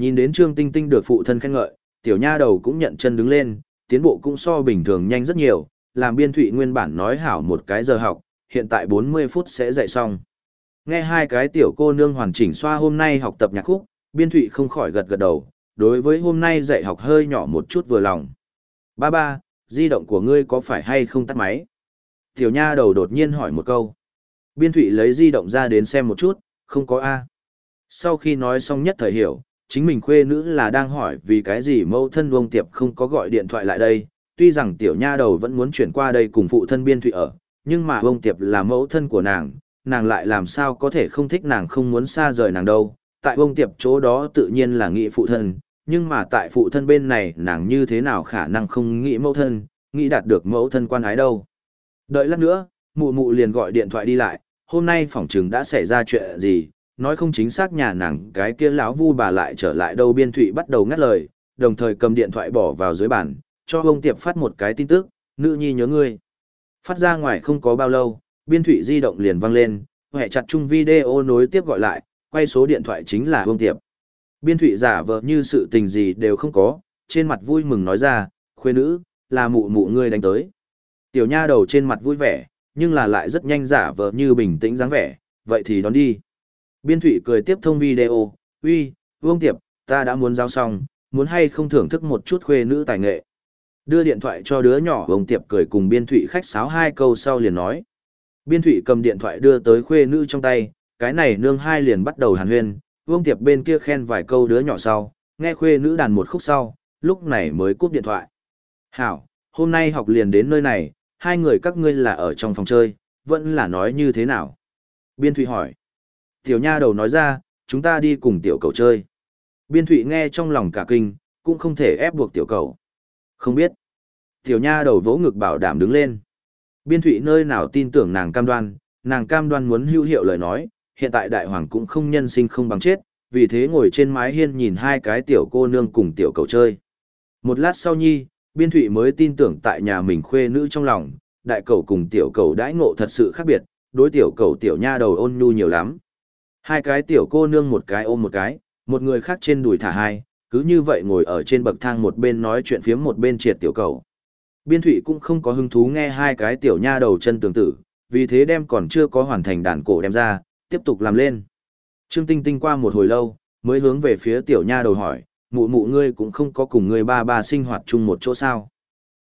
Nhìn đến Trương Tinh Tinh được phụ thân khen ngợi, tiểu nha đầu cũng nhận chân đứng lên, tiến bộ cũng so bình thường nhanh rất nhiều, làm biên thụy nguyên bản nói hảo một cái giờ học, hiện tại 40 phút sẽ dạy xong. Nghe hai cái tiểu cô nương hoàn chỉnh xoa hôm nay học tập nhạc khúc, biên thụy không khỏi gật gật đầu, đối với hôm nay dạy học hơi nhỏ một chút vừa lòng. Ba ba, di động của ngươi có phải hay không tắt máy? Tiểu nha đầu đột nhiên hỏi một câu. Biên thụy lấy di động ra đến xem một chút, không có A. Sau khi nói xong nhất thời hiểu, chính mình khuê nữ là đang hỏi vì cái gì mẫu thân vông tiệp không có gọi điện thoại lại đây. Tuy rằng tiểu nha đầu vẫn muốn chuyển qua đây cùng phụ thân biên thụy ở, nhưng mà vông tiệp là mẫu thân của nàng, nàng lại làm sao có thể không thích nàng không muốn xa rời nàng đâu. Tại vông tiệp chỗ đó tự nhiên là nghĩ phụ thân, nhưng mà tại phụ thân bên này nàng như thế nào khả năng không nghĩ mẫu thân, nghĩ đạt được mẫu thân quan ái đâu. Đợi lát nữa, mụ mụ liền gọi điện thoại đi lại, hôm nay phỏng chừng đã xảy ra chuyện gì, nói không chính xác nhà nàng cái kia lão vu bà lại trở lại đâu biên thụy bắt đầu ngắt lời, đồng thời cầm điện thoại bỏ vào dưới bàn, cho ông tiệp phát một cái tin tức, nữ nhi nhớ ngươi. Phát ra ngoài không có bao lâu, biên thụy di động liền văng lên, hệ chặt chung video nối tiếp gọi lại, quay số điện thoại chính là ông tiệp. Biên thụy giả vờ như sự tình gì đều không có, trên mặt vui mừng nói ra, khuê nữ, là mụ mụ ngươi đánh tới. Tiểu nha đầu trên mặt vui vẻ, nhưng là lại rất nhanh giả vờ như bình tĩnh dáng vẻ, vậy thì đón đi. Biên thụy cười tiếp thông video, uy, vương tiệp, ta đã muốn giao xong, muốn hay không thưởng thức một chút khuê nữ tài nghệ. Đưa điện thoại cho đứa nhỏ vương tiệp cười cùng biên thụy khách sáo hai câu sau liền nói. Biên thụy cầm điện thoại đưa tới khuê nữ trong tay, cái này nương hai liền bắt đầu hàn huyên, vương tiệp bên kia khen vài câu đứa nhỏ sau, nghe khuê nữ đàn một khúc sau, lúc này mới cúp điện thoại. Hảo, hôm nay học liền đến nơi này, hai người các ngươi là ở trong phòng chơi, vẫn là nói như thế nào? Biên Thụy hỏi. Tiểu nha đầu nói ra, chúng ta đi cùng tiểu cầu chơi. Biên Thụy nghe trong lòng cả kinh, cũng không thể ép buộc tiểu cầu. Không biết. Tiểu nha đầu vỗ ngực bảo đảm đứng lên. Biên Thụy nơi nào tin tưởng nàng cam đoan, nàng cam đoan muốn hữu hiệu lời nói, hiện tại đại hoàng cũng không nhân sinh không bằng chết, vì thế ngồi trên mái hiên nhìn hai cái tiểu cô nương cùng tiểu cầu chơi. Một lát sau nhi, biên thụy mới tin tưởng tại nhà mình khuê nữ trong lòng, đại cầu cùng tiểu cầu đãi ngộ thật sự khác biệt, đối tiểu cầu tiểu nha đầu ôn nhu nhiều lắm. Hai cái tiểu cô nương một cái ôm một cái, một người khác trên đùi thả hai, cứ như vậy ngồi ở trên bậc thang một bên nói chuyện phiếm một bên triệt tiểu cầu. Biên thủy cũng không có hứng thú nghe hai cái tiểu nha đầu chân tường tử, vì thế đem còn chưa có hoàn thành đàn cổ đem ra, tiếp tục làm lên. Trương Tinh Tinh qua một hồi lâu, mới hướng về phía tiểu nha đầu hỏi, mụ mụ ngươi cũng không có cùng ngươi ba ba sinh hoạt chung một chỗ sao.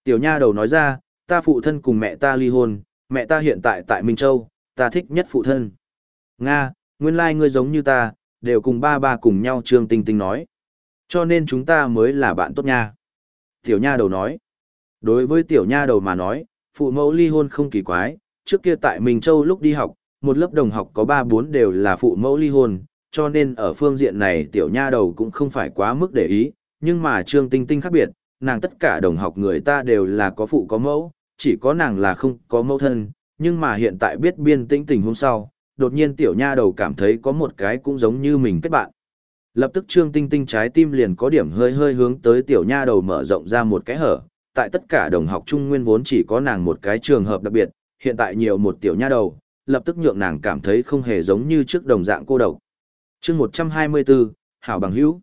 Tiểu nha đầu nói ra, ta phụ thân cùng mẹ ta ly hôn, mẹ ta hiện tại tại Minh Châu, ta thích nhất phụ thân. Nga, nguyên lai like ngươi giống như ta, đều cùng ba ba cùng nhau trương tinh tinh nói. Cho nên chúng ta mới là bạn tốt nha. Tiểu nha đầu nói. Đối với tiểu nha đầu mà nói, phụ mẫu ly hôn không kỳ quái, trước kia tại Minh Châu lúc đi học, một lớp đồng học có ba bốn đều là phụ mẫu ly hôn, cho nên ở phương diện này tiểu nha đầu cũng không phải quá mức để ý, nhưng mà Trương Tinh Tinh khác biệt, nàng tất cả đồng học người ta đều là có phụ có mẫu, chỉ có nàng là không có mẫu thân, nhưng mà hiện tại biết biên tĩnh tình hôm sau, đột nhiên tiểu nha đầu cảm thấy có một cái cũng giống như mình kết bạn. Lập tức Trương Tinh Tinh trái tim liền có điểm hơi hơi hướng tới tiểu nha đầu mở rộng ra một cái hở, tại tất cả đồng học trung nguyên vốn chỉ có nàng một cái trường hợp đặc biệt, hiện tại nhiều một tiểu nha đầu, lập tức nhượng nàng cảm thấy không hề giống như trước đồng dạng cô độc. Chương một trăm hai mươi bốn hảo bằng hữu.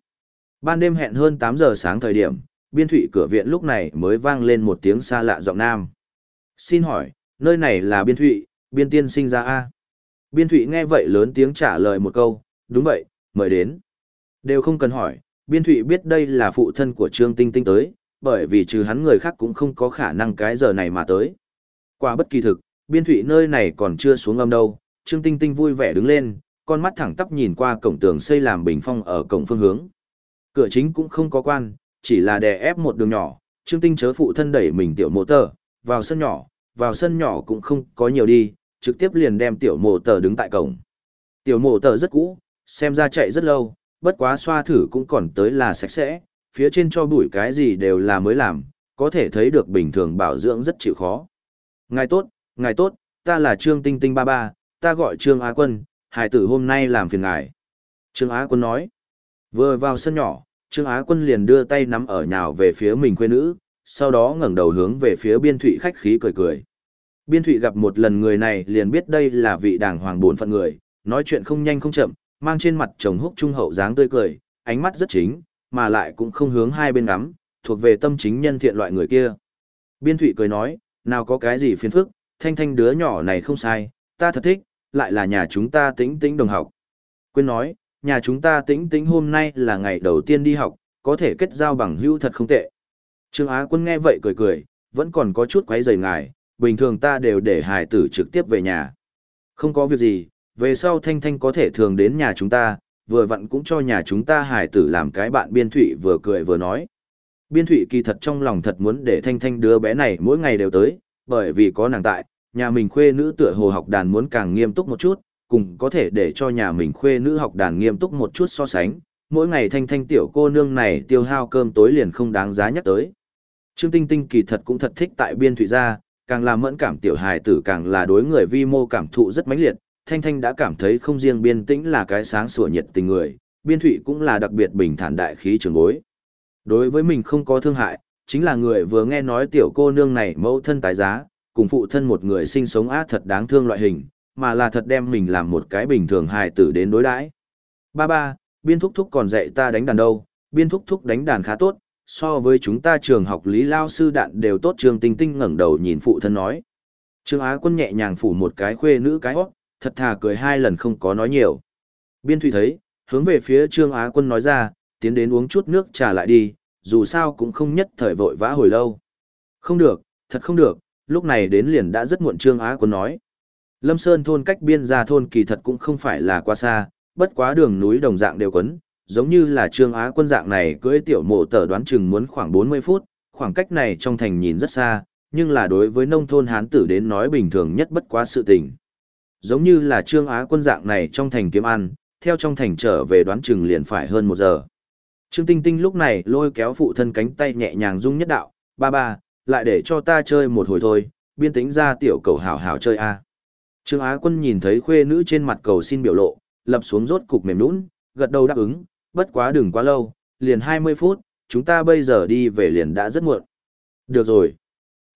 Ban đêm hẹn hơn tám giờ sáng thời điểm biên thủy cửa viện lúc này mới vang lên một tiếng xa lạ giọng nam. Xin hỏi nơi này là biên thụy biên tiên sinh ra a? Biên thụy nghe vậy lớn tiếng trả lời một câu đúng vậy mời đến đều không cần hỏi biên thụy biết đây là phụ thân của trương tinh tinh tới bởi vì trừ hắn người khác cũng không có khả năng cái giờ này mà tới qua bất kỳ thực biên thụy nơi này còn chưa xuống âm đâu trương tinh tinh vui vẻ đứng lên con mắt thẳng tắp nhìn qua cổng tường xây làm bình phong ở cổng phương hướng. Cửa chính cũng không có quan, chỉ là đè ép một đường nhỏ, Trương Tinh chớ phụ thân đẩy mình tiểu mộ tờ, vào sân nhỏ, vào sân nhỏ cũng không có nhiều đi, trực tiếp liền đem tiểu mộ tờ đứng tại cổng. Tiểu mộ tờ rất cũ, xem ra chạy rất lâu, bất quá xoa thử cũng còn tới là sạch sẽ, phía trên cho bụi cái gì đều là mới làm, có thể thấy được bình thường bảo dưỡng rất chịu khó. Ngài tốt, ngài tốt, ta là Trương Tinh Tinh ba ba, ta gọi Trương Á Quân, hải tử hôm nay làm phiền ngài. Trương Á Quân nói. Vừa vào sân nhỏ, Trương Á Quân liền đưa tay nắm ở nhào về phía mình quê nữ, sau đó ngẩng đầu hướng về phía biên thụy khách khí cười cười. Biên thụy gặp một lần người này liền biết đây là vị đàng hoàng bốn phận người, nói chuyện không nhanh không chậm, mang trên mặt chồng húc trung hậu dáng tươi cười, ánh mắt rất chính, mà lại cũng không hướng hai bên ngắm, thuộc về tâm chính nhân thiện loại người kia. Biên thụy cười nói, nào có cái gì phiền phức, thanh thanh đứa nhỏ này không sai, ta thật thích, lại là nhà chúng ta tĩnh tĩnh đồng học. Quên nói, nhà chúng ta tĩnh tĩnh hôm nay là ngày đầu tiên đi học, có thể kết giao bằng hữu thật không tệ. Trương Á Quân nghe vậy cười cười, vẫn còn có chút quấy rầy ngài, bình thường ta đều để Hải tử trực tiếp về nhà. Không có việc gì, về sau Thanh Thanh có thể thường đến nhà chúng ta, vừa vặn cũng cho nhà chúng ta Hải tử làm cái bạn biên thụy vừa cười vừa nói. Biên thụy kỳ thật trong lòng thật muốn để Thanh Thanh đứa bé này mỗi ngày đều tới, bởi vì có nàng tại, nhà mình khuê nữ tựa hồ học đàn muốn càng nghiêm túc một chút, cùng có thể để cho nhà mình khuê nữ học đàn nghiêm túc một chút so sánh. Mỗi ngày Thanh Thanh tiểu cô nương này tiêu hao cơm tối liền không đáng giá nhắc tới. Trương Tinh Tinh kỳ thật cũng thật thích tại biên thụy gia, càng làm mẫn cảm tiểu hài tử càng là đối người vi mô cảm thụ rất mãnh liệt, Thanh Thanh đã cảm thấy không riêng biên tĩnh là cái sáng sủa nhiệt tình người, biên thụy cũng là đặc biệt bình thản đại khí trường bối. Đối với mình không có thương hại, chính là người vừa nghe nói tiểu cô nương này mẫu thân tái giá, cùng phụ thân một người sinh sống á thật đáng thương loại hình, mà là thật đem mình làm một cái bình thường hài tử đến đối đãi. Ba ba, biên thúc thúc còn dạy ta đánh đàn đâu, biên thúc thúc đánh đàn khá tốt, so với chúng ta trường học lý lao sư đạn đều tốt trường tinh tinh ngẩng đầu nhìn phụ thân nói. Trương Á quân nhẹ nhàng phủ một cái khuê nữ cái hót, thật thà cười hai lần không có nói nhiều. Biên Thụy thấy, hướng về phía Trương Á Quân nói ra, tiến đến uống chút nước trà lại đi, dù sao cũng không nhất thời vội vã hồi lâu. Không được, thật không được, lúc này đến liền đã rất muộn Trương Á Quân nói. Lâm Sơn thôn cách biên ra thôn kỳ thật cũng không phải là quá xa, bất quá đường núi đồng dạng đều quấn, giống như là Trương Á Quân dạng này cưỡi tiểu mộ tờ đoán chừng muốn khoảng 40 phút, khoảng cách này trong thành nhìn rất xa, nhưng là đối với nông thôn hán tử đến nói bình thường nhất bất quá sự tình giống như là trương á quân dạng này trong thành kiếm ăn, theo trong thành trở về đoán chừng liền phải hơn một giờ. Trương Tinh Tinh lúc này lôi kéo phụ thân cánh tay nhẹ nhàng rung nhất đạo, ba ba, lại để cho ta chơi một hồi thôi, biên tính ra tiểu cầu hảo hảo chơi a. Trương Á Quân nhìn thấy khuê nữ trên mặt cầu xin biểu lộ, lập xuống rốt cục mềm nũng, gật đầu đáp ứng, bất quá đừng quá lâu, liền 20 phút, chúng ta bây giờ đi về liền đã rất muộn. Được rồi.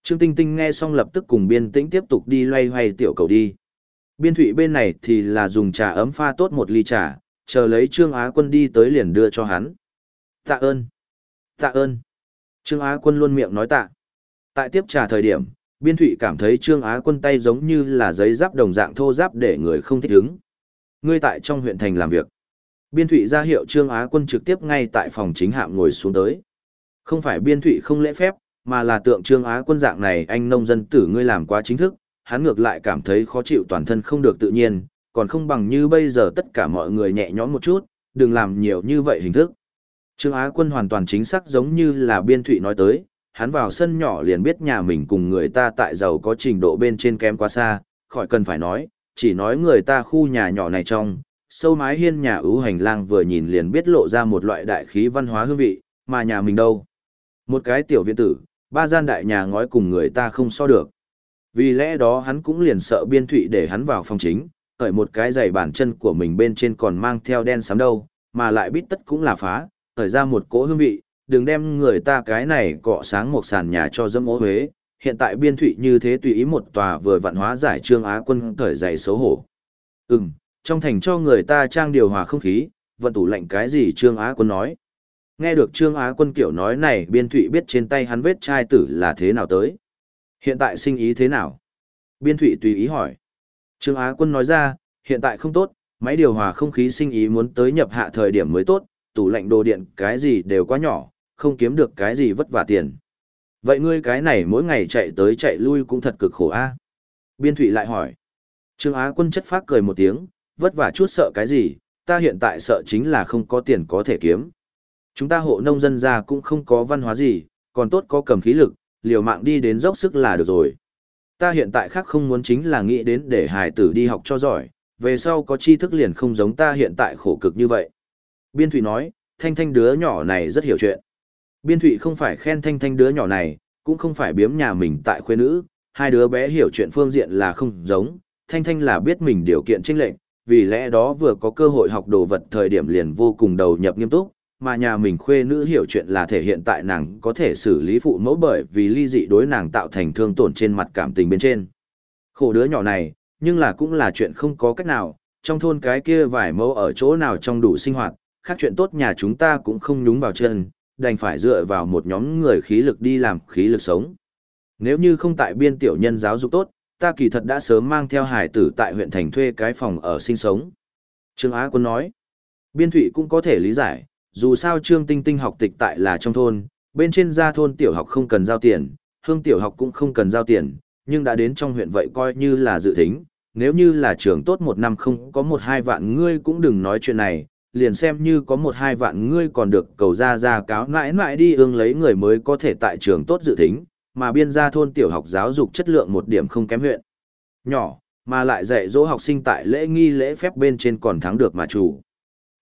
Trương Tinh Tinh nghe xong lập tức cùng biên tĩnh tiếp tục đi loay hoay tiểu cầu đi. Biên thụy bên này thì là dùng trà ấm pha tốt một ly trà, chờ lấy Trương Á Quân đi tới liền đưa cho hắn. Tạ ơn. Tạ ơn. Trương Á Quân luôn miệng nói tạ. Tại tiếp trà thời điểm, Biên Thụy cảm thấy Trương Á Quân tay giống như là giấy giáp đồng dạng thô giáp để người không thích ứng. Ngươi tại trong huyện thành làm việc. Biên Thụy ra hiệu Trương Á Quân trực tiếp ngay tại phòng chính hạm ngồi xuống tới. Không phải Biên Thụy không lễ phép, mà là tượng Trương Á Quân dạng này anh nông dân tử ngươi làm quá chính thức, hắn ngược lại cảm thấy khó chịu toàn thân không được tự nhiên, còn không bằng như bây giờ tất cả mọi người nhẹ nhõm một chút, đừng làm nhiều như vậy hình thức. Trương Á Quân hoàn toàn chính xác giống như là biên thụy nói tới, hắn vào sân nhỏ liền biết nhà mình cùng người ta tại giàu có trình độ bên trên kém quá xa, khỏi cần phải nói, chỉ nói người ta khu nhà nhỏ này trong, sâu mái hiên nhà ưu hành lang vừa nhìn liền biết lộ ra một loại đại khí văn hóa hương vị, mà nhà mình đâu. Một cái tiểu viện tử, ba gian đại nhà ngói cùng người ta không so được. Vì lẽ đó hắn cũng liền sợ biên thụy để hắn vào phòng chính, khởi một cái giày bàn chân của mình bên trên còn mang theo đen sám đâu, mà lại biết tất cũng là phá, khởi ra một cỗ hương vị, đừng đem người ta cái này cọ sáng một sàn nhà cho dâm ố huế. Hiện tại biên thụy như thế tùy ý một tòa vừa vạn hóa giải trương Á quân khởi giày xấu hổ. Ừm, trong thành cho người ta trang điều hòa không khí, vận tủ lạnh cái gì trương Á quân nói. Nghe được trương Á quân kiểu nói này biên thụy biết trên tay hắn vết chai tử là thế nào tới. Hiện tại sinh ý thế nào? Biên Thụy tùy ý hỏi. Trương Á Quân nói ra, hiện tại không tốt, máy điều hòa không khí sinh ý muốn tới nhập hạ thời điểm mới tốt, tủ lạnh đồ điện cái gì đều quá nhỏ, không kiếm được cái gì vất vả tiền. Vậy ngươi cái này mỗi ngày chạy tới chạy lui cũng thật cực khổ a Biên Thụy lại hỏi. Trương Á Quân chất phác cười một tiếng, vất vả chút sợ cái gì, ta hiện tại sợ chính là không có tiền có thể kiếm. Chúng ta hộ nông dân ra cũng không có văn hóa gì, còn tốt có cầm khí lực, liều mạng đi đến dốc sức là được rồi. Ta hiện tại khác không muốn chính là nghĩ đến để hài tử đi học cho giỏi, về sau có tri thức liền không giống ta hiện tại khổ cực như vậy. Biên Thụy nói, Thanh Thanh đứa nhỏ này rất hiểu chuyện. Biên Thụy không phải khen Thanh Thanh đứa nhỏ này, cũng không phải biếm nhà mình tại khuê nữ, hai đứa bé hiểu chuyện phương diện là không giống, Thanh Thanh là biết mình điều kiện chênh lệnh, vì lẽ đó vừa có cơ hội học đồ vật thời điểm liền vô cùng đầu nhập nghiêm túc, mà nhà mình khuê nữ hiểu chuyện là thể hiện tại nàng có thể xử lý phụ mẫu bởi vì ly dị đối nàng tạo thành thương tổn trên mặt cảm tình bên trên. Khổ đứa nhỏ này, nhưng là cũng là chuyện không có cách nào, trong thôn cái kia vài mẫu ở chỗ nào trong đủ sinh hoạt, khác chuyện tốt nhà chúng ta cũng không nhúng vào chân, đành phải dựa vào một nhóm người khí lực đi làm khí lực sống. Nếu như không tại biên tiểu nhân giáo dục tốt, ta kỳ thật đã sớm mang theo hải tử tại huyện thành thuê cái phòng ở sinh sống. Trương Á Quân nói, biên thụy cũng có thể lý giải, dù sao Trương Tinh Tinh học tịch tại là trong thôn, bên trên gia thôn tiểu học không cần giao tiền, hương tiểu học cũng không cần giao tiền, nhưng đã đến trong huyện vậy coi như là dự tính, nếu như là trường tốt một năm không có một hai vạn ngươi cũng đừng nói chuyện này, liền xem như có một hai vạn ngươi còn được cầu ra ra cáo nãi nãi đi ương lấy người mới có thể tại trường tốt dự tính, mà biên gia thôn tiểu học giáo dục chất lượng một điểm không kém huyện. Nhỏ, mà lại dạy dỗ học sinh tại lễ nghi lễ phép bên trên còn thắng được mà chủ.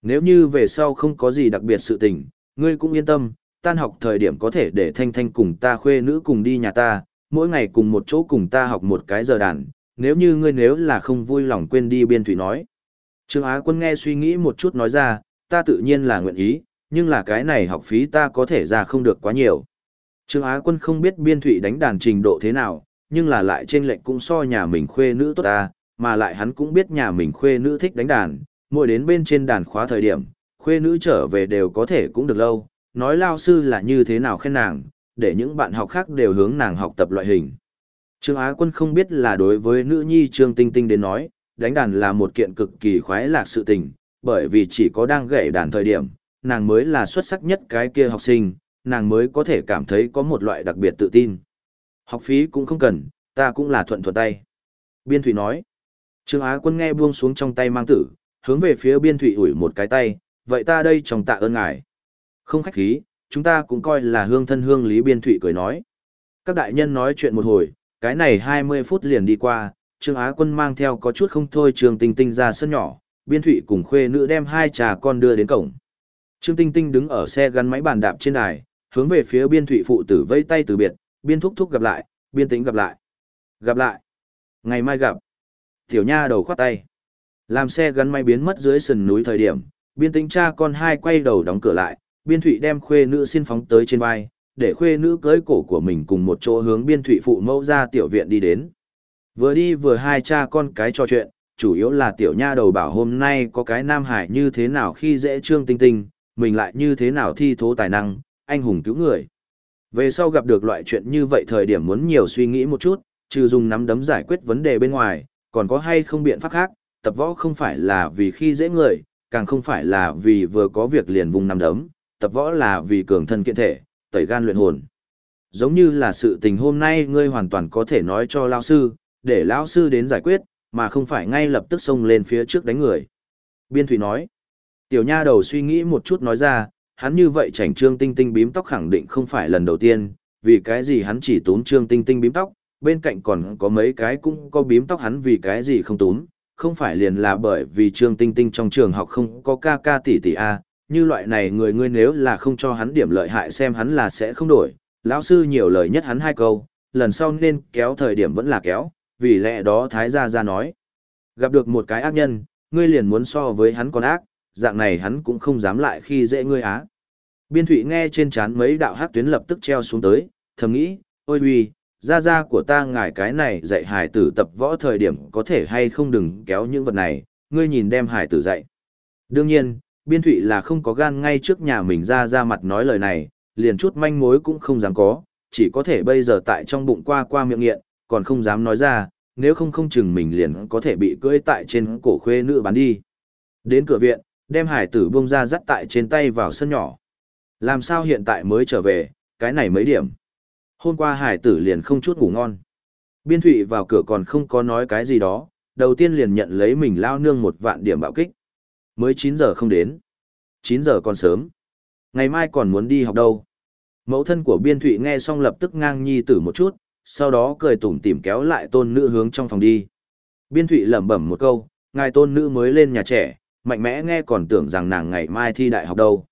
Nếu như về sau không có gì đặc biệt sự tình, ngươi cũng yên tâm, tan học thời điểm có thể để Thanh Thanh cùng ta khuê nữ cùng đi nhà ta, mỗi ngày cùng một chỗ cùng ta học một cái giờ đàn, nếu như ngươi nếu là không vui lòng quên đi biên thủy nói. Trương Á Quân nghe suy nghĩ một chút nói ra, ta tự nhiên là nguyện ý, nhưng là cái này học phí ta có thể ra không được quá nhiều. Trương Á Quân không biết biên thủy đánh đàn trình độ thế nào, nhưng là lại trên lệnh cũng so nhà mình khuê nữ tốt ta, mà lại hắn cũng biết nhà mình khuê nữ thích đánh đàn, mỗi đến bên trên đàn khóa thời điểm, khuê nữ trở về đều có thể cũng được lâu, nói lao sư là như thế nào khen nàng, để những bạn học khác đều hướng nàng học tập loại hình. Trương Á Quân không biết là đối với nữ nhi Trương Tinh Tinh đến nói, đánh đàn là một kiện cực kỳ khoái lạc sự tình, bởi vì chỉ có đang gảy đàn thời điểm, nàng mới là xuất sắc nhất cái kia học sinh, nàng mới có thể cảm thấy có một loại đặc biệt tự tin. Học phí cũng không cần, ta cũng là thuận thuận tay. Biên Thủy nói. Trương Á Quân nghe buông xuống trong tay mang tử, hướng về phía Biên Thủy ủi một cái tay, vậy ta đây trong tạ ơn ngài. Không khách khí, chúng ta cũng coi là hương thân hương lý Biên Thủy cười nói. Các đại nhân nói chuyện một hồi, cái này 20 phút liền đi qua, Trương Á Quân mang theo có chút không thôi Trương Tinh Tinh ra sân nhỏ, Biên Thụy cùng khuê nữ đem hai trà con đưa đến cổng. Trương Tinh Tinh đứng ở xe gắn máy bàn đạp trên đài, hướng về phía Biên Thụy phụ tử vây tay từ biệt, Biên Thúc Thúc gặp lại, Biên Tĩnh gặp lại. Gặp lại. Ngày mai gặp. Tiểu Nha đầu khoát tay. Làm xe gắn máy biến mất dưới sườn núi thời điểm, Biên Tĩnh cha con hai quay đầu đóng cửa lại, Biên Thụy đem khuê nữ xin phóng tới trên vai, để khuê nữ cưới cổ của mình cùng một chỗ hướng Biên Thụy phụ mẫu ra tiểu viện đi đến. Vừa đi vừa hai cha con cái trò chuyện, chủ yếu là tiểu nha đầu bảo hôm nay có cái nam hải như thế nào khi dễ trương tinh tinh, mình lại như thế nào thi thố tài năng, anh hùng cứu người. Về sau gặp được loại chuyện như vậy thời điểm muốn nhiều suy nghĩ một chút, trừ dùng nắm đấm giải quyết vấn đề bên ngoài, còn có hay không biện pháp khác, tập võ không phải là vì khi dễ người, càng không phải là vì vừa có việc liền vùng nắm đấm, tập võ là vì cường thân kiện thể, tẩy gan luyện hồn. Giống như là sự tình hôm nay ngươi hoàn toàn có thể nói cho lao sư, để lão sư đến giải quyết, mà không phải ngay lập tức xông lên phía trước đánh người. Biên Thủy nói, tiểu nha đầu suy nghĩ một chút nói ra, hắn như vậy chảnh trương tinh tinh bím tóc khẳng định không phải lần đầu tiên, vì cái gì hắn chỉ tốn trương tinh tinh bím tóc, bên cạnh còn có mấy cái cũng có bím tóc hắn vì cái gì không tốn. không phải liền là bởi vì trương tinh tinh trong trường học không có ca ca tỷ tỷ a như loại này người ngươi nếu là không cho hắn điểm lợi hại xem hắn là sẽ không đổi, lão sư nhiều lời nhất hắn hai câu, lần sau nên kéo thời điểm vẫn là kéo, vì lẽ đó Thái Gia Gia nói. Gặp được một cái ác nhân, ngươi liền muốn so với hắn còn ác, dạng này hắn cũng không dám lại khi dễ ngươi á. Biên Thụy nghe trên chán mấy đạo hát tuyến lập tức treo xuống tới, thầm nghĩ, ôi huy, Gia Gia của ta ngài cái này dạy hải tử tập võ thời điểm có thể hay không đừng kéo những vật này, ngươi nhìn đem hải tử dạy. Đương nhiên, Biên Thụy là không có gan ngay trước nhà mình ra ra mặt nói lời này, liền chút manh mối cũng không dám có, chỉ có thể bây giờ tại trong bụng qua qua miệng nghiện, còn không dám nói ra, nếu không không chừng mình liền có thể bị cưỡi tại trên cổ khuê nữ bán đi. Đến cửa viện, đem hải tử bông ra dắt tại trên tay vào sân nhỏ. Làm sao hiện tại mới trở về, cái này mấy điểm. Hôm qua hải tử liền không chút ngủ ngon. Biên thụy vào cửa còn không có nói cái gì đó, đầu tiên liền nhận lấy mình lao nương một vạn điểm bạo kích. Mới 9 giờ không đến. 9 giờ còn sớm. Ngày mai còn muốn đi học đâu. Mẫu thân của biên thụy nghe xong lập tức ngang nhi tử một chút, sau đó cười tủm tỉm kéo lại tôn nữ hướng trong phòng đi. Biên thụy lẩm bẩm một câu, ngài tôn nữ mới lên nhà trẻ, mạnh mẽ nghe còn tưởng rằng nàng ngày mai thi đại học đâu.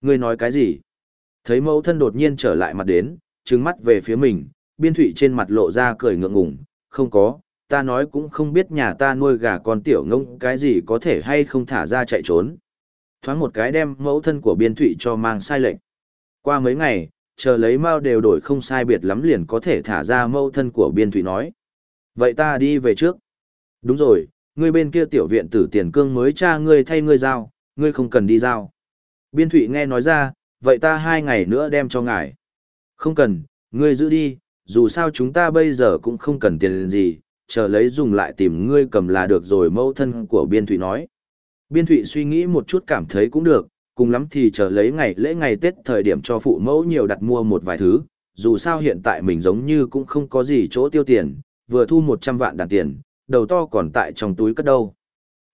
Ngươi nói cái gì? Thấy mẫu thân đột nhiên trở lại mặt đến, trừng mắt về phía mình, biên thụy trên mặt lộ ra cười ngượng ngùng, không có, ta nói cũng không biết nhà ta nuôi gà con tiểu ngông cái gì có thể hay không thả ra chạy trốn. Thoáng một cái đem mẫu thân của biên thụy cho mang sai lệnh. Qua mấy ngày, chờ lấy mau đều đổi không sai biệt lắm liền có thể thả ra mẫu thân của biên thủy nói. Vậy ta đi về trước. Đúng rồi, ngươi bên kia tiểu viện tử tiền cương mới cha ngươi thay ngươi giao, ngươi không cần đi giao. Biên thủy nghe nói ra, vậy ta hai ngày nữa đem cho ngài. Không cần, ngươi giữ đi, dù sao chúng ta bây giờ cũng không cần tiền gì, chờ lấy dùng lại tìm ngươi cầm là được rồi mẫu thân của Biên Thụy nói. Biên Thụy suy nghĩ một chút cảm thấy cũng được, cùng lắm thì chờ lấy ngày lễ ngày Tết thời điểm cho phụ mẫu nhiều đặt mua một vài thứ, dù sao hiện tại mình giống như cũng không có gì chỗ tiêu tiền, vừa thu 100 vạn đàn tiền, đầu to còn tại trong túi cất đâu.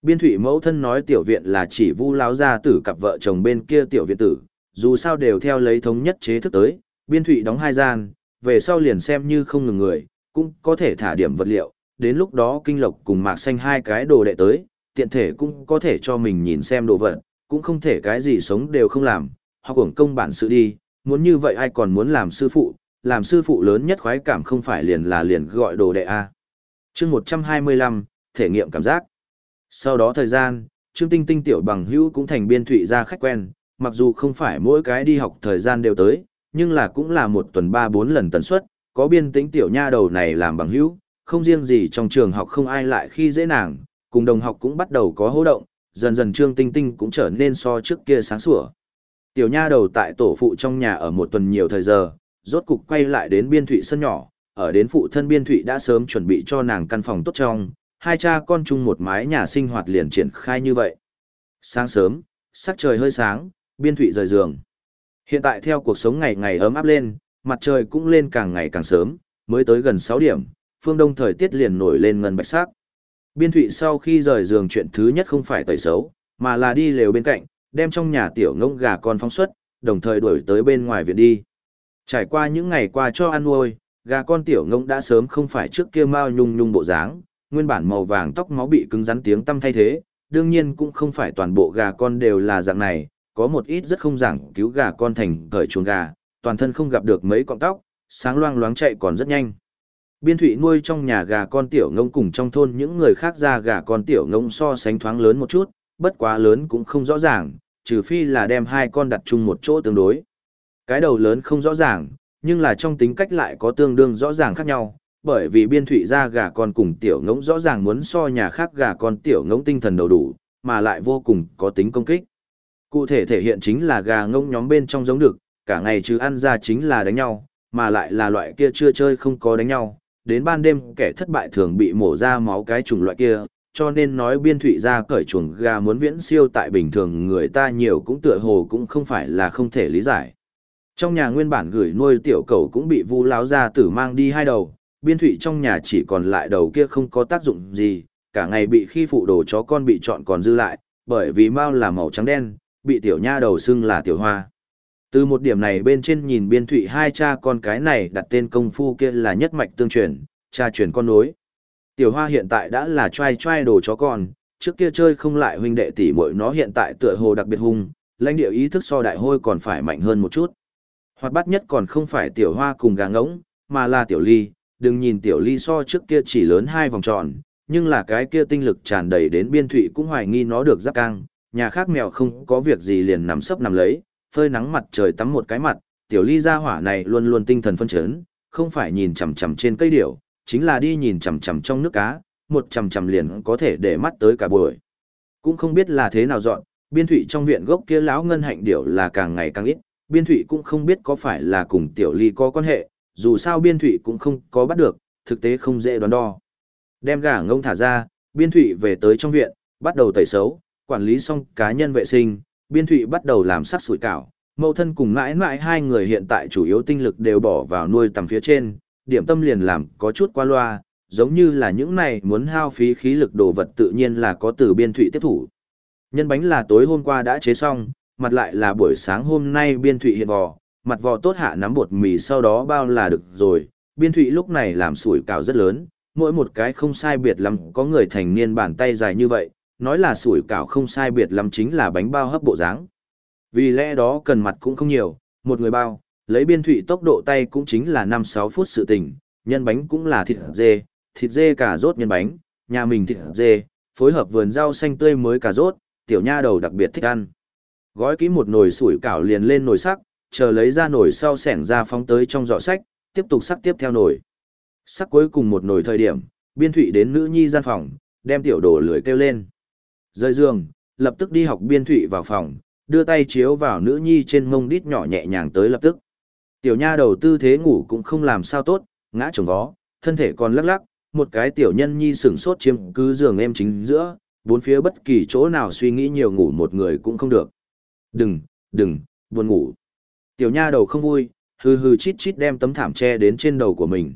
Biên thủy mẫu thân nói tiểu viện là chỉ vu láo gia tử cặp vợ chồng bên kia tiểu viện tử, dù sao đều theo lấy thống nhất chế thức tới, Biên thủy đóng hai gian, về sau liền xem như không ngừng người, cũng có thể thả điểm vật liệu, đến lúc đó kinh lộc cùng mạc xanh hai cái đồ đệ tới, tiện thể cũng có thể cho mình nhìn xem đồ vật, cũng không thể cái gì sống đều không làm, hoặc hưởng công bản sự đi, muốn như vậy ai còn muốn làm sư phụ, làm sư phụ lớn nhất khoái cảm không phải liền là liền gọi đồ đệ A chương 125, thể nghiệm cảm giác. Sau đó thời gian, Trương Tinh Tinh tiểu bằng hữu cũng thành biên thụy ra khách quen, mặc dù không phải mỗi cái đi học thời gian đều tới, nhưng là cũng là một tuần ba bốn lần tần suất, có biên tĩnh tiểu nha đầu này làm bằng hữu, không riêng gì trong trường học không ai lại khi dễ nàng, cùng đồng học cũng bắt đầu có hô động, dần dần Trương Tinh Tinh cũng trở nên so trước kia sáng sủa. Tiểu nha đầu tại tổ phụ trong nhà ở một tuần nhiều thời giờ, rốt cục quay lại đến biên thụy sân nhỏ, ở đến phụ thân biên thụy đã sớm chuẩn bị cho nàng căn phòng tốt trong, hai cha con chung một mái nhà sinh hoạt liền triển khai như vậy. Sáng sớm, sắc trời hơi sáng, biên thụy rời giường. Hiện tại theo cuộc sống ngày ngày ấm áp lên, mặt trời cũng lên càng ngày càng sớm, mới tới gần 6 điểm, phương đông thời tiết liền nổi lên ngân bạch sắc. Biên thụy sau khi rời giường chuyện thứ nhất không phải tẩy xấu, mà là đi lều bên cạnh, đem trong nhà tiểu ngông gà con phóng xuất, đồng thời đuổi tới bên ngoài viện đi. Trải qua những ngày qua cho ăn nuôi, gà con tiểu ngông đã sớm không phải trước kia mao nhung nhung bộ dáng, nguyên bản màu vàng tóc máu bị cứng rắn tiếng tâm thay thế, đương nhiên cũng không phải toàn bộ gà con đều là dạng này, có một ít rất không giảng cứu gà con thành cởi chuồng gà, toàn thân không gặp được mấy cọng tóc, sáng loang loáng chạy còn rất nhanh. Biên thủy nuôi trong nhà gà con tiểu ngông cùng trong thôn những người khác ra gà con tiểu ngông so sánh thoáng lớn một chút, bất quá lớn cũng không rõ ràng, trừ phi là đem hai con đặt chung một chỗ tương đối. Cái đầu lớn không rõ ràng, nhưng là trong tính cách lại có tương đương rõ ràng khác nhau, bởi vì biên thủy ra gà con cùng tiểu ngỗng rõ ràng muốn so nhà khác gà con tiểu ngỗng tinh thần đầu đủ, mà lại vô cùng có tính công kích. Cụ thể thể hiện chính là gà ngỗng nhóm bên trong giống được, cả ngày chứ ăn ra chính là đánh nhau, mà lại là loại kia chưa chơi không có đánh nhau, đến ban đêm kẻ thất bại thường bị mổ ra máu cái chủng loại kia, cho nên nói biên thủy ra cởi chuồng gà muốn viễn siêu tại bình thường người ta nhiều cũng tựa hồ cũng không phải là không thể lý giải. Trong nhà nguyên bản gửi nuôi tiểu cầu cũng bị vu láo ra tử mang đi hai đầu, biên thủy trong nhà chỉ còn lại đầu kia không có tác dụng gì, cả ngày bị khi phụ đồ chó con bị chọn còn dư lại, bởi vì mau là màu trắng đen, bị tiểu nha đầu xưng là tiểu hoa. Từ một điểm này bên trên nhìn biên thủy hai cha con cái này đặt tên công phu kia là nhất mạch tương truyền, cha truyền con nối. Tiểu hoa hiện tại đã là trai trai đồ chó con, trước kia chơi không lại huynh đệ tỷ muội nó hiện tại tựa hồ đặc biệt hung, lãnh địa ý thức so đại hôi còn phải mạnh hơn một chút. Hoạt bát nhất còn không phải tiểu hoa cùng gà ngỗng, mà là tiểu ly, đừng nhìn tiểu ly so trước kia chỉ lớn hai vòng tròn, nhưng là cái kia tinh lực tràn đầy đến biên thụy cũng hoài nghi nó được giáp căng, nhà khác mèo không có việc gì liền nằm sấp nằm lấy, phơi nắng mặt trời tắm một cái mặt, tiểu ly ra hỏa này luôn luôn tinh thần phân chấn, không phải nhìn chằm chằm trên cây điểu, chính là đi nhìn chằm chằm trong nước cá, một chằm chằm liền có thể để mắt tới cả buổi. Cũng không biết là thế nào dọn, biên thụy trong viện gốc kia lão ngân hạnh điểu là càng ngày càng ít, biên thụy cũng không biết có phải là cùng tiểu ly có quan hệ, dù sao biên thụy cũng không có bắt được, thực tế không dễ đoán đo. Đem gà ngông thả ra, biên thụy về tới trong viện, bắt đầu tẩy xấu, quản lý xong cá nhân vệ sinh, biên thụy bắt đầu làm sắc sủi cảo. Mậu thân cùng mãi mãi hai người hiện tại chủ yếu tinh lực đều bỏ vào nuôi tầm phía trên, điểm tâm liền làm có chút qua loa, giống như là những này muốn hao phí khí lực đồ vật tự nhiên là có từ biên thụy tiếp thủ. Nhân bánh là tối hôm qua đã chế xong, mặt lại là buổi sáng hôm nay biên thụy hiện vò, mặt vò tốt hạ nắm bột mì sau đó bao là được rồi, biên thụy lúc này làm sủi cảo rất lớn, mỗi một cái không sai biệt lắm có người thành niên bàn tay dài như vậy, nói là sủi cảo không sai biệt lắm chính là bánh bao hấp bộ dáng. Vì lẽ đó cần mặt cũng không nhiều, một người bao, lấy biên thụy tốc độ tay cũng chính là 5-6 phút sự tình, nhân bánh cũng là thịt dê, thịt dê cà rốt nhân bánh, nhà mình thịt dê, phối hợp vườn rau xanh tươi mới cà rốt, tiểu nha đầu đặc biệt thích ăn. Gói kỹ một nồi sủi cảo liền lên nồi sắc, chờ lấy ra nồi sau sẻng ra phóng tới trong giỏ sách, tiếp tục sắc tiếp theo nồi. Sắc cuối cùng một nồi thời điểm, biên thụy đến nữ nhi gian phòng, đem tiểu đồ lưỡi kêu lên. Rời giường, lập tức đi học biên thụy vào phòng, đưa tay chiếu vào nữ nhi trên mông đít nhỏ nhẹ nhàng tới lập tức. Tiểu nha đầu tư thế ngủ cũng không làm sao tốt, ngã trồng vó, thân thể còn lắc lắc, một cái tiểu nhân nhi sửng sốt chiếm cứ giường em chính giữa, bốn phía bất kỳ chỗ nào suy nghĩ nhiều ngủ một người cũng không được. Đừng, đừng, buồn ngủ. Tiểu nha đầu không vui, hừ hừ chít chít đem tấm thảm che đến trên đầu của mình.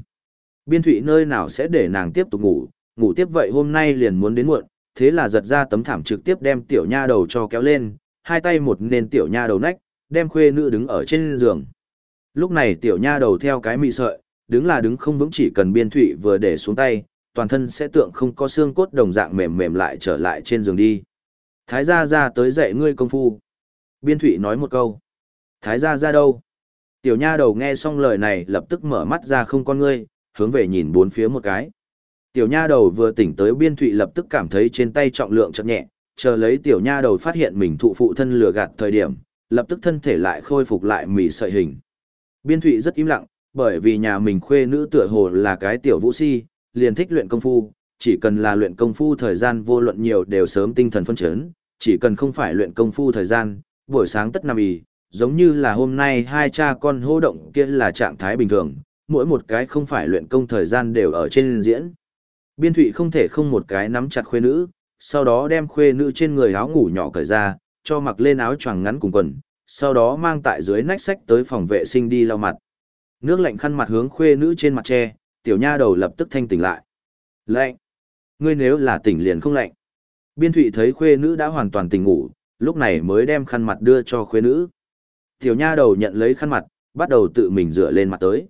Biên thủy nơi nào sẽ để nàng tiếp tục ngủ, ngủ tiếp vậy hôm nay liền muốn đến muộn, thế là giật ra tấm thảm trực tiếp đem tiểu nha đầu cho kéo lên, hai tay một nền tiểu nha đầu nách, đem khuê nữ đứng ở trên giường. Lúc này tiểu nha đầu theo cái mị sợi, đứng là đứng không vững chỉ cần biên thủy vừa để xuống tay, toàn thân sẽ tượng không có xương cốt đồng dạng mềm mềm lại trở lại trên giường đi. Thái gia ra tới dạy ngươi công phu. Biên thụy nói một câu. Thái gia ra đâu? Tiểu nha đầu nghe xong lời này lập tức mở mắt ra không con ngươi, hướng về nhìn bốn phía một cái. Tiểu nha đầu vừa tỉnh tới biên thụy lập tức cảm thấy trên tay trọng lượng chậm nhẹ, chờ lấy tiểu nha đầu phát hiện mình thụ phụ thân lừa gạt thời điểm, lập tức thân thể lại khôi phục lại mỉ sợi hình. Biên thụy rất im lặng, bởi vì nhà mình khuê nữ tựa hồ là cái tiểu vũ si, liền thích luyện công phu, chỉ cần là luyện công phu thời gian vô luận nhiều đều sớm tinh thần phân chấn, chỉ cần không phải luyện công phu thời gian, buổi sáng tất nằm ý, giống như là hôm nay hai cha con hô động kia là trạng thái bình thường, mỗi một cái không phải luyện công thời gian đều ở trên diễn. Biên thụy không thể không một cái nắm chặt khuê nữ, sau đó đem khuê nữ trên người áo ngủ nhỏ cởi ra, cho mặc lên áo choàng ngắn cùng quần, sau đó mang tại dưới nách sách tới phòng vệ sinh đi lau mặt. Nước lạnh khăn mặt hướng khuê nữ trên mặt tre, tiểu nha đầu lập tức thanh tỉnh lại. Lạnh! Ngươi nếu là tỉnh liền không lạnh. Biên thụy thấy khuê nữ đã hoàn toàn tỉnh ngủ, lúc này mới đem khăn mặt đưa cho khuê nữ. Tiểu nha đầu nhận lấy khăn mặt, bắt đầu tự mình rửa lên mặt tới.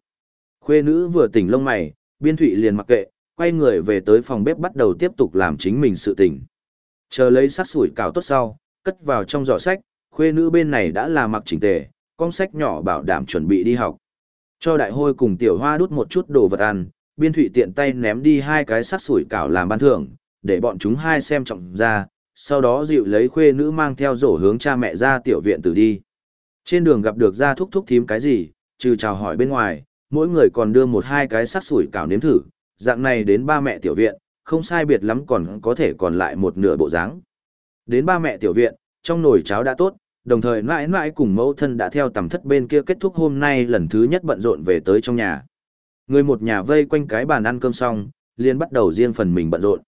Khuê nữ vừa tỉnh lông mày, biên thụy liền mặc kệ, quay người về tới phòng bếp bắt đầu tiếp tục làm chính mình sự tỉnh. Chờ lấy sát sủi cào tốt sau, cất vào trong giỏ sách, khuê nữ bên này đã là mặc chỉnh tề, con sách nhỏ bảo đảm chuẩn bị đi học. Cho đại hôi cùng tiểu hoa đút một chút đồ vật ăn, biên thụy tiện tay ném đi hai cái sát sủi cảo làm ban thưởng, để bọn chúng hai xem trọng ra, sau đó dịu lấy khuê nữ mang theo rổ hướng cha mẹ ra tiểu viện tử đi. Trên đường gặp được ra thúc thúc thím cái gì, trừ chào hỏi bên ngoài, mỗi người còn đưa một hai cái sắc sủi cảo nếm thử, dạng này đến ba mẹ tiểu viện, không sai biệt lắm còn có thể còn lại một nửa bộ dáng. Đến ba mẹ tiểu viện, trong nồi cháo đã tốt, đồng thời mãi mãi cùng mẫu thân đã theo tầm thất bên kia kết thúc hôm nay lần thứ nhất bận rộn về tới trong nhà. Người một nhà vây quanh cái bàn ăn cơm xong, liền bắt đầu riêng phần mình bận rộn.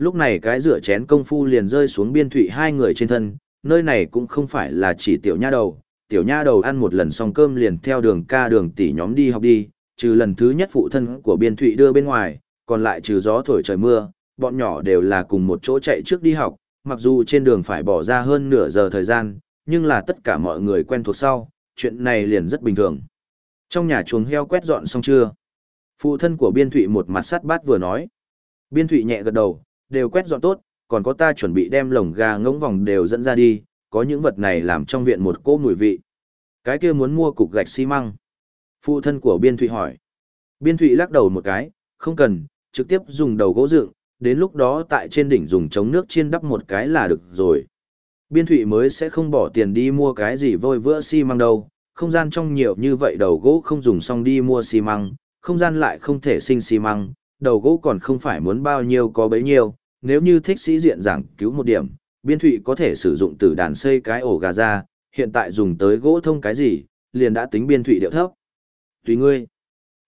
Lúc này cái rửa chén công phu liền rơi xuống biên thụy hai người trên thân, nơi này cũng không phải là chỉ tiểu nha đầu, tiểu nha đầu ăn một lần xong cơm liền theo đường ca đường tỷ nhóm đi học đi, trừ lần thứ nhất phụ thân của biên thụy đưa bên ngoài, còn lại trừ gió thổi trời mưa, bọn nhỏ đều là cùng một chỗ chạy trước đi học, mặc dù trên đường phải bỏ ra hơn nửa giờ thời gian, nhưng là tất cả mọi người quen thuộc sau, chuyện này liền rất bình thường. Trong nhà chuồng heo quét dọn xong chưa? Phụ thân của Biên Thụy một mặt sắt bát vừa nói. Biên Thụy nhẹ gật đầu, đều quét dọn tốt, còn có ta chuẩn bị đem lồng gà ngỗng vòng đều dẫn ra đi, có những vật này làm trong viện một cỗ mùi vị. Cái kia muốn mua cục gạch xi măng. Phụ thân của Biên Thụy hỏi. Biên Thụy lắc đầu một cái, không cần, trực tiếp dùng đầu gỗ dựng, đến lúc đó tại trên đỉnh dùng chống nước chiên đắp một cái là được rồi. Biên Thụy mới sẽ không bỏ tiền đi mua cái gì vôi vữa xi măng đâu, không gian trong nhiều như vậy đầu gỗ không dùng xong đi mua xi măng, không gian lại không thể sinh xi măng, đầu gỗ còn không phải muốn bao nhiêu có bấy nhiêu, nếu như thích sĩ diện giảng cứu một điểm, Biên Thụy có thể sử dụng từ đàn xây cái ổ gà ra, hiện tại dùng tới gỗ thông cái gì, liền đã tính Biên Thụy điệu thấp. Tùy ngươi.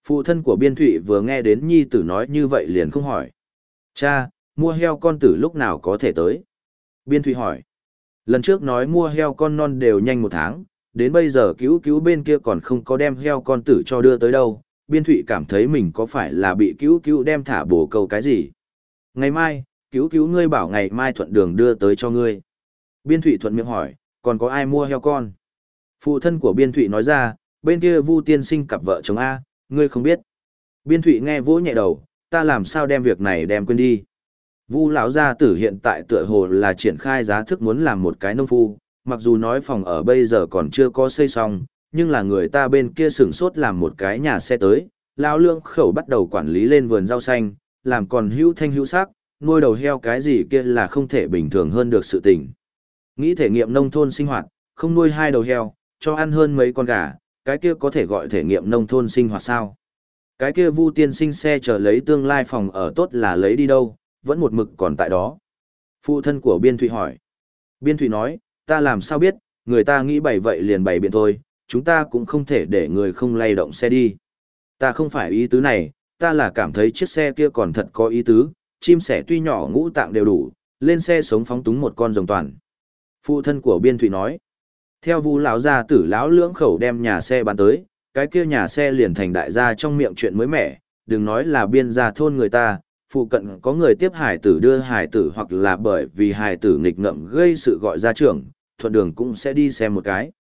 Phụ thân của Biên Thụy vừa nghe đến Nhi tử nói như vậy liền không hỏi. Cha, mua heo con tử lúc nào có thể tới? Biên Thụy hỏi. Lần trước nói mua heo con non đều nhanh một tháng, đến bây giờ cứu cứu bên kia còn không có đem heo con tử cho đưa tới đâu, biên thụy cảm thấy mình có phải là bị cứu cứu đem thả bổ câu cái gì. Ngày mai, cứu cứu ngươi bảo ngày mai thuận đường đưa tới cho ngươi. Biên thụy thuận miệng hỏi, còn có ai mua heo con? Phụ thân của biên thụy nói ra, bên kia vu tiên sinh cặp vợ chồng A, ngươi không biết. Biên thụy nghe vỗ nhẹ đầu, ta làm sao đem việc này đem quên đi. Vu lão gia tử hiện tại tựa hồ là triển khai giá thức muốn làm một cái nông phu, mặc dù nói phòng ở bây giờ còn chưa có xây xong, nhưng là người ta bên kia sửng sốt làm một cái nhà xe tới, lão lương khẩu bắt đầu quản lý lên vườn rau xanh, làm còn hữu thanh hữu sắc, nuôi đầu heo cái gì kia là không thể bình thường hơn được sự tình. Nghĩ thể nghiệm nông thôn sinh hoạt, không nuôi hai đầu heo, cho ăn hơn mấy con gà, cái kia có thể gọi thể nghiệm nông thôn sinh hoạt sao? Cái kia Vu tiên sinh xe chờ lấy tương lai phòng ở tốt là lấy đi đâu, vẫn một mực còn tại đó. Phụ thân của Biên Thụy hỏi. Biên Thụy nói, ta làm sao biết, người ta nghĩ bày vậy liền bày biện thôi, chúng ta cũng không thể để người không lay động xe đi. Ta không phải ý tứ này, ta là cảm thấy chiếc xe kia còn thật có ý tứ, chim sẻ tuy nhỏ ngũ tạng đều đủ, lên xe sống phóng túng một con rồng toàn. Phụ thân của Biên Thụy nói, theo vu lão gia tử lão lưỡng khẩu đem nhà xe bán tới, cái kia nhà xe liền thành đại gia trong miệng chuyện mới mẻ, đừng nói là biên gia thôn người ta, phụ cận có người tiếp hải tử đưa hải tử hoặc là bởi vì hải tử nghịch ngợm gây sự gọi ra trưởng, thuận đường cũng sẽ đi xem một cái.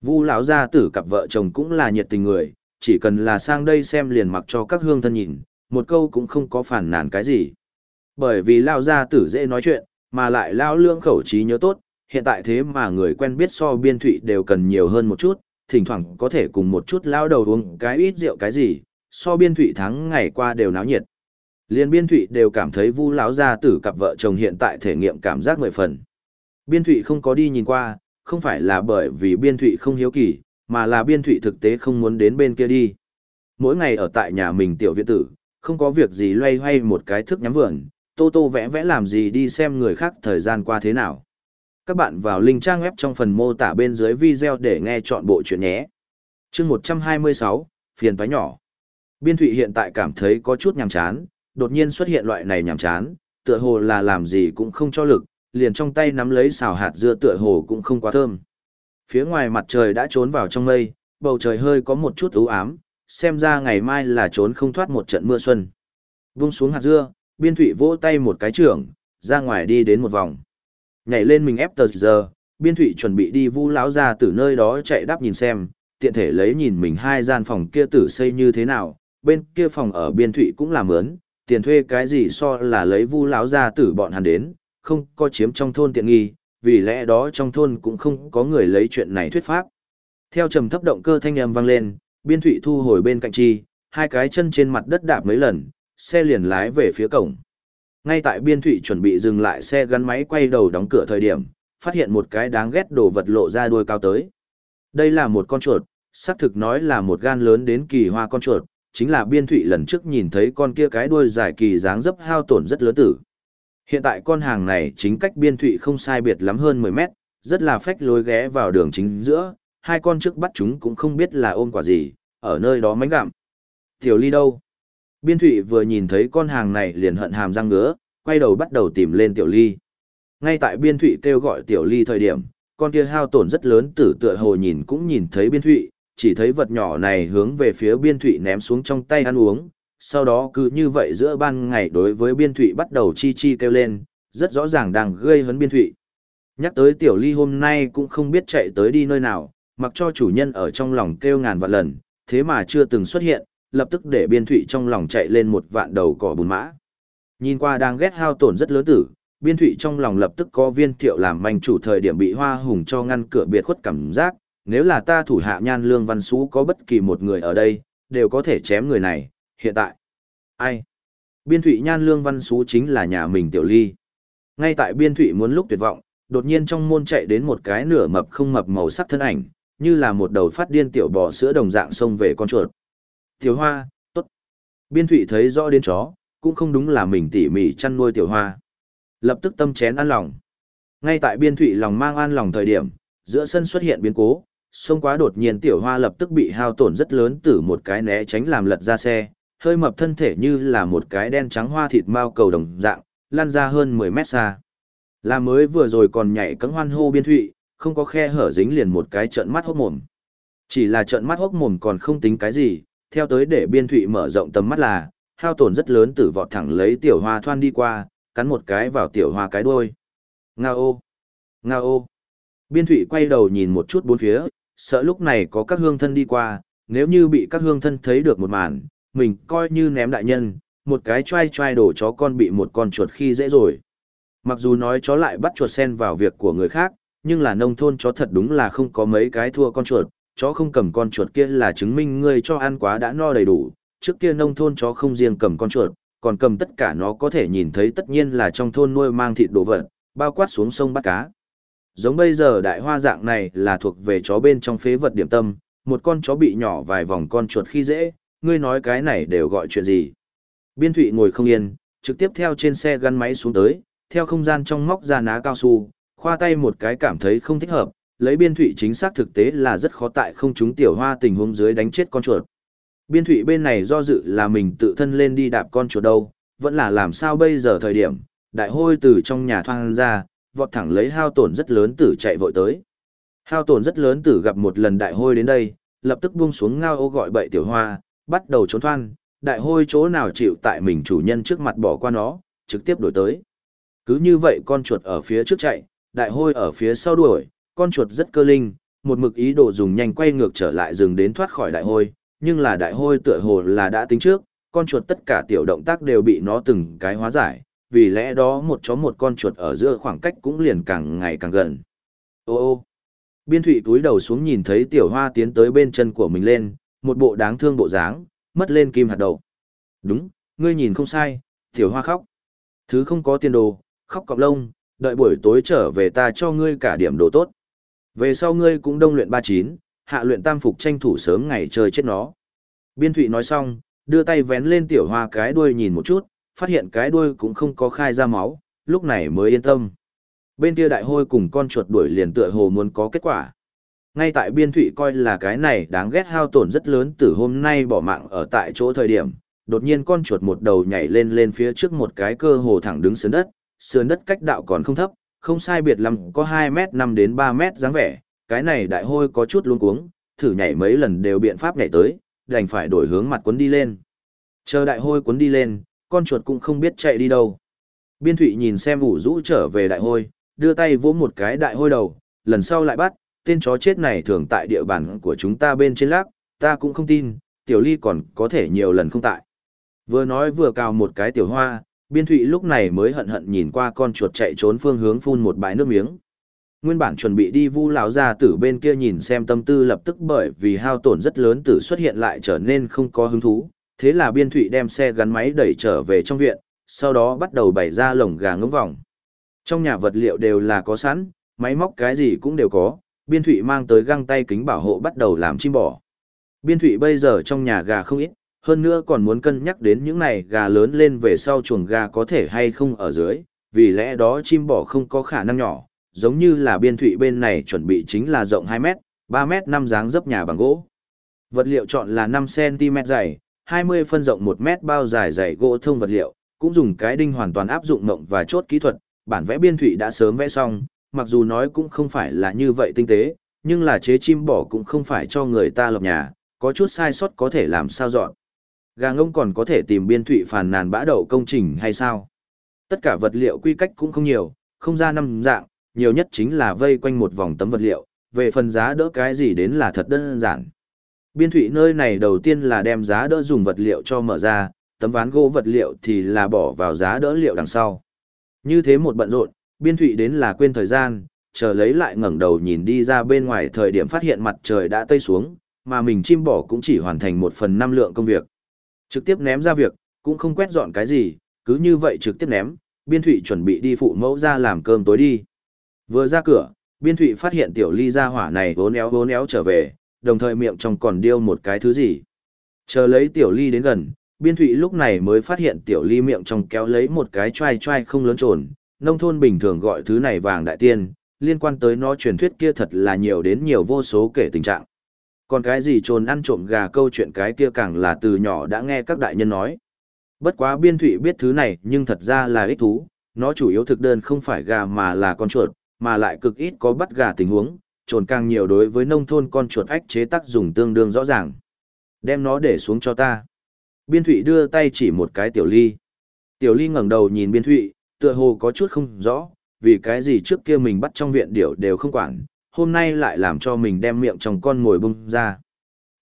Vu lão gia tử cặp vợ chồng cũng là nhiệt tình người, chỉ cần là sang đây xem liền mặc cho các hương thân nhìn, một câu cũng không có phản nàn cái gì. Bởi vì lão gia tử dễ nói chuyện, mà lại lão lương khẩu trí nhớ tốt, hiện tại thế mà người quen biết so biên thụy đều cần nhiều hơn một chút, thỉnh thoảng có thể cùng một chút lao đầu uống cái ít rượu cái gì, so biên thụy thắng ngày qua đều náo nhiệt. Liên biên thụy đều cảm thấy vu lão gia tử cặp vợ chồng hiện tại thể nghiệm cảm giác mười phần. Biên thụy không có đi nhìn qua, không phải là bởi vì biên thụy không hiếu kỳ, mà là biên thụy thực tế không muốn đến bên kia đi. Mỗi ngày ở tại nhà mình tiểu viện tử, không có việc gì loay hoay một cái thức nhắm vườn, tô tô vẽ vẽ làm gì đi xem người khác thời gian qua thế nào. Các bạn vào link trang web trong phần mô tả bên dưới video để nghe chọn bộ chuyện nhé. chương 126, phiền toái nhỏ. Biên thụy hiện tại cảm thấy có chút nhàm chán, đột nhiên xuất hiện loại này nhàm chán, tựa hồ là làm gì cũng không cho lực, liền trong tay nắm lấy xào hạt dưa tựa hồ cũng không quá thơm. Phía ngoài mặt trời đã trốn vào trong mây, bầu trời hơi có một chút ưu ám, xem ra ngày mai là trốn không thoát một trận mưa xuân. Vung xuống hạt dưa, biên thụy vỗ tay một cái trưởng, ra ngoài đi đến một vòng. Nhảy lên mình ép tờ giờ, biên thụy chuẩn bị đi vu lão ra từ nơi đó chạy đáp nhìn xem, tiện thể lấy nhìn mình hai gian phòng kia tử xây như thế nào, bên kia phòng ở biên thụy cũng làm ớn, tiền thuê cái gì so là lấy vu lão ra tử bọn hắn đến, không có chiếm trong thôn tiện nghi, vì lẽ đó trong thôn cũng không có người lấy chuyện này thuyết pháp. Theo trầm thấp động cơ thanh âm vang lên, biên thụy thu hồi bên cạnh chi, hai cái chân trên mặt đất đạp mấy lần, xe liền lái về phía cổng. Ngay tại biên thủy chuẩn bị dừng lại xe gắn máy quay đầu đóng cửa thời điểm, phát hiện một cái đáng ghét đồ vật lộ ra đuôi cao tới. Đây là một con chuột, xác thực nói là một gan lớn đến kỳ hoa con chuột, chính là biên thủy lần trước nhìn thấy con kia cái đuôi dài kỳ dáng dấp hao tổn rất lớn tử. Hiện tại con hàng này chính cách biên thủy không sai biệt lắm hơn 10 mét, rất là phách lối ghé vào đường chính giữa, hai con trước bắt chúng cũng không biết là ôm quả gì, ở nơi đó mánh gặm. Tiểu ly đâu? Biên thụy vừa nhìn thấy con hàng này liền hận hàm răng ngứa, quay đầu bắt đầu tìm lên tiểu ly. Ngay tại biên thụy kêu gọi tiểu ly thời điểm, con kia hao tổn rất lớn tử tựa hồ nhìn cũng nhìn thấy biên thụy, chỉ thấy vật nhỏ này hướng về phía biên thụy ném xuống trong tay ăn uống, sau đó cứ như vậy giữa ban ngày đối với biên thụy bắt đầu chi chi kêu lên, rất rõ ràng đang gây hấn biên thụy. Nhắc tới tiểu ly hôm nay cũng không biết chạy tới đi nơi nào, mặc cho chủ nhân ở trong lòng kêu ngàn vạn lần, thế mà chưa từng xuất hiện, lập tức để biên thụy trong lòng chạy lên một vạn đầu cỏ bùn mã. Nhìn qua đang ghét hao tổn rất lớn tử, biên thụy trong lòng lập tức có viên thiệu làm manh chủ thời điểm bị hoa hùng cho ngăn cửa biệt khuất cảm giác, nếu là ta thủ hạ nhan lương văn xú có bất kỳ một người ở đây, đều có thể chém người này, hiện tại. Ai? Biên thụy nhan lương văn xú chính là nhà mình tiểu ly. Ngay tại biên thụy muốn lúc tuyệt vọng, đột nhiên trong môn chạy đến một cái nửa mập không mập màu sắc thân ảnh, như là một đầu phát điên tiểu bò sữa đồng dạng xông về con chuột. Tiểu hoa, tốt. Biên thụy thấy rõ đến chó, cũng không đúng là mình tỉ mỉ chăn nuôi tiểu hoa. Lập tức tâm chén an lòng. Ngay tại biên thụy lòng mang an lòng thời điểm, giữa sân xuất hiện biến cố, xông quá đột nhiên tiểu hoa lập tức bị hao tổn rất lớn từ một cái né tránh làm lật ra xe, hơi mập thân thể như là một cái đen trắng hoa thịt mao cầu đồng dạng, lan ra hơn 10 mét xa. Là mới vừa rồi còn nhảy cấm hoan hô biên thụy, không có khe hở dính liền một cái trợn mắt hốc mồm. Chỉ là trợn mắt hốc mồm còn không tính cái gì, theo tới để biên thụy mở rộng tầm mắt là, hao tổn rất lớn tử vọt thẳng lấy tiểu hoa thoan đi qua, cắn một cái vào tiểu hoa cái đuôi. Nga ô! Nga ô! Biên thụy quay đầu nhìn một chút bốn phía, sợ lúc này có các hương thân đi qua, nếu như bị các hương thân thấy được một màn, mình coi như ném đại nhân, một cái trai trai đổ chó con bị một con chuột khi dễ rồi. Mặc dù nói chó lại bắt chuột sen vào việc của người khác, nhưng là nông thôn chó thật đúng là không có mấy cái thua con chuột, chó không cầm con chuột kia là chứng minh ngươi cho ăn quá đã no đầy đủ, trước kia nông thôn chó không riêng cầm con chuột, còn cầm tất cả nó có thể nhìn thấy tất nhiên là trong thôn nuôi mang thịt đồ vật, bao quát xuống sông bắt cá. Giống bây giờ đại hoa dạng này là thuộc về chó bên trong phế vật điểm tâm, một con chó bị nhỏ vài vòng con chuột khi dễ, ngươi nói cái này đều gọi chuyện gì. Biên thụy ngồi không yên, trực tiếp theo trên xe gắn máy xuống tới, theo không gian trong móc ra ná cao su, khoa tay một cái cảm thấy không thích hợp, lấy biên thụy chính xác thực tế là rất khó tại không chúng tiểu hoa tình huống dưới đánh chết con chuột. Biên thụy bên này do dự là mình tự thân lên đi đạp con chuột đâu, vẫn là làm sao bây giờ thời điểm, đại hôi từ trong nhà thoang ra, vọt thẳng lấy hao tổn rất lớn tử chạy vội tới. Hao tổn rất lớn tử gặp một lần đại hôi đến đây, lập tức buông xuống ngao ô gọi bậy tiểu hoa, bắt đầu trốn thoan, đại hôi chỗ nào chịu tại mình chủ nhân trước mặt bỏ qua nó, trực tiếp đổi tới. Cứ như vậy con chuột ở phía trước chạy, đại hôi ở phía sau đuổi, con chuột rất cơ linh, một mực ý đồ dùng nhanh quay ngược trở lại rừng đến thoát khỏi đại hôi, nhưng là đại hôi tựa hồ là đã tính trước, con chuột tất cả tiểu động tác đều bị nó từng cái hóa giải, vì lẽ đó một chó một con chuột ở giữa khoảng cách cũng liền càng ngày càng gần. Ô ô, biên thụy túi đầu xuống nhìn thấy tiểu hoa tiến tới bên chân của mình lên, một bộ đáng thương bộ dáng, mất lên kim hạt đầu. Đúng, ngươi nhìn không sai, tiểu hoa khóc. Thứ không có tiền đồ, khóc cọp lông, đợi buổi tối trở về ta cho ngươi cả điểm đồ tốt. Về sau ngươi cũng đông luyện 39, hạ luyện tam phục tranh thủ sớm ngày chơi chết nó. Biên thụy nói xong, đưa tay vén lên tiểu hoa cái đuôi nhìn một chút, phát hiện cái đuôi cũng không có khai ra máu, lúc này mới yên tâm. Bên kia đại hôi cùng con chuột đuổi liền tựa hồ muốn có kết quả. Ngay tại biên thụy coi là cái này đáng ghét hao tổn rất lớn từ hôm nay bỏ mạng ở tại chỗ thời điểm, đột nhiên con chuột một đầu nhảy lên lên phía trước một cái cơ hồ thẳng đứng sườn đất, sườn đất cách đạo còn không thấp, không sai biệt lắm có 2 mét 5 đến 3 mét dáng vẻ, cái này đại hôi có chút luống cuống, thử nhảy mấy lần đều biện pháp nhảy tới, đành phải đổi hướng mặt cuốn đi lên. Chờ đại hôi cuốn đi lên, con chuột cũng không biết chạy đi đâu. Biên thụy nhìn xem ủ rũ trở về đại hôi, đưa tay vỗ một cái đại hôi đầu, lần sau lại bắt, tên chó chết này thường tại địa bàn của chúng ta bên trên lác, ta cũng không tin, tiểu ly còn có thể nhiều lần không tại. Vừa nói vừa cào một cái tiểu hoa, biên thụy lúc này mới hận hận nhìn qua con chuột chạy trốn phương hướng phun một bãi nước miếng. Nguyên bản chuẩn bị đi vu lão ra tử bên kia nhìn xem tâm tư lập tức bởi vì hao tổn rất lớn tử xuất hiện lại trở nên không có hứng thú, thế là biên thụy đem xe gắn máy đẩy trở về trong viện, sau đó bắt đầu bày ra lồng gà ngưỡng vòng. Trong nhà vật liệu đều là có sẵn, máy móc cái gì cũng đều có, biên thụy mang tới găng tay kính bảo hộ bắt đầu làm chim bò. Biên thụy bây giờ trong nhà gà không ít, hơn nữa còn muốn cân nhắc đến những này gà lớn lên về sau chuồng gà có thể hay không ở dưới, vì lẽ đó chim bò không có khả năng nhỏ, giống như là biên thụy bên này chuẩn bị chính là rộng 2 mét, 3 mét 5 dáng dấp nhà bằng gỗ. Vật liệu chọn là 5cm dày, 20 phân rộng 1 mét bao dài dày gỗ thông vật liệu, cũng dùng cái đinh hoàn toàn áp dụng mộng và chốt kỹ thuật, bản vẽ biên thụy đã sớm vẽ xong, mặc dù nói cũng không phải là như vậy tinh tế, nhưng là chế chim bò cũng không phải cho người ta lập nhà, có chút sai sót có thể làm sao dọn. Gà ngông còn có thể tìm biên thụy phàn nàn bã đậu công trình hay sao? Tất cả vật liệu quy cách cũng không nhiều, không ra năm dạng, nhiều nhất chính là vây quanh một vòng tấm vật liệu, về phần giá đỡ cái gì đến là thật đơn giản. Biên thụy nơi này đầu tiên là đem giá đỡ dùng vật liệu cho mở ra, tấm ván gỗ vật liệu thì là bỏ vào giá đỡ liệu đằng sau. Như thế một bận rộn, biên thụy đến là quên thời gian, chờ lấy lại ngẩng đầu nhìn đi ra bên ngoài thời điểm phát hiện mặt trời đã tây xuống, mà mình chim bỏ cũng chỉ hoàn thành một phần năm lượng công việc. Trực tiếp ném ra việc, cũng không quét dọn cái gì, cứ như vậy trực tiếp ném, biên thụy chuẩn bị đi phụ mẫu ra làm cơm tối đi. Vừa ra cửa, biên thụy phát hiện tiểu ly ra hỏa này vốn éo vốn éo trở về, đồng thời miệng trong còn điêu một cái thứ gì. Chờ lấy tiểu ly đến gần, biên thụy lúc này mới phát hiện tiểu ly miệng trong kéo lấy một cái choai choai không lớn trồn, nông thôn bình thường gọi thứ này vàng đại tiên, liên quan tới nó truyền thuyết kia thật là nhiều đến nhiều vô số kể tình trạng. Còn cái gì trồn ăn trộm gà câu chuyện cái kia càng là từ nhỏ đã nghe các đại nhân nói. Bất quá biên thụy biết thứ này nhưng thật ra là ích thú, nó chủ yếu thực đơn không phải gà mà là con chuột, mà lại cực ít có bắt gà tình huống, trồn càng nhiều đối với nông thôn con chuột ách chế tác dùng tương đương rõ ràng. Đem nó để xuống cho ta. Biên thụy đưa tay chỉ một cái tiểu ly. Tiểu ly ngẩng đầu nhìn biên thụy, tựa hồ có chút không rõ, vì cái gì trước kia mình bắt trong viện điểu đều không quản, hôm nay lại làm cho mình đem miệng trong con ngồi bung ra.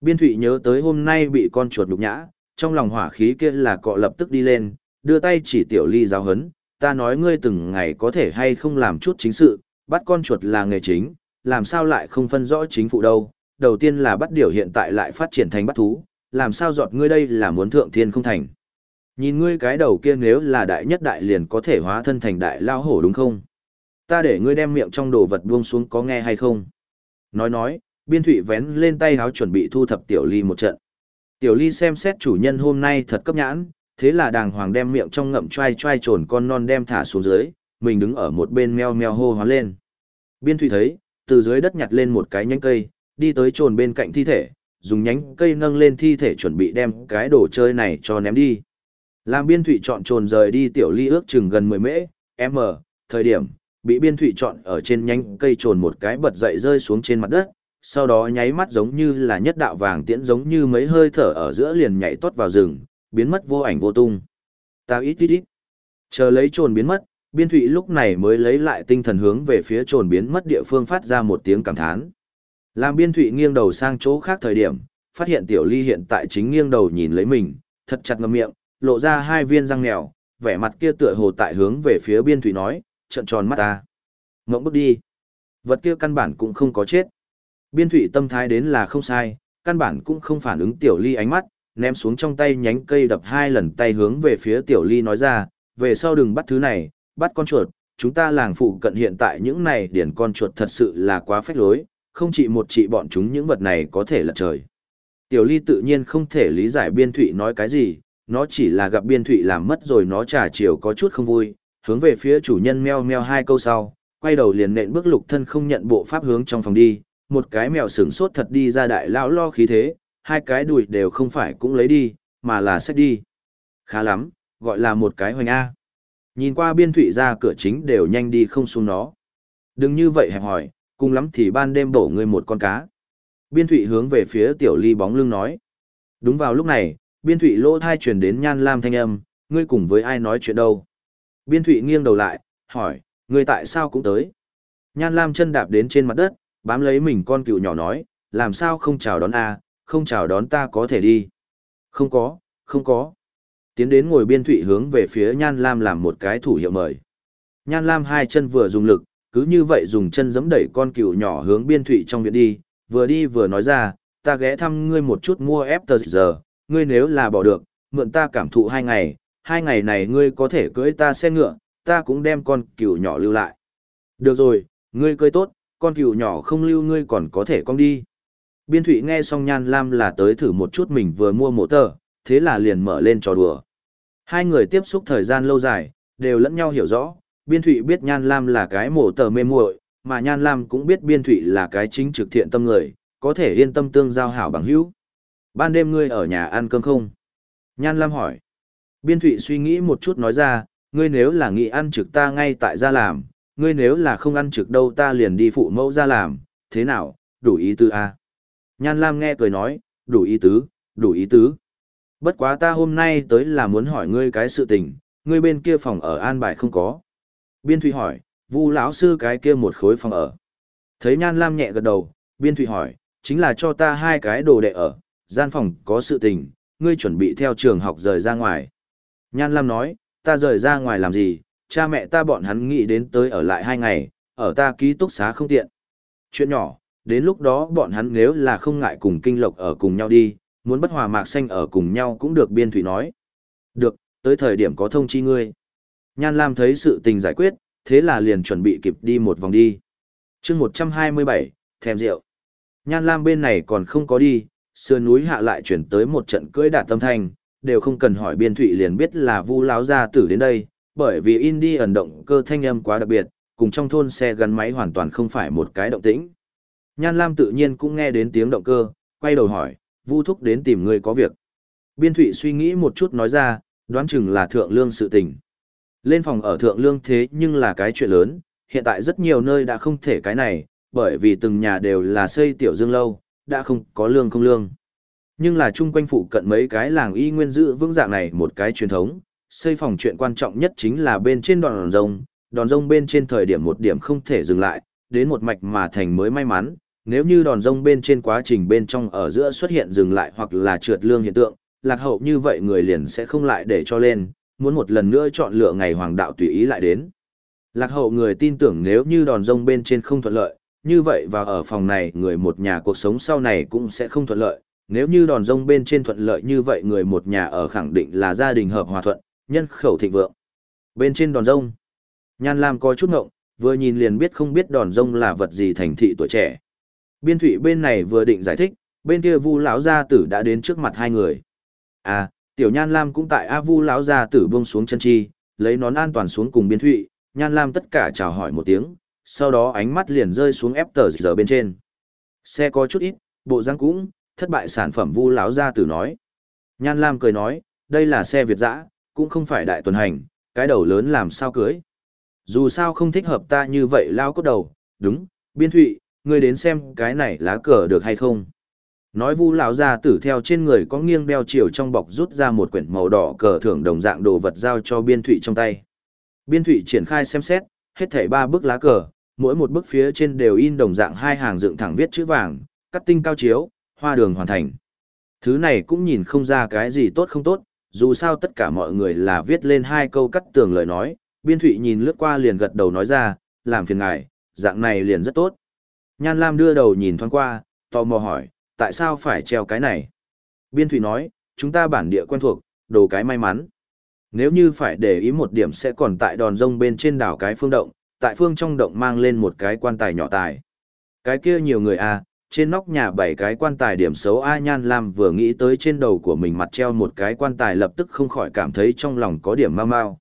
Biên thụy nhớ tới hôm nay bị con chuột đục nhã, trong lòng hỏa khí kia là cọ lập tức đi lên, đưa tay chỉ tiểu ly giáo hấn, ta nói ngươi từng ngày có thể hay không làm chút chính sự, bắt con chuột là nghề chính, làm sao lại không phân rõ chính phụ đâu, đầu tiên là bắt điều hiện tại lại phát triển thành bắt thú, làm sao giọt ngươi đây là muốn thượng thiên không thành. Nhìn ngươi cái đầu kia nếu là đại nhất đại liền có thể hóa thân thành đại lao hổ đúng không? Ta để ngươi đem miệng trong đồ vật buông xuống có nghe hay không? Nói nói, biên thụy vén lên tay háo chuẩn bị thu thập tiểu ly một trận. Tiểu ly xem xét chủ nhân hôm nay thật cấp nhãn, thế là đàng hoàng đem miệng trong ngậm trai trai trồn con non đem thả xuống dưới, mình đứng ở một bên meo meo hô hóa lên. Biên thụy thấy, từ dưới đất nhặt lên một cái nhánh cây, đi tới trồn bên cạnh thi thể, dùng nhánh cây nâng lên thi thể chuẩn bị đem cái đồ chơi này cho ném đi. Làm biên thụy chọn trồn rời đi tiểu ly ước chừng gần 10 mễ, m, ờ, thời điểm, bị biên thụy chọn ở trên nhánh cây trồn một cái bật dậy rơi xuống trên mặt đất, sau đó nháy mắt giống như là nhất đạo vàng tiễn giống như mấy hơi thở ở giữa liền nhảy tốt vào rừng, biến mất vô ảnh vô tung. Tao ít ít ít. Chờ lấy trồn biến mất, biên thụy lúc này mới lấy lại tinh thần hướng về phía trồn biến mất địa phương phát ra một tiếng cảm thán. Làm biên thụy nghiêng đầu sang chỗ khác thời điểm, phát hiện tiểu ly hiện tại chính nghiêng đầu nhìn lấy mình, thật chặt ngầm miệng, lộ ra hai viên răng nghèo, vẻ mặt kia tựa hồ tại hướng về phía biên thụy nói, trận tròn mắt ta. Ngỗng bước đi. Vật kia căn bản cũng không có chết. Biên thụy tâm thái đến là không sai, căn bản cũng không phản ứng tiểu ly ánh mắt, ném xuống trong tay nhánh cây đập hai lần tay hướng về phía tiểu ly nói ra, về sau đừng bắt thứ này, bắt con chuột, chúng ta làng phụ cận hiện tại những này điển con chuột thật sự là quá phách lối, không chỉ một chị bọn chúng những vật này có thể là trời. Tiểu ly tự nhiên không thể lý giải biên thụy nói cái gì, nó chỉ là gặp biên thụy làm mất rồi nó trả chiều có chút không vui, hướng về phía chủ nhân meo meo hai câu sau, quay đầu liền nện bước lục thân không nhận bộ pháp hướng trong phòng đi, một cái mèo sửng sốt thật đi ra đại lão lo khí thế, hai cái đùi đều không phải cũng lấy đi, mà là xách đi. Khá lắm, gọi là một cái hoành A. Nhìn qua biên thụy ra cửa chính đều nhanh đi không xuống nó. Đừng như vậy hẹp hỏi, cùng lắm thì ban đêm bổ người một con cá. Biên thụy hướng về phía tiểu ly bóng lưng nói. Đúng vào lúc này, biên thụy lỗ thai truyền đến nhan lam thanh âm, ngươi cùng với ai nói chuyện đâu. Biên thụy nghiêng đầu lại, hỏi, người tại sao cũng tới. Nhan lam chân đạp đến trên mặt đất, bám lấy mình con cựu nhỏ nói, làm sao không chào đón a không chào đón ta có thể đi. Không có, không có. Tiến đến ngồi biên thụy hướng về phía Nhan Lam làm một cái thủ hiệu mời. Nhan Lam hai chân vừa dùng lực, cứ như vậy dùng chân giẫm đẩy con cừu nhỏ hướng biên thụy trong viện đi, vừa đi vừa nói ra, ta ghé thăm ngươi một chút mua ép tờ giờ, ngươi nếu là bỏ được, mượn ta cảm thụ hai ngày, hai ngày này ngươi có thể cưỡi ta xe ngựa, ta cũng đem con cừu nhỏ lưu lại. Được rồi, ngươi cưỡi tốt, con cừu nhỏ không lưu ngươi còn có thể con đi. Biên thụy nghe xong Nhan Lam là tới thử một chút mình vừa mua mộ tờ, thế là liền mở lên trò đùa. Hai người tiếp xúc thời gian lâu dài, đều lẫn nhau hiểu rõ, Biên Thụy biết Nhan Lam là cái mổ tờ mê muội mà Nhan Lam cũng biết Biên Thụy là cái chính trực thiện tâm người, có thể yên tâm tương giao hảo bằng hữu. Ban đêm ngươi ở nhà ăn cơm không? Nhan Lam hỏi. Biên Thụy suy nghĩ một chút nói ra, ngươi nếu là nghĩ ăn trực ta ngay tại gia làm, ngươi nếu là không ăn trực đâu ta liền đi phụ mẫu ra làm, thế nào, đủ ý tứ à? Nhan Lam nghe cười nói, đủ ý tứ, đủ ý tứ. Bất quá ta hôm nay tới là muốn hỏi ngươi cái sự tình, ngươi bên kia phòng ở an bài không có. Biên Thụy hỏi, Vu lão sư cái kia một khối phòng ở. Thấy Nhan Lam nhẹ gật đầu, Biên Thụy hỏi, chính là cho ta hai cái đồ đệ ở, gian phòng có sự tình, ngươi chuẩn bị theo trường học rời ra ngoài. Nhan Lam nói, ta rời ra ngoài làm gì, cha mẹ ta bọn hắn nghĩ đến tới ở lại hai ngày, ở ta ký túc xá không tiện. Chuyện nhỏ, đến lúc đó bọn hắn nếu là không ngại cùng kinh lộc ở cùng nhau đi, muốn bất hòa mạc xanh ở cùng nhau cũng được biên thủy nói. Được, tới thời điểm có thông chi ngươi. Nhan Lam thấy sự tình giải quyết, thế là liền chuẩn bị kịp đi một vòng đi. chương 127, thèm rượu. Nhan Lam bên này còn không có đi, sườn núi hạ lại chuyển tới một trận cưỡi đạt tâm thanh, đều không cần hỏi biên thụy liền biết là vu láo gia tử đến đây, bởi vì Indy ẩn động cơ thanh âm quá đặc biệt, cùng trong thôn xe gắn máy hoàn toàn không phải một cái động tĩnh. Nhan Lam tự nhiên cũng nghe đến tiếng động cơ, quay đầu hỏi, Vu thúc đến tìm người có việc. Biên Thụy suy nghĩ một chút nói ra, đoán chừng là thượng lương sự tình. Lên phòng ở thượng lương thế nhưng là cái chuyện lớn, hiện tại rất nhiều nơi đã không thể cái này, bởi vì từng nhà đều là xây tiểu dương lâu, đã không có lương không lương. Nhưng là chung quanh phụ cận mấy cái làng y nguyên giữ vững dạng này một cái truyền thống, xây phòng chuyện quan trọng nhất chính là bên trên đòn rông, đòn rông bên trên thời điểm một điểm không thể dừng lại, đến một mạch mà thành mới may mắn, nếu như đòn rông bên trên quá trình bên trong ở giữa xuất hiện dừng lại hoặc là trượt lương hiện tượng, lạc hậu như vậy người liền sẽ không lại để cho lên, muốn một lần nữa chọn lựa ngày hoàng đạo tùy ý lại đến. Lạc hậu người tin tưởng nếu như đòn rông bên trên không thuận lợi, như vậy và ở phòng này người một nhà cuộc sống sau này cũng sẽ không thuận lợi. Nếu như đòn rông bên trên thuận lợi như vậy người một nhà ở khẳng định là gia đình hợp hòa thuận, nhân khẩu thịnh vượng. Bên trên đòn rông, Nhan Lam có chút ngộng, vừa nhìn liền biết không biết đòn rông là vật gì thành thị tuổi trẻ. Biên thủy bên này vừa định giải thích, bên kia Vu lão gia tử đã đến trước mặt hai người. À, tiểu Nhan Lam cũng tại A Vu lão gia tử buông xuống chân chi, lấy nón an toàn xuống cùng Biên thủy, Nhan Lam tất cả chào hỏi một tiếng, sau đó ánh mắt liền rơi xuống ép tờ giờ bên trên. Xe có chút ít, bộ răng cũng, thất bại sản phẩm Vu lão gia tử nói. Nhan Lam cười nói, đây là xe Việt dã, cũng không phải đại tuần hành, cái đầu lớn làm sao cưới. Dù sao không thích hợp ta như vậy lao cốt đầu, đúng, biên thụy, ngươi đến xem cái này lá cờ được hay không. Nói vu lão gia tử theo trên người có nghiêng đeo chiều trong bọc rút ra một quyển màu đỏ cờ thưởng đồng dạng đồ vật giao cho biên thụy trong tay. Biên thụy triển khai xem xét, hết thảy ba bức lá cờ, mỗi một bức phía trên đều in đồng dạng hai hàng dựng thẳng viết chữ vàng, cắt tinh cao chiếu, hoa đường hoàn thành. Thứ này cũng nhìn không ra cái gì tốt không tốt, dù sao tất cả mọi người là viết lên hai câu cắt tường lời nói, biên thụy nhìn lướt qua liền gật đầu nói ra, làm phiền ngài, dạng này liền rất tốt. Nhan Lam đưa đầu nhìn thoáng qua, tò mò hỏi, tại sao phải treo cái này? Biên thụy nói, chúng ta bản địa quen thuộc, đồ cái may mắn. Nếu như phải để ý một điểm sẽ còn tại đòn rông bên trên đảo cái phương động, tại phương trong động mang lên một cái quan tài nhỏ tài. Cái kia nhiều người à, trên nóc nhà bảy cái quan tài điểm xấu A Nhan Lam vừa nghĩ tới trên đầu của mình mặt treo một cái quan tài lập tức không khỏi cảm thấy trong lòng có điểm mau mau.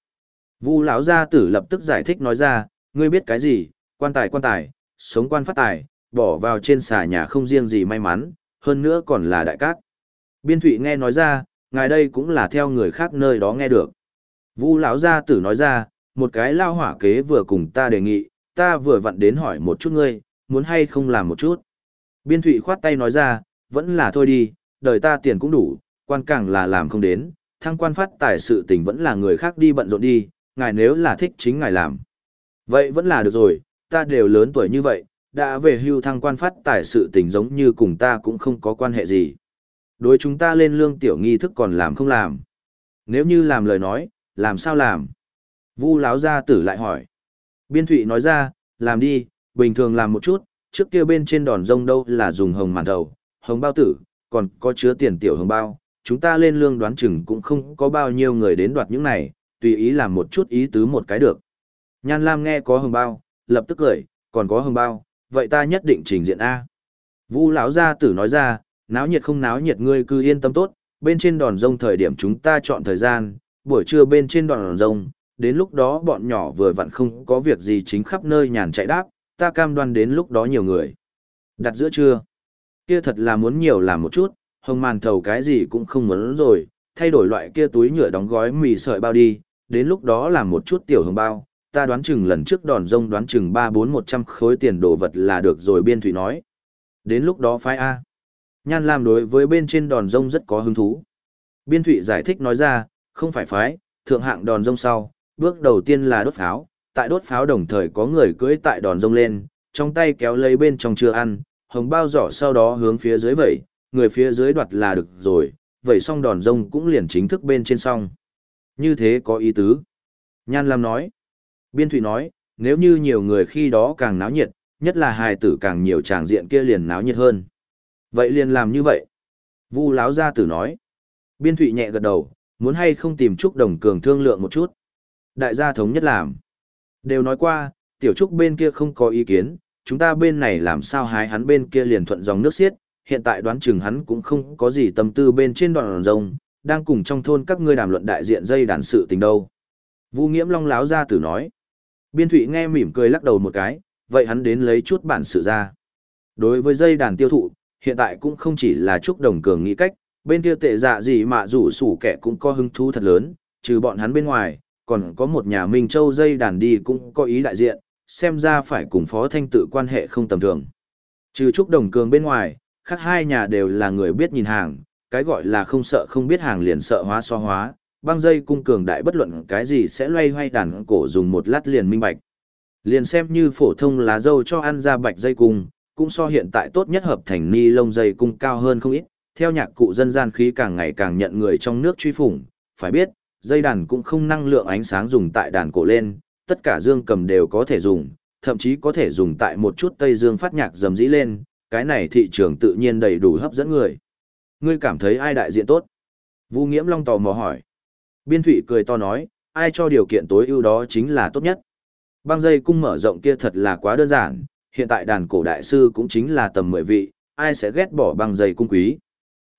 Vu lão gia tử lập tức giải thích nói ra, ngươi biết cái gì, quan tài quan tài, sống quan phát tài, bỏ vào trên xà nhà không riêng gì may mắn, hơn nữa còn là đại cát. Biên Thụy nghe nói ra, ngài đây cũng là theo người khác nơi đó nghe được. Vu lão gia tử nói ra, một cái lao hỏa kế vừa cùng ta đề nghị, ta vừa vặn đến hỏi một chút ngươi, muốn hay không làm một chút. Biên Thụy khoát tay nói ra, vẫn là thôi đi, đời ta tiền cũng đủ, quan càng là làm không đến, thăng quan phát tài sự tình vẫn là người khác đi bận rộn đi, ngài nếu là thích chính ngài làm. Vậy vẫn là được rồi, ta đều lớn tuổi như vậy, đã về hưu thăng quan phát tài sự tình giống như cùng ta cũng không có quan hệ gì. Đối chúng ta lên lương tiểu nghi thức còn làm không làm. Nếu như làm lời nói, làm sao làm? Vu láo gia tử lại hỏi. Biên thụy nói ra, làm đi, bình thường làm một chút, trước kia bên trên đòn rông đâu là dùng hồng màn đầu, hồng bao tử, còn có chứa tiền tiểu hồng bao. Chúng ta lên lương đoán chừng cũng không có bao nhiêu người đến đoạt những này, tùy ý làm một chút ý tứ một cái được. Nhan Lam nghe có hồng bao, lập tức cười, còn có hồng bao, vậy ta nhất định trình diện A. Vu lão gia tử nói ra, náo nhiệt không náo nhiệt ngươi cứ yên tâm tốt, bên trên đòn rông thời điểm chúng ta chọn thời gian, buổi trưa bên trên đòn rông, đến lúc đó bọn nhỏ vừa vặn không có việc gì chính khắp nơi nhàn chạy đáp, ta cam đoan đến lúc đó nhiều người. Đặt giữa trưa, kia thật là muốn nhiều làm một chút, hồng màn thầu cái gì cũng không muốn rồi, thay đổi loại kia túi nhựa đóng gói mì sợi bao đi, đến lúc đó làm một chút tiểu hồng bao, ta đoán chừng lần trước đòn rông đoán chừng ba bốn một trăm khối tiền đồ vật là được rồi biên thủy nói. Đến lúc đó phái A. Nhan Lam đối với bên trên đòn rông rất có hứng thú. Biên thủy giải thích nói ra, không phải phái, thượng hạng đòn rông sau, bước đầu tiên là đốt pháo, tại đốt pháo đồng thời có người cưỡi tại đòn rông lên, trong tay kéo lấy bên trong chưa ăn, hồng bao giỏ sau đó hướng phía dưới vẩy, người phía dưới đoạt là được rồi, vẩy xong đòn rông cũng liền chính thức bên trên xong. Như thế có ý tứ. Nhan Lam nói. Biên Thụy nói, nếu như nhiều người khi đó càng náo nhiệt, nhất là hài tử càng nhiều tràng diện kia liền náo nhiệt hơn. Vậy liền làm như vậy. Vu láo gia tử nói. Biên Thụy nhẹ gật đầu, muốn hay không tìm Trúc Đồng Cường thương lượng một chút. Đại gia thống nhất làm. Đều nói qua, tiểu Trúc bên kia không có ý kiến, chúng ta bên này làm sao hái hắn bên kia liền thuận dòng nước xiết, hiện tại đoán chừng hắn cũng không có gì tâm tư bên trên đoạn rồng, đang cùng trong thôn các ngươi đàm luận đại diện dây đàn sự tình đâu. Vu Nghiễm Long láo ra tử nói. Biên Thụy nghe mỉm cười lắc đầu một cái, vậy hắn đến lấy chút bản sự ra. Đối với dây đàn tiêu thụ, hiện tại cũng không chỉ là chúc đồng cường nghĩ cách, bên kia tệ dạ gì mà rủ sủ kẻ cũng có hứng thú thật lớn, trừ bọn hắn bên ngoài, còn có một nhà Minh Châu dây đàn đi cũng có ý đại diện, xem ra phải cùng Phó Thanh tự quan hệ không tầm thường. Trừ trúc đồng cường bên ngoài, khác hai nhà đều là người biết nhìn hàng, cái gọi là không sợ không biết hàng liền sợ hóa so hóa, băng dây cung cường đại bất luận cái gì sẽ loay hoay đàn cổ dùng một lát liền minh bạch. Liền xem như phổ thông lá dâu cho ăn ra bạch dây cung, cũng so hiện tại tốt nhất hợp thành ni lông dây cung cao hơn không ít, theo nhạc cụ dân gian khí càng ngày càng nhận người trong nước truy phủng, phải biết, dây đàn cũng không năng lượng ánh sáng dùng tại đàn cổ lên, tất cả dương cầm đều có thể dùng, thậm chí có thể dùng tại một chút tây dương phát nhạc dầm dĩ lên, cái này thị trường tự nhiên đầy đủ hấp dẫn người. Ngươi cảm thấy ai đại diện tốt? Vu Nghiễm Long tò mò hỏi. Biên Thụy cười to nói, ai cho điều kiện tối ưu đó chính là tốt nhất. Băng dây cung mở rộng kia thật là quá đơn giản, hiện tại đàn cổ đại sư cũng chính là tầm 10 vị, ai sẽ ghét bỏ băng dây cung quý.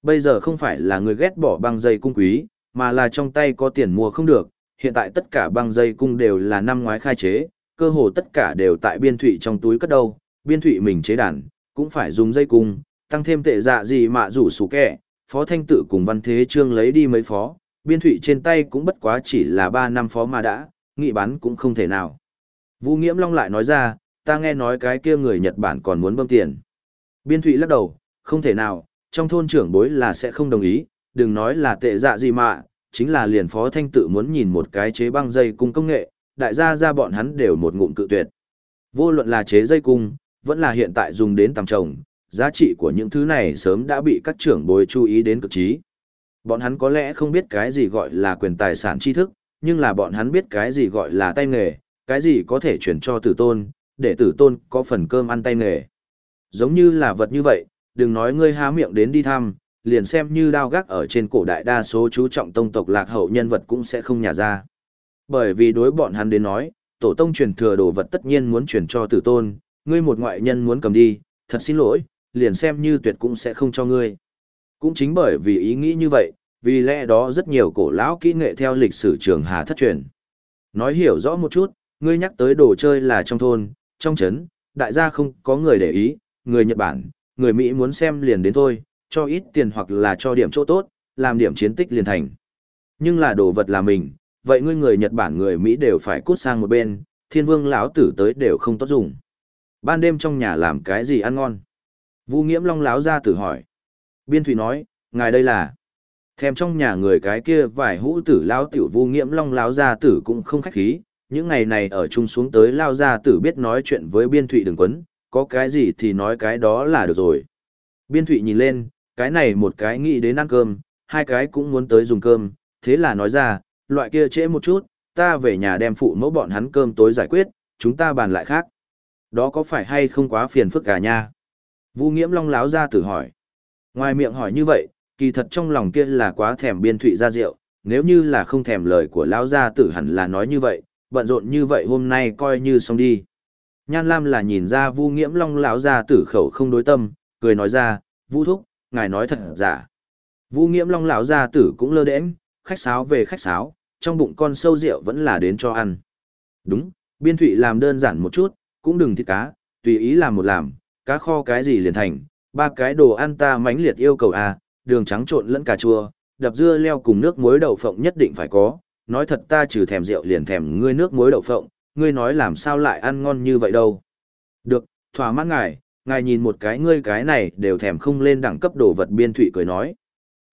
Bây giờ không phải là người ghét bỏ băng dây cung quý, mà là trong tay có tiền mua không được, hiện tại tất cả băng dây cung đều là năm ngoái khai chế, cơ hồ tất cả đều tại biên thủy trong túi cất đâu, biên thủy mình chế đàn, cũng phải dùng dây cung, tăng thêm tệ dạ gì mà rủ sủ kẻ, phó thanh tự cùng văn thế trương lấy đi mấy phó, biên thủy trên tay cũng bất quá chỉ là 3 năm phó mà đã, nghị bán cũng không thể nào. Vũ Nghiễm Long lại nói ra, ta nghe nói cái kia người Nhật Bản còn muốn bơm tiền. Biên thủy lắc đầu, không thể nào, trong thôn trưởng bối là sẽ không đồng ý, đừng nói là tệ dạ gì mà, chính là liền phó thanh tự muốn nhìn một cái chế băng dây cung công nghệ, đại gia ra bọn hắn đều một ngụm cự tuyệt. Vô luận là chế dây cung, vẫn là hiện tại dùng đến tầm trồng, giá trị của những thứ này sớm đã bị các trưởng bối chú ý đến cực trí. Bọn hắn có lẽ không biết cái gì gọi là quyền tài sản tri thức, nhưng là bọn hắn biết cái gì gọi là tay nghề, cái gì có thể chuyển cho tử tôn, để tử tôn có phần cơm ăn tay nghề. Giống như là vật như vậy, đừng nói ngươi há miệng đến đi thăm, liền xem như đao gác ở trên cổ đại đa số chú trọng tông tộc lạc hậu nhân vật cũng sẽ không nhả ra. Bởi vì đối bọn hắn đến nói, tổ tông truyền thừa đồ vật tất nhiên muốn truyền cho tử tôn, ngươi một ngoại nhân muốn cầm đi, thật xin lỗi, liền xem như tuyệt cũng sẽ không cho ngươi. Cũng chính bởi vì ý nghĩ như vậy, vì lẽ đó rất nhiều cổ lão kỹ nghệ theo lịch sử trường hà thất truyền. Nói hiểu rõ một chút, ngươi nhắc tới đồ chơi là trong thôn, trong trấn, đại gia không có người để ý, người Nhật Bản, người Mỹ muốn xem liền đến thôi, cho ít tiền hoặc là cho điểm chỗ tốt, làm điểm chiến tích liền thành. Nhưng là đồ vật là mình, vậy ngươi người Nhật Bản người Mỹ đều phải cút sang một bên, thiên vương lão tử tới đều không tốt dùng. Ban đêm trong nhà làm cái gì ăn ngon? Vu Nghiễm Long láo ra tử hỏi. Biên Thủy nói, ngài đây là... Thèm trong nhà người cái kia vài hũ tử lao tiểu Vu Nghiễm Long lao gia tử cũng không khách khí, những ngày này ở chung xuống tới lao gia tử biết nói chuyện với Biên Thụy đừng quấn, có cái gì thì nói cái đó là được rồi. Biên Thụy nhìn lên, cái này một cái nghĩ đến ăn cơm, hai cái cũng muốn tới dùng cơm, thế là nói ra, loại kia trễ một chút, ta về nhà đem phụ mẫu bọn hắn cơm tối giải quyết, chúng ta bàn lại khác. Đó có phải hay không quá phiền phức cả nha? Vu Nghiễm Long láo ra tử hỏi. Ngoài miệng hỏi như vậy, kỳ thật trong lòng kia là quá thèm biên thụy ra rượu, nếu như là không thèm lời của lão gia tử hẳn là nói như vậy, bận rộn như vậy hôm nay coi như xong đi. Nhan Lam là nhìn ra Vu Nghiễm Long lão gia tử khẩu không đối tâm, cười nói ra, "Vu thúc, ngài nói thật giả." Vu Nghiễm Long lão gia tử cũng lơ đễnh, khách sáo về khách sáo, trong bụng con sâu rượu vẫn là đến cho ăn. Đúng, biên thụy làm đơn giản một chút, cũng đừng thịt cá, tùy ý làm một làm, cá kho cái gì liền thành, ba cái đồ ăn ta mãnh liệt yêu cầu à, đường trắng trộn lẫn cà chua, đập dưa leo cùng nước muối đậu phộng nhất định phải có, nói thật ta trừ thèm rượu liền thèm ngươi nước muối đậu phộng, ngươi nói làm sao lại ăn ngon như vậy đâu. Được, thỏa mãn ngài, ngài nhìn một cái ngươi cái này đều thèm không lên đẳng cấp đồ vật biên thụy cười nói.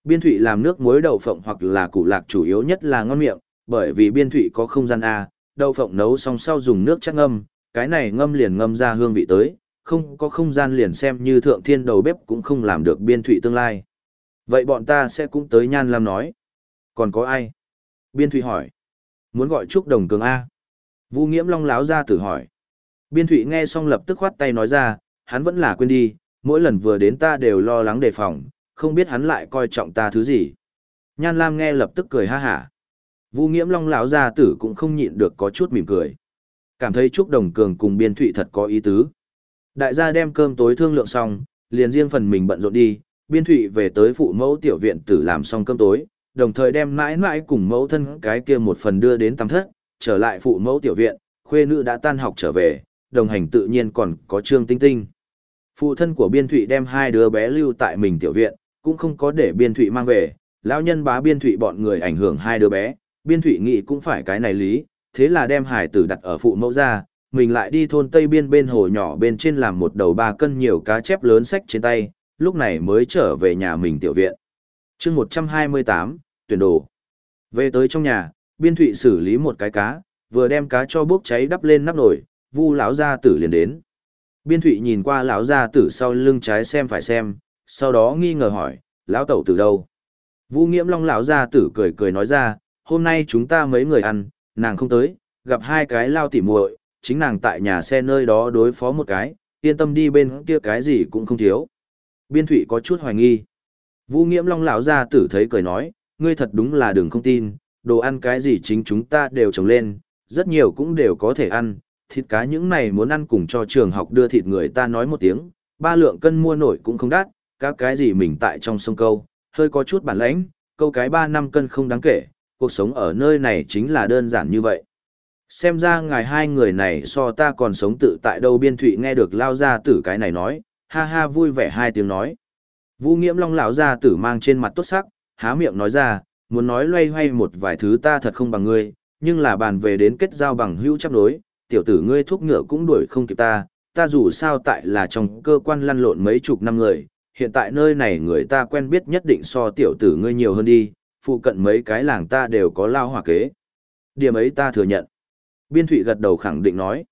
Biên thụy làm nước muối đậu phộng hoặc là củ lạc chủ yếu nhất là ngon miệng, bởi vì biên thụy có không gian A, đậu phộng nấu xong sau dùng nước chắc ngâm, cái này ngâm liền ngâm ra hương vị tới, không có không gian liền xem như thượng thiên đầu bếp cũng không làm được biên thụy tương lai. Vậy bọn ta sẽ cũng tới Nhan Lam nói. Còn có ai? Biên thụy hỏi. Muốn gọi Trúc Đồng Cường A. Vũ Nghiễm Long láo ra tử hỏi. Biên thụy nghe xong lập tức khoát tay nói ra, hắn vẫn là quên đi, mỗi lần vừa đến ta đều lo lắng đề phòng, không biết hắn lại coi trọng ta thứ gì. Nhan Lam nghe lập tức cười ha hả. vu Nghiễm Long lão gia tử cũng không nhịn được có chút mỉm cười. Cảm thấy Trúc Đồng Cường cùng Biên Thụy thật có ý tứ. Đại gia đem cơm tối thương lượng xong, liền riêng phần mình bận rộn đi, Biên Thụy về tới phụ mẫu tiểu viện tử làm xong cơm tối, đồng thời đem mãi mãi cùng mẫu thân cái kia một phần đưa đến tầm thất, trở lại phụ mẫu tiểu viện, khuê nữ đã tan học trở về, đồng hành tự nhiên còn có Trương Tinh Tinh. Phụ thân của Biên Thụy đem hai đứa bé lưu tại mình tiểu viện, cũng không có để Biên Thụy mang về, lão nhân bá Biên Thụy bọn người ảnh hưởng hai đứa bé, Biên Thụy nghĩ cũng phải cái này lý, thế là đem hải tử đặt ở phụ mẫu ra, mình lại đi thôn Tây Biên bên hồ nhỏ bên trên làm một đầu ba cân nhiều cá chép lớn sách trên tay, lúc này mới trở về nhà mình tiểu viện. chương 128, tuyển đồ. Về tới trong nhà, Biên Thụy xử lý một cái cá, vừa đem cá cho bốc cháy đắp lên nắp nồi, vu lão gia tử liền đến. Biên Thụy nhìn qua lão gia tử sau lưng trái xem phải xem, sau đó nghi ngờ hỏi, lão tẩu từ đâu? Vu Nghiễm Long lão gia tử cười cười nói ra, hôm nay chúng ta mấy người ăn, nàng không tới, gặp hai cái lao tỉ muội, chính nàng tại nhà xe nơi đó đối phó một cái, yên tâm đi bên kia cái gì cũng không thiếu. Biên Thụy có chút hoài nghi. Vũ Nghiễm Long lão gia tử thấy cười nói, ngươi thật đúng là đừng không tin, đồ ăn cái gì chính chúng ta đều trồng lên, rất nhiều cũng đều có thể ăn, thịt cá những này muốn ăn cùng cho trường học đưa thịt người ta nói một tiếng, ba lượng cân mua nổi cũng không đắt, các cái gì mình tại trong sông câu, hơi có chút bản lãnh, câu cái ba năm cân không đáng kể, cuộc sống ở nơi này chính là đơn giản như vậy. Xem ra ngài hai người này so ta còn sống tự tại đâu biên thụy nghe được lao ra tử cái này nói, ha ha vui vẻ hai tiếng nói. Vũ Nghiễm Long lão gia tử mang trên mặt tốt sắc, há miệng nói ra, muốn nói loay hoay một vài thứ ta thật không bằng ngươi, nhưng là bàn về đến kết giao bằng hữu chấp đối, tiểu tử ngươi thuốc ngựa cũng đuổi không kịp ta, ta dù sao tại là trong cơ quan lăn lộn mấy chục năm người, hiện tại nơi này người ta quen biết nhất định so tiểu tử ngươi nhiều hơn đi, phụ cận mấy cái làng ta đều có lao hỏa kế. Điểm ấy ta thừa nhận. Biên Thụy gật đầu khẳng định nói.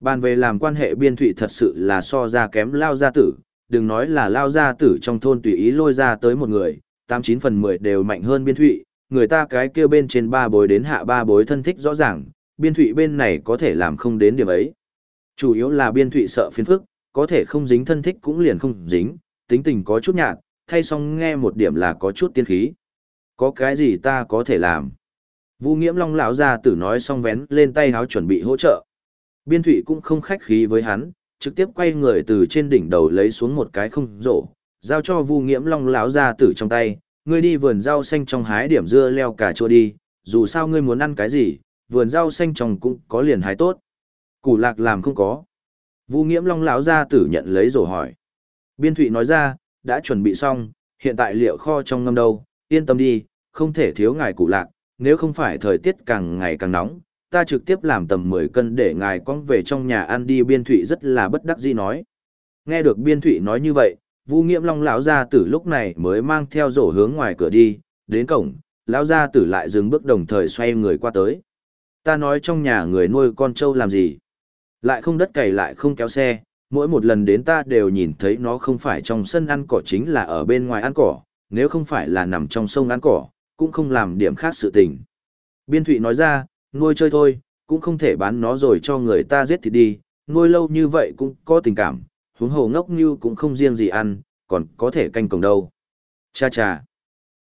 Bàn về làm quan hệ Biên Thụy thật sự là so ra kém lao gia tử, đừng nói là lao gia tử trong thôn tùy ý lôi ra tới một người, 89 phần 10 đều mạnh hơn Biên Thụy, người ta cái kia bên trên ba bối đến hạ ba bối thân thích rõ ràng, Biên Thụy bên này có thể làm không đến điểm ấy. Chủ yếu là Biên Thụy sợ phiền phức, có thể không dính thân thích cũng liền không dính, tính tình có chút nhạt, thay xong nghe một điểm là có chút tiên khí. Có cái gì ta có thể làm? Vu Nghiễm Long lão gia tử nói xong vén lên tay háo chuẩn bị hỗ trợ. Biên Thụy cũng không khách khí với hắn, trực tiếp quay người từ trên đỉnh đầu lấy xuống một cái không rổ, giao cho Vu Nghiễm Long lão gia tử trong tay, ngươi đi vườn rau xanh trong hái điểm dưa leo cà chua đi, dù sao ngươi muốn ăn cái gì, vườn rau xanh trồng cũng có liền hái tốt. Củ lạc làm không có. Vu Nghiễm Long lão gia tử nhận lấy rồi hỏi. Biên Thụy nói ra, đã chuẩn bị xong, hiện tại liệu kho trong ngâm đâu, yên tâm đi, không thể thiếu ngài củ lạc, nếu không phải thời tiết càng ngày càng nóng, ta trực tiếp làm tầm 10 cân để ngài con về trong nhà ăn đi biên thụy rất là bất đắc dĩ nói. Nghe được biên thụy nói như vậy, Vu Nghiễm Long lão gia tử lúc này mới mang theo rổ hướng ngoài cửa đi, đến cổng, lão gia tử lại dừng bước đồng thời xoay người qua tới. Ta nói trong nhà người nuôi con trâu làm gì? Lại không đất cày lại không kéo xe, mỗi một lần đến ta đều nhìn thấy nó không phải trong sân ăn cỏ chính là ở bên ngoài ăn cỏ, nếu không phải là nằm trong sông ăn cỏ, cũng không làm điểm khác sự tình. Biên Thụy nói ra, nuôi chơi thôi, cũng không thể bán nó rồi cho người ta giết thì đi, nuôi lâu như vậy cũng có tình cảm, huống hồ ngốc như cũng không riêng gì ăn, còn có thể canh cổng đâu. Cha cha.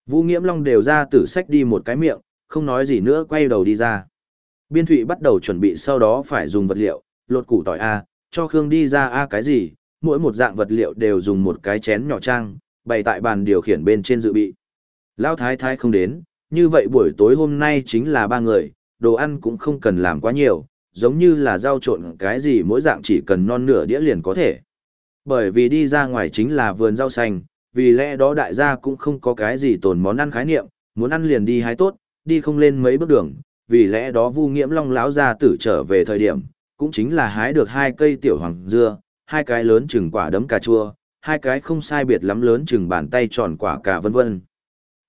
Vũ Nghiễm Long đều ra tử sách đi một cái miệng, không nói gì nữa quay đầu đi ra. Biên Thụy bắt đầu chuẩn bị sau đó phải dùng vật liệu, lột củ tỏi A, cho Khương đi ra A cái gì, mỗi một dạng vật liệu đều dùng một cái chén nhỏ trang, bày tại bàn điều khiển bên trên dự bị. Lão thái thái không đến, như vậy buổi tối hôm nay chính là ba người, đồ ăn cũng không cần làm quá nhiều, giống như là rau trộn cái gì mỗi dạng chỉ cần non nửa đĩa liền có thể. Bởi vì đi ra ngoài chính là vườn rau xanh, vì lẽ đó đại gia cũng không có cái gì tồn món ăn khái niệm, muốn ăn liền đi hái tốt, đi không lên mấy bước đường, vì lẽ đó Vu Nghiễm Long lão gia tử trở về thời điểm, cũng chính là hái được hai cây tiểu hoàng dưa, hai cái lớn chừng quả đấm cà chua, hai cái không sai biệt lắm lớn chừng bàn tay tròn quả cà vân vân.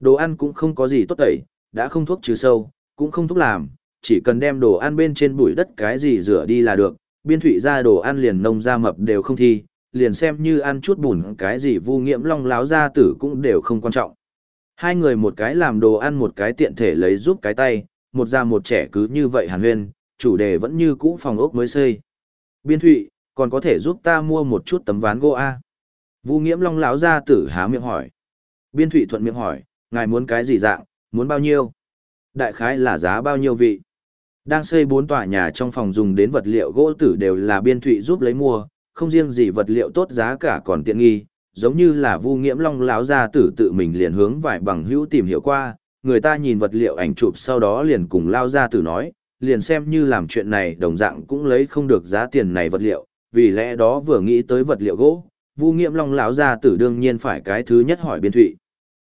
Đồ ăn cũng không có gì tốt tẩy, đã không thuốc trừ sâu, cũng không thuốc làm, chỉ cần đem đồ ăn bên trên bụi đất cái gì rửa đi là được, biên thủy ra đồ ăn liền nông ra mập đều không thi, liền xem như ăn chút bùn cái gì vu nghiễm long láo ra tử cũng đều không quan trọng. Hai người một cái làm đồ ăn một cái tiện thể lấy giúp cái tay, một già một trẻ cứ như vậy hàn huyên, chủ đề vẫn như cũ phòng ốc mới xây. Biên thụy, còn có thể giúp ta mua một chút tấm ván gỗ A. Vu nghiễm long láo ra tử há miệng hỏi. Biên thụy thuận miệng hỏi, ngài muốn cái gì dạng, muốn bao nhiêu? Đại khái là giá bao nhiêu vị? Đang xây bốn tòa nhà trong phòng dùng đến vật liệu gỗ tử đều là biên thụy giúp lấy mua, không riêng gì vật liệu tốt giá cả còn tiện nghi, giống như là Vu Nghiễm Long lão gia tử tự mình liền hướng vài bằng hữu tìm hiểu qua, người ta nhìn vật liệu ảnh chụp sau đó liền cùng lao gia tử nói, liền xem như làm chuyện này đồng dạng cũng lấy không được giá tiền này vật liệu, vì lẽ đó vừa nghĩ tới vật liệu gỗ, Vu Nghiễm Long lão gia tử đương nhiên phải cái thứ nhất hỏi biên thụy.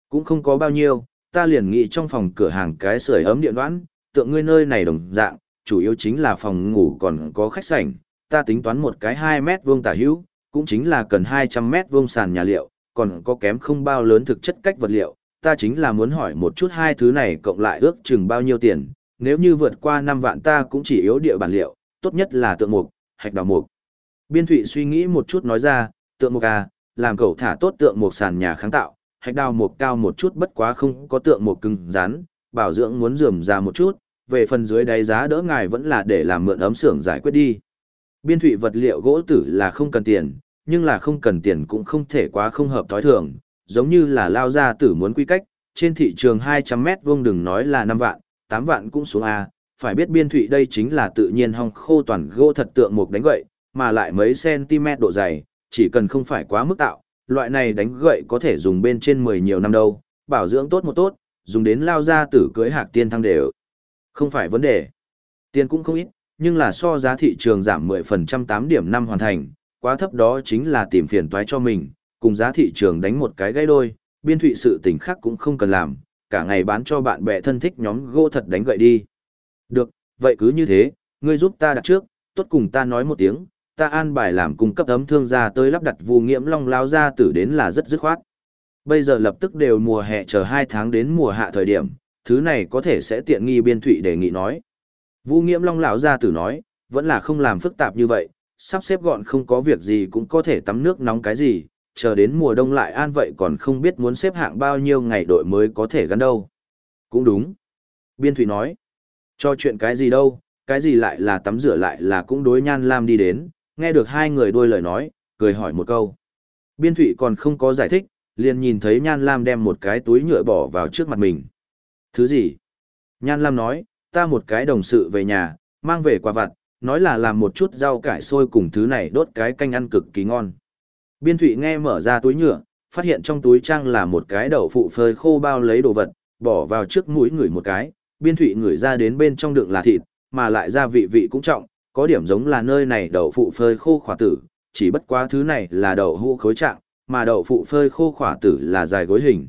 Cũng không có bao nhiêu, ta liền nghĩ trong phòng cửa hàng cái sưởi ấm điện đoán, tượng ngươi nơi này đồng dạng, chủ yếu chính là phòng ngủ còn có khách sảnh, ta tính toán một cái 2 mét vuông tả hữu, cũng chính là cần 200 mét vuông sàn nhà liệu, còn có kém không bao lớn thực chất cách vật liệu, ta chính là muốn hỏi một chút hai thứ này cộng lại ước chừng bao nhiêu tiền, nếu như vượt qua 5 vạn ta cũng chỉ yếu địa bản liệu, tốt nhất là tượng mục, hạch đào mục. Biên Thụy suy nghĩ một chút nói ra, tượng mục à, làm cậu thả tốt tượng mục sàn nhà kháng tạo, hạch đào mục cao một chút bất quá không có tượng mục cứng rắn, bảo dưỡng muốn rườm ra một chút, về phần dưới đáy giá đỡ ngài vẫn là để làm mượn ấm xưởng giải quyết đi. Biên Thụy vật liệu gỗ tử là không cần tiền, nhưng là không cần tiền cũng không thể quá không hợp thói thường, giống như là lao ra tử muốn quy cách, trên thị trường 200 mét vuông đừng nói là 5 vạn, 8 vạn cũng xuống A, phải biết biên thủy đây chính là tự nhiên hong khô toàn gỗ thật tượng mục đánh gậy, mà lại mấy cm độ dày, chỉ cần không phải quá mức tạo, loại này đánh gậy có thể dùng bên trên 10 nhiều năm đâu, bảo dưỡng tốt một tốt, dùng đến lao ra tử cưới hạc tiên thăng đều. Không phải vấn đề. Tiền cũng không ít, nhưng là so giá thị trường giảm 10% 8 điểm năm hoàn thành, quá thấp đó chính là tìm phiền toái cho mình, Cùng giá thị trường đánh một cái gãy đôi, biên thụy sự tình khác cũng không cần làm, cả ngày bán cho bạn bè thân thích nhóm gỗ thật đánh gậy đi. Được, vậy cứ như thế, ngươi giúp ta đặt trước, tốt cùng ta nói một tiếng, ta an bài làm cung cấp ấm thương gia tới lắp đặt vu nghiễm long lao ra tử đến là rất dứt khoát. Bây giờ lập tức đều mùa hè chờ 2 tháng đến mùa hạ thời điểm, thứ này có thể sẽ tiện nghi biên thụy đề nghị nói. Vu nghiễm long lão gia tử nói, vẫn là không làm phức tạp như vậy, sắp xếp gọn không có việc gì cũng có thể tắm nước nóng cái gì, chờ đến mùa đông lại an vậy còn không biết muốn xếp hạng bao nhiêu ngày đội mới có thể gắn đâu. Cũng đúng. Biên Thụy nói, cho chuyện cái gì đâu, cái gì lại là tắm rửa lại là cũng đối nhan lam đi đến, nghe được hai người đôi lời nói, cười hỏi một câu. Biên Thụy còn không có giải thích, liền nhìn thấy nhan lam đem một cái túi nhựa bỏ vào trước mặt mình. Thứ gì? Nhan lam nói, ta một cái đồng sự về nhà, mang về quà vặt, nói là làm một chút rau cải sôi cùng thứ này đốt cái canh ăn cực kỳ ngon. Biên Thụy nghe mở ra túi nhựa, phát hiện trong túi trang là một cái đậu phụ phơi khô bao lấy đồ vật, bỏ vào trước mũi ngửi một cái, Biên Thụy ngửi ra đến bên trong đựng là thịt, mà lại ra vị vị cũng trọng, có điểm giống là nơi này đậu phụ phơi khô khỏa tử, chỉ bất quá thứ này là đậu hũ khối trạng, mà đậu phụ phơi khô khỏa tử là dài gối hình.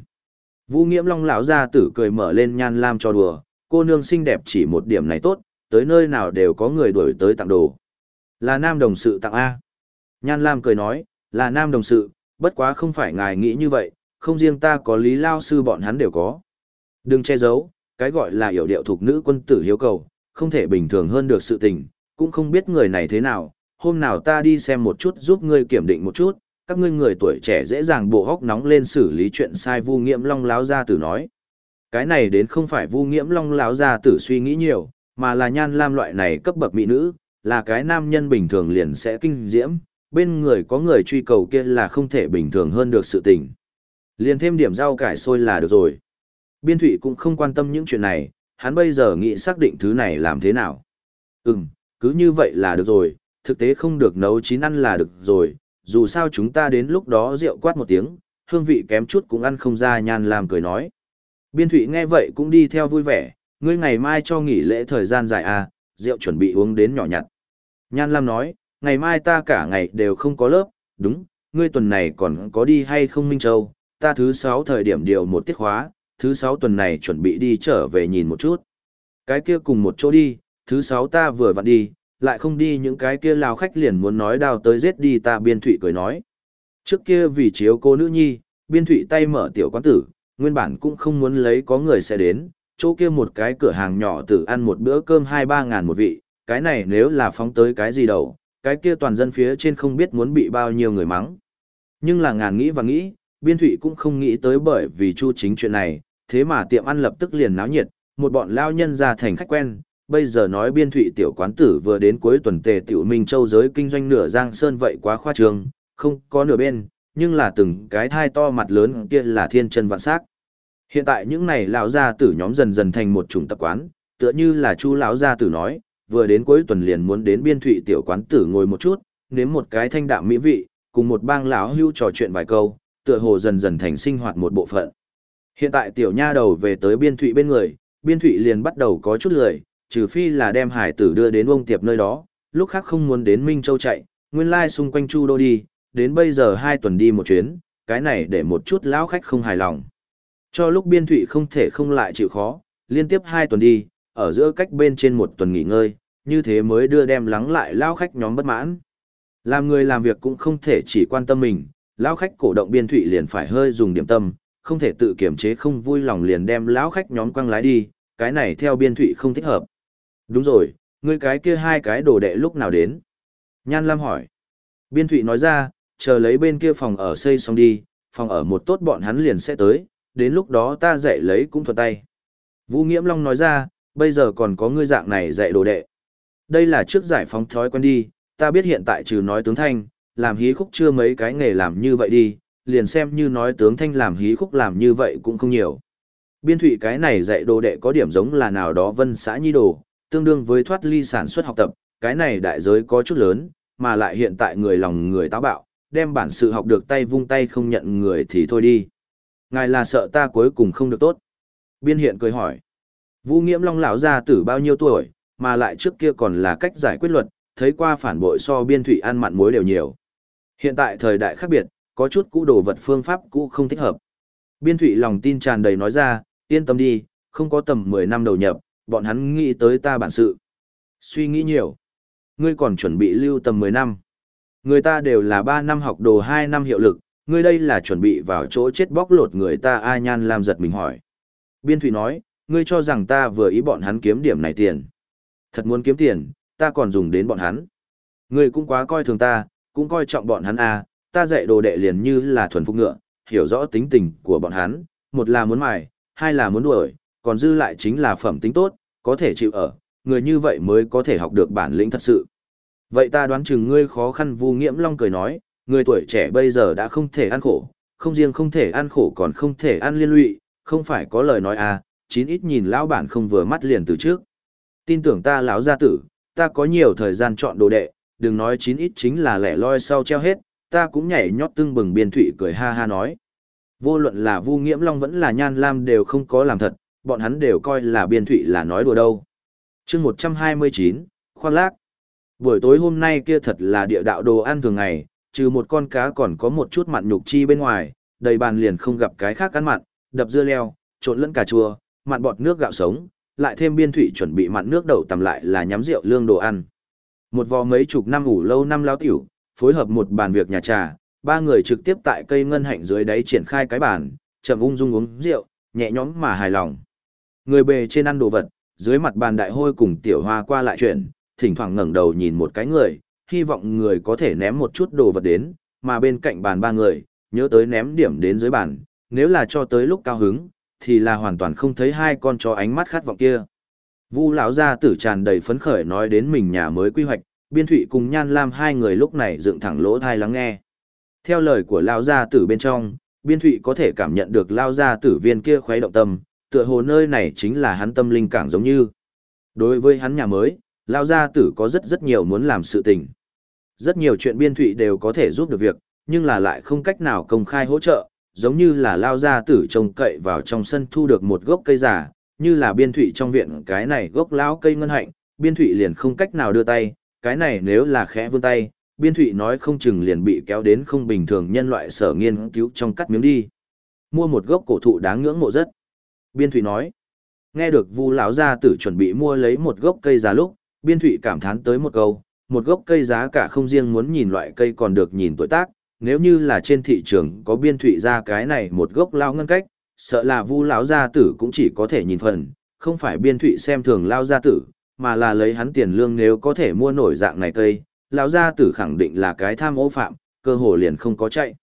Vũ Nghiễm Long lão ra tử cười mở lên nhan lam cho đùa, cô nương xinh đẹp chỉ một điểm này tốt, tới nơi nào đều có người đuổi tới tặng đồ. Là nam đồng sự tặng A. Nhan Lam cười nói, là nam đồng sự, bất quá không phải ngài nghĩ như vậy, không riêng ta có lý lao sư bọn hắn đều có. Đừng che giấu, cái gọi là hiểu điệu thuộc nữ quân tử hiếu cầu, không thể bình thường hơn được sự tình, cũng không biết người này thế nào, hôm nào ta đi xem một chút giúp ngươi kiểm định một chút, các ngươi người tuổi trẻ dễ dàng bộ hóc nóng lên xử lý chuyện sai vu nghiễm long láo gia tử nói. Cái này đến không phải vu nghiễm long láo gia tử suy nghĩ nhiều, mà là nhan lam loại này cấp bậc mỹ nữ, là cái nam nhân bình thường liền sẽ kinh diễm, bên người có người truy cầu kia là không thể bình thường hơn được sự tình. Liền thêm điểm rau cải sôi là được rồi. Biên thụy cũng không quan tâm những chuyện này, hắn bây giờ nghĩ xác định thứ này làm thế nào. Ừm, cứ như vậy là được rồi, thực tế không được nấu chín ăn là được rồi, dù sao chúng ta đến lúc đó rượu quát một tiếng, hương vị kém chút cũng ăn không ra nhan làm cười nói. Biên thụy nghe vậy cũng đi theo vui vẻ, ngươi ngày mai cho nghỉ lễ thời gian dài à, rượu chuẩn bị uống đến nhỏ nhặt. Nhan Lam nói, ngày mai ta cả ngày đều không có lớp, đúng, ngươi tuần này còn có đi hay không Minh Châu, ta thứ sáu thời điểm điều một tiết khóa, thứ sáu tuần này chuẩn bị đi trở về nhìn một chút. Cái kia cùng một chỗ đi, thứ sáu ta vừa vặn đi, lại không đi những cái kia lao khách liền muốn nói đào tới giết đi ta biên thụy cười nói. Trước kia vì chiếu cô nữ nhi, biên thụy tay mở tiểu quán tử, nguyên bản cũng không muốn lấy có người sẽ đến, chỗ kia một cái cửa hàng nhỏ tử ăn một bữa cơm hai ba ngàn một vị, cái này nếu là phóng tới cái gì đâu, cái kia toàn dân phía trên không biết muốn bị bao nhiêu người mắng. Nhưng là ngàn nghĩ và nghĩ, biên thụy cũng không nghĩ tới bởi vì chu chính chuyện này, thế mà tiệm ăn lập tức liền náo nhiệt, một bọn lao nhân ra thành khách quen, bây giờ nói biên thụy tiểu quán tử vừa đến cuối tuần tề tiểu minh châu giới kinh doanh nửa giang sơn vậy quá khoa trường, không có nửa bên, nhưng là từng cái thai to mặt lớn kia là thiên chân vạn sắc. Hiện tại những này lão gia tử nhóm dần dần thành một chủng tập quán, tựa như là Chu lão gia tử nói, vừa đến cuối tuần liền muốn đến biên thụy tiểu quán tử ngồi một chút, nếm một cái thanh đạm mỹ vị, cùng một bang lão hưu trò chuyện vài câu, tựa hồ dần dần thành sinh hoạt một bộ phận. Hiện tại tiểu nha đầu về tới biên thụy bên người, biên thụy liền bắt đầu có chút lười, trừ phi là đem hải tử đưa đến ông tiệp nơi đó, lúc khác không muốn đến Minh Châu chạy, nguyên lai xung quanh Chu Đô đi, đến bây giờ hai tuần đi một chuyến, cái này để một chút lão khách không hài lòng. Cho lúc biên thụy không thể không lại chịu khó, liên tiếp hai tuần đi, ở giữa cách bên trên một tuần nghỉ ngơi, như thế mới đưa đem lắng lại lao khách nhóm bất mãn. Làm người làm việc cũng không thể chỉ quan tâm mình, lão khách cổ động biên thụy liền phải hơi dùng điểm tâm, không thể tự kiểm chế không vui lòng liền đem lão khách nhóm quăng lái đi, cái này theo biên thụy không thích hợp. Đúng rồi, ngươi cái kia hai cái đồ đệ lúc nào đến? Nhan Lam hỏi. Biên thụy nói ra, chờ lấy bên kia phòng ở xây xong đi, phòng ở một tốt bọn hắn liền sẽ tới, đến lúc đó ta dạy lấy cũng thuận tay. Vũ Nghiễm Long nói ra, bây giờ còn có ngươi dạng này dạy đồ đệ. Đây là trước giải phóng thói quen đi, ta biết hiện tại trừ nói tướng thanh, làm hí khúc chưa mấy cái nghề làm như vậy đi, liền xem như nói tướng thanh làm hí khúc làm như vậy cũng không nhiều. Biên thủy cái này dạy đồ đệ có điểm giống là nào đó vân xã nhi đồ, tương đương với thoát ly sản xuất học tập, cái này đại giới có chút lớn, mà lại hiện tại người lòng người táo bạo, đem bản sự học được tay vung tay không nhận người thì thôi đi. Ngài là sợ ta cuối cùng không được tốt. Biên hiện cười hỏi. Vũ Nghiễm Long lão gia tử bao nhiêu tuổi, mà lại trước kia còn là cách giải quyết luật, thấy qua phản bội so biên thủy ăn mặn muối đều nhiều. Hiện tại thời đại khác biệt, có chút cũ đồ vật phương pháp cũ không thích hợp. Biên Thụy lòng tin tràn đầy nói ra, yên tâm đi, không có tầm 10 năm đầu nhập, bọn hắn nghĩ tới ta bản sự. Suy nghĩ nhiều. Ngươi còn chuẩn bị lưu tầm 10 năm. Người ta đều là 3 năm học đồ 2 năm hiệu lực, ngươi đây là chuẩn bị vào chỗ chết bóc lột người ta ai nhan làm giật mình hỏi. Biên Thụy nói, ngươi cho rằng ta vừa ý bọn hắn kiếm điểm này tiền. Thật muốn kiếm tiền, ta còn dùng đến bọn hắn. Ngươi cũng quá coi thường ta, cũng coi trọng bọn hắn à, ta dạy đồ đệ liền như là thuần phục ngựa, hiểu rõ tính tình của bọn hắn, một là muốn mài, hai là muốn đuổi, còn dư lại chính là phẩm tính tốt, có thể chịu ở, người như vậy mới có thể học được bản lĩnh thật sự. Vậy ta đoán chừng ngươi khó khăn vu nghiễm long cười nói, người tuổi trẻ bây giờ đã không thể ăn khổ, không riêng không thể ăn khổ còn không thể ăn liên lụy, không phải có lời nói à, chín ít nhìn lão bản không vừa mắt liền từ trước. Tin tưởng ta lão gia tử, ta có nhiều thời gian chọn đồ đệ, đừng nói chín ít chính là lẻ loi sau treo hết, ta cũng nhảy nhót tương bừng biên thụy cười ha ha nói. Vô luận là Vu Nghiễm Long vẫn là Nhan Lam đều không có làm thật, bọn hắn đều coi là biên thụy là nói đùa đâu. chương 129, khoan lác. Buổi tối hôm nay kia thật là địa đạo đồ ăn thường ngày, trừ một con cá còn có một chút mặn nhục chi bên ngoài, đầy bàn liền không gặp cái khác ăn mặn, đập dưa leo, trộn lẫn cà chua, mặn bọt nước gạo sống, lại thêm biên thụy chuẩn bị mặn nước đậu tầm lại là nhắm rượu lương đồ ăn. Một vò mấy chục năm ủ lâu năm lao tiểu, phối hợp một bàn việc nhà trà, ba người trực tiếp tại cây ngân hạnh dưới đáy triển khai cái bàn, chậm ung dung uống rượu, nhẹ nhõm mà hài lòng. Người bề trên ăn đồ vật, dưới mặt bàn đại hôi cùng tiểu hoa qua lại chuyện, thỉnh thoảng ngẩng đầu nhìn một cái người, hy vọng người có thể ném một chút đồ vật đến, mà bên cạnh bàn ba người, nhớ tới ném điểm đến dưới bàn, nếu là cho tới lúc cao hứng, thì là hoàn toàn không thấy hai con chó ánh mắt khát vọng kia. Vu lão gia tử tràn đầy phấn khởi nói đến mình nhà mới quy hoạch, Biên Thụy cùng Nhan Lam hai người lúc này dựng thẳng lỗ thai lắng nghe. Theo lời của lão gia tử bên trong, Biên Thụy có thể cảm nhận được lão gia tử viên kia khoé động tâm, tựa hồ nơi này chính là hắn tâm linh cảng giống như. Đối với hắn nhà mới, lão gia tử có rất rất nhiều muốn làm sự tình. Rất nhiều chuyện Biên Thụy đều có thể giúp được việc, nhưng là lại không cách nào công khai hỗ trợ, giống như là lao ra tử trông cậy vào trong sân thu được một gốc cây giả, như là biên thụy trong viện cái này gốc lão cây ngân hạnh, biên thụy liền không cách nào đưa tay, cái này nếu là khẽ vươn tay, biên thụy nói không chừng liền bị kéo đến không bình thường nhân loại sở nghiên cứu trong cắt miếng đi. Mua một gốc cổ thụ đáng ngưỡng mộ rất. Biên thụy nói, nghe được vu lão gia tử chuẩn bị mua lấy một gốc cây giá lúc, biên thụy cảm thán tới một câu, một gốc cây giá cả không riêng muốn nhìn loại cây còn được nhìn tuổi tác, nếu như là trên thị trường có biên thụy ra cái này một gốc lao ngân cách, sợ là vu lão gia tử cũng chỉ có thể nhìn phần, không phải biên thụy xem thường lao gia tử, mà là lấy hắn tiền lương nếu có thể mua nổi dạng này cây, lão gia tử khẳng định là cái tham ô phạm, cơ hồ liền không có chạy.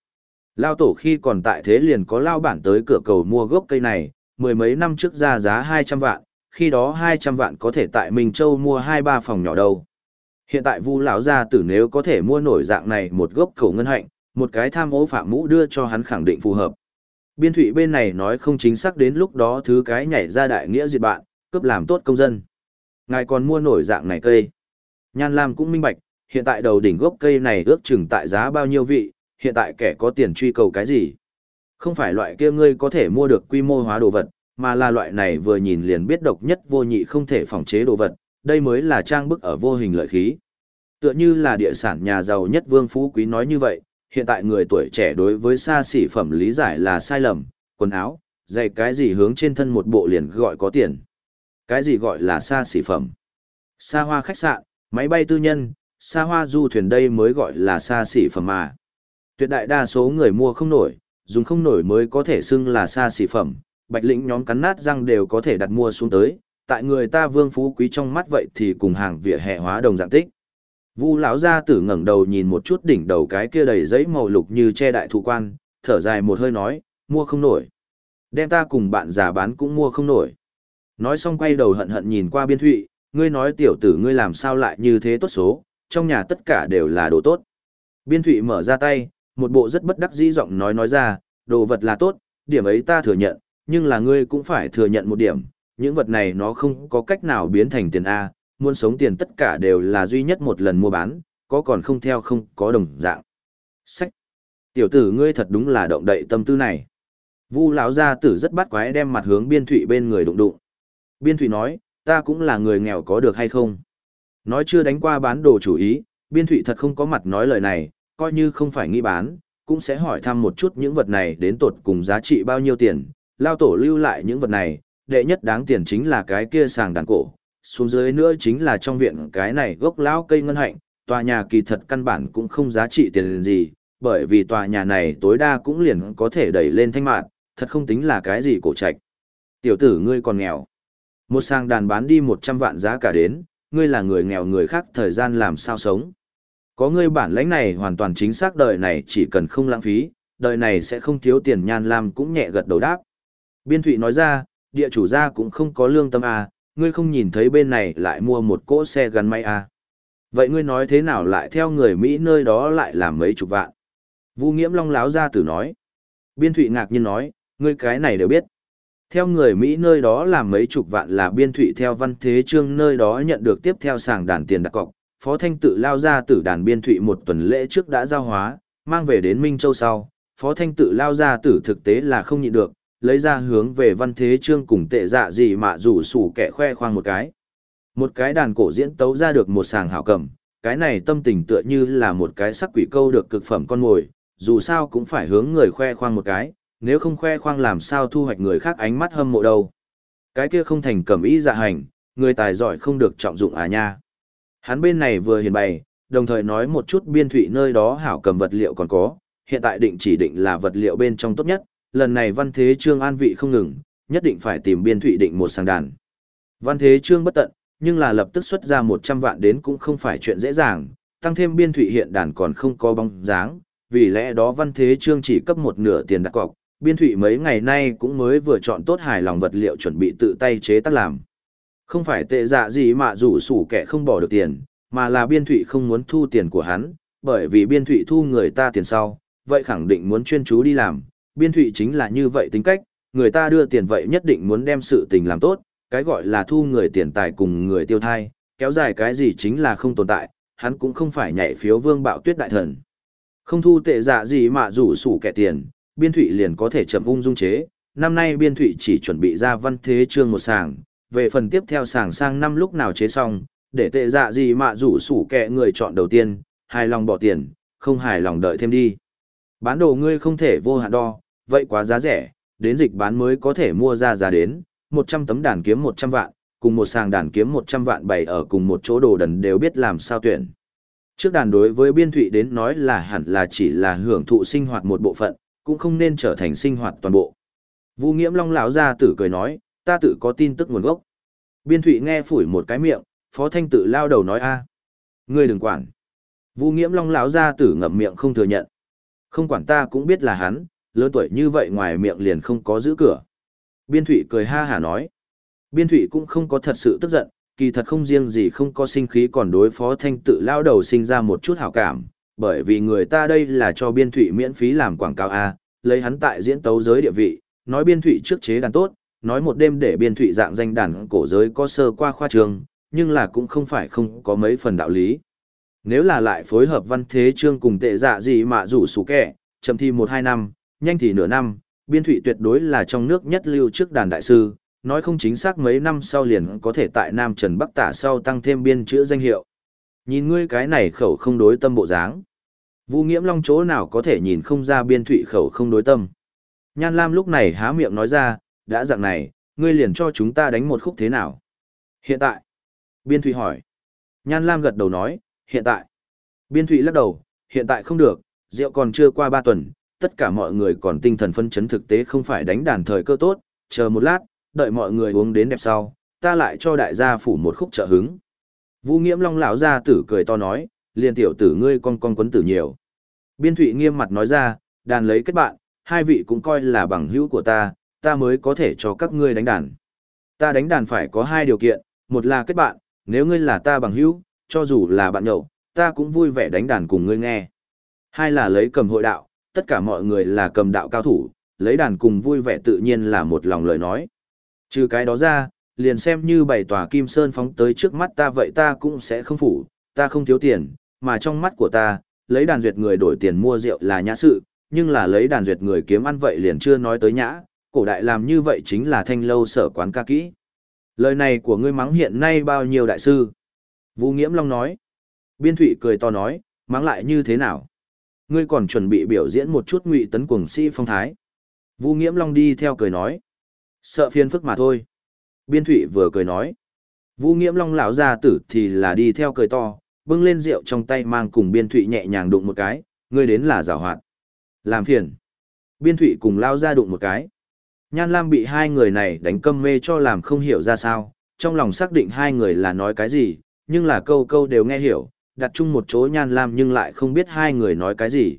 Lao tổ khi còn tại thế liền có lao bản tới cửa cầu mua gốc cây này, mười mấy năm trước ra giá 200 vạn, khi đó 200 vạn có thể tại Minh Châu mua 2-3 phòng nhỏ đâu. Hiện tại Vu lão gia tử nếu có thể mua nổi dạng này một gốc cầu ngân hạnh, một cái tham ô phạm mũ đưa cho hắn khẳng định phù hợp. Biên thủy bên này nói không chính xác đến lúc đó thứ cái nhảy ra đại nghĩa diệt bạn, cướp làm tốt công dân. Ngài còn mua nổi dạng này cây. Nhan Lam cũng minh bạch, hiện tại đầu đỉnh gốc cây này ước chừng tại giá bao nhiêu vị, hiện tại kẻ có tiền truy cầu cái gì. Không phải loại kia ngươi có thể mua được quy mô hóa đồ vật, mà là loại này vừa nhìn liền biết độc nhất vô nhị không thể phòng chế đồ vật, đây mới là trang bức ở vô hình lợi khí. Tựa như là địa sản nhà giàu nhất Vương Phú Quý nói như vậy, hiện tại người tuổi trẻ đối với xa xỉ phẩm lý giải là sai lầm, quần áo, giày cái gì hướng trên thân một bộ liền gọi có tiền. Cái gì gọi là xa xỉ phẩm? Xa hoa khách sạn, máy bay tư nhân, xa hoa du thuyền đây mới gọi là xa xỉ phẩm mà. Tuyệt đại đa số người mua không nổi, dùng không nổi mới có thể xưng là xa xỉ phẩm, bạch lĩnh nhóm cắn nát răng đều có thể đặt mua xuống tới, tại người ta vương phú quý trong mắt vậy thì cùng hàng vỉa hè hóa đồng dạng tích. Vu lão gia tử ngẩng đầu nhìn một chút đỉnh đầu cái kia đầy giấy màu lục như che đại thụ quan, thở dài một hơi nói, mua không nổi. Đem ta cùng bạn già bán cũng mua không nổi. Nói xong quay đầu hận hận nhìn qua biên thụy, ngươi nói tiểu tử ngươi làm sao lại như thế tốt số, trong nhà tất cả đều là đồ tốt. Biên thụy mở ra tay, một bộ rất bất đắc dĩ giọng nói nói ra, đồ vật là tốt, điểm ấy ta thừa nhận, nhưng là ngươi cũng phải thừa nhận một điểm, những vật này nó không có cách nào biến thành tiền A, muốn sống tiền tất cả đều là duy nhất một lần mua bán, có còn không theo không có đồng dạng. Sách! Tiểu tử ngươi thật đúng là động đậy tâm tư này. Vu lão gia tử rất bắt quái đem mặt hướng biên thụy bên người đụng đụng. Biên thụy nói, ta cũng là người nghèo có được hay không? Nói chưa đánh qua bán đồ chủ ý, biên thụy thật không có mặt nói lời này, coi như không phải nghĩ bán, cũng sẽ hỏi thăm một chút những vật này đến tột cùng giá trị bao nhiêu tiền, lao tổ lưu lại những vật này, đệ nhất đáng tiền chính là cái kia sàng đàn cổ, xuống dưới nữa chính là trong viện cái này gốc lão cây ngân hạnh, tòa nhà kỳ thật căn bản cũng không giá trị tiền gì, bởi vì tòa nhà này tối đa cũng liền có thể đẩy lên thanh mạn, thật không tính là cái gì cổ trạch. Tiểu tử ngươi còn nghèo. Một sàng đàn bán đi 100 vạn giá cả đến, ngươi là người nghèo người khác thời gian làm sao sống. Có ngươi bản lãnh này hoàn toàn chính xác đời này chỉ cần không lãng phí, đời này sẽ không thiếu tiền nhan lam cũng nhẹ gật đầu đáp. Biên thụy nói ra, địa chủ gia cũng không có lương tâm à, ngươi không nhìn thấy bên này lại mua một cỗ xe gắn máy à. Vậy ngươi nói thế nào lại theo người Mỹ nơi đó lại làm mấy chục vạn? Vu nghiễm long láo ra tử nói. Biên thụy ngạc nhiên nói, ngươi cái này đều biết. Theo người Mỹ nơi đó làm mấy chục vạn là biên thụy theo văn thế trương nơi đó nhận được tiếp theo sàng đàn tiền đặt cọc. Phó Thanh tự lao ra tử đàn biên thụy một tuần lễ trước đã giao hóa, mang về đến Minh Châu sau. Phó Thanh tự lao ra tử thực tế là không nhịn được, lấy ra hướng về văn thế trương cùng tệ dạ gì mà rủ sủ kẻ khoe khoang một cái. Một cái đàn cổ diễn tấu ra được một sàng hảo cầm, cái này tâm tình tựa như là một cái sắc quỷ câu được cực phẩm con mồi, dù sao cũng phải hướng người khoe khoang một cái, nếu không khoe khoang làm sao thu hoạch người khác ánh mắt hâm mộ đâu. Cái kia không thành cẩm ý dạ hành, người tài giỏi không được trọng dụng à nha. Hắn bên này vừa hiền bày, đồng thời nói một chút biên thủy nơi đó hảo cầm vật liệu còn có, hiện tại định chỉ định là vật liệu bên trong tốt nhất, lần này văn thế trương an vị không ngừng, nhất định phải tìm biên thụy định một sàng đàn. Văn thế trương bất tận, nhưng là lập tức xuất ra 100 vạn đến cũng không phải chuyện dễ dàng, tăng thêm biên thụy hiện đàn còn không có bóng dáng, vì lẽ đó văn thế trương chỉ cấp một nửa tiền đặt cọc, biên thụy mấy ngày nay cũng mới vừa chọn tốt hài lòng vật liệu chuẩn bị tự tay chế tác làm. Không phải tệ dạ gì mà rủ sủ kẻ không bỏ được tiền, mà là biên thụy không muốn thu tiền của hắn, bởi vì biên thụy thu người ta tiền sau, vậy khẳng định muốn chuyên chú đi làm, biên thụy chính là như vậy tính cách, người ta đưa tiền vậy nhất định muốn đem sự tình làm tốt, cái gọi là thu người tiền tài cùng người tiêu thai, kéo dài cái gì chính là không tồn tại, hắn cũng không phải nhảy phiếu vương bạo tuyết đại thần. Không thu tệ dạ gì mà rủ sủ kẻ tiền, biên thụy liền có thể chậm ung dung chế, năm nay biên thụy chỉ chuẩn bị ra văn thế trương một sàng, về phần tiếp theo sàng sang năm lúc nào chế xong, để tệ dạ gì mà rủ sủ kẻ người chọn đầu tiên, hài lòng bỏ tiền, không hài lòng đợi thêm đi. Bán đồ ngươi không thể vô hạn đo, vậy quá giá rẻ, đến dịch bán mới có thể mua ra giá đến, 100 tấm đàn kiếm 100 vạn, cùng một sàng đàn kiếm 100 vạn bày ở cùng một chỗ đồ đần đều biết làm sao tuyển. Trước đàn đối với biên thụy đến nói là hẳn là chỉ là hưởng thụ sinh hoạt một bộ phận, cũng không nên trở thành sinh hoạt toàn bộ. Vu Nghiễm Long lão ra tử cười nói, ta tự có tin tức nguồn gốc. Biên thụy nghe phủi một cái miệng, Phó Thanh tự lao đầu nói a, ngươi đừng quản. Vu Nghiễm Long lão ra tử ngậm miệng không thừa nhận. Không quản ta cũng biết là hắn, lớn tuổi như vậy ngoài miệng liền không có giữ cửa. Biên Thụy cười ha hả nói. Biên Thụy cũng không có thật sự tức giận, kỳ thật không riêng gì không có sinh khí còn đối phó thanh tự lao đầu sinh ra một chút hảo cảm, bởi vì người ta đây là cho Biên Thụy miễn phí làm quảng cáo A, lấy hắn tại diễn tấu giới địa vị, nói Biên Thụy trước chế đàn tốt, nói một đêm để Biên Thụy dạng danh đàn cổ giới có sơ qua khoa trường, nhưng là cũng không phải không có mấy phần đạo lý. Nếu là lại phối hợp văn thế trương cùng tệ dạ gì mà rủ sủ kẻ, chậm thi một hai năm, nhanh thì nửa năm, biên thụy tuyệt đối là trong nước nhất lưu trước đàn đại sư, nói không chính xác mấy năm sau liền có thể tại Nam Trần Bắc Tả sau tăng thêm biên chữ danh hiệu. Nhìn ngươi cái này khẩu không đối tâm bộ dáng. Vu Nghiễm Long chỗ nào có thể nhìn không ra biên thụy khẩu không đối tâm. Nhan Lam lúc này há miệng nói ra, đã dạng này, ngươi liền cho chúng ta đánh một khúc thế nào? Hiện tại. Biên thụy hỏi. Nhan Lam gật đầu nói, hiện tại. Biên thụy lắc đầu, hiện tại không được, rượu còn chưa qua ba tuần, tất cả mọi người còn tinh thần phân chấn thực tế không phải đánh đàn thời cơ tốt, chờ một lát, đợi mọi người uống đến đẹp sau, ta lại cho đại gia phủ một khúc trợ hứng. Vũ Nghiễm Long lão gia tử cười to nói, liền tiểu tử ngươi con con quấn tử nhiều. Biên Thụy nghiêm mặt nói ra, đàn lấy kết bạn, hai vị cũng coi là bằng hữu của ta, ta mới có thể cho các ngươi đánh đàn. Ta đánh đàn phải có hai điều kiện, một là kết bạn, nếu ngươi là ta bằng hữu, cho dù là bạn nhậu, ta cũng vui vẻ đánh đàn cùng ngươi nghe. Hai là lấy cầm hội đạo, tất cả mọi người là cầm đạo cao thủ, lấy đàn cùng vui vẻ tự nhiên là một lòng lời nói. Trừ cái đó ra, liền xem như bảy tòa kim sơn phóng tới trước mắt ta vậy ta cũng sẽ không phủ, ta không thiếu tiền, mà trong mắt của ta, lấy đàn duyệt người đổi tiền mua rượu là nhã sự, nhưng là lấy đàn duyệt người kiếm ăn vậy liền chưa nói tới nhã, cổ đại làm như vậy chính là thanh lâu sở quán ca kỹ. Lời này của ngươi mắng hiện nay bao nhiêu đại sư? Vũ Nghiễm Long nói. Biên Thụy cười to nói, mắng lại như thế nào? Ngươi còn chuẩn bị biểu diễn một chút ngụy tấn cuồng sĩ phong thái. Vu Nghiễm Long đi theo cười nói. Sợ phiền phức mà thôi. Biên Thụy vừa cười nói. Vu Nghiễm Long lão gia tử thì là đi theo cười to, bưng lên rượu trong tay mang cùng Biên Thụy nhẹ nhàng đụng một cái, ngươi đến là giảo hoạt. Làm phiền. Biên Thụy cùng lao ra đụng một cái. Nhan Lam bị hai người này đánh câm mê cho làm không hiểu ra sao, trong lòng xác định hai người là nói cái gì, nhưng là câu câu đều nghe hiểu, đặt chung một chỗ Nhan Lam nhưng lại không biết hai người nói cái gì.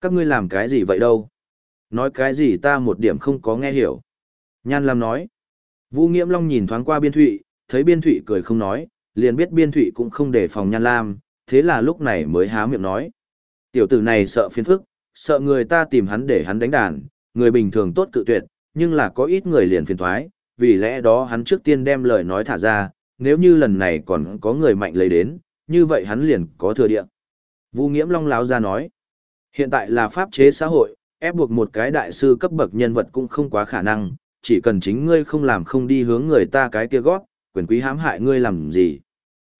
Các ngươi làm cái gì vậy đâu? Nói cái gì ta một điểm không có nghe hiểu. Nhan Lam nói. Vũ Nghiễm Long nhìn thoáng qua Biên Thụy, thấy Biên Thụy cười không nói, liền biết Biên Thụy cũng không đề phòng Nhan Lam, thế là lúc này mới há miệng nói. Tiểu tử này sợ phiền phức, sợ người ta tìm hắn để hắn đánh đàn, người bình thường tốt cự tuyệt, nhưng là có ít người liền phiền thoái, vì lẽ đó hắn trước tiên đem lời nói thả ra, nếu như lần này còn có người mạnh lấy đến, như vậy hắn liền có thừa địa. Vũ Nghiễm Long láo ra nói, hiện tại là pháp chế xã hội, ép buộc một cái đại sư cấp bậc nhân vật cũng không quá khả năng, chỉ cần chính ngươi không làm không đi hướng người ta cái kia gót, quyền quý hãm hại ngươi làm gì.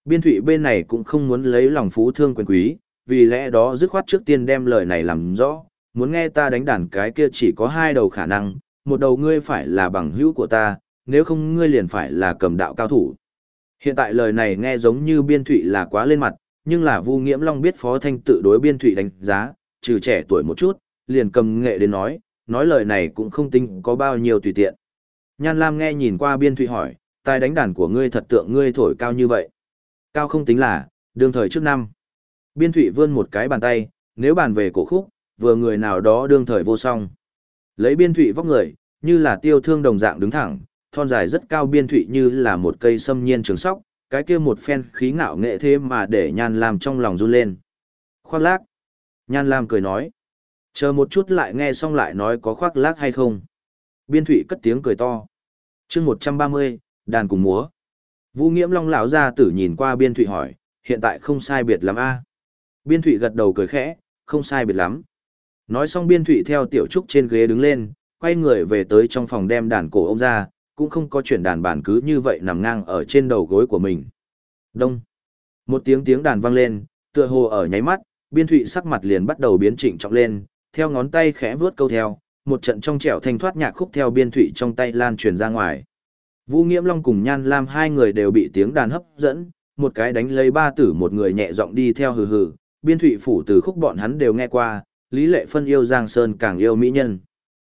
Biên thụy bên này cũng không muốn lấy lòng phú thương quyền quý, vì lẽ đó dứt khoát trước tiên đem lời này làm rõ, muốn nghe ta đánh đàn cái kia chỉ có hai đầu khả năng, một đầu ngươi phải là bằng hữu của ta, nếu không ngươi liền phải là cầm đạo cao thủ. Hiện tại lời này nghe giống như biên thụy là quá lên mặt, nhưng là Vu Nghiễm Long biết Phó Thanh tự đối biên thụy đánh giá, trừ trẻ tuổi một chút, liền cầm nghệ đến nói, nói lời này cũng không tính có bao nhiêu tùy tiện. Nhan Lam nghe nhìn qua biên thụy hỏi, tài đánh đàn của ngươi thật tượng ngươi thổi cao như vậy. Cao không tính là, đương thời trước năm. Biên thụy vươn một cái bàn tay, nếu bàn về cổ khúc, vừa người nào đó đương thời vô song. Lấy biên thụy vóc người, như là tiêu thương đồng dạng đứng thẳng, thon dài rất cao biên thụy như là một cây sâm nhiên trường sóc, cái kia một phen khí ngạo nghệ thế mà để nhan lam trong lòng run lên. Khoác lác. Nhan Lam cười nói. Chờ một chút lại nghe xong lại nói có khoác lác hay không. Biên thụy cất tiếng cười to. chương 130, đàn cùng múa. Vũ nghiễm long lão ra tử nhìn qua biên thụy hỏi, hiện tại không sai biệt lắm a Biên thụy gật đầu cười khẽ, không sai biệt lắm. Nói xong biên thụy theo tiểu trúc trên ghế đứng lên, quay người về tới trong phòng đem đàn cổ ông ra, cũng không có chuyển đàn bản cứ như vậy nằm ngang ở trên đầu gối của mình. Đông. Một tiếng tiếng đàn vang lên, tựa hồ ở nháy mắt, biên thụy sắc mặt liền bắt đầu biến chỉnh trọng lên, theo ngón tay khẽ vuốt câu theo, một trận trong trẻo thanh thoát nhạc khúc theo biên thụy trong tay lan truyền ra ngoài. Vũ Nghiễm Long cùng Nhan Lam hai người đều bị tiếng đàn hấp dẫn, một cái đánh lấy ba tử một người nhẹ giọng đi theo hừ hừ, biên thụy phủ từ khúc bọn hắn đều nghe qua, Lý Lệ Phân yêu Giang Sơn càng yêu mỹ nhân.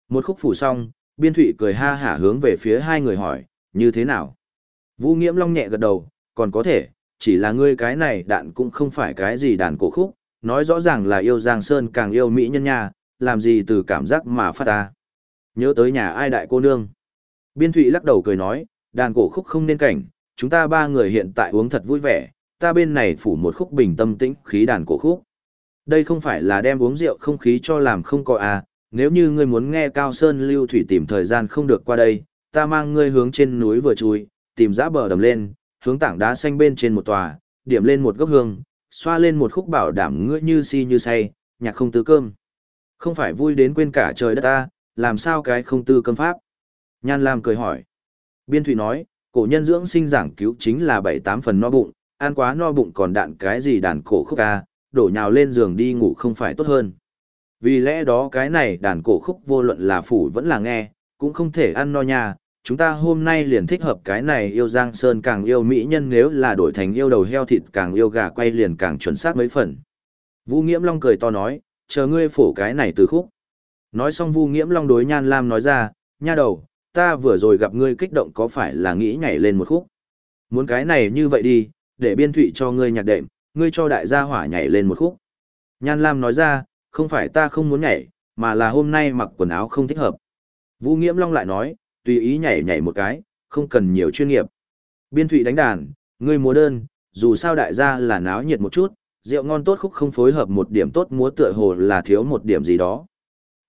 Một khúc phủ xong, biên thụy cười ha hả hướng về phía hai người hỏi, như thế nào? Vũ Nghiễm Long nhẹ gật đầu, còn có thể, chỉ là ngươi cái này đạn cũng không phải cái gì đàn cổ khúc, nói rõ ràng là yêu Giang Sơn càng yêu mỹ nhân nha, làm gì từ cảm giác mà phát ta. Nhớ tới nhà ai đại cô nương. Biên thụy lắc đầu cười nói, đàn cổ khúc không nên cảnh, chúng ta ba người hiện tại uống thật vui vẻ, ta bên này phủ một khúc bình tâm tĩnh khí đàn cổ khúc. Đây không phải là đem uống rượu không khí cho làm không có à, nếu như ngươi muốn nghe Cao Sơn lưu thủy tìm thời gian không được qua đây, ta mang ngươi hướng trên núi vừa chui, tìm dã bờ đầm lên, hướng tảng đá xanh bên trên một tòa, điểm lên một gốc hương, xoa lên một khúc bảo đảm ngươi như si như say, nhạc không tư cơm. Không phải vui đến quên cả trời đất ta, làm sao cái không tư cơm pháp? Nhan Lam cười hỏi. Biên thủy nói, cổ nhân dưỡng sinh giảng cứu chính là bảy tám phần no bụng, ăn quá no bụng còn đạn cái gì đàn cổ khúc ca, đổ nhào lên giường đi ngủ không phải tốt hơn. Vì lẽ đó cái này đàn cổ khúc vô luận là phủ vẫn là nghe, cũng không thể ăn no nha. Chúng ta hôm nay liền thích hợp cái này yêu Giang Sơn càng yêu mỹ nhân nếu là đổi thành yêu đầu heo thịt càng yêu gà quay liền càng chuẩn xác mấy phần. Vũ Nghiễm Long cười to nói, chờ ngươi phổ cái này từ khúc. Nói xong Vu Nghiễm Long đối Nhan Lam nói ra, nha đầu, ta vừa rồi gặp ngươi kích động có phải là nghĩ nhảy lên một khúc. Muốn cái này như vậy đi, để biên thụy cho ngươi nhạc đệm, ngươi cho đại gia hỏa nhảy lên một khúc. Nhan Lam nói ra, không phải ta không muốn nhảy, mà là hôm nay mặc quần áo không thích hợp. Vũ Nghiễm Long lại nói, tùy ý nhảy nhảy một cái, không cần nhiều chuyên nghiệp. Biên thụy đánh đàn, ngươi múa đơn, dù sao đại gia là náo nhiệt một chút, rượu ngon tốt khúc không phối hợp một điểm tốt múa tựa hồ là thiếu một điểm gì đó.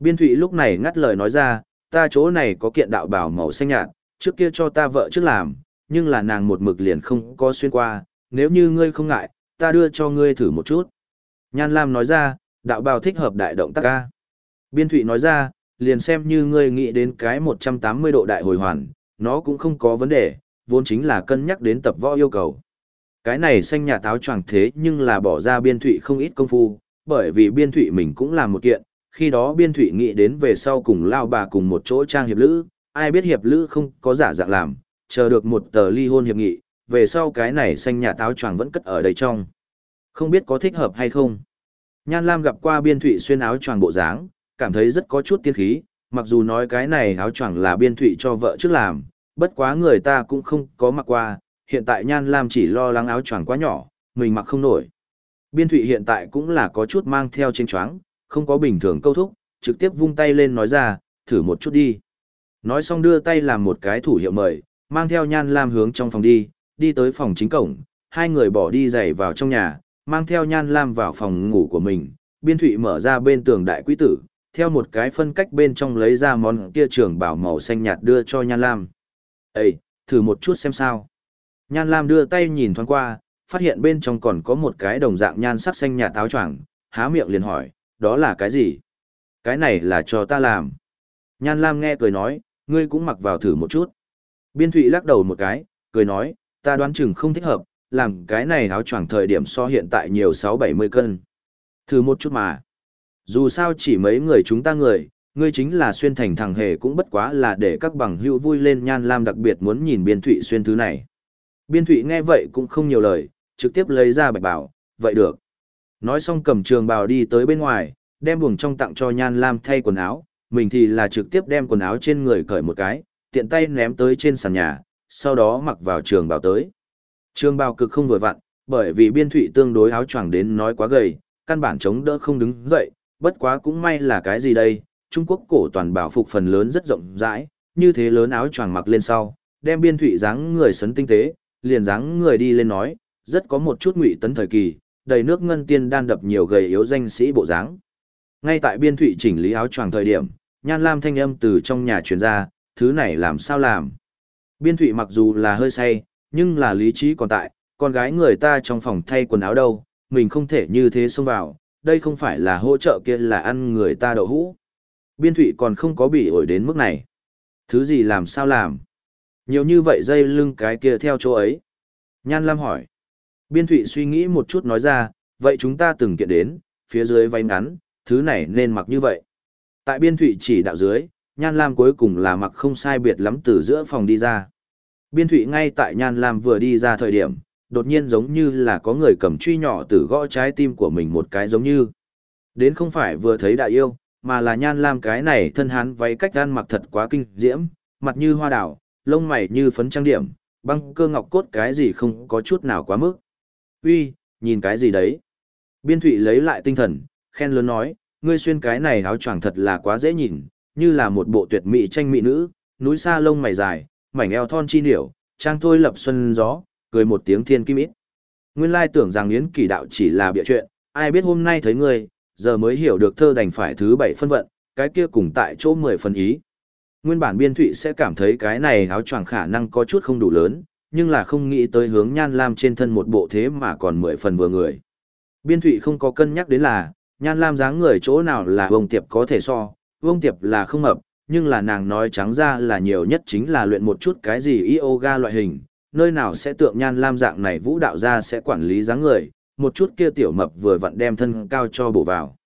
Biên thụy lúc này ngắt lời nói ra, ta chỗ này có kiện đạo bảo màu xanh nhạt, trước kia cho ta vợ trước làm, nhưng là nàng một mực liền không có xuyên qua, nếu như ngươi không ngại, ta đưa cho ngươi thử một chút. Nhan Lam nói ra, đạo bào thích hợp đại động tác ca. Biên Thụy nói ra, liền xem như ngươi nghĩ đến cái 180 độ đại hồi hoàn, nó cũng không có vấn đề, vốn chính là cân nhắc đến tập võ yêu cầu. Cái này xanh nhà táo choàng thế nhưng là bỏ ra biên thụy không ít công phu, bởi vì biên thụy mình cũng làm một kiện, khi đó biên thụy nghĩ đến về sau cùng lao bà cùng một chỗ trang hiệp lữ, ai biết hiệp lữ không có giả dạng làm, chờ được một tờ ly hôn hiệp nghị, về sau cái này xanh nhà táo choàng vẫn cất ở đây trong. Không biết có thích hợp hay không. Nhan Lam gặp qua biên thụy xuyên áo choàng bộ dáng, cảm thấy rất có chút tiên khí, mặc dù nói cái này áo choàng là biên thụy cho vợ trước làm, bất quá người ta cũng không có mặc qua, hiện tại Nhan Lam chỉ lo lắng áo choàng quá nhỏ, mình mặc không nổi. Biên thụy hiện tại cũng là có chút mang theo trên choáng, không có bình thường câu thúc, trực tiếp vung tay lên nói ra, thử một chút đi. Nói xong đưa tay làm một cái thủ hiệu mời, mang theo Nhan Lam hướng trong phòng đi, đi tới phòng chính cổng, hai người bỏ đi giày vào trong nhà, mang theo Nhan Lam vào phòng ngủ của mình, biên thụy mở ra bên tường đại quý tử, theo một cái phân cách bên trong lấy ra món kia trường bảo màu xanh nhạt đưa cho Nhan Lam. Ê, thử một chút xem sao. Nhan Lam đưa tay nhìn thoáng qua, phát hiện bên trong còn có một cái đồng dạng nhan sắc xanh nhạt áo choàng, há miệng liền hỏi, đó là cái gì? Cái này là cho ta làm. Nhan Lam nghe cười nói, ngươi cũng mặc vào thử một chút. Biên Thụy lắc đầu một cái, cười nói, ta đoán chừng không thích hợp, làm cái này áo choàng thời điểm so hiện tại nhiều 6-70 cân. Thử một chút mà. Dù sao chỉ mấy người chúng ta người, ngươi chính là xuyên thành thằng hề cũng bất quá là để các bằng hữu vui lên nhan lam đặc biệt muốn nhìn biên thụy xuyên thứ này. Biên thụy nghe vậy cũng không nhiều lời, trực tiếp lấy ra bạch bảo, vậy được. Nói xong cầm trường bào đi tới bên ngoài, đem buồng trong tặng cho nhan lam thay quần áo, mình thì là trực tiếp đem quần áo trên người cởi một cái, tiện tay ném tới trên sàn nhà, sau đó mặc vào trường bào tới. Trường bào cực không vừa vặn, bởi vì biên thụy tương đối áo choàng đến nói quá gầy, căn bản chống đỡ không đứng dậy, bất quá cũng may là cái gì đây, Trung Quốc cổ toàn bảo phục phần lớn rất rộng rãi, như thế lớn áo choàng mặc lên sau, đem biên thụy dáng người sấn tinh tế, liền dáng người đi lên nói, rất có một chút ngụy tấn thời kỳ, đầy nước ngân tiên đan đập nhiều gầy yếu danh sĩ bộ dáng. Ngay tại biên thụy chỉnh lý áo choàng thời điểm, nhan lam thanh âm từ trong nhà truyền ra, thứ này làm sao làm. Biên thụy mặc dù là hơi say, nhưng là lý trí còn tại, con gái người ta trong phòng thay quần áo đâu, mình không thể như thế xông vào, đây không phải là hỗ trợ kia là ăn người ta đậu hũ. Biên thụy còn không có bị ổi đến mức này. Thứ gì làm sao làm? Nhiều như vậy dây lưng cái kia theo chỗ ấy. Nhan Lam hỏi. Biên thụy suy nghĩ một chút nói ra, vậy chúng ta từng kiện đến, phía dưới váy ngắn, thứ này nên mặc như vậy. Tại biên thụy chỉ đạo dưới, Nhan Lam cuối cùng là mặc không sai biệt lắm từ giữa phòng đi ra. Biên thụy ngay tại Nhan Lam vừa đi ra thời điểm, đột nhiên giống như là có người cầm truy nhỏ từ gõ trái tim của mình một cái giống như. Đến không phải vừa thấy đại yêu, mà là Nhan Lam cái này thân hán váy cách gan mặc thật quá kinh diễm, mặt như hoa đảo, lông mày như phấn trang điểm, băng cơ ngọc cốt cái gì không có chút nào quá mức. Uy, nhìn cái gì đấy? Biên Thụy lấy lại tinh thần, khen lớn nói, ngươi xuyên cái này áo choàng thật là quá dễ nhìn, như là một bộ tuyệt mỹ tranh mỹ nữ, núi xa lông mày dài, mảnh eo thon chi điểu, trang thôi lập xuân gió, cười một tiếng thiên kim ít. Nguyên lai tưởng rằng Yến Kỳ đạo chỉ là bịa chuyện, ai biết hôm nay thấy ngươi, giờ mới hiểu được thơ đành phải thứ bảy phân vận, cái kia cùng tại chỗ mười phân ý. Nguyên bản biên thụy sẽ cảm thấy cái này áo choàng khả năng có chút không đủ lớn, nhưng là không nghĩ tới hướng nhan lam trên thân một bộ thế mà còn mười phần vừa người. Biên thụy không có cân nhắc đến là, nhan lam dáng người chỗ nào là vông tiệp có thể so, vông tiệp là không mập, nhưng là nàng nói trắng ra là nhiều nhất chính là luyện một chút cái gì yoga loại hình, nơi nào sẽ tượng nhan lam dạng này vũ đạo ra sẽ quản lý dáng người, một chút kia tiểu mập vừa vặn đem thân cao cho bổ vào.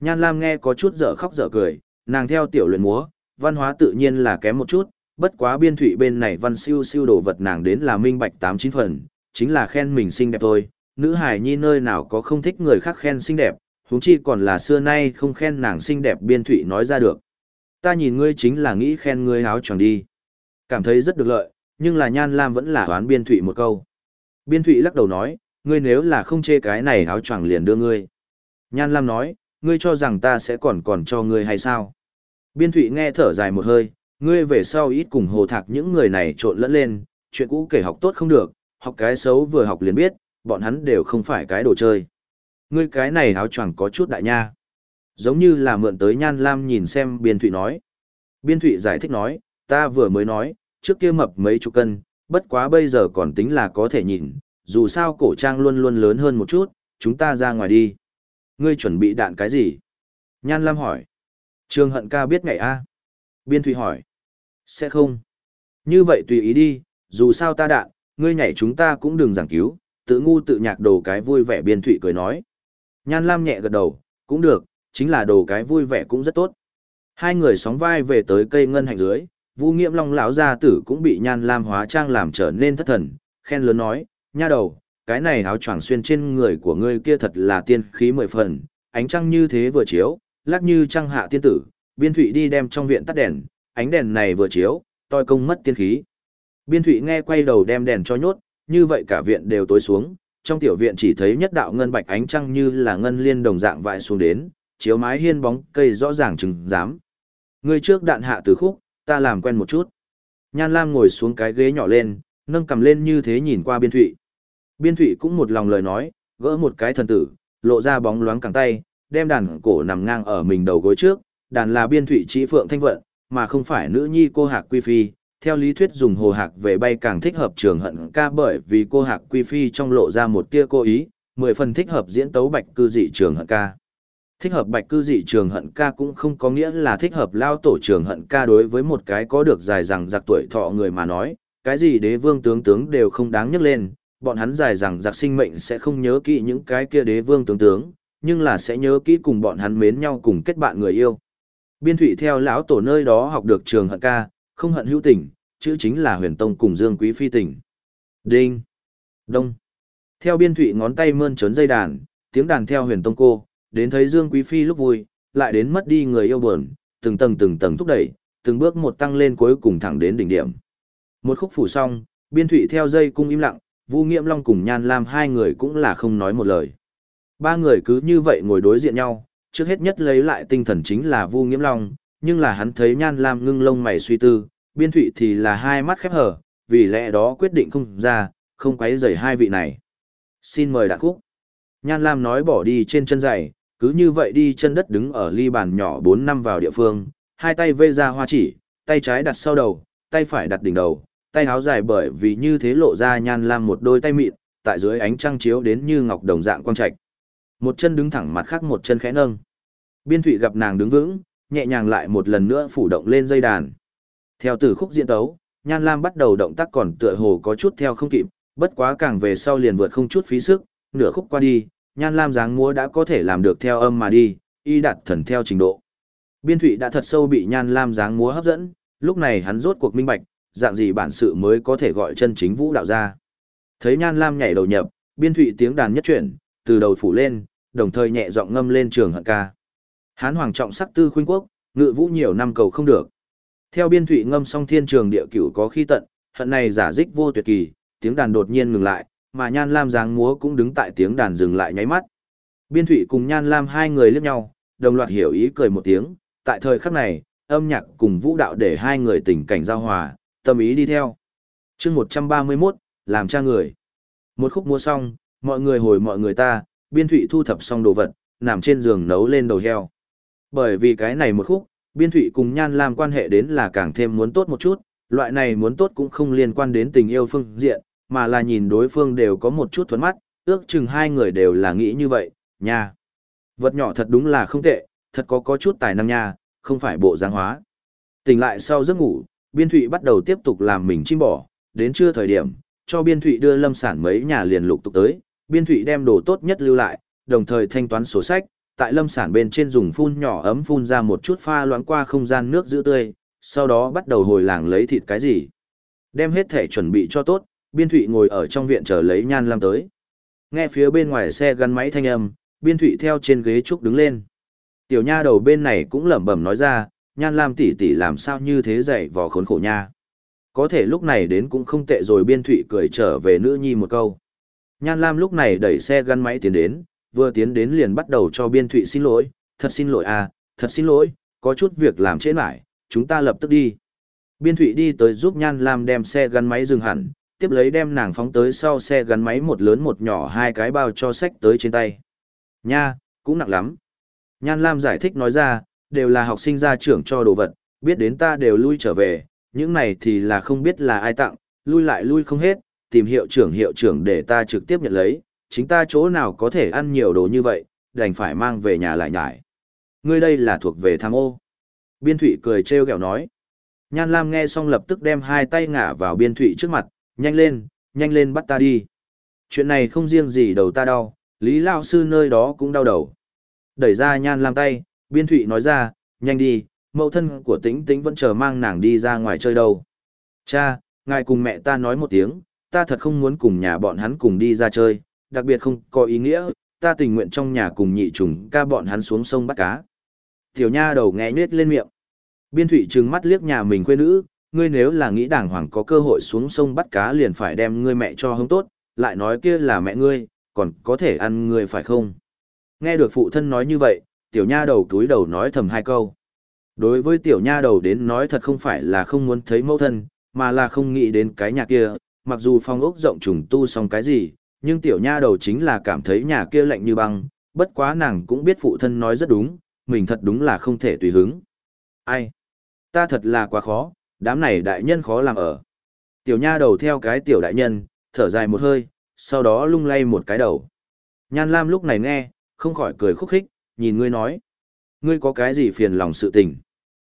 Nhan lam nghe có chút dở khóc dở cười, nàng theo tiểu luyện múa, văn hóa tự nhiên là kém một chút, bất quá biên thủy bên này văn siêu siêu đồ vật nàng đến là minh bạch tám chín phần, chính là khen mình xinh đẹp thôi, nữ hài nhi nơi nào có không thích người khác khen xinh đẹp, huống chi còn là xưa nay không khen nàng xinh đẹp biên thủy nói ra được. Ta nhìn ngươi chính là nghĩ khen ngươi áo choàng đi. Cảm thấy rất được lợi, nhưng là Nhan Lam vẫn là đoán biên Thụy một câu. Biên Thụy lắc đầu nói, ngươi nếu là không chê cái này áo choàng liền đưa ngươi. Nhan Lam nói, ngươi cho rằng ta sẽ còn còn cho ngươi hay sao? Biên Thụy nghe thở dài một hơi, ngươi về sau ít cùng hồ thạc những người này trộn lẫn lên, chuyện cũ kể học tốt không được, học cái xấu vừa học liền biết, bọn hắn đều không phải cái đồ chơi. Ngươi cái này áo choàng có chút đại nha. Giống như là mượn tới Nhan Lam nhìn xem Biên Thụy nói. Biên Thụy giải thích nói, ta vừa mới nói, trước kia mập mấy chục cân, bất quá bây giờ còn tính là có thể nhìn, dù sao cổ trang luôn luôn lớn hơn một chút, chúng ta ra ngoài đi. Ngươi chuẩn bị đạn cái gì? Nhan Lam hỏi. Trường hận ca biết ngày A. Biên Thụy hỏi. Sẽ không. Như vậy tùy ý đi, dù sao ta đạn, ngươi nhảy chúng ta cũng đừng giảng cứu, tự ngu tự nhạc đồ cái vui vẻ Biên Thụy cười nói. Nhan Lam nhẹ gật đầu, cũng được, chính là đồ cái vui vẻ cũng rất tốt. Hai người sóng vai về tới cây ngân hạnh dưới, Vu Nghiễm Long lão gia tử cũng bị Nhan Lam hóa trang làm trở nên thất thần, khen lớn nói, nha đầu, cái này áo choàng xuyên trên người của ngươi kia thật là tiên khí mười phần, ánh trăng như thế vừa chiếu, lắc như trăng hạ tiên tử, biên thụy đi đem trong viện tắt đèn, ánh đèn này vừa chiếu, toi công mất tiên khí. Biên thụy nghe quay đầu đem đèn cho nhốt, như vậy cả viện đều tối xuống, trong tiểu viện chỉ thấy nhất đạo ngân bạch ánh trăng như là ngân liên đồng dạng vại xuống đến, chiếu mái hiên bóng cây rõ ràng chừng dám. Người trước đạn hạ từ khúc, ta làm quen một chút. Nhan Lam ngồi xuống cái ghế nhỏ lên, nâng cầm lên như thế nhìn qua biên thụy. Biên thụy cũng một lòng lời nói, gỡ một cái thần tử, lộ ra bóng loáng cẳng tay, đem đàn cổ nằm ngang ở mình đầu gối trước, đàn là biên thụy trí phượng thanh vận, mà không phải nữ nhi cô hạc quy phi. Theo lý thuyết dùng hồ hạc về bay càng thích hợp trường hận ca bởi vì cô hạc quy phi trong lộ ra một tia cô ý, mười phần thích hợp diễn tấu bạch cư dị trường hận ca. Thích hợp bạch cư dị trường hận ca cũng không có nghĩa là thích hợp lao tổ trường hận ca đối với một cái có được dài rằng giặc tuổi thọ người mà nói, cái gì đế vương tướng tướng đều không đáng nhắc lên, bọn hắn dài rằng giặc sinh mệnh sẽ không nhớ kỹ những cái kia đế vương tướng tướng, nhưng là sẽ nhớ kỹ cùng bọn hắn mến nhau cùng kết bạn người yêu. Biên thủy theo lão tổ nơi đó học được trường hận ca, không hận hữu tình, chữ chính là huyền tông cùng dương quý phi tình. Đinh. Đông. Theo biên thủy ngón tay mơn trớn dây đàn, tiếng đàn theo huyền tông cô, đến thấy dương quý phi lúc vui, lại đến mất đi người yêu buồn, từng tầng từng tầng thúc đẩy, từng bước một tăng lên cuối cùng thẳng đến đỉnh điểm. Một khúc phủ xong, biên thủy theo dây cung im lặng, Vu Nghiễm Long cùng Nhan Lam hai người cũng là không nói một lời. Ba người cứ như vậy ngồi đối diện nhau, trước hết nhất lấy lại tinh thần chính là Vu Nghiễm Long, nhưng là hắn thấy Nhan Lam ngưng lông mày suy tư, biên thụy thì là hai mắt khép hở, vì lẽ đó quyết định không ra, không quấy rầy hai vị này. Xin mời đạn khúc. Nhan Lam nói bỏ đi trên chân giày, cứ như vậy đi chân đất đứng ở ly bàn nhỏ 4 năm vào địa phương, hai tay vê ra hoa chỉ, tay trái đặt sau đầu, tay phải đặt đỉnh đầu, tay áo dài bởi vì như thế lộ ra nhan lam một đôi tay mịn, tại dưới ánh trăng chiếu đến như ngọc đồng dạng quang trạch. Một chân đứng thẳng mặt khác một chân khẽ nâng. Biên Thụy gặp nàng đứng vững, nhẹ nhàng lại một lần nữa phủ động lên dây đàn. Theo từ khúc diễn tấu, Nhan Lam bắt đầu động tác còn tựa hồ có chút theo không kịp, bất quá càng về sau liền vượt không chút phí sức, nửa khúc qua đi, Nhan Lam dáng múa đã có thể làm được theo âm mà đi, y đặt thần theo trình độ. Biên Thụy đã thật sâu bị Nhan Lam dáng múa hấp dẫn, lúc này hắn rốt cuộc minh bạch, dạng gì bản sự mới có thể gọi chân chính vũ đạo ra. Thấy Nhan Lam nhảy đầu nhập, biên thụy tiếng đàn nhất chuyển, từ đầu phủ lên, đồng thời nhẹ giọng ngâm lên trường hận ca. Hán hoàng trọng sắc tư khuynh quốc, ngự vũ nhiều năm cầu không được. Theo biên thụy ngâm song thiên trường địa cửu có khi tận, hận này giả dích vô tuyệt kỳ, tiếng đàn đột nhiên ngừng lại, mà Nhan Lam dáng múa cũng đứng tại tiếng đàn dừng lại nháy mắt. Biên thụy cùng Nhan Lam hai người liếc nhau, đồng loạt hiểu ý cười một tiếng, tại thời khắc này, âm nhạc cùng vũ đạo để hai người tình cảnh giao hòa, tâm ý đi theo. chương 131, làm cha người. Một khúc múa xong, mọi người hồi mọi người ta, biên thụy thu thập xong đồ vật, nằm trên giường nấu lên đầu heo. Bởi vì cái này một khúc, biên thụy cùng nhan Lam quan hệ đến là càng thêm muốn tốt một chút, loại này muốn tốt cũng không liên quan đến tình yêu phương diện, mà là nhìn đối phương đều có một chút thuẫn mắt, ước chừng hai người đều là nghĩ như vậy, nha. Vật nhỏ thật đúng là không tệ, thật có có chút tài năng nha, không phải bộ giáng hóa. Tỉnh lại sau giấc ngủ, biên thụy bắt đầu tiếp tục làm mình chim bỏ, đến trưa thời điểm, cho biên thụy đưa lâm sản mấy nhà liền lục tục tới, biên thụy đem đồ tốt nhất lưu lại, đồng thời thanh toán sổ sách, tại lâm sản bên trên dùng phun nhỏ ấm phun ra một chút pha loãng qua không gian nước giữ tươi, sau đó bắt đầu hồi làng lấy thịt cái gì. Đem hết thể chuẩn bị cho tốt, biên thụy ngồi ở trong viện chờ lấy nhan lam tới. Nghe phía bên ngoài xe gắn máy thanh âm, biên thụy theo trên ghế trúc đứng lên. Tiểu nha đầu bên này cũng lẩm bẩm nói ra, nhan lam tỷ tỷ làm sao như thế dạy vò khốn khổ nha. Có thể lúc này đến cũng không tệ rồi biên thụy cười trở về nữ nhi một câu. Nhan lam lúc này đẩy xe gắn máy tiến đến, vừa tiến đến liền bắt đầu cho biên thụy xin lỗi, thật xin lỗi à, thật xin lỗi, có chút việc làm trễ lại, chúng ta lập tức đi. Biên thụy đi tới giúp Nhan Lam đem xe gắn máy dừng hẳn, tiếp lấy đem nàng phóng tới sau xe gắn máy một lớn một nhỏ hai cái bao cho sách tới trên tay. Nha, cũng nặng lắm. Nhan Lam giải thích nói ra, đều là học sinh ra trưởng cho đồ vật, biết đến ta đều lui trở về, những này thì là không biết là ai tặng, lui lại lui không hết, tìm hiệu trưởng hiệu trưởng để ta trực tiếp nhận lấy, chính ta chỗ nào có thể ăn nhiều đồ như vậy, đành phải mang về nhà lại nhải. Ngươi đây là thuộc về tham ô. Biên Thụy cười trêu ghẹo nói. Nhan Lam nghe xong lập tức đem hai tay ngả vào Biên Thụy trước mặt, nhanh lên, nhanh lên bắt ta đi. Chuyện này không riêng gì đầu ta đau, Lý Lao Sư nơi đó cũng đau đầu. Đẩy ra nhan làm tay, biên thụy nói ra, nhanh đi, mẫu thân của tĩnh tĩnh vẫn chờ mang nàng đi ra ngoài chơi đâu. Cha, ngài cùng mẹ ta nói một tiếng, ta thật không muốn cùng nhà bọn hắn cùng đi ra chơi, đặc biệt không có ý nghĩa, ta tình nguyện trong nhà cùng nhị trùng ca bọn hắn xuống sông bắt cá. Tiểu nha đầu nghe nết lên miệng. Biên thụy trừng mắt liếc nhà mình quê nữ, ngươi nếu là nghĩ đàng hoàng có cơ hội xuống sông bắt cá liền phải đem ngươi mẹ cho hứng tốt, lại nói kia là mẹ ngươi, còn có thể ăn ngươi phải không? Nghe được phụ thân nói như vậy, tiểu nha đầu túi đầu nói thầm hai câu. Đối với tiểu nha đầu đến nói thật không phải là không muốn thấy mẫu thân, mà là không nghĩ đến cái nhà kia, mặc dù phong ốc rộng trùng tu xong cái gì, nhưng tiểu nha đầu chính là cảm thấy nhà kia lạnh như băng, bất quá nàng cũng biết phụ thân nói rất đúng, mình thật đúng là không thể tùy hứng. Ai? Ta thật là quá khó, đám này đại nhân khó làm ở. Tiểu nha đầu theo cái tiểu đại nhân, thở dài một hơi, sau đó lung lay một cái đầu. Nhan Lam lúc này nghe, không khỏi cười khúc khích, nhìn ngươi nói. Ngươi có cái gì phiền lòng sự tình?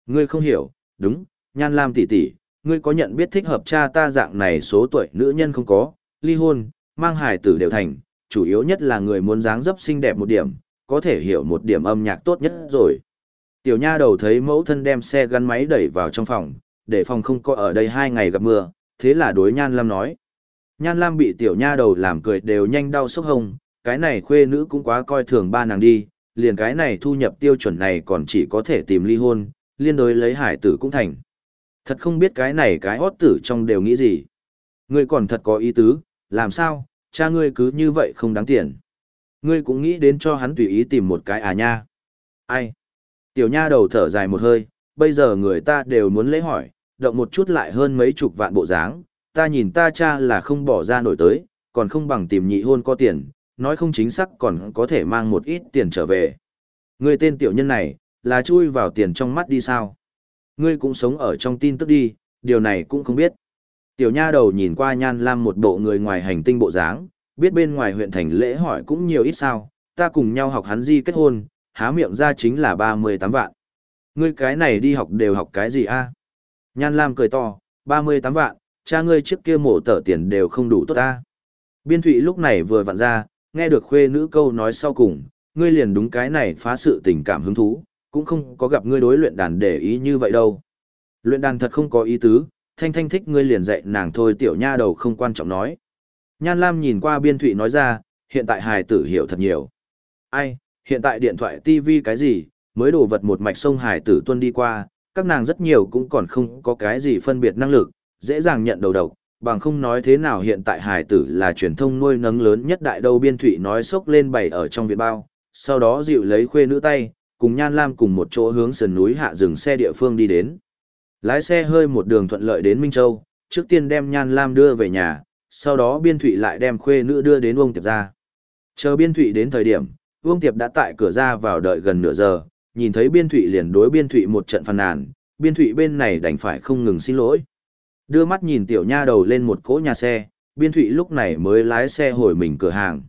Ngươi không hiểu, đúng, Nhan Lam tỷ tỷ, ngươi có nhận biết thích hợp cha ta dạng này số tuổi nữ nhân không có, ly hôn, mang hài tử đều thành, chủ yếu nhất là người muốn dáng dấp xinh đẹp một điểm, có thể hiểu một điểm âm nhạc tốt nhất rồi. Tiểu nha đầu thấy mẫu thân đem xe gắn máy đẩy vào trong phòng, để phòng không có ở đây hai ngày gặp mưa, thế là đối Nhan Lam nói. Nhan Lam bị tiểu nha đầu làm cười đều nhanh đau sốc hông, cái này khuê nữ cũng quá coi thường ba nàng đi, liền cái này thu nhập tiêu chuẩn này còn chỉ có thể tìm ly hôn, liên đối lấy hải tử cũng thành. Thật không biết cái này cái hót tử trong đều nghĩ gì. Ngươi còn thật có ý tứ, làm sao, cha ngươi cứ như vậy không đáng tiền. Ngươi cũng nghĩ đến cho hắn tùy ý tìm một cái à nha. Ai? Tiểu nha đầu thở dài một hơi, bây giờ người ta đều muốn lễ hỏi, động một chút lại hơn mấy chục vạn bộ dáng, ta nhìn ta cha là không bỏ ra nổi tới, còn không bằng tìm nhị hôn có tiền, nói không chính xác còn có thể mang một ít tiền trở về. Người tên tiểu nhân này, là chui vào tiền trong mắt đi sao? Ngươi cũng sống ở trong tin tức đi, điều này cũng không biết. Tiểu nha đầu nhìn qua nhan lam một bộ người ngoài hành tinh bộ dáng, biết bên ngoài huyện thành lễ hỏi cũng nhiều ít sao, ta cùng nhau học hắn di kết hôn, há miệng ra chính là 38 vạn. Ngươi cái này đi học đều học cái gì a? Nhan lam cười to, 38 vạn, cha ngươi trước kia mổ tở tiền đều không đủ tốt ta. Biên thụy lúc này vừa vặn ra, nghe được khuê nữ câu nói sau cùng, ngươi liền đúng cái này phá sự tình cảm hứng thú, cũng không có gặp ngươi đối luyện đàn để ý như vậy đâu. Luyện đàn thật không có ý tứ, thanh thanh thích ngươi liền dạy nàng thôi tiểu nha đầu không quan trọng nói. Nhan Lam nhìn qua biên thụy nói ra, hiện tại hài tử hiểu thật nhiều. Ai, hiện tại điện thoại TV cái gì, mới đổ vật một mạch sông Hải tử tuân đi qua, các nàng rất nhiều cũng còn không có cái gì phân biệt năng lực, dễ dàng nhận đầu độc, bằng không nói thế nào hiện tại Hải tử là truyền thông nuôi nấng lớn nhất đại đâu biên thụy nói sốc lên bày ở trong viện bao, sau đó dịu lấy khuê nữ tay, cùng Nhan Lam cùng một chỗ hướng sườn núi hạ dừng xe địa phương đi đến. Lái xe hơi một đường thuận lợi đến Minh Châu, trước tiên đem Nhan Lam đưa về nhà, sau đó Biên Thụy lại đem khuê nữ đưa đến Uông Tiệp ra. Chờ Biên Thụy đến thời điểm, Uông Tiệp đã tại cửa ra vào đợi gần nửa giờ, nhìn thấy Biên Thụy liền đối Biên Thụy một trận phàn nàn, Biên Thụy bên này đành phải không ngừng xin lỗi. Đưa mắt nhìn tiểu nha đầu lên một cỗ nhà xe, Biên Thụy lúc này mới lái xe hồi mình cửa hàng.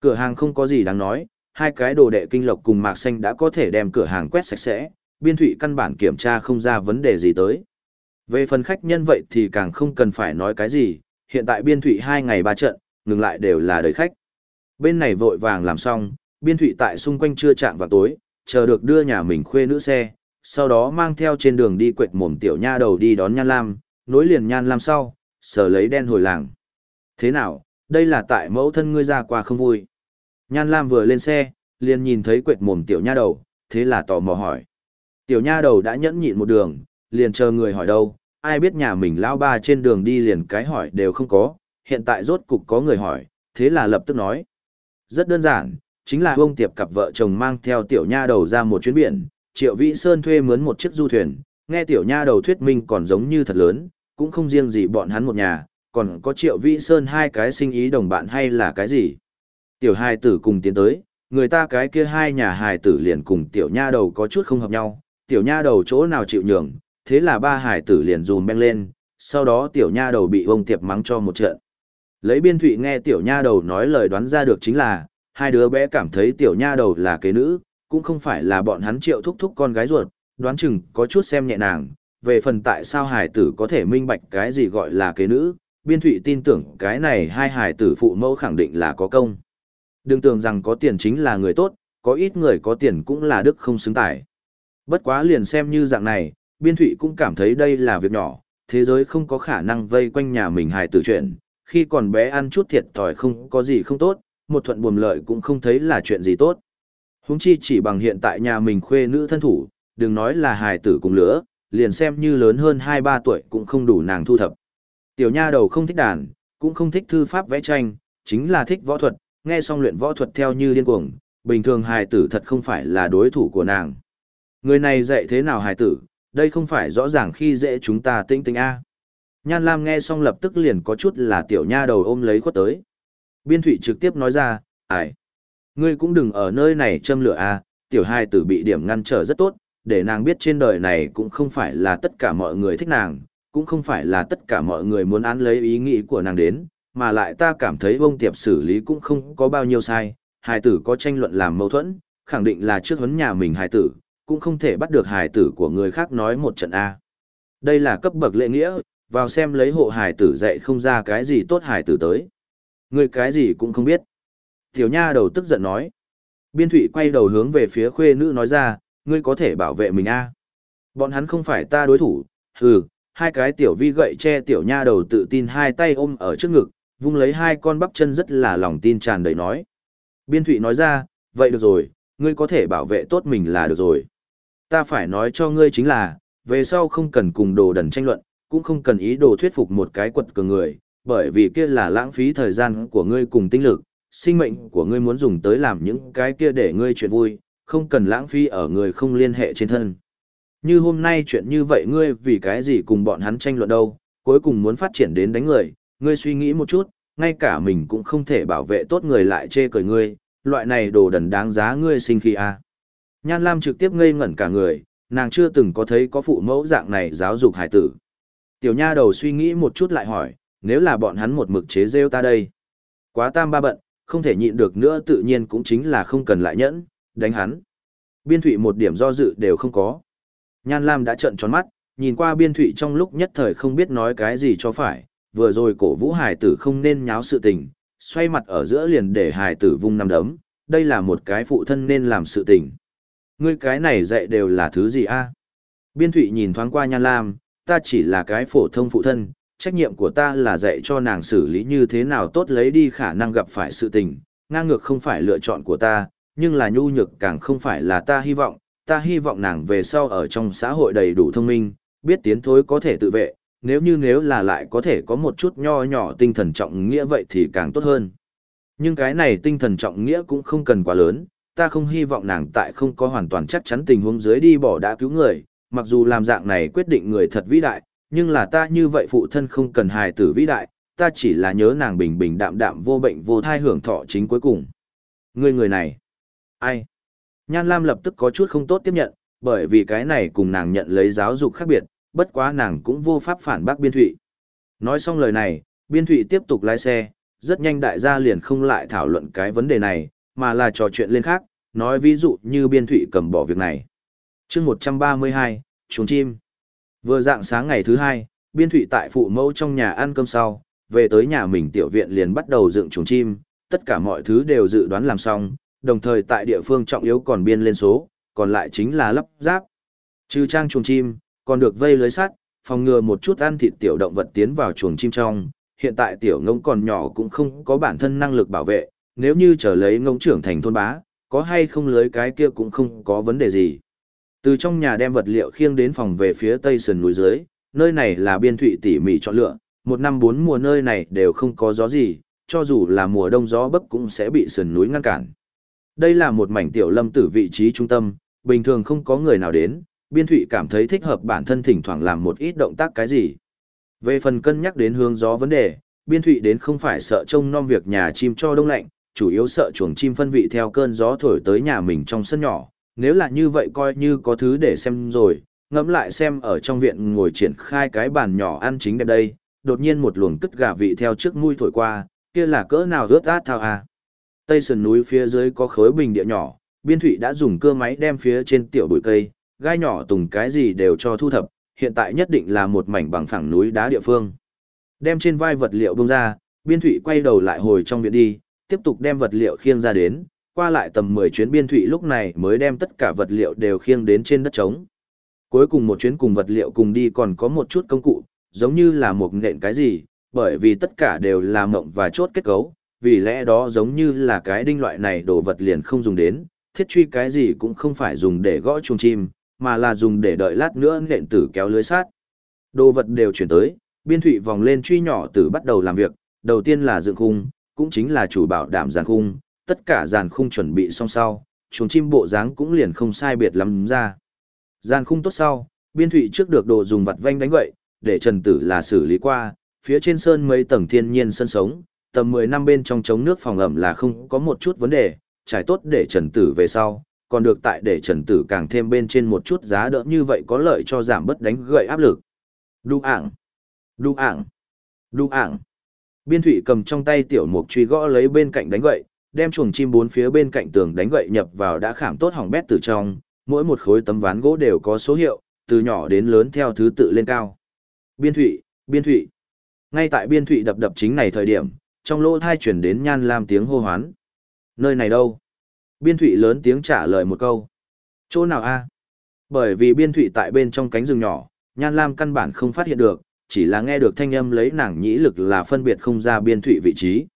Cửa hàng không có gì đáng nói, hai cái đồ đệ kinh lộc cùng mạc xanh đã có thể đem cửa hàng quét sạch sẽ, biên thụy căn bản kiểm tra không ra vấn đề gì tới. Về phần khách nhân vậy thì càng không cần phải nói cái gì, hiện tại biên thụy hai ngày ba trận, ngừng lại đều là đời khách. Bên này vội vàng làm xong, biên thụy tại xung quanh chưa chạm vào tối, chờ được đưa nhà mình khuê nữ xe, sau đó mang theo trên đường đi quệt mồm tiểu nha đầu đi đón Nhan Lam, nối liền Nhan Lam sau, sở lấy đen hồi làng. Thế nào, đây là tại mẫu thân ngươi ra qua không vui. Nhan Lam vừa lên xe, liền nhìn thấy quệt mồm tiểu nha đầu, thế là tò mò hỏi. Tiểu nha đầu đã nhẫn nhịn một đường, liền chờ người hỏi đâu, ai biết nhà mình lao ba trên đường đi liền cái hỏi đều không có, hiện tại rốt cục có người hỏi, thế là lập tức nói. Rất đơn giản, chính là ông tiệp cặp vợ chồng mang theo tiểu nha đầu ra một chuyến biển, triệu vĩ sơn thuê mướn một chiếc du thuyền, nghe tiểu nha đầu thuyết minh còn giống như thật lớn, cũng không riêng gì bọn hắn một nhà, còn có triệu vĩ sơn hai cái sinh ý đồng bạn hay là cái gì. Tiểu hài tử cùng tiến tới, người ta cái kia hai nhà hài tử liền cùng tiểu nha đầu có chút không hợp nhau, tiểu nha đầu chỗ nào chịu nhường, thế là ba hài tử liền dùm beng lên, sau đó tiểu nha đầu bị ông tiệp mắng cho một trận. Lấy biên thụy nghe tiểu nha đầu nói lời đoán ra được chính là, hai đứa bé cảm thấy tiểu nha đầu là kế nữ, cũng không phải là bọn hắn triệu thúc thúc con gái ruột, đoán chừng có chút xem nhẹ nàng, về phần tại sao hài tử có thể minh bạch cái gì gọi là kế nữ, biên thụy tin tưởng cái này hai hài tử phụ mẫu khẳng định là có công. Đừng tưởng rằng có tiền chính là người tốt, có ít người có tiền cũng là đức không xứng tài. Bất quá liền xem như dạng này, biên thụy cũng cảm thấy đây là việc nhỏ, thế giới không có khả năng vây quanh nhà mình hài tử chuyện, khi còn bé ăn chút thiệt thòi không có gì không tốt, một thuận buồm lợi cũng không thấy là chuyện gì tốt. Húng chi chỉ bằng hiện tại nhà mình khuê nữ thân thủ, đừng nói là hài tử cùng lửa, liền xem như lớn hơn 2-3 tuổi cũng không đủ nàng thu thập. Tiểu nha đầu không thích đàn, cũng không thích thư pháp vẽ tranh, chính là thích võ thuật, nghe xong luyện võ thuật theo như điên cuồng, bình thường hài tử thật không phải là đối thủ của nàng. Người này dạy thế nào hài tử, đây không phải rõ ràng khi dễ chúng ta tinh tinh A. Nhan Lam nghe xong lập tức liền có chút là tiểu nha đầu ôm lấy khuất tới. Biên thủy trực tiếp nói ra, ải, ngươi cũng đừng ở nơi này châm lửa A, tiểu hài tử bị điểm ngăn trở rất tốt, để nàng biết trên đời này cũng không phải là tất cả mọi người thích nàng, cũng không phải là tất cả mọi người muốn án lấy ý nghĩ của nàng đến, mà lại ta cảm thấy bông tiệp xử lý cũng không có bao nhiêu sai, hài tử có tranh luận làm mâu thuẫn, khẳng định là trước huấn nhà mình hài tử, cũng không thể bắt được hài tử của người khác nói một trận A. Đây là cấp bậc lệ nghĩa, vào xem lấy hộ hài tử dạy không ra cái gì tốt hài tử tới. Người cái gì cũng không biết. Tiểu nha đầu tức giận nói. Biên thủy quay đầu hướng về phía khuê nữ nói ra, ngươi có thể bảo vệ mình a Bọn hắn không phải ta đối thủ, hừ, hai cái tiểu vi gậy che tiểu nha đầu tự tin hai tay ôm ở trước ngực, vung lấy hai con bắp chân rất là lòng tin tràn đầy nói. Biên thụy nói ra, vậy được rồi, ngươi có thể bảo vệ tốt mình là được rồi. Ta phải nói cho ngươi chính là, về sau không cần cùng đồ đần tranh luận, cũng không cần ý đồ thuyết phục một cái quật cường người, bởi vì kia là lãng phí thời gian của ngươi cùng tinh lực, sinh mệnh của ngươi muốn dùng tới làm những cái kia để ngươi chuyện vui, không cần lãng phí ở người không liên hệ trên thân. Như hôm nay chuyện như vậy ngươi vì cái gì cùng bọn hắn tranh luận đâu, cuối cùng muốn phát triển đến đánh người, ngươi suy nghĩ một chút, ngay cả mình cũng không thể bảo vệ tốt người lại chê cười ngươi, loại này đồ đần đáng giá ngươi sinh khi a. À. Nhan Lam trực tiếp ngây ngẩn cả người, nàng chưa từng có thấy có phụ mẫu dạng này giáo dục hải tử. Tiểu nha đầu suy nghĩ một chút lại hỏi, nếu là bọn hắn một mực chế rêu ta đây. Quá tam ba bận, không thể nhịn được nữa tự nhiên cũng chính là không cần lại nhẫn, đánh hắn. Biên thụy một điểm do dự đều không có. Nhan Lam đã trợn tròn mắt, nhìn qua biên thụy trong lúc nhất thời không biết nói cái gì cho phải, vừa rồi cổ vũ hải tử không nên nháo sự tình, xoay mặt ở giữa liền để hải tử vung năm đấm, đây là một cái phụ thân nên làm sự tình. Ngươi cái này dạy đều là thứ gì a Biên thụy nhìn thoáng qua Nhan Lam, ta chỉ là cái phổ thông phụ thân, trách nhiệm của ta là dạy cho nàng xử lý như thế nào tốt lấy đi khả năng gặp phải sự tình, ngang ngược không phải lựa chọn của ta, nhưng là nhu nhược càng không phải là ta hy vọng, ta hy vọng nàng về sau ở trong xã hội đầy đủ thông minh, biết tiến thối có thể tự vệ, nếu như nếu là lại có thể có một chút nho nhỏ tinh thần trọng nghĩa vậy thì càng tốt hơn. Nhưng cái này tinh thần trọng nghĩa cũng không cần quá lớn, ta không hy vọng nàng tại không có hoàn toàn chắc chắn tình huống dưới đi bỏ đã cứu người, mặc dù làm dạng này quyết định người thật vĩ đại, nhưng là ta như vậy phụ thân không cần hài tử vĩ đại, ta chỉ là nhớ nàng bình bình đạm đạm vô bệnh vô thai hưởng thọ chính cuối cùng. Người người này, ai? Nhan Lam lập tức có chút không tốt tiếp nhận, bởi vì cái này cùng nàng nhận lấy giáo dục khác biệt, bất quá nàng cũng vô pháp phản bác Biên Thụy. Nói xong lời này, Biên Thụy tiếp tục lái xe, rất nhanh đại gia liền không lại thảo luận cái vấn đề này, mà là trò chuyện lên khác, nói ví dụ như Biên Thụy cầm bỏ việc này. chương 132, chuồng chim. Vừa dạng sáng ngày thứ hai, Biên Thụy tại phụ mẫu trong nhà ăn cơm sau, về tới nhà mình tiểu viện liền bắt đầu dựng chuồng chim, tất cả mọi thứ đều dự đoán làm xong, đồng thời tại địa phương trọng yếu còn biên lên số, còn lại chính là lắp ráp. Trừ trang chuồng chim, còn được vây lưới sắt, phòng ngừa một chút ăn thịt tiểu động vật tiến vào chuồng chim trong. Hiện tại tiểu ngông còn nhỏ cũng không có bản thân năng lực bảo vệ, nếu như trở lấy ngông trưởng thành thôn bá, có hay không lưới cái kia cũng không có vấn đề gì. Từ trong nhà đem vật liệu khiêng đến phòng về phía tây sườn núi dưới, nơi này là biên thụy tỉ mỉ chọn lựa, một năm bốn mùa nơi này đều không có gió gì, cho dù là mùa đông gió bấc cũng sẽ bị sườn núi ngăn cản. Đây là một mảnh tiểu lâm tử vị trí trung tâm, bình thường không có người nào đến, biên thụy cảm thấy thích hợp bản thân thỉnh thoảng làm một ít động tác cái gì. Về phần cân nhắc đến hướng gió vấn đề, biên thụy đến không phải sợ trông nom việc nhà chim cho đông lạnh, chủ yếu sợ chuồng chim phân vị theo cơn gió thổi tới nhà mình trong sân nhỏ. Nếu là như vậy coi như có thứ để xem rồi, ngẫm lại xem ở trong viện ngồi triển khai cái bàn nhỏ ăn chính đẹp đây, đột nhiên một luồng cất gà vị theo trước mũi thổi qua, kia là cỡ nào ướt át thao à. Tây sườn núi phía dưới có khối bình địa nhỏ, biên thụy đã dùng cưa máy đem phía trên tiểu bụi cây, gai nhỏ tùng cái gì đều cho thu thập, hiện tại nhất định là một mảnh bằng phẳng núi đá địa phương. Đem trên vai vật liệu bông ra, biên thụy quay đầu lại hồi trong viện đi, tiếp tục đem vật liệu khiêng ra đến, qua lại tầm 10 chuyến biên thụy lúc này mới đem tất cả vật liệu đều khiêng đến trên đất trống. Cuối cùng một chuyến cùng vật liệu cùng đi còn có một chút công cụ, giống như là một nện cái gì, bởi vì tất cả đều là mộng và chốt kết cấu, vì lẽ đó giống như là cái đinh loại này đồ vật liền không dùng đến, thiết truy cái gì cũng không phải dùng để gõ chuông chim, mà là dùng để đợi lát nữa nện tử kéo lưới sát. Đồ vật đều chuyển tới, biên thụy vòng lên truy nhỏ tử bắt đầu làm việc, đầu tiên là dựng khung, cũng chính là chủ bảo đảm giàn khung, tất cả giàn khung chuẩn bị xong sau, chuồng chim bộ dáng cũng liền không sai biệt lắm ra. Giàn khung tốt sau, biên thụy trước được đồ dùng vặt vanh đánh gậy, để trần tử là xử lý qua, phía trên sơn mấy tầng thiên nhiên sân sống, tầm 10 năm bên trong chống nước phòng ẩm là không có một chút vấn đề, trải tốt để trần tử về sau, còn được tại để trần tử càng thêm bên trên một chút giá đỡ như vậy có lợi cho giảm bất đánh gậy áp lực. Đu ảng, đu ảng, đu ảng. Biên thủy cầm trong tay tiểu mục truy gõ lấy bên cạnh đánh gậy, đem chuồng chim bốn phía bên cạnh tường đánh gậy nhập vào đã khảm tốt hỏng bét từ trong, mỗi một khối tấm ván gỗ đều có số hiệu, từ nhỏ đến lớn theo thứ tự lên cao. Biên thụy biên thụy Ngay tại biên thụy đập đập chính này thời điểm, trong lỗ thai chuyển đến nhan lam tiếng hô hoán. Nơi này đâu? Biên thụy lớn tiếng trả lời một câu. Chỗ nào a? Bởi vì biên thụy tại bên trong cánh rừng nhỏ, nhan lam căn bản không phát hiện được, chỉ là nghe được thanh âm lấy nàng nhĩ lực là phân biệt không ra biên thủy vị trí.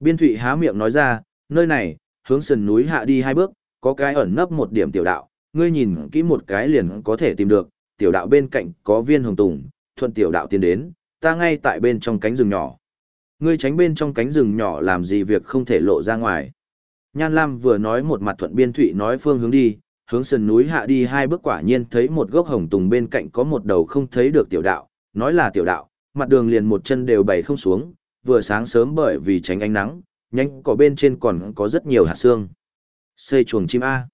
Biên thủy há miệng nói ra, nơi này, hướng sườn núi hạ đi hai bước, có cái ẩn nấp một điểm tiểu đạo, ngươi nhìn kỹ một cái liền có thể tìm được, tiểu đạo bên cạnh có viên hồng tùng, thuận tiểu đạo tiến đến, ta ngay tại bên trong cánh rừng nhỏ. Ngươi tránh bên trong cánh rừng nhỏ làm gì việc không thể lộ ra ngoài. Nhan Lam vừa nói một mặt thuận biên thụy nói phương hướng đi, hướng sườn núi hạ đi hai bước quả nhiên thấy một gốc hồng tùng bên cạnh có một đầu không thấy được tiểu đạo, nói là tiểu đạo, mặt đường liền một chân đều bày không xuống, vừa sáng sớm bởi vì tránh ánh nắng, nhánh cỏ bên trên còn có rất nhiều hạt xương. Xây chuồng chim A.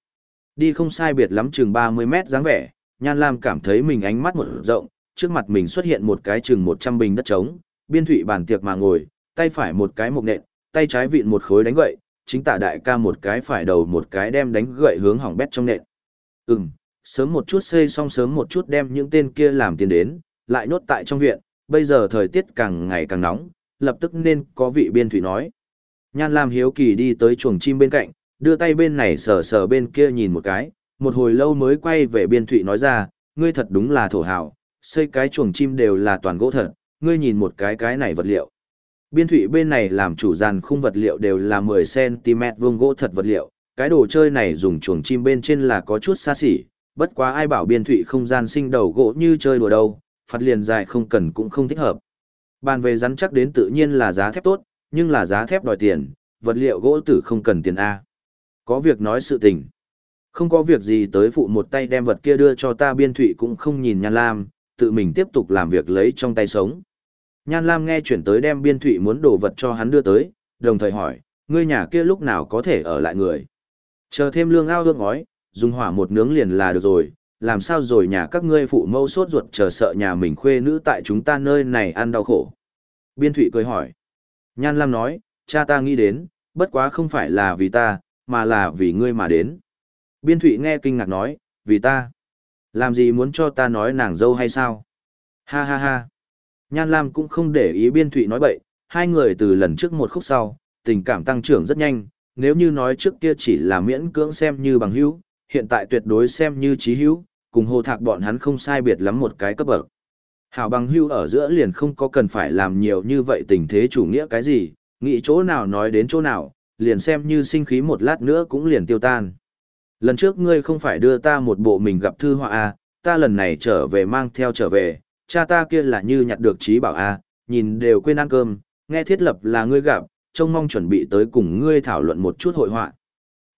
Đi không sai biệt lắm chừng 30 mét dáng vẻ, Nhan Lam cảm thấy mình ánh mắt một rộng, trước mặt mình xuất hiện một cái chừng 100 bình đất trống, biên thủy bàn tiệc mà ngồi, tay phải một cái mộc nện, tay trái vịn một khối đánh gậy, chính tả đại ca một cái phải đầu một cái đem đánh gậy hướng hỏng bét trong nện. Ừm, sớm một chút xây xong sớm một chút đem những tên kia làm tiền đến, lại nốt tại trong viện, bây giờ thời tiết càng ngày càng nóng, lập tức nên có vị biên thủy nói. Nhan Lam hiếu kỳ đi tới chuồng chim bên cạnh, đưa tay bên này sờ sờ bên kia nhìn một cái, một hồi lâu mới quay về biên thụy nói ra, ngươi thật đúng là thổ hào, xây cái chuồng chim đều là toàn gỗ thật, ngươi nhìn một cái cái này vật liệu. Biên thụy bên này làm chủ dàn khung vật liệu đều là 10cm vuông gỗ thật vật liệu, cái đồ chơi này dùng chuồng chim bên trên là có chút xa xỉ, bất quá ai bảo biên thụy không gian sinh đầu gỗ như chơi đùa đâu, phạt liền dài không cần cũng không thích hợp. Bàn về rắn chắc đến tự nhiên là giá thép tốt, nhưng là giá thép đòi tiền, vật liệu gỗ tử không cần tiền A. Có việc nói sự tình. Không có việc gì tới phụ một tay đem vật kia đưa cho ta biên thủy cũng không nhìn nhan lam, tự mình tiếp tục làm việc lấy trong tay sống. Nhan lam nghe chuyển tới đem biên thủy muốn đổ vật cho hắn đưa tới, đồng thời hỏi, ngươi nhà kia lúc nào có thể ở lại người. Chờ thêm lương ao ương ngói, dùng hỏa một nướng liền là được rồi, làm sao rồi nhà các ngươi phụ mâu sốt ruột chờ sợ nhà mình khuê nữ tại chúng ta nơi này ăn đau khổ. Biên Thụy cười hỏi. Nhan Lam nói, cha ta nghĩ đến, bất quá không phải là vì ta, mà là vì ngươi mà đến. Biên Thụy nghe kinh ngạc nói, vì ta. Làm gì muốn cho ta nói nàng dâu hay sao? Ha ha ha. Nhan Lam cũng không để ý Biên Thụy nói bậy, hai người từ lần trước một khúc sau, tình cảm tăng trưởng rất nhanh, nếu như nói trước kia chỉ là miễn cưỡng xem như bằng hữu, hiện tại tuyệt đối xem như trí hữu, cùng hồ thạc bọn hắn không sai biệt lắm một cái cấp bậc. Hảo bằng hưu ở giữa liền không có cần phải làm nhiều như vậy tình thế chủ nghĩa cái gì, nghĩ chỗ nào nói đến chỗ nào, liền xem như sinh khí một lát nữa cũng liền tiêu tan. Lần trước ngươi không phải đưa ta một bộ mình gặp thư họa à ta lần này trở về mang theo trở về, cha ta kia là như nhặt được trí bảo à nhìn đều quên ăn cơm, nghe thiết lập là ngươi gặp, trông mong chuẩn bị tới cùng ngươi thảo luận một chút hội họa.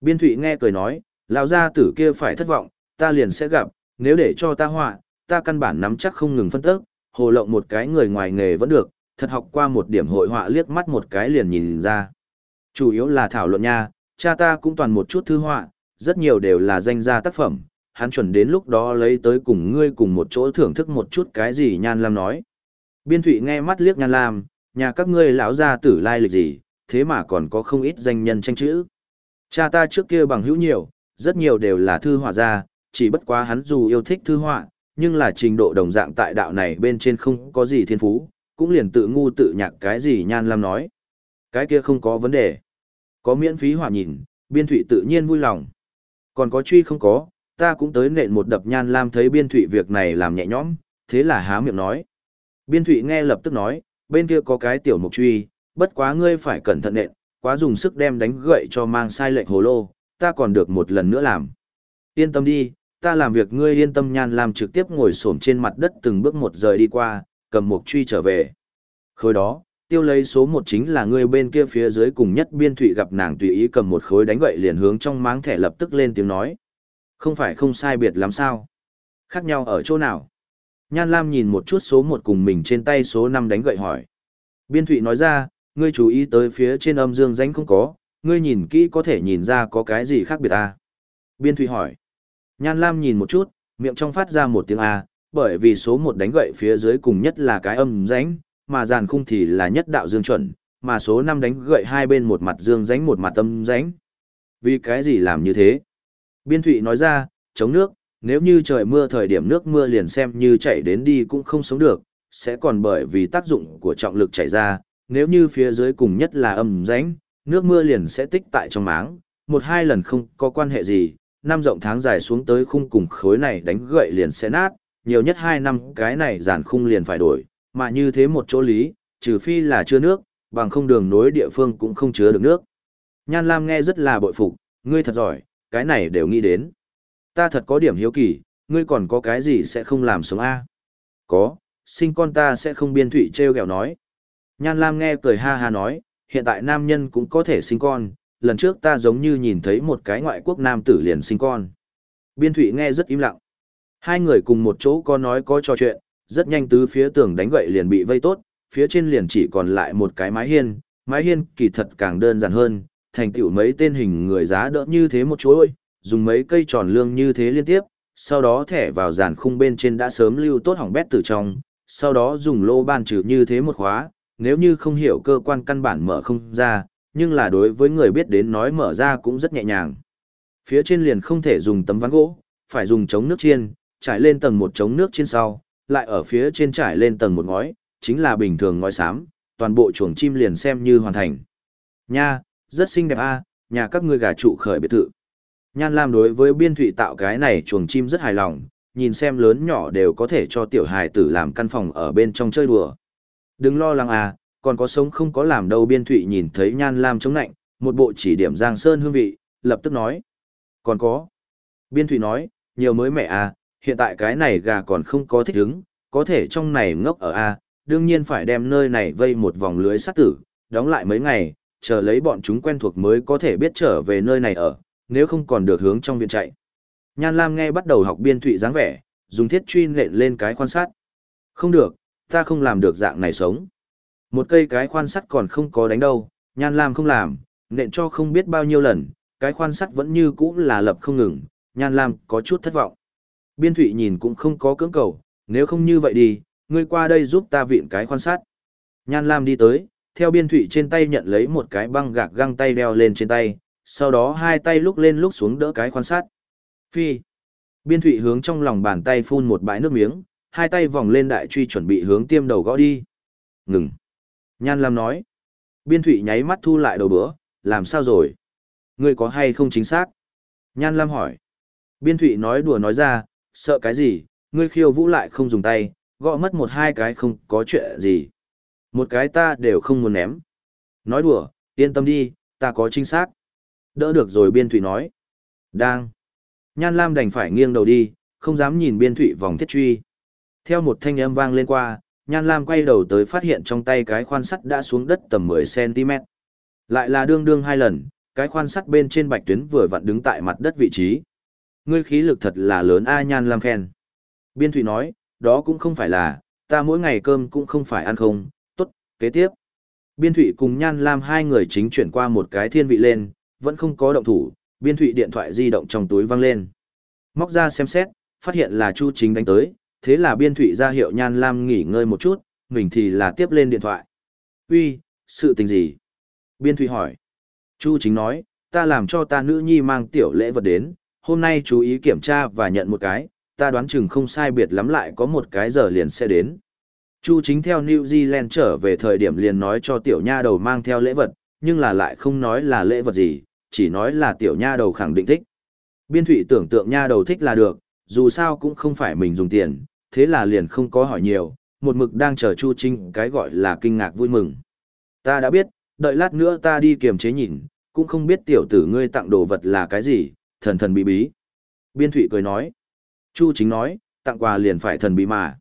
Biên Thụy nghe cười nói, lão gia tử kia phải thất vọng, ta liền sẽ gặp, nếu để cho ta họa, ta căn bản nắm chắc không ngừng phân tức, hồ lộng một cái người ngoài nghề vẫn được, thật học qua một điểm hội họa liếc mắt một cái liền nhìn ra. Chủ yếu là thảo luận nha, cha ta cũng toàn một chút thư họa, rất nhiều đều là danh gia tác phẩm, hắn chuẩn đến lúc đó lấy tới cùng ngươi cùng một chỗ thưởng thức một chút cái gì Nhan Lam nói. Biên Thụy nghe mắt liếc Nhan Lam, nhà các ngươi lão gia tử lai lịch gì, thế mà còn có không ít danh nhân tranh chữ. Cha ta trước kia bằng hữu nhiều, rất nhiều đều là thư họa gia, chỉ bất quá hắn dù yêu thích thư họa, nhưng là trình độ đồng dạng tại đạo này bên trên không có gì thiên phú, cũng liền tự ngu tự nhạc cái gì Nhan Lam nói. Cái kia không có vấn đề. Có miễn phí hòa nhìn, biên thụy tự nhiên vui lòng. Còn có truy không có, ta cũng tới nện một đập nhan lam thấy biên thụy việc này làm nhẹ nhõm, thế là há miệng nói. Biên thụy nghe lập tức nói, bên kia có cái tiểu mục truy, bất quá ngươi phải cẩn thận nện, quá dùng sức đem đánh gậy cho mang sai lệnh hồ lô, ta còn được một lần nữa làm. Yên tâm đi, ta làm việc ngươi yên tâm nhan làm trực tiếp ngồi xổm trên mặt đất từng bước một rời đi qua, cầm mục truy trở về. Khối đó, tiêu lấy số một chính là ngươi bên kia phía dưới cùng nhất biên thụy gặp nàng tùy ý cầm một khối đánh gậy liền hướng trong máng thẻ lập tức lên tiếng nói. Không phải không sai biệt lắm sao? Khác nhau ở chỗ nào? Nhan Lam nhìn một chút số một cùng mình trên tay số năm đánh gậy hỏi. Biên thụy nói ra, ngươi chú ý tới phía trên âm dương danh không có, ngươi nhìn kỹ có thể nhìn ra có cái gì khác biệt à? Biên thụy hỏi. Nhan Lam nhìn một chút, miệng trong phát ra một tiếng A, bởi vì số một đánh gậy phía dưới cùng nhất là cái âm ránh, mà giàn khung thì là nhất đạo dương chuẩn, mà số năm đánh gậy hai bên một mặt dương ránh một mặt âm ránh. Vì cái gì làm như thế? Biên thụy nói ra, chống nước, nếu như trời mưa thời điểm nước mưa liền xem như chảy đến đi cũng không sống được, sẽ còn bởi vì tác dụng của trọng lực chảy ra, nếu như phía dưới cùng nhất là âm ránh, nước mưa liền sẽ tích tại trong máng, một hai lần không có quan hệ gì, năm rộng tháng dài xuống tới khung cùng khối này đánh gậy liền sẽ nát, nhiều nhất hai năm cái này giàn khung liền phải đổi, mà như thế một chỗ lý, trừ phi là chưa nước, bằng không đường nối địa phương cũng không chứa được nước. Nhan Lam nghe rất là bội phục, ngươi thật giỏi, cái này đều nghĩ đến. Ta thật có điểm hiếu kỳ, ngươi còn có cái gì sẽ không làm sống A? Có, sinh con ta sẽ không biên thủy treo gẹo nói. Nhan Lam nghe cười ha ha nói, hiện tại nam nhân cũng có thể sinh con, lần trước ta giống như nhìn thấy một cái ngoại quốc nam tử liền sinh con. Biên thủy nghe rất im lặng. Hai người cùng một chỗ có nói có trò chuyện, rất nhanh tứ phía tường đánh gậy liền bị vây tốt, phía trên liền chỉ còn lại một cái mái hiên, mái hiên kỳ thật càng đơn giản hơn, thành tựu mấy tên hình người giá đỡ như thế một chuỗi, dùng mấy cây tròn lương như thế liên tiếp, sau đó thẻ vào giàn khung bên trên đã sớm lưu tốt hỏng bét từ trong, sau đó dùng lô ban trừ như thế một khóa, nếu như không hiểu cơ quan căn bản mở không ra, nhưng là đối với người biết đến nói mở ra cũng rất nhẹ nhàng. Phía trên liền không thể dùng tấm ván gỗ, phải dùng chống nước chiên, trải lên tầng một chống nước trên sau, lại ở phía trên trải lên tầng một ngói, chính là bình thường ngói xám, toàn bộ chuồng chim liền xem như hoàn thành. Nha, rất xinh đẹp a, nhà các ngươi gà trụ khởi biệt thự. Nhan Lam đối với biên thụy tạo cái này chuồng chim rất hài lòng, nhìn xem lớn nhỏ đều có thể cho tiểu hài tử làm căn phòng ở bên trong chơi đùa. Đừng lo lắng à, còn có sống không có làm đâu biên thụy nhìn thấy Nhan Lam chống nạnh, một bộ chỉ điểm giang sơn hương vị, lập tức nói. Còn có. Biên thụy nói, nhiều mới mẹ à, hiện tại cái này gà còn không có thích ứng, có thể trong này ngốc ở A, đương nhiên phải đem nơi này vây một vòng lưới sát tử, đóng lại mấy ngày, chờ lấy bọn chúng quen thuộc mới có thể biết trở về nơi này ở, nếu không còn được hướng trong viện chạy. Nhan Lam nghe bắt đầu học biên thụy dáng vẻ, dùng thiết truy nện lên cái quan sát. Không được, ta không làm được dạng này sống. Một cây cái khoan sắt còn không có đánh đâu, Nhan Lam không làm, nện cho không biết bao nhiêu lần, cái khoan sắt vẫn như cũ là lập không ngừng, Nhan Lam có chút thất vọng. Biên Thụy nhìn cũng không có cưỡng cầu, nếu không như vậy đi, ngươi qua đây giúp ta viện cái khoan sắt. Nhan Lam đi tới, theo Biên Thụy trên tay nhận lấy một cái băng gạc găng tay đeo lên trên tay, sau đó hai tay lúc lên lúc xuống đỡ cái khoan sắt. Phi. Biên Thụy hướng trong lòng bàn tay phun một bãi nước miếng, hai tay vòng lên đại truy chuẩn bị hướng tiêm đầu gõ đi. Ngừng. Nhan Lam nói. Biên Thụy nháy mắt thu lại đầu bữa, làm sao rồi? Ngươi có hay không chính xác? Nhan Lam hỏi. Biên Thụy nói đùa nói ra, sợ cái gì, ngươi khiêu vũ lại không dùng tay, gõ mất một hai cái không có chuyện gì. Một cái ta đều không muốn ném. Nói đùa, yên tâm đi, ta có chính xác. Đỡ được rồi biên Thụy nói. Đang. Nhan Lam đành phải nghiêng đầu đi, không dám nhìn biên Thụy vòng thiết truy. Theo một thanh âm vang lên qua, Nhan Lam quay đầu tới phát hiện trong tay cái khoan sắt đã xuống đất tầm 10cm. Lại là đương đương hai lần, cái khoan sắt bên trên bạch tuyến vừa vặn đứng tại mặt đất vị trí. Ngươi khí lực thật là lớn A Nhan Lam khen. Biên Thụy nói, đó cũng không phải là, ta mỗi ngày cơm cũng không phải ăn không, tốt, kế tiếp. Biên Thụy cùng Nhan Lam hai người chính chuyển qua một cái thiên vị lên, vẫn không có động thủ, Biên Thụy điện thoại di động trong túi văng lên. Móc ra xem xét, phát hiện là Chu Chính đánh tới, thế là Biên Thụy ra hiệu Nhan Lam nghỉ ngơi một chút, mình thì là tiếp lên điện thoại. Uy, sự tình gì? Biên Thụy hỏi. Chu Chính nói, ta làm cho ta nữ nhi mang tiểu lễ vật đến, hôm nay chú ý kiểm tra và nhận một cái, ta đoán chừng không sai biệt lắm lại có một cái giờ liền sẽ đến. Chu chính theo New Zealand trở về thời điểm liền nói cho tiểu nha đầu mang theo lễ vật, nhưng là lại không nói là lễ vật gì, chỉ nói là tiểu nha đầu khẳng định thích. Biên thụy tưởng tượng nha đầu thích là được, dù sao cũng không phải mình dùng tiền, thế là liền không có hỏi nhiều, một mực đang chờ Chu Trinh cái gọi là kinh ngạc vui mừng. Ta đã biết, đợi lát nữa ta đi kiềm chế nhìn, cũng không biết tiểu tử ngươi tặng đồ vật là cái gì, thần thần bí bí. Biên thụy cười nói. Chu chính nói, tặng quà liền phải thần bí mà.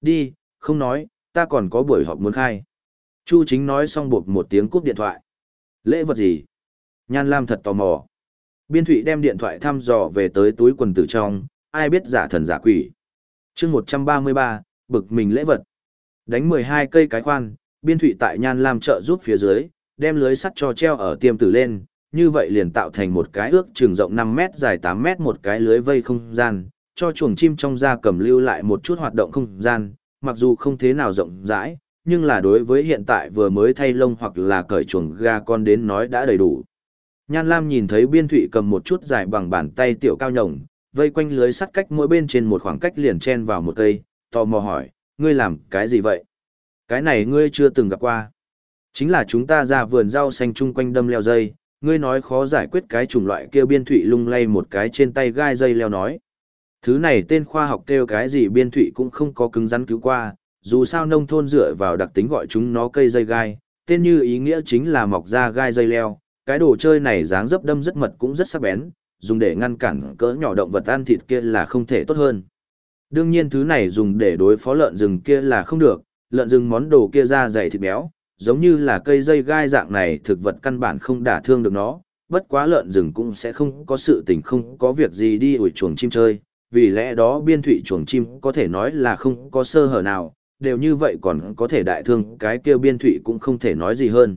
Đi, không nói, ta còn có buổi họp muốn khai. Chu chính nói xong buộc một tiếng cúp điện thoại. Lễ vật gì? Nhan Lam thật tò mò. Biên thụy đem điện thoại thăm dò về tới túi quần tử trong, ai biết giả thần giả quỷ chương 133, bực mình lễ vật. Đánh 12 cây cái khoan, biên thụy tại Nhan Lam trợ giúp phía dưới, đem lưới sắt cho treo ở tiêm tử lên, như vậy liền tạo thành một cái ước trường rộng 5 mét dài 8 mét một cái lưới vây không gian, cho chuồng chim trong da cầm lưu lại một chút hoạt động không gian, mặc dù không thế nào rộng rãi, nhưng là đối với hiện tại vừa mới thay lông hoặc là cởi chuồng ga con đến nói đã đầy đủ. Nhan Lam nhìn thấy biên thụy cầm một chút dài bằng bàn tay tiểu cao nhồng, vây quanh lưới sắt cách mỗi bên trên một khoảng cách liền chen vào một cây, tò mò hỏi, ngươi làm cái gì vậy? Cái này ngươi chưa từng gặp qua. Chính là chúng ta ra vườn rau xanh chung quanh đâm leo dây, ngươi nói khó giải quyết cái chủng loại kêu biên thụy lung lay một cái trên tay gai dây leo nói. Thứ này tên khoa học kêu cái gì biên thụy cũng không có cứng rắn cứu qua, dù sao nông thôn dựa vào đặc tính gọi chúng nó cây dây gai, tên như ý nghĩa chính là mọc ra gai dây leo, cái đồ chơi này dáng dấp đâm rất mật cũng rất sắc bén, dùng để ngăn cản cỡ nhỏ động vật ăn thịt kia là không thể tốt hơn. Đương nhiên thứ này dùng để đối phó lợn rừng kia là không được, lợn rừng món đồ kia ra dày thịt béo, giống như là cây dây gai dạng này thực vật căn bản không đả thương được nó, bất quá lợn rừng cũng sẽ không có sự tình không có việc gì đi ủi chuồng chim chơi, vì lẽ đó biên thủy chuồng chim có thể nói là không có sơ hở nào, đều như vậy còn có thể đại thương cái kia biên thủy cũng không thể nói gì hơn.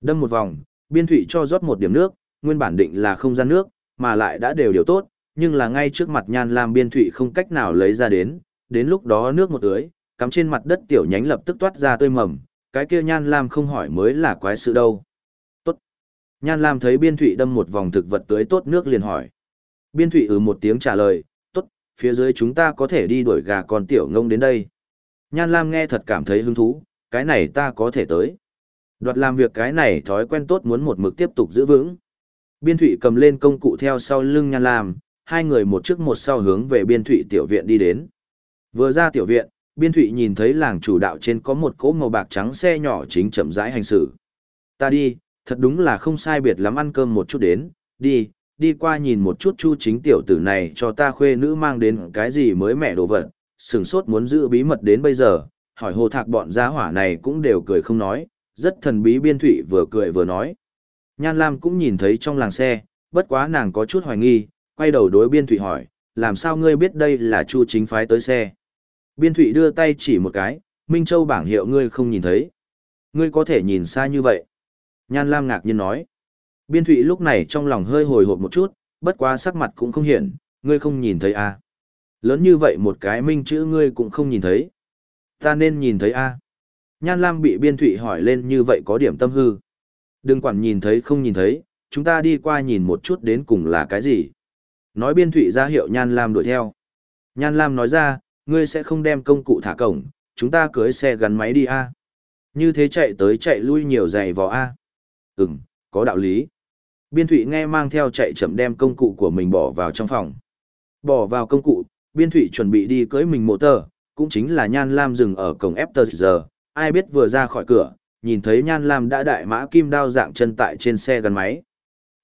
Đâm một vòng, biên thủy cho rót một điểm nước, nguyên bản định là không gian nước, mà lại đã đều điều tốt, nhưng là ngay trước mặt nhan lam biên thụy không cách nào lấy ra đến, đến lúc đó nước một tưới, cắm trên mặt đất tiểu nhánh lập tức toát ra tươi mầm, cái kia nhan lam không hỏi mới là quái sự đâu. Tốt. Nhan lam thấy biên thụy đâm một vòng thực vật tưới tốt nước liền hỏi. Biên thụy ừ một tiếng trả lời, tốt, phía dưới chúng ta có thể đi đuổi gà con tiểu ngông đến đây. Nhan lam nghe thật cảm thấy hứng thú, cái này ta có thể tới. Đoạt làm việc cái này thói quen tốt muốn một mực tiếp tục giữ vững. Biên Thụy cầm lên công cụ theo sau lưng nhan lam, hai người một trước một sau hướng về biên Thụy tiểu viện đi đến. Vừa ra tiểu viện, biên thụy nhìn thấy làng chủ đạo trên có một cỗ màu bạc trắng xe nhỏ chính chậm rãi hành xử. Ta đi, thật đúng là không sai biệt lắm ăn cơm một chút đến, đi, đi qua nhìn một chút chu chính tiểu tử này cho ta khuê nữ mang đến cái gì mới mẹ đồ vật, sừng sốt muốn giữ bí mật đến bây giờ, hỏi hồ thạc bọn gia hỏa này cũng đều cười không nói, rất thần bí biên thụy vừa cười vừa nói. Nhan Lam cũng nhìn thấy trong làng xe, bất quá nàng có chút hoài nghi, quay đầu đối biên thụy hỏi, làm sao ngươi biết đây là chu chính phái tới xe. Biên Thụy đưa tay chỉ một cái, Minh Châu bảng hiệu ngươi không nhìn thấy. Ngươi có thể nhìn xa như vậy. Nhan Lam ngạc nhiên nói. Biên Thụy lúc này trong lòng hơi hồi hộp một chút, bất quá sắc mặt cũng không hiển, ngươi không nhìn thấy à. Lớn như vậy một cái minh chữ ngươi cũng không nhìn thấy. Ta nên nhìn thấy à. Nhan Lam bị Biên Thụy hỏi lên như vậy có điểm tâm hư. Đừng quản nhìn thấy không nhìn thấy, chúng ta đi qua nhìn một chút đến cùng là cái gì. Nói Biên Thụy ra hiệu Nhan Lam đuổi theo. Nhan Lam nói ra, ngươi sẽ không đem công cụ thả cổng, chúng ta cưới xe gắn máy đi a. Như thế chạy tới chạy lui nhiều giày vò a. Ừm, có đạo lý. Biên Thụy nghe mang theo chạy chậm đem công cụ của mình bỏ vào trong phòng. Bỏ vào công cụ, Biên Thụy chuẩn bị đi cưới mình mộ tờ, cũng chính là Nhan Lam dừng ở cổng After giờ, ai biết vừa ra khỏi cửa, nhìn thấy Nhan Lam đã đại mã kim đao dạng chân tại trên xe gắn máy.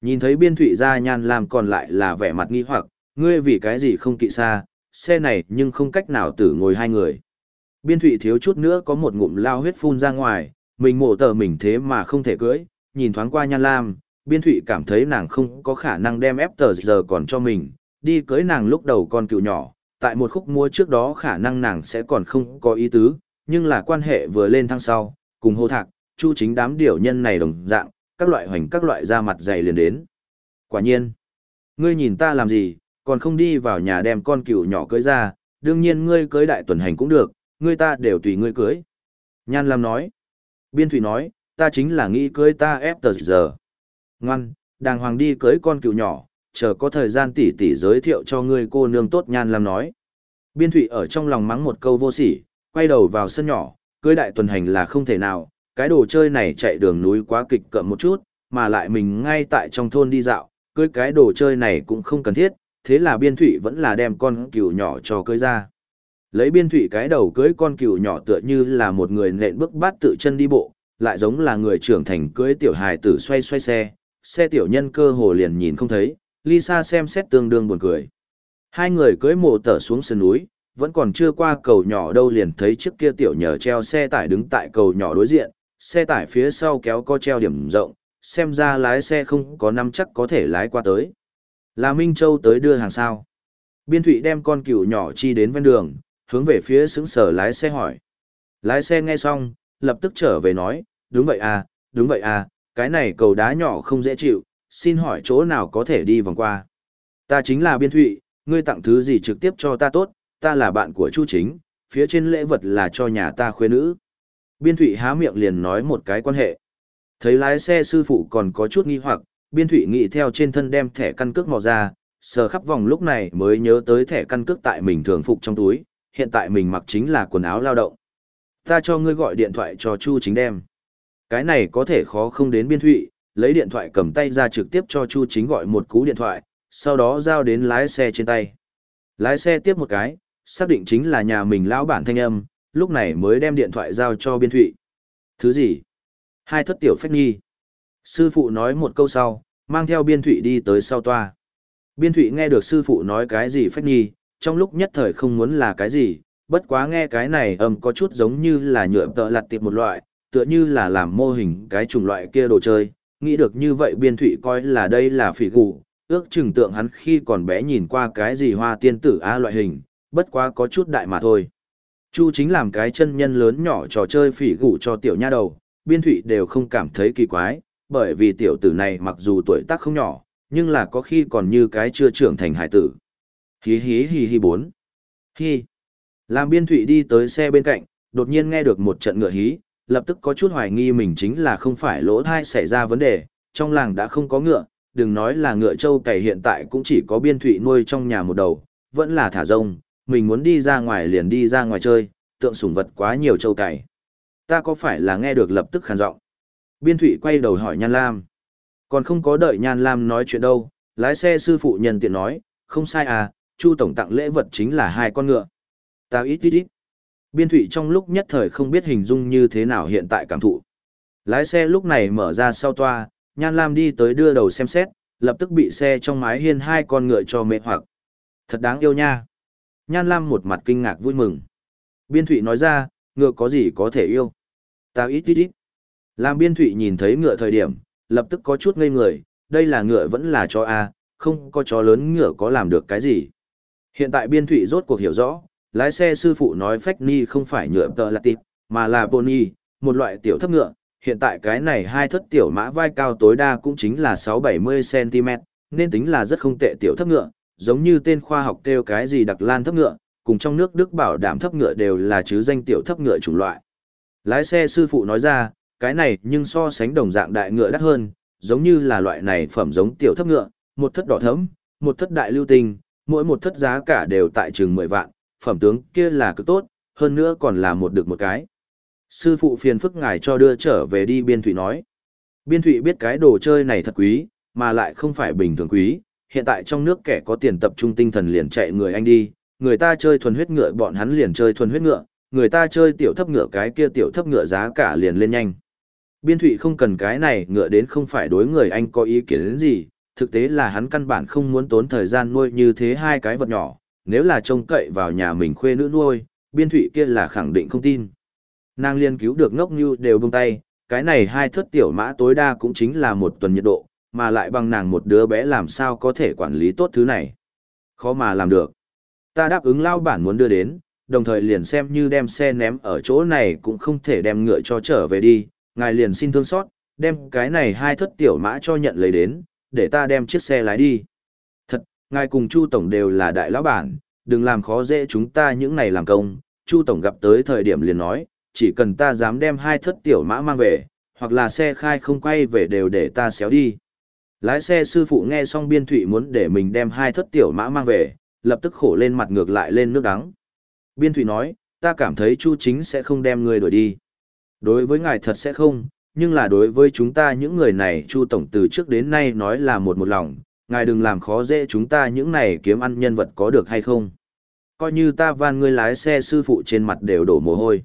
Nhìn thấy Biên Thụy ra Nhan Lam còn lại là vẻ mặt nghi hoặc, ngươi vì cái gì không kỵ xa, xe này nhưng không cách nào tử ngồi hai người. Biên thụy thiếu chút nữa có một ngụm lao huyết phun ra ngoài, mình mổ tờ mình thế mà không thể cưới, nhìn thoáng qua nhan lam, biên thụy cảm thấy nàng không có khả năng đem ép tờ giờ còn cho mình, đi cưới nàng lúc đầu con cựu nhỏ, tại một khúc mua trước đó khả năng nàng sẽ còn không có ý tứ, nhưng là quan hệ vừa lên thăng sau, cùng hô thạc, chu chính đám điểu nhân này đồng dạng, các loại hoành các loại da mặt dày liền đến. Quả nhiên, ngươi nhìn ta làm gì, còn không đi vào nhà đem con cừu nhỏ cưới ra, đương nhiên ngươi cưới đại tuần hành cũng được, ngươi ta đều tùy ngươi cưới. Nhan Lam nói. Biên Thủy nói, ta chính là nghĩ cưới ta ép tờ giờ. Ngoan, đàng hoàng đi cưới con cừu nhỏ, chờ có thời gian tỉ tỉ giới thiệu cho ngươi cô nương tốt Nhan Lam nói. Biên Thụy ở trong lòng mắng một câu vô sỉ, quay đầu vào sân nhỏ, cưới đại tuần hành là không thể nào, cái đồ chơi này chạy đường núi quá kịch cậm một chút, mà lại mình ngay tại trong thôn đi dạo, cưới cái đồ chơi này cũng không cần thiết, thế là biên thủy vẫn là đem con cừu nhỏ cho cưới ra. Lấy biên thủy cái đầu cưới con cừu nhỏ tựa như là một người nện bước bát tự chân đi bộ, lại giống là người trưởng thành cưới tiểu hài tử xoay xoay xe, xe tiểu nhân cơ hồ liền nhìn không thấy, Lisa xem xét tương đương buồn cười. Hai người cưới mộ tở xuống sườn núi, vẫn còn chưa qua cầu nhỏ đâu liền thấy chiếc kia tiểu nhờ treo xe tải đứng tại cầu nhỏ đối diện, xe tải phía sau kéo có treo điểm rộng, xem ra lái xe không có năm chắc có thể lái qua tới. Là Minh Châu tới đưa hàng sao. Biên Thụy đem con cừu nhỏ chi đến ven đường, hướng về phía xứng sở lái xe hỏi. Lái xe nghe xong, lập tức trở về nói, đúng vậy à, đúng vậy à, cái này cầu đá nhỏ không dễ chịu, xin hỏi chỗ nào có thể đi vòng qua. Ta chính là Biên Thụy, ngươi tặng thứ gì trực tiếp cho ta tốt, ta là bạn của Chu Chính, phía trên lễ vật là cho nhà ta khuê nữ. Biên Thụy há miệng liền nói một cái quan hệ. Thấy lái xe sư phụ còn có chút nghi hoặc, Biên Thụy nghĩ theo trên thân đem thẻ căn cước mò ra, sờ khắp vòng lúc này mới nhớ tới thẻ căn cước tại mình thường phục trong túi, hiện tại mình mặc chính là quần áo lao động. Ta cho ngươi gọi điện thoại cho Chu Chính đem. Cái này có thể khó không đến Biên Thụy, lấy điện thoại cầm tay ra trực tiếp cho Chu Chính gọi một cú điện thoại, sau đó giao đến lái xe trên tay. Lái xe tiếp một cái, xác định chính là nhà mình lão bản thanh âm, lúc này mới đem điện thoại giao cho biên thụy. Thứ gì? Hai thất tiểu phách nghi. Sư phụ nói một câu sau, mang theo biên thụy đi tới sau toa. Biên thụy nghe được sư phụ nói cái gì phách nghi, trong lúc nhất thời không muốn là cái gì, bất quá nghe cái này âm có chút giống như là nhựa tợ lặt tiệp một loại, tựa như là làm mô hình cái chủng loại kia đồ chơi, nghĩ được như vậy biên thụy coi là đây là phỉ gụ, ước chừng tượng hắn khi còn bé nhìn qua cái gì hoa tiên tử a loại hình, bất quá có chút đại mà thôi. Chu chính làm cái chân nhân lớn nhỏ trò chơi phỉ gủ cho tiểu nha đầu, biên thụy đều không cảm thấy kỳ quái, bởi vì tiểu tử này mặc dù tuổi tác không nhỏ, nhưng là có khi còn như cái chưa trưởng thành hải tử. Hí hí hí hí bốn. Hí. Làm biên thụy đi tới xe bên cạnh, đột nhiên nghe được một trận ngựa hí, lập tức có chút hoài nghi mình chính là không phải lỗ thai xảy ra vấn đề, trong làng đã không có ngựa, đừng nói là ngựa châu cày hiện tại cũng chỉ có biên thụy nuôi trong nhà một đầu, vẫn là thả rông, mình muốn đi ra ngoài liền đi ra ngoài chơi, tượng sủng vật quá nhiều châu cày. Ta có phải là nghe được lập tức khàn giọng Biên thụy quay đầu hỏi Nhan Lam. Còn không có đợi Nhan Lam nói chuyện đâu, lái xe sư phụ nhân tiện nói, không sai à, Chu Tổng tặng lễ vật chính là hai con ngựa. Tao ít ít ít. Biên thụy trong lúc nhất thời không biết hình dung như thế nào hiện tại cảm thụ. Lái xe lúc này mở ra sau toa, Nhan Lam đi tới đưa đầu xem xét, lập tức bị xe trong mái hiên hai con ngựa cho mệt hoặc. Thật đáng yêu nha. Nhan Lam một mặt kinh ngạc vui mừng. Biên Thụy nói ra, ngựa có gì có thể yêu. Tao ít ít ít. Làm Biên Thụy nhìn thấy ngựa thời điểm, lập tức có chút ngây người, đây là ngựa vẫn là chó A, không có chó lớn ngựa có làm được cái gì. Hiện tại Biên Thụy rốt cuộc hiểu rõ, lái xe sư phụ nói phách ni không phải nhựa tờ là tịp, mà là pony, một loại tiểu thấp ngựa. Hiện tại cái này hai thất tiểu mã vai cao tối đa cũng chính là 6-70cm, nên tính là rất không tệ tiểu thấp ngựa, giống như tên khoa học kêu cái gì đặc lan thấp ngựa, cùng trong nước Đức bảo đảm thấp ngựa đều là chứ danh tiểu thấp ngựa chủng loại. Lái xe sư phụ nói ra, cái này nhưng so sánh đồng dạng đại ngựa đắt hơn, giống như là loại này phẩm giống tiểu thấp ngựa, một thất đỏ thấm, một thất đại lưu tình mỗi một thất giá cả đều tại chừng 10 vạn, phẩm tướng kia là cực tốt, hơn nữa còn là một được một cái. Sư phụ phiền phức ngài cho đưa trở về đi biên thủy nói. Biên thủy biết cái đồ chơi này thật quý, mà lại không phải bình thường quý, hiện tại trong nước kẻ có tiền tập trung tinh thần liền chạy người anh đi, người ta chơi thuần huyết ngựa bọn hắn liền chơi thuần huyết ngựa, người ta chơi tiểu thấp ngựa cái kia tiểu thấp ngựa giá cả liền lên nhanh. Biên thụy không cần cái này ngựa đến không phải đối người anh có ý kiến đến gì, thực tế là hắn căn bản không muốn tốn thời gian nuôi như thế hai cái vật nhỏ, nếu là trông cậy vào nhà mình khuê nữ nuôi, biên thụy kia là khẳng định không tin. Nàng liên cứu được ngốc như đều buông tay, cái này hai thất tiểu mã tối đa cũng chính là một tuần nhiệt độ, mà lại bằng nàng một đứa bé làm sao có thể quản lý tốt thứ này. Khó mà làm được. Ta đáp ứng lao bản muốn đưa đến, đồng thời liền xem như đem xe ném ở chỗ này cũng không thể đem ngựa cho trở về đi, ngài liền xin thương xót, đem cái này hai thất tiểu mã cho nhận lấy đến, để ta đem chiếc xe lái đi. Thật, ngài cùng Chu Tổng đều là đại lão bản, đừng làm khó dễ chúng ta những này làm công, Chu Tổng gặp tới thời điểm liền nói, chỉ cần ta dám đem hai thất tiểu mã mang về, hoặc là xe khai không quay về đều để ta xéo đi. Lái xe sư phụ nghe xong biên thụy muốn để mình đem hai thất tiểu mã mang về, lập tức khổ lên mặt ngược lại lên nước đắng. Biên thụy nói, ta cảm thấy chu chính sẽ không đem người đuổi đi. Đối với ngài thật sẽ không, nhưng là đối với chúng ta những người này Chu Tổng từ trước đến nay nói là một một lòng, ngài đừng làm khó dễ chúng ta những này kiếm ăn nhân vật có được hay không. Coi như ta van ngươi lái xe sư phụ trên mặt đều đổ mồ hôi.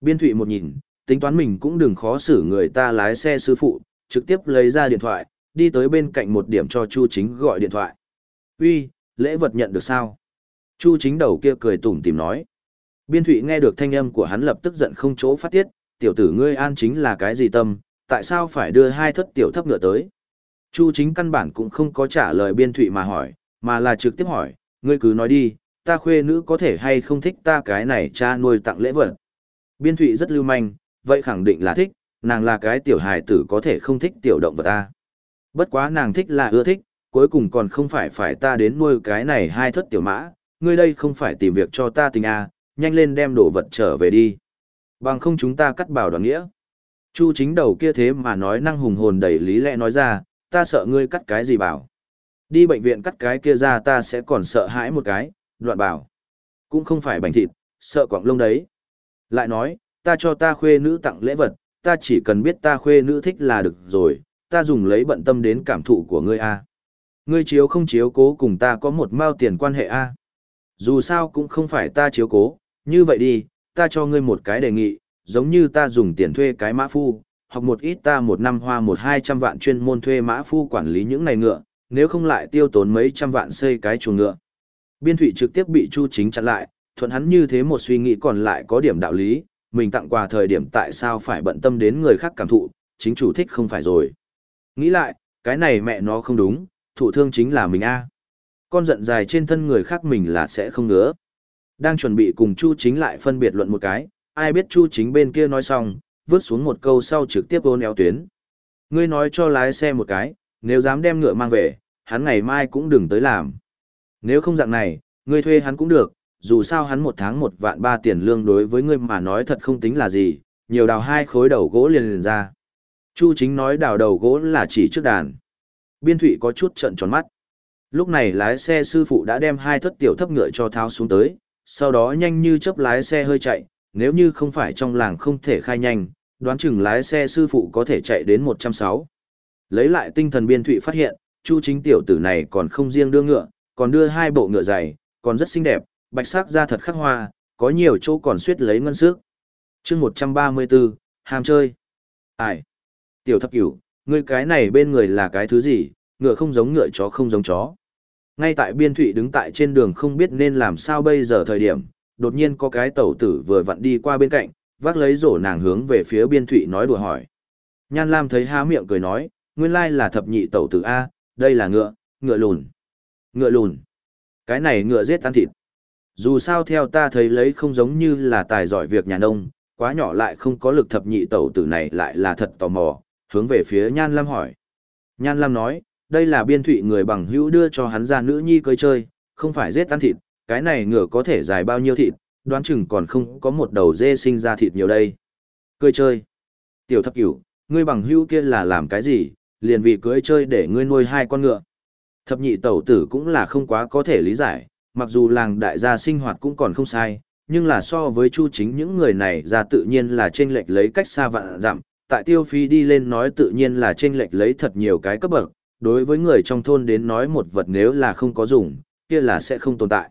Biên thụy một nhìn, tính toán mình cũng đừng khó xử người ta lái xe sư phụ, trực tiếp lấy ra điện thoại, đi tới bên cạnh một điểm cho Chu Chính gọi điện thoại. Uy, lễ vật nhận được sao? Chu Chính đầu kia cười tủm tìm nói. Biên thụy nghe được thanh âm của hắn lập tức giận không chỗ phát tiết, tiểu tử ngươi an chính là cái gì tâm, tại sao phải đưa hai thất tiểu thấp ngựa tới? Chu chính căn bản cũng không có trả lời biên thụy mà hỏi, mà là trực tiếp hỏi, ngươi cứ nói đi, ta khuê nữ có thể hay không thích ta cái này cha nuôi tặng lễ vật. Biên thụy rất lưu manh, vậy khẳng định là thích, nàng là cái tiểu hài tử có thể không thích tiểu động vật ta. Bất quá nàng thích là ưa thích, cuối cùng còn không phải phải ta đến nuôi cái này hai thất tiểu mã, ngươi đây không phải tìm việc cho ta tình à, nhanh lên đem đồ vật trở về đi. Bằng không chúng ta cắt bảo đoàn nghĩa. Chu chính đầu kia thế mà nói năng hùng hồn đầy lý lẽ nói ra, ta sợ ngươi cắt cái gì bảo. Đi bệnh viện cắt cái kia ra ta sẽ còn sợ hãi một cái, đoạn bảo. Cũng không phải bánh thịt, sợ quặng lông đấy. Lại nói, ta cho ta khuê nữ tặng lễ vật, ta chỉ cần biết ta khuê nữ thích là được rồi, ta dùng lấy bận tâm đến cảm thụ của ngươi a. Ngươi chiếu không chiếu cố cùng ta có một mao tiền quan hệ a. Dù sao cũng không phải ta chiếu cố, như vậy đi, ta cho ngươi một cái đề nghị, giống như ta dùng tiền thuê cái mã phu, hoặc một ít ta một năm hoa một hai trăm vạn chuyên môn thuê mã phu quản lý những này ngựa, nếu không lại tiêu tốn mấy trăm vạn xây cái chuồng ngựa. Biên thủy trực tiếp bị Chu Chính chặn lại, thuận hắn như thế một suy nghĩ còn lại có điểm đạo lý, mình tặng quà thời điểm tại sao phải bận tâm đến người khác cảm thụ, chính chủ thích không phải rồi. Nghĩ lại, cái này mẹ nó không đúng, thụ thương chính là mình a. Con giận dài trên thân người khác mình là sẽ không ngứa. Đang chuẩn bị cùng Chu Chính lại phân biệt luận một cái, ai biết Chu Chính bên kia nói xong, vứt xuống một câu sau trực tiếp ôn éo tuyến. Ngươi nói cho lái xe một cái, nếu dám đem ngựa mang về, hắn ngày mai cũng đừng tới làm. Nếu không dạng này, ngươi thuê hắn cũng được, dù sao hắn một tháng một vạn ba tiền lương đối với ngươi mà nói thật không tính là gì, nhiều đào hai khối đầu gỗ liền liền ra. Chu chính nói đào đầu gỗ là chỉ trước đàn. Biên thụy có chút trận tròn mắt. Lúc này lái xe sư phụ đã đem hai thất tiểu thấp ngựa cho tháo xuống tới, sau đó nhanh như chớp lái xe hơi chạy, nếu như không phải trong làng không thể khai nhanh, đoán chừng lái xe sư phụ có thể chạy đến 160. Lấy lại tinh thần biên thụy phát hiện, chu chính tiểu tử này còn không riêng đưa ngựa, còn đưa hai bộ ngựa dày, còn rất xinh đẹp, bạch sắc da thật khắc hoa, có nhiều chỗ còn suýt lấy ngân sức. chương 134, hàm chơi. Ai? Tiểu thập cửu, ngươi cái này bên người là cái thứ gì, ngựa không giống ngựa chó không giống chó. Ngay tại biên thụy đứng tại trên đường không biết nên làm sao bây giờ thời điểm, đột nhiên có cái tẩu tử vừa vặn đi qua bên cạnh, vác lấy rổ nàng hướng về phía biên thụy nói đùa hỏi. Nhan Lam thấy há miệng cười nói, nguyên lai là thập nhị tẩu tử A, đây là ngựa, ngựa lùn. Ngựa lùn. Cái này ngựa giết ăn thịt. Dù sao theo ta thấy lấy không giống như là tài giỏi việc nhà nông, quá nhỏ lại không có lực thập nhị tẩu tử này lại là thật tò mò, hướng về phía Nhan Lam hỏi. Nhan Lam nói, đây là biên thụy người bằng hữu đưa cho hắn ra nữ nhi cưới chơi, không phải giết ăn thịt, cái này ngựa có thể dài bao nhiêu thịt, đoán chừng còn không có một đầu dê sinh ra thịt nhiều đây. Cưới chơi. Tiểu thập cửu, ngươi bằng hữu kia là làm cái gì, liền vì cưới chơi để ngươi nuôi hai con ngựa. Thập nhị tẩu tử cũng là không quá có thể lý giải, mặc dù làng đại gia sinh hoạt cũng còn không sai, nhưng là so với chu chính những người này ra tự nhiên là chênh lệch lấy cách xa vạn dặm, tại tiêu phi đi lên nói tự nhiên là chênh lệch lấy thật nhiều cái cấp bậc, đối với người trong thôn đến nói một vật nếu là không có dùng, kia là sẽ không tồn tại.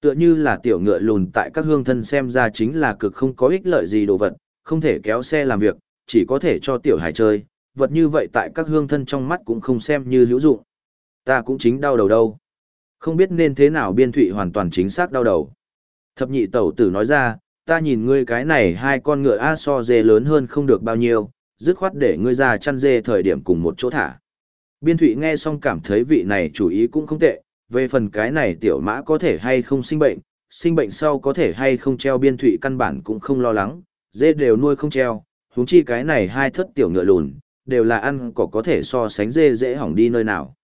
Tựa như là tiểu ngựa lùn tại các hương thân xem ra chính là cực không có ích lợi gì đồ vật, không thể kéo xe làm việc, chỉ có thể cho tiểu hải chơi, vật như vậy tại các hương thân trong mắt cũng không xem như hữu dụng. Ta cũng chính đau đầu đâu. Không biết nên thế nào biên thụy hoàn toàn chính xác đau đầu. Thập nhị tẩu tử nói ra, ta nhìn ngươi cái này hai con ngựa A so dê lớn hơn không được bao nhiêu, dứt khoát để ngươi ra chăn dê thời điểm cùng một chỗ thả. Biên thụy nghe xong cảm thấy vị này chủ ý cũng không tệ, về phần cái này tiểu mã có thể hay không sinh bệnh, sinh bệnh sau có thể hay không treo biên thụy căn bản cũng không lo lắng, dê đều nuôi không treo, huống chi cái này hai thất tiểu ngựa lùn, đều là ăn cỏ có thể so sánh dê dễ hỏng đi nơi nào.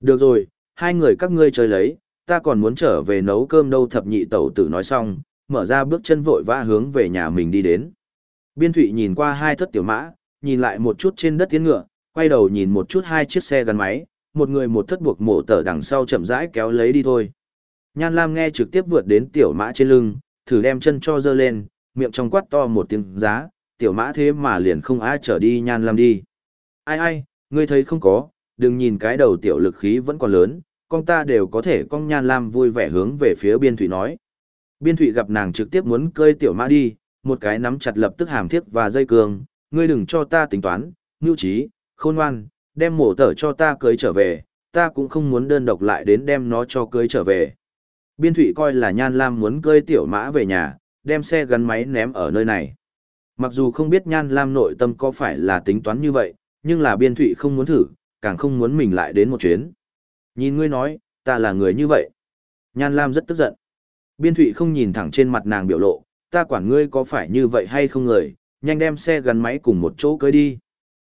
Được rồi, hai người các ngươi chơi lấy, ta còn muốn trở về nấu cơm đâu thập nhị tẩu tử nói xong, mở ra bước chân vội vã hướng về nhà mình đi đến. Biên thụy nhìn qua hai thất tiểu mã, nhìn lại một chút trên đất tiến ngựa, quay đầu nhìn một chút hai chiếc xe gắn máy, một người một thất buộc mổ tờ đằng sau chậm rãi kéo lấy đi thôi. Nhan Lam nghe trực tiếp vượt đến tiểu mã trên lưng, thử đem chân cho dơ lên, miệng trong quát to một tiếng giá, tiểu mã thế mà liền không ai trở đi nhan lam đi. Ai ai, ngươi thấy không có, đừng nhìn cái đầu tiểu lực khí vẫn còn lớn, con ta đều có thể con nhan lam vui vẻ hướng về phía biên thủy nói. Biên Thụy gặp nàng trực tiếp muốn cơi tiểu mã đi, một cái nắm chặt lập tức hàm thiết và dây cường, ngươi đừng cho ta tính toán, nhu trí, khôn ngoan, đem mổ tở cho ta cưới trở về, ta cũng không muốn đơn độc lại đến đem nó cho cưới trở về. Biên Thụy coi là Nhan Lam muốn cưới tiểu mã về nhà, đem xe gắn máy ném ở nơi này. Mặc dù không biết Nhan Lam nội tâm có phải là tính toán như vậy, nhưng là biên Thụy không muốn thử, càng không muốn mình lại đến một chuyến. Nhìn ngươi nói, ta là người như vậy. Nhan Lam rất tức giận. Biên Thụy không nhìn thẳng trên mặt nàng biểu lộ, ta quản ngươi có phải như vậy hay không người, nhanh đem xe gắn máy cùng một chỗ cưới đi.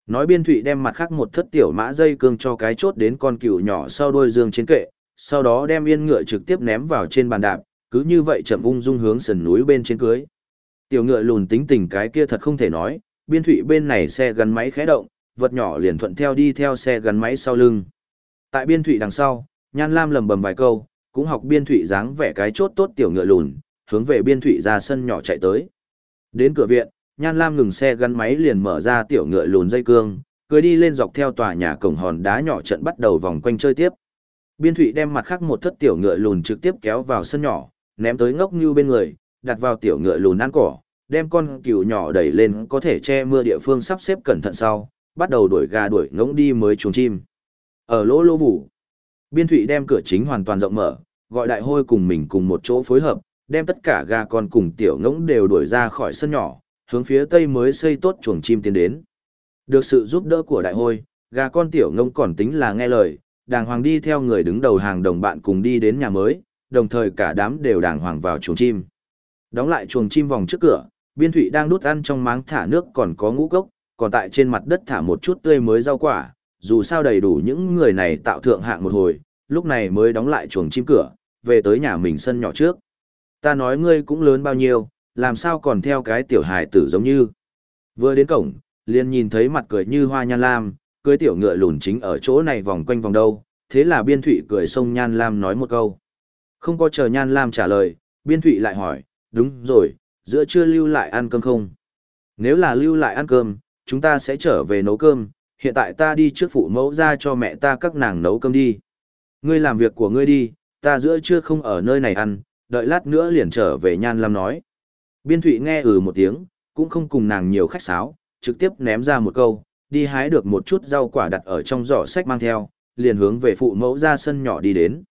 Nói biên thụy đem mặt khác một thất tiểu mã dây cương cho cái chốt đến con cừu nhỏ sau đôi dương trên kệ, sau đó đem yên ngựa trực tiếp ném vào trên bàn đạp, cứ như vậy chậm ung dung hướng sườn núi bên trên cưới. Tiểu ngựa lùn tính tình cái kia thật không thể nói, biên thụy bên này xe gắn máy khẽ động, vật nhỏ liền thuận theo đi theo xe gắn máy sau lưng. Tại biên thụy đằng sau, Nhan Lam lầm bầm vài câu, cũng học biên thụy dáng vẻ cái chốt tốt tiểu ngựa lùn, hướng về biên thụy ra sân nhỏ chạy tới. Đến cửa viện, Nhan Lam ngừng xe gắn máy liền mở ra tiểu ngựa lùn dây cương, cưới đi lên dọc theo tòa nhà cổng hòn đá nhỏ trận bắt đầu vòng quanh chơi tiếp. Biên Thụy đem mặt khác một thất tiểu ngựa lùn trực tiếp kéo vào sân nhỏ, ném tới ngốc như bên người, đặt vào tiểu ngựa lùn ăn cỏ, đem con cừu nhỏ đẩy lên có thể che mưa địa phương sắp xếp cẩn thận sau, bắt đầu đuổi gà đuổi ngỗng đi mới chuồng chim. Ở lỗ lỗ vũ, Biên Thụy đem cửa chính hoàn toàn rộng mở, gọi đại hôi cùng mình cùng một chỗ phối hợp, đem tất cả gà con cùng tiểu ngỗng đều đuổi ra khỏi sân nhỏ, hướng phía tây mới xây tốt chuồng chim tiến đến. Được sự giúp đỡ của đại hôi, gà con tiểu ngông còn tính là nghe lời, đàng hoàng đi theo người đứng đầu hàng đồng bạn cùng đi đến nhà mới, đồng thời cả đám đều đàng hoàng vào chuồng chim. Đóng lại chuồng chim vòng trước cửa, biên thụy đang đút ăn trong máng thả nước còn có ngũ cốc, còn tại trên mặt đất thả một chút tươi mới rau quả, dù sao đầy đủ những người này tạo thượng hạng một hồi, lúc này mới đóng lại chuồng chim cửa, về tới nhà mình sân nhỏ trước. Ta nói ngươi cũng lớn bao nhiêu, làm sao còn theo cái tiểu hài tử giống như. Vừa đến cổng, liền nhìn thấy mặt cười như hoa nhan lam, cưới tiểu ngựa lùn chính ở chỗ này vòng quanh vòng đâu, thế là biên thụy cười xông nhan lam nói một câu. Không có chờ nhan lam trả lời, biên thụy lại hỏi, đúng rồi, giữa trưa lưu lại ăn cơm không? Nếu là lưu lại ăn cơm, chúng ta sẽ trở về nấu cơm, hiện tại ta đi trước phụ mẫu ra cho mẹ ta các nàng nấu cơm đi. Ngươi làm việc của ngươi đi, ta giữa trưa không ở nơi này ăn, đợi lát nữa liền trở về nhan lam nói. Biên Thụy nghe ừ một tiếng, cũng không cùng nàng nhiều khách sáo, trực tiếp ném ra một câu, đi hái được một chút rau quả đặt ở trong giỏ sách mang theo, liền hướng về phụ mẫu ra sân nhỏ đi đến.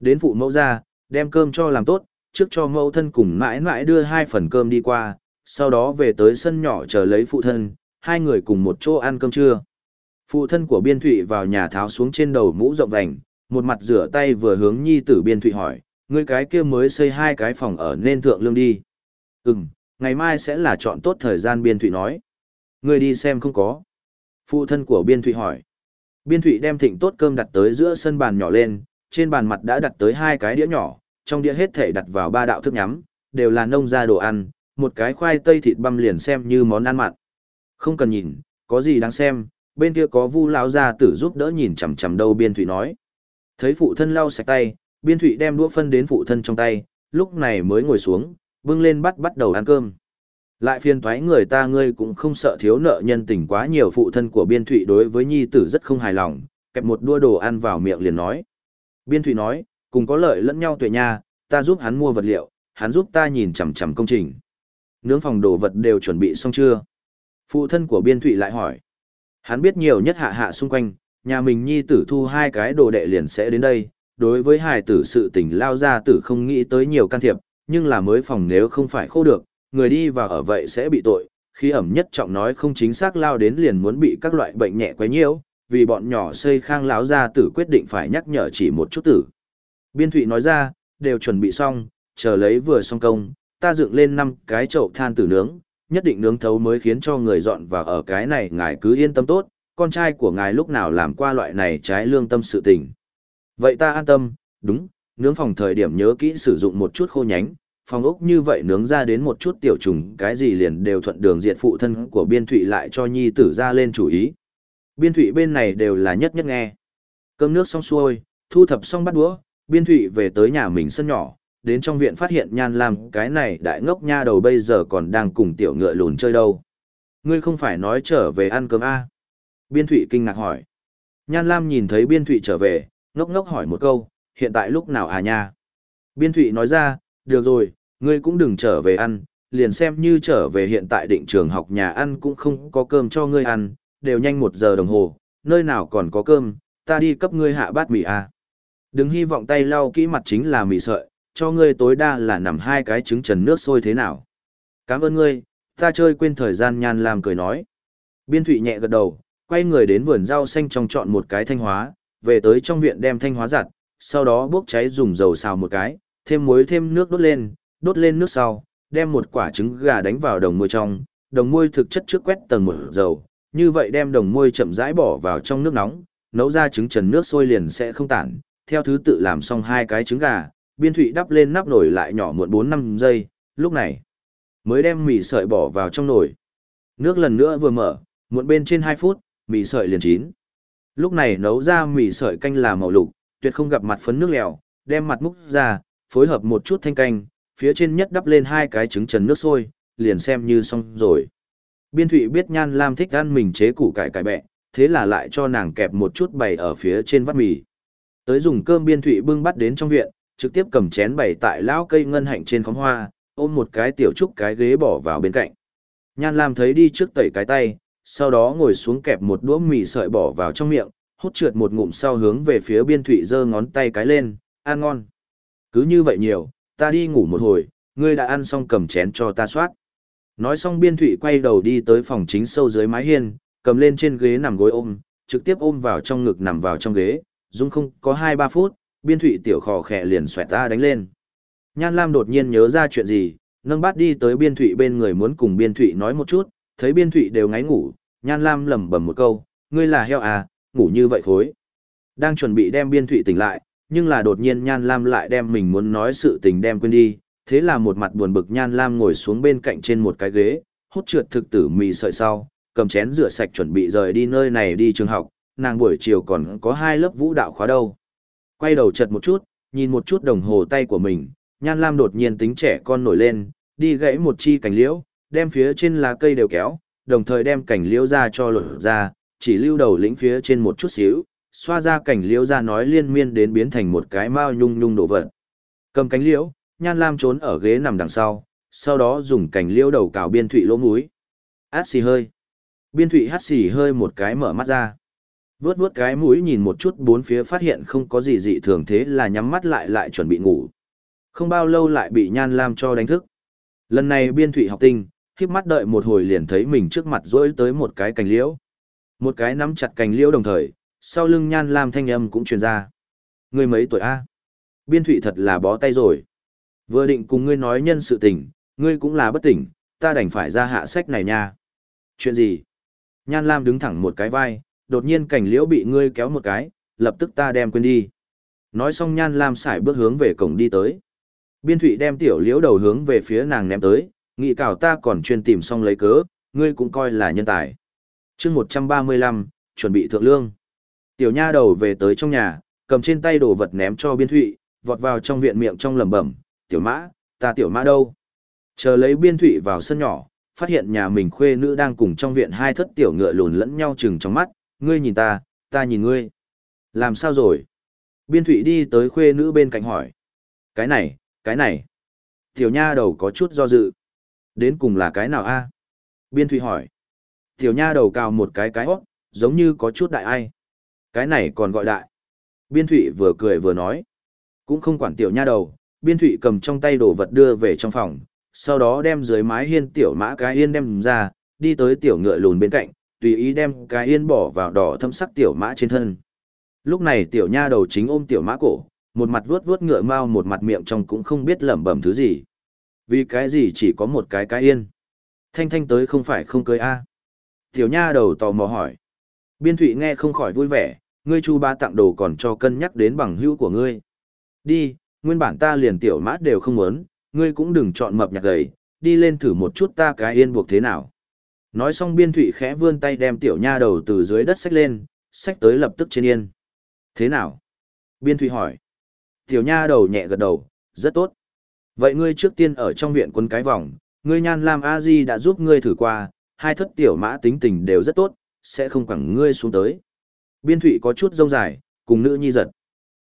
Đến phụ mẫu ra, đem cơm cho làm tốt, trước cho mẫu thân cùng mãi mãi đưa hai phần cơm đi qua, sau đó về tới sân nhỏ chờ lấy phụ thân, hai người cùng một chỗ ăn cơm trưa. Phụ thân của Biên Thụy vào nhà tháo xuống trên đầu mũ rộng vành, một mặt rửa tay vừa hướng nhi tử Biên Thụy hỏi, ngươi cái kia mới xây hai cái phòng ở nên thượng lương đi. Ừm, ngày mai sẽ là chọn tốt thời gian Biên Thụy nói. Người đi xem không có. Phụ thân của Biên Thụy hỏi. Biên Thụy đem thịnh tốt cơm đặt tới giữa sân bàn nhỏ lên, trên bàn mặt đã đặt tới hai cái đĩa nhỏ, trong đĩa hết thể đặt vào ba đạo thức nhắm, đều là nông gia đồ ăn, một cái khoai tây thịt băm liền xem như món ăn mặn. Không cần nhìn, có gì đáng xem, bên kia có Vu lão gia tử giúp đỡ nhìn chằm chằm đâu Biên Thụy nói. Thấy phụ thân lau sạch tay, Biên Thụy đem đũa phân đến phụ thân trong tay, lúc này mới ngồi xuống, bưng lên bắt bắt đầu ăn cơm. Lại phiền thoái người ta ngươi cũng không sợ thiếu nợ nhân tình quá nhiều phụ thân của biên thụy đối với nhi tử rất không hài lòng, kẹp một đua đồ ăn vào miệng liền nói. Biên thụy nói, cùng có lợi lẫn nhau tuệ nha, ta giúp hắn mua vật liệu, hắn giúp ta nhìn chằm chằm công trình. Nướng phòng đồ vật đều chuẩn bị xong chưa? Phụ thân của biên thụy lại hỏi. Hắn biết nhiều nhất hạ hạ xung quanh, nhà mình nhi tử thu hai cái đồ đệ liền sẽ đến đây. Đối với hài tử sự tình lao ra tử không nghĩ tới nhiều can thiệp, nhưng là mới phòng nếu không phải khô được, người đi vào ở vậy sẽ bị tội, khi ẩm nhất trọng nói không chính xác lao đến liền muốn bị các loại bệnh nhẹ quấy nhiễu, vì bọn nhỏ xây khang láo ra tử quyết định phải nhắc nhở chỉ một chút tử. Biên thụy nói ra, đều chuẩn bị xong, chờ lấy vừa xong công, ta dựng lên năm cái chậu than tử nướng, nhất định nướng thấu mới khiến cho người dọn vào ở cái này ngài cứ yên tâm tốt, con trai của ngài lúc nào làm qua loại này trái lương tâm sự tình. Vậy ta an tâm, đúng, nướng phòng thời điểm nhớ kỹ sử dụng một chút khô nhánh, phòng ốc như vậy nướng ra đến một chút tiểu trùng cái gì liền đều thuận đường diệt phụ thân của biên thụy lại cho nhi tử ra lên chủ ý. Biên thụy bên này đều là nhất nhất nghe. Cơm nước xong xuôi, thu thập xong bắt đũa, biên thụy về tới nhà mình sân nhỏ, đến trong viện phát hiện nhan làm cái này đại ngốc nha đầu bây giờ còn đang cùng tiểu ngựa lùn chơi đâu. Ngươi không phải nói trở về ăn cơm A. Biên Thụy kinh ngạc hỏi. Nhan Lam nhìn thấy Biên Thụy trở về, ngốc ngốc hỏi một câu, hiện tại lúc nào à nha? Biên Thụy nói ra, được rồi, ngươi cũng đừng trở về ăn, liền xem như trở về hiện tại định trường học nhà ăn cũng không có cơm cho ngươi ăn, đều nhanh một giờ đồng hồ, nơi nào còn có cơm, ta đi cấp ngươi hạ bát mì à. Đừng hy vọng tay lau kỹ mặt chính là mì sợi, cho ngươi tối đa là nằm hai cái trứng trần nước sôi thế nào. Cảm ơn ngươi, ta chơi quên thời gian nhan làm cười nói. Biên thụy nhẹ gật đầu, quay người đến vườn rau xanh trong chọn một cái thanh hóa, về tới trong viện đem thanh hóa giặt, sau đó bốc cháy dùng dầu xào một cái, thêm muối thêm nước đốt lên, đốt lên nước sau, đem một quả trứng gà đánh vào đồng môi trong, đồng môi thực chất trước quét tầng một dầu, như vậy đem đồng môi chậm rãi bỏ vào trong nước nóng, nấu ra trứng trần nước sôi liền sẽ không tản, theo thứ tự làm xong hai cái trứng gà, biên thụy đắp lên nắp nồi lại nhỏ muộn 4-5 giây, lúc này mới đem mì sợi bỏ vào trong nồi. Nước lần nữa vừa mở, muộn bên trên 2 phút, mì sợi liền chín. Lúc này nấu ra mì sợi canh là màu lục, tuyệt không gặp mặt phấn nước lèo, đem mặt múc ra, phối hợp một chút thanh canh, phía trên nhất đắp lên hai cái trứng trần nước sôi, liền xem như xong rồi. Biên Thụy biết Nhan Lam thích ăn mình chế củ cải cải bẹ, thế là lại cho nàng kẹp một chút bày ở phía trên vắt mì. Tới dùng cơm Biên Thụy bưng bắt đến trong viện, trực tiếp cầm chén bày tại lão cây ngân hạnh trên khóm hoa, ôm một cái tiểu trúc cái ghế bỏ vào bên cạnh. Nhan Lam thấy đi trước tẩy cái tay, sau đó ngồi xuống kẹp một đũa mì sợi bỏ vào trong miệng, hút trượt một ngụm sau hướng về phía Biên Thụy giơ ngón tay cái lên, ăn ngon. Cứ như vậy nhiều, ta đi ngủ một hồi, ngươi đã ăn xong cầm chén cho ta soát. Nói xong biên thụy quay đầu đi tới phòng chính sâu dưới mái hiên, cầm lên trên ghế nằm gối ôm, trực tiếp ôm vào trong ngực nằm vào trong ghế, dung không có 2-3 phút, biên thụy tiểu khò khẽ liền xoẹt ta đánh lên. Nhan Lam đột nhiên nhớ ra chuyện gì, nâng bát đi tới biên thụy bên người muốn cùng biên thụy nói một chút, thấy biên thụy đều ngáy ngủ, Nhan Lam lầm bầm một câu, ngươi là heo à, ngủ như vậy thối. Đang chuẩn bị đem biên thụy tỉnh lại, nhưng là đột nhiên Nhan Lam lại đem mình muốn nói sự tình đem quên đi, thế là một mặt buồn bực Nhan Lam ngồi xuống bên cạnh trên một cái ghế, hút trượt thực tử mì sợi sau, cầm chén rửa sạch chuẩn bị rời đi nơi này đi trường học, nàng buổi chiều còn có hai lớp vũ đạo khóa đâu. Quay đầu chật một chút, nhìn một chút đồng hồ tay của mình, Nhan Lam đột nhiên tính trẻ con nổi lên, đi gãy một chi cành liễu, đem phía trên lá cây đều kéo, đồng thời đem cành liễu ra cho lột ra, chỉ lưu đầu lĩnh phía trên một chút xíu, xoa ra cành liễu ra nói liên miên đến biến thành một cái mao nhung nhung đổ vật. Cầm cánh liễu, Nhan Lam trốn ở ghế nằm đằng sau, sau đó dùng cành liễu đầu cào biên thụy lỗ mũi. Át xì hơi. Biên thụy hát xì hơi một cái mở mắt ra. Vướt vướt cái mũi nhìn một chút bốn phía phát hiện không có gì dị thường thế là nhắm mắt lại lại chuẩn bị ngủ. Không bao lâu lại bị Nhan Lam cho đánh thức. Lần này biên thủy học tinh, khiếp mắt đợi một hồi liền thấy mình trước mặt rỗi tới một cái cành liễu. Một cái nắm chặt cành liễu đồng thời, sau lưng nhan lam thanh âm cũng truyền ra. người mấy tuổi a? Biên thủy thật là bó tay rồi. Vừa định cùng ngươi nói nhân sự tình, ngươi cũng là bất tỉnh, ta đành phải ra hạ sách này nha. Chuyện gì? Nhan lam đứng thẳng một cái vai, đột nhiên cảnh liễu bị ngươi kéo một cái, lập tức ta đem quên đi. Nói xong nhan lam xài bước hướng về cổng đi tới. Biên thụy đem tiểu liễu đầu hướng về phía nàng ném tới, nghị cảo ta còn chuyên tìm xong lấy cớ, ngươi cũng coi là nhân tài. chương 135, chuẩn bị thượng lương. Tiểu nha đầu về tới trong nhà, cầm trên tay đồ vật ném cho biên thụy, vọt vào trong viện miệng trong lẩm bẩm, tiểu mã, ta tiểu mã đâu? Chờ lấy biên thụy vào sân nhỏ, phát hiện nhà mình khuê nữ đang cùng trong viện hai thất tiểu ngựa lùn lẫn nhau chừng trong mắt, ngươi nhìn ta, ta nhìn ngươi. Làm sao rồi? Biên thụy đi tới khuê nữ bên cạnh hỏi. Cái này, cái này. Tiểu nha đầu có chút do dự. Đến cùng là cái nào a Biên thụy hỏi. Tiểu nha đầu cào một cái cái hót, giống như có chút đại ai. Cái này còn gọi đại. Biên thụy vừa cười vừa nói. Cũng không quản tiểu nha đầu, biên thụy cầm trong tay đồ vật đưa về trong phòng, sau đó đem dưới mái hiên tiểu mã cái hiên đem ra, đi tới tiểu ngựa lùn bên cạnh, tùy ý đem cái yên bỏ vào đỏ thâm sắc tiểu mã trên thân. Lúc này tiểu nha đầu chính ôm tiểu mã cổ, một mặt vuốt vuốt ngựa mau một mặt miệng trong cũng không biết lẩm bẩm thứ gì. Vì cái gì chỉ có một cái cái yên. Thanh thanh tới không phải không cưới a Tiểu nha đầu tò mò hỏi. Biên thụy nghe không khỏi vui vẻ, ngươi chu ba tặng đồ còn cho cân nhắc đến bằng hữu của ngươi. Đi, nguyên bản ta liền tiểu mã đều không muốn, ngươi cũng đừng chọn mập nhạc gầy, đi lên thử một chút ta cái yên buộc thế nào. Nói xong biên thụy khẽ vươn tay đem tiểu nha đầu từ dưới đất xách lên, xách tới lập tức trên yên. Thế nào? Biên thụy hỏi. Tiểu nha đầu nhẹ gật đầu, rất tốt. Vậy ngươi trước tiên ở trong viện quân cái vòng, ngươi nhan lam a di đã giúp ngươi thử qua, hai thất tiểu mã tính tình đều rất tốt, sẽ không quẳng ngươi xuống tới. Biên thụy có chút rông dài, cùng nữ nhi giật.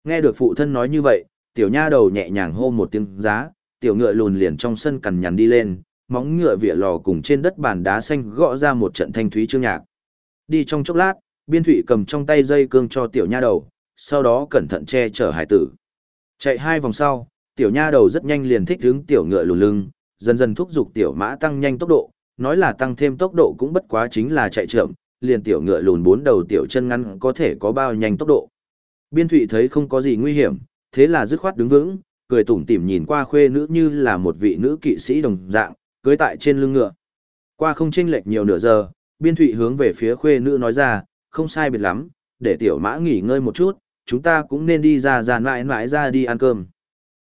Nghe được phụ thân nói như vậy, tiểu nha đầu nhẹ nhàng hô một tiếng giá, tiểu ngựa lùn liền trong sân cằn nhằn đi lên, móng ngựa vỉa lò cùng trên đất bàn đá xanh gõ ra một trận thanh thúy chương nhạc. Đi trong chốc lát, biên thụy cầm trong tay dây cương cho tiểu nha đầu, sau đó cẩn thận che chở hải tử. Chạy hai vòng sau, tiểu nha đầu rất nhanh liền thích hướng tiểu ngựa lùn lưng, dần dần thúc giục tiểu mã tăng nhanh tốc độ, nói là tăng thêm tốc độ cũng bất quá chính là chạy chậm, liền tiểu ngựa lùn bốn đầu tiểu chân ngắn có thể có bao nhanh tốc độ. Biên Thụy thấy không có gì nguy hiểm, thế là dứt khoát đứng vững, cười tủm tỉm nhìn qua khuê nữ như là một vị nữ kỵ sĩ đồng dạng, cưới tại trên lưng ngựa. Qua không chênh lệch nhiều nửa giờ, Biên Thụy hướng về phía khuê nữ nói ra, không sai biệt lắm, để tiểu mã nghỉ ngơi một chút, chúng ta cũng nên đi ra ra mãi mãi ra đi ăn cơm.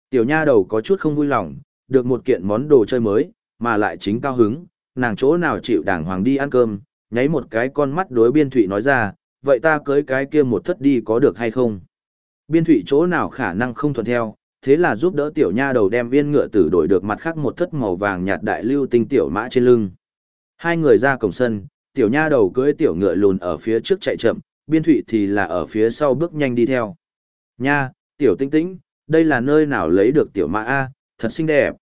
Tiểu nha đầu có chút không vui lòng, được một kiện món đồ chơi mới, mà lại chính cao hứng, nàng chỗ nào chịu đàng hoàng đi ăn cơm, nháy một cái con mắt đối biên thụy nói ra, vậy ta cưới cái kia một thất đi có được hay không? Biên thụy chỗ nào khả năng không thuận theo, thế là giúp đỡ tiểu nha đầu đem viên ngựa tử đổi được mặt khác một thất màu vàng nhạt đại lưu tinh tiểu mã trên lưng. Hai người ra cổng sân, tiểu nha đầu cưới tiểu ngựa lùn ở phía trước chạy chậm, biên thụy thì là ở phía sau bước nhanh đi theo. Nha, tiểu tinh tĩnh, đây là nơi nào lấy được tiểu mã A, thật xinh đẹp.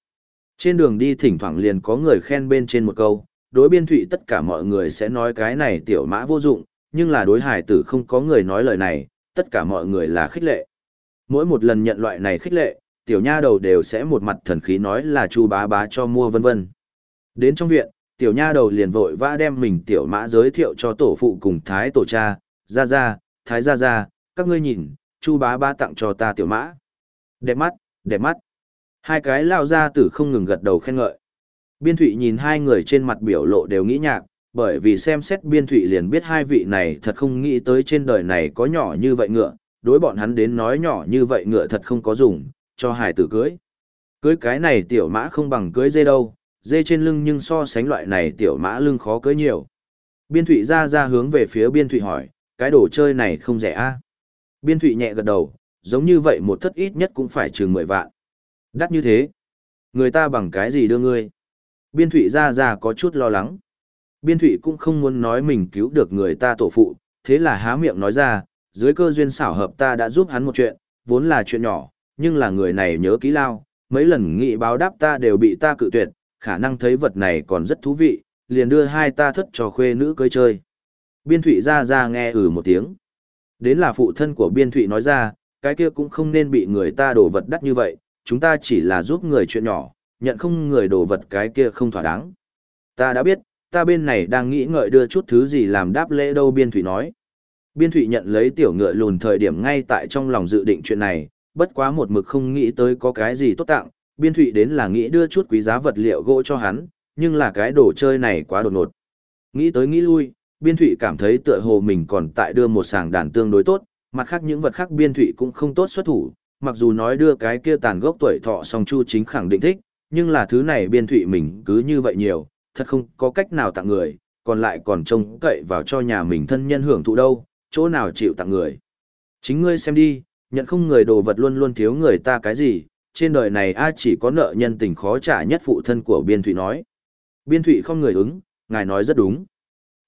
Trên đường đi thỉnh thoảng liền có người khen bên trên một câu, đối biên thụy tất cả mọi người sẽ nói cái này tiểu mã vô dụng, nhưng là đối hải tử không có người nói lời này, tất cả mọi người là khích lệ. Mỗi một lần nhận loại này khích lệ, tiểu nha đầu đều sẽ một mặt thần khí nói là chu bá bá cho mua vân vân. Đến trong viện, tiểu nha đầu liền vội vã đem mình tiểu mã giới thiệu cho tổ phụ cùng thái tổ cha, ra ra, thái ra ra, các ngươi nhìn, chu bá bá tặng cho ta tiểu mã. Đẹp mắt, đẹp mắt. Hai cái lao ra tử không ngừng gật đầu khen ngợi. Biên thụy nhìn hai người trên mặt biểu lộ đều nghĩ nhạc, bởi vì xem xét biên thụy liền biết hai vị này thật không nghĩ tới trên đời này có nhỏ như vậy ngựa, đối bọn hắn đến nói nhỏ như vậy ngựa thật không có dùng, cho hải tử cưới. Cưới cái này tiểu mã không bằng cưới dê đâu, dê trên lưng nhưng so sánh loại này tiểu mã lưng khó cưới nhiều. Biên thụy ra ra hướng về phía biên thụy hỏi, cái đồ chơi này không rẻ a Biên thụy nhẹ gật đầu, giống như vậy một thất ít nhất cũng phải chừng 10 vạn. Đắt như thế. Người ta bằng cái gì đưa ngươi? Biên thụy ra ra có chút lo lắng. Biên thụy cũng không muốn nói mình cứu được người ta tổ phụ, thế là há miệng nói ra, dưới cơ duyên xảo hợp ta đã giúp hắn một chuyện, vốn là chuyện nhỏ, nhưng là người này nhớ kỹ lao, mấy lần nghị báo đáp ta đều bị ta cự tuyệt, khả năng thấy vật này còn rất thú vị, liền đưa hai ta thất cho khuê nữ cưới chơi. Biên thụy ra ra nghe ừ một tiếng. Đến là phụ thân của biên thụy nói ra, cái kia cũng không nên bị người ta đổ vật đắt như vậy, chúng ta chỉ là giúp người chuyện nhỏ, nhận không người đổ vật cái kia không thỏa đáng. Ta đã biết, ta bên này đang nghĩ ngợi đưa chút thứ gì làm đáp lễ đâu Biên Thụy nói. Biên Thụy nhận lấy tiểu ngựa lùn thời điểm ngay tại trong lòng dự định chuyện này, bất quá một mực không nghĩ tới có cái gì tốt tặng, Biên Thụy đến là nghĩ đưa chút quý giá vật liệu gỗ cho hắn, nhưng là cái đồ chơi này quá đột ngột. Nghĩ tới nghĩ lui, Biên Thụy cảm thấy tựa hồ mình còn tại đưa một sàng đàn tương đối tốt, mặt khác những vật khác Biên Thụy cũng không tốt xuất thủ, mặc dù nói đưa cái kia tàn gốc tuổi thọ song chu chính khẳng định thích, nhưng là thứ này biên thụy mình cứ như vậy nhiều, thật không có cách nào tặng người, còn lại còn trông cậy vào cho nhà mình thân nhân hưởng thụ đâu, chỗ nào chịu tặng người. Chính ngươi xem đi, nhận không người đồ vật luôn luôn thiếu người ta cái gì, trên đời này ai chỉ có nợ nhân tình khó trả nhất phụ thân của biên thụy nói. Biên thụy không người ứng, ngài nói rất đúng.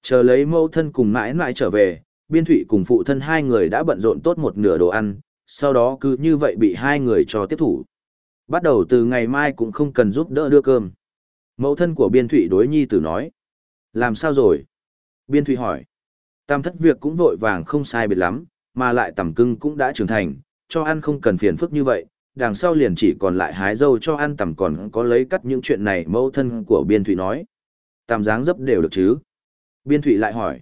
Chờ lấy mâu thân cùng mãi mãi trở về, biên thụy cùng phụ thân hai người đã bận rộn tốt một nửa đồ ăn, sau đó cứ như vậy bị hai người cho tiếp thủ. Bắt đầu từ ngày mai cũng không cần giúp đỡ đưa cơm. Mẫu thân của biên thụy đối nhi tử nói. Làm sao rồi? Biên thụy hỏi. Tam thất việc cũng vội vàng không sai biệt lắm, mà lại tầm cưng cũng đã trưởng thành, cho ăn không cần phiền phức như vậy, đằng sau liền chỉ còn lại hái dâu cho ăn tầm còn có lấy cắt những chuyện này mẫu thân của biên thụy nói. Tầm dáng dấp đều được chứ? Biên thụy lại hỏi.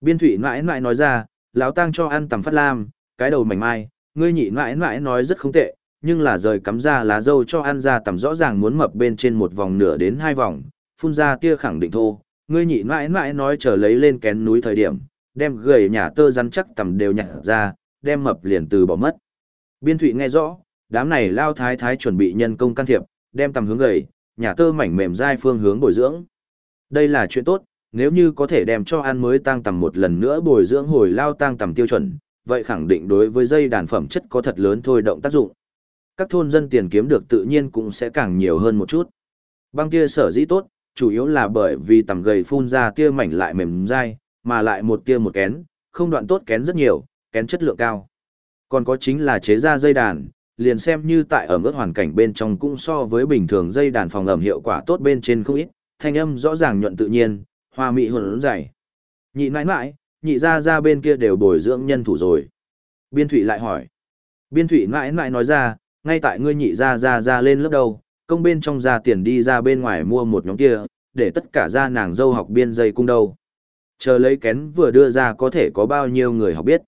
Biên thụy mãi mãi nói ra, lão tăng cho ăn tầm phát lam, cái đầu mảnh mai, ngươi nhị mãi mãi nói rất không tệ, nhưng là rời cắm ra lá dâu cho ăn ra tầm rõ ràng muốn mập bên trên một vòng nửa đến hai vòng, phun ra tia khẳng định thô, ngươi nhị mãi mãi nói chờ lấy lên kén núi thời điểm, đem gầy nhà tơ rắn chắc tầm đều nhặt ra, đem mập liền từ bỏ mất. Biên thụy nghe rõ, đám này lao thái thái chuẩn bị nhân công can thiệp, đem tầm hướng gầy, nhà tơ mảnh mềm dai phương hướng bồi dưỡng. Đây là chuyện tốt, nếu như có thể đem cho ăn mới tăng tầm một lần nữa bồi dưỡng hồi lao tăng tầm tiêu chuẩn, vậy khẳng định đối với dây đàn phẩm chất có thật lớn thôi động tác dụng. Các thôn dân tiền kiếm được tự nhiên cũng sẽ càng nhiều hơn một chút. Băng kia sở dĩ tốt, chủ yếu là bởi vì tầm gầy phun ra tia mảnh lại mềm dai, mà lại một tia một kén, không đoạn tốt kén rất nhiều, kén chất lượng cao. Còn có chính là chế ra dây đàn, liền xem như tại ở mức hoàn cảnh bên trong cũng so với bình thường dây đàn phòng ẩm hiệu quả tốt bên trên không ít, thanh âm rõ ràng nhuận tự nhiên, hoa mỹ hồn dày. Nhị mãi mãi, nhị ra ra bên kia đều bồi dưỡng nhân thủ rồi. Biên thủy lại hỏi. Biên thủy mãi mãi nói ra, ngay tại ngươi nhị ra ra ra lên lớp đầu, công bên trong ra tiền đi ra bên ngoài mua một nhóm kia, để tất cả ra nàng dâu học biên dây cung đâu. Chờ lấy kén vừa đưa ra có thể có bao nhiêu người học biết.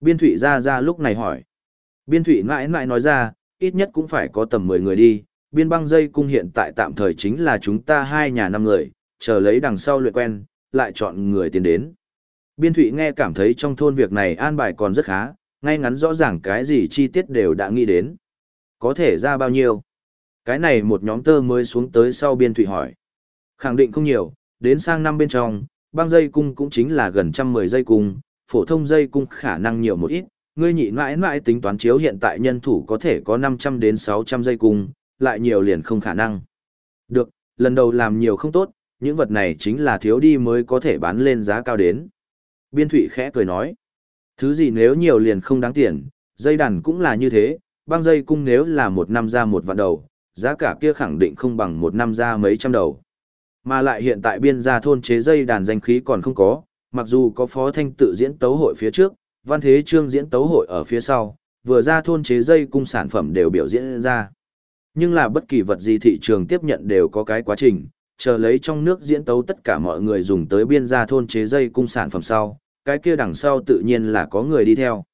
Biên thủy ra ra lúc này hỏi. Biên thủy mãi mãi nói ra, ít nhất cũng phải có tầm 10 người đi, biên băng dây cung hiện tại tạm thời chính là chúng ta hai nhà năm người, chờ lấy đằng sau luyện quen, lại chọn người tiến đến. Biên thủy nghe cảm thấy trong thôn việc này an bài còn rất khá, ngay ngắn rõ ràng cái gì chi tiết đều đã nghĩ đến. Có thể ra bao nhiêu? Cái này một nhóm tơ mới xuống tới sau biên thủy hỏi. Khẳng định không nhiều, đến sang năm bên trong, băng dây cung cũng chính là gần trăm mười dây cung, phổ thông dây cung khả năng nhiều một ít, ngươi nhị mãi mãi tính toán chiếu hiện tại nhân thủ có thể có 500 đến 600 dây cung, lại nhiều liền không khả năng. Được, lần đầu làm nhiều không tốt, những vật này chính là thiếu đi mới có thể bán lên giá cao đến. Biên Thụy khẽ cười nói, thứ gì nếu nhiều liền không đáng tiền, dây đàn cũng là như thế, băng dây cung nếu là một năm ra một vạn đầu, giá cả kia khẳng định không bằng một năm ra mấy trăm đầu. Mà lại hiện tại biên gia thôn chế dây đàn danh khí còn không có, mặc dù có phó thanh tự diễn tấu hội phía trước, văn thế trương diễn tấu hội ở phía sau, vừa ra thôn chế dây cung sản phẩm đều biểu diễn ra. Nhưng là bất kỳ vật gì thị trường tiếp nhận đều có cái quá trình, chờ lấy trong nước diễn tấu tất cả mọi người dùng tới biên gia thôn chế dây cung sản phẩm sau, cái kia đằng sau tự nhiên là có người đi theo.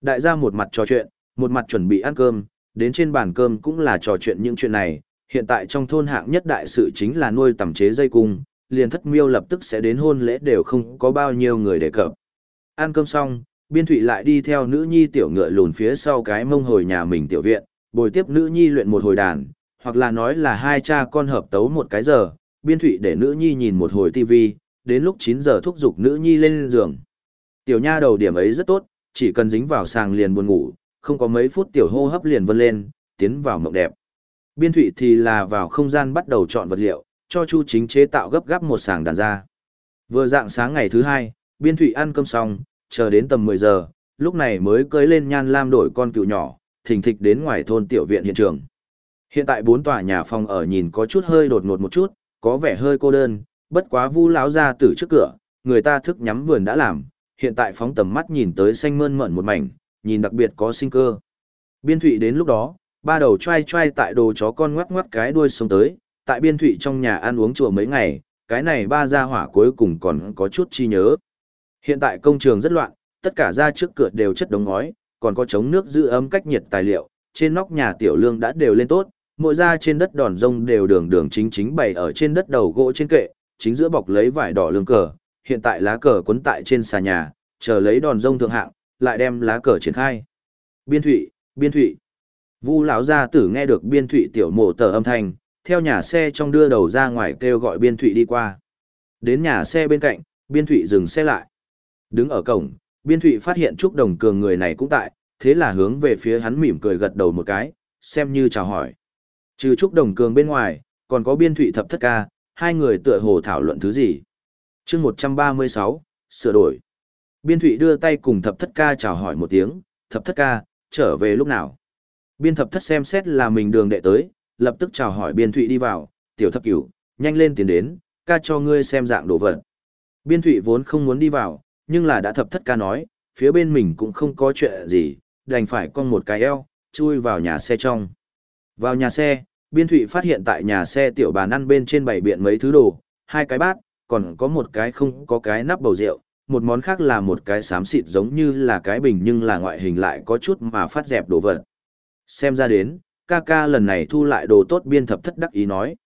Đại gia một mặt trò chuyện, một mặt chuẩn bị ăn cơm, đến trên bàn cơm cũng là trò chuyện những chuyện này, hiện tại trong thôn hạng nhất đại sự chính là nuôi tầm chế dây cung, liền thất miêu lập tức sẽ đến hôn lễ đều không có bao nhiêu người đề cập. Ăn cơm xong, biên thụy lại đi theo nữ nhi tiểu ngựa lùn phía sau cái mông hồi nhà mình tiểu viện, bồi tiếp nữ nhi luyện một hồi đàn, hoặc là nói là hai cha con hợp tấu một cái giờ, biên thụy để nữ nhi nhìn một hồi tivi, đến lúc 9 giờ thúc giục nữ nhi lên giường. Tiểu nha đầu điểm ấy rất tốt, chỉ cần dính vào sàng liền buồn ngủ, không có mấy phút tiểu hô hấp liền vân lên, tiến vào mộng đẹp. Biên thụy thì là vào không gian bắt đầu chọn vật liệu, cho Chu Chính chế tạo gấp gáp một sàng đàn ra. Vừa dạng sáng ngày thứ hai, Biên thụy ăn cơm xong, chờ đến tầm 10 giờ, lúc này mới cưới lên nhan lam đổi con cựu nhỏ, thỉnh thịch đến ngoài thôn tiểu viện hiện trường. Hiện tại bốn tòa nhà phòng ở nhìn có chút hơi đột ngột một chút, có vẻ hơi cô đơn, bất quá vu lão ra từ trước cửa, người ta thức nhắm vườn đã làm, hiện tại phóng tầm mắt nhìn tới xanh mơn mởn một mảnh, nhìn đặc biệt có sinh cơ. Biên thụy đến lúc đó, ba đầu trai trai tại đồ chó con ngoắc ngoắc cái đuôi xuống tới, tại biên thụy trong nhà ăn uống chùa mấy ngày, cái này ba gia hỏa cuối cùng còn có chút chi nhớ. Hiện tại công trường rất loạn, tất cả ra trước cửa đều chất đống ngói, còn có chống nước giữ ấm cách nhiệt tài liệu, trên nóc nhà tiểu lương đã đều lên tốt, mỗi ra trên đất đòn rông đều đường đường chính chính bày ở trên đất đầu gỗ trên kệ, chính giữa bọc lấy vải đỏ lương cờ, hiện tại lá cờ quấn tại trên xà nhà, chờ lấy đòn rông thượng hạng, lại đem lá cờ triển khai. Biên thụy, biên thụy. Vu lão gia tử nghe được biên thụy tiểu mộ tờ âm thanh, theo nhà xe trong đưa đầu ra ngoài kêu gọi biên thụy đi qua. Đến nhà xe bên cạnh, biên thụy dừng xe lại. Đứng ở cổng, biên thụy phát hiện Trúc Đồng Cường người này cũng tại, thế là hướng về phía hắn mỉm cười gật đầu một cái, xem như chào hỏi. Trừ Trúc Đồng Cường bên ngoài, còn có biên thụy thập thất ca, hai người tựa hồ thảo luận thứ gì. chương 136, sửa đổi. Biên thụy đưa tay cùng thập thất ca chào hỏi một tiếng, thập thất ca, trở về lúc nào. Biên thập thất xem xét là mình đường đệ tới, lập tức chào hỏi biên thụy đi vào, tiểu thập cửu, nhanh lên tiến đến, ca cho ngươi xem dạng đồ vật. Biên thụy vốn không muốn đi vào, nhưng là đã thập thất ca nói, phía bên mình cũng không có chuyện gì, đành phải con một cái eo, chui vào nhà xe trong. Vào nhà xe, biên thụy phát hiện tại nhà xe tiểu bàn ăn bên trên bảy biện mấy thứ đồ, hai cái bát, còn có một cái không có cái nắp bầu rượu, một món khác là một cái xám xịt giống như là cái bình nhưng là ngoại hình lại có chút mà phát dẹp đồ vật. Xem ra đến, ca ca lần này thu lại đồ tốt biên thập thất đắc ý nói.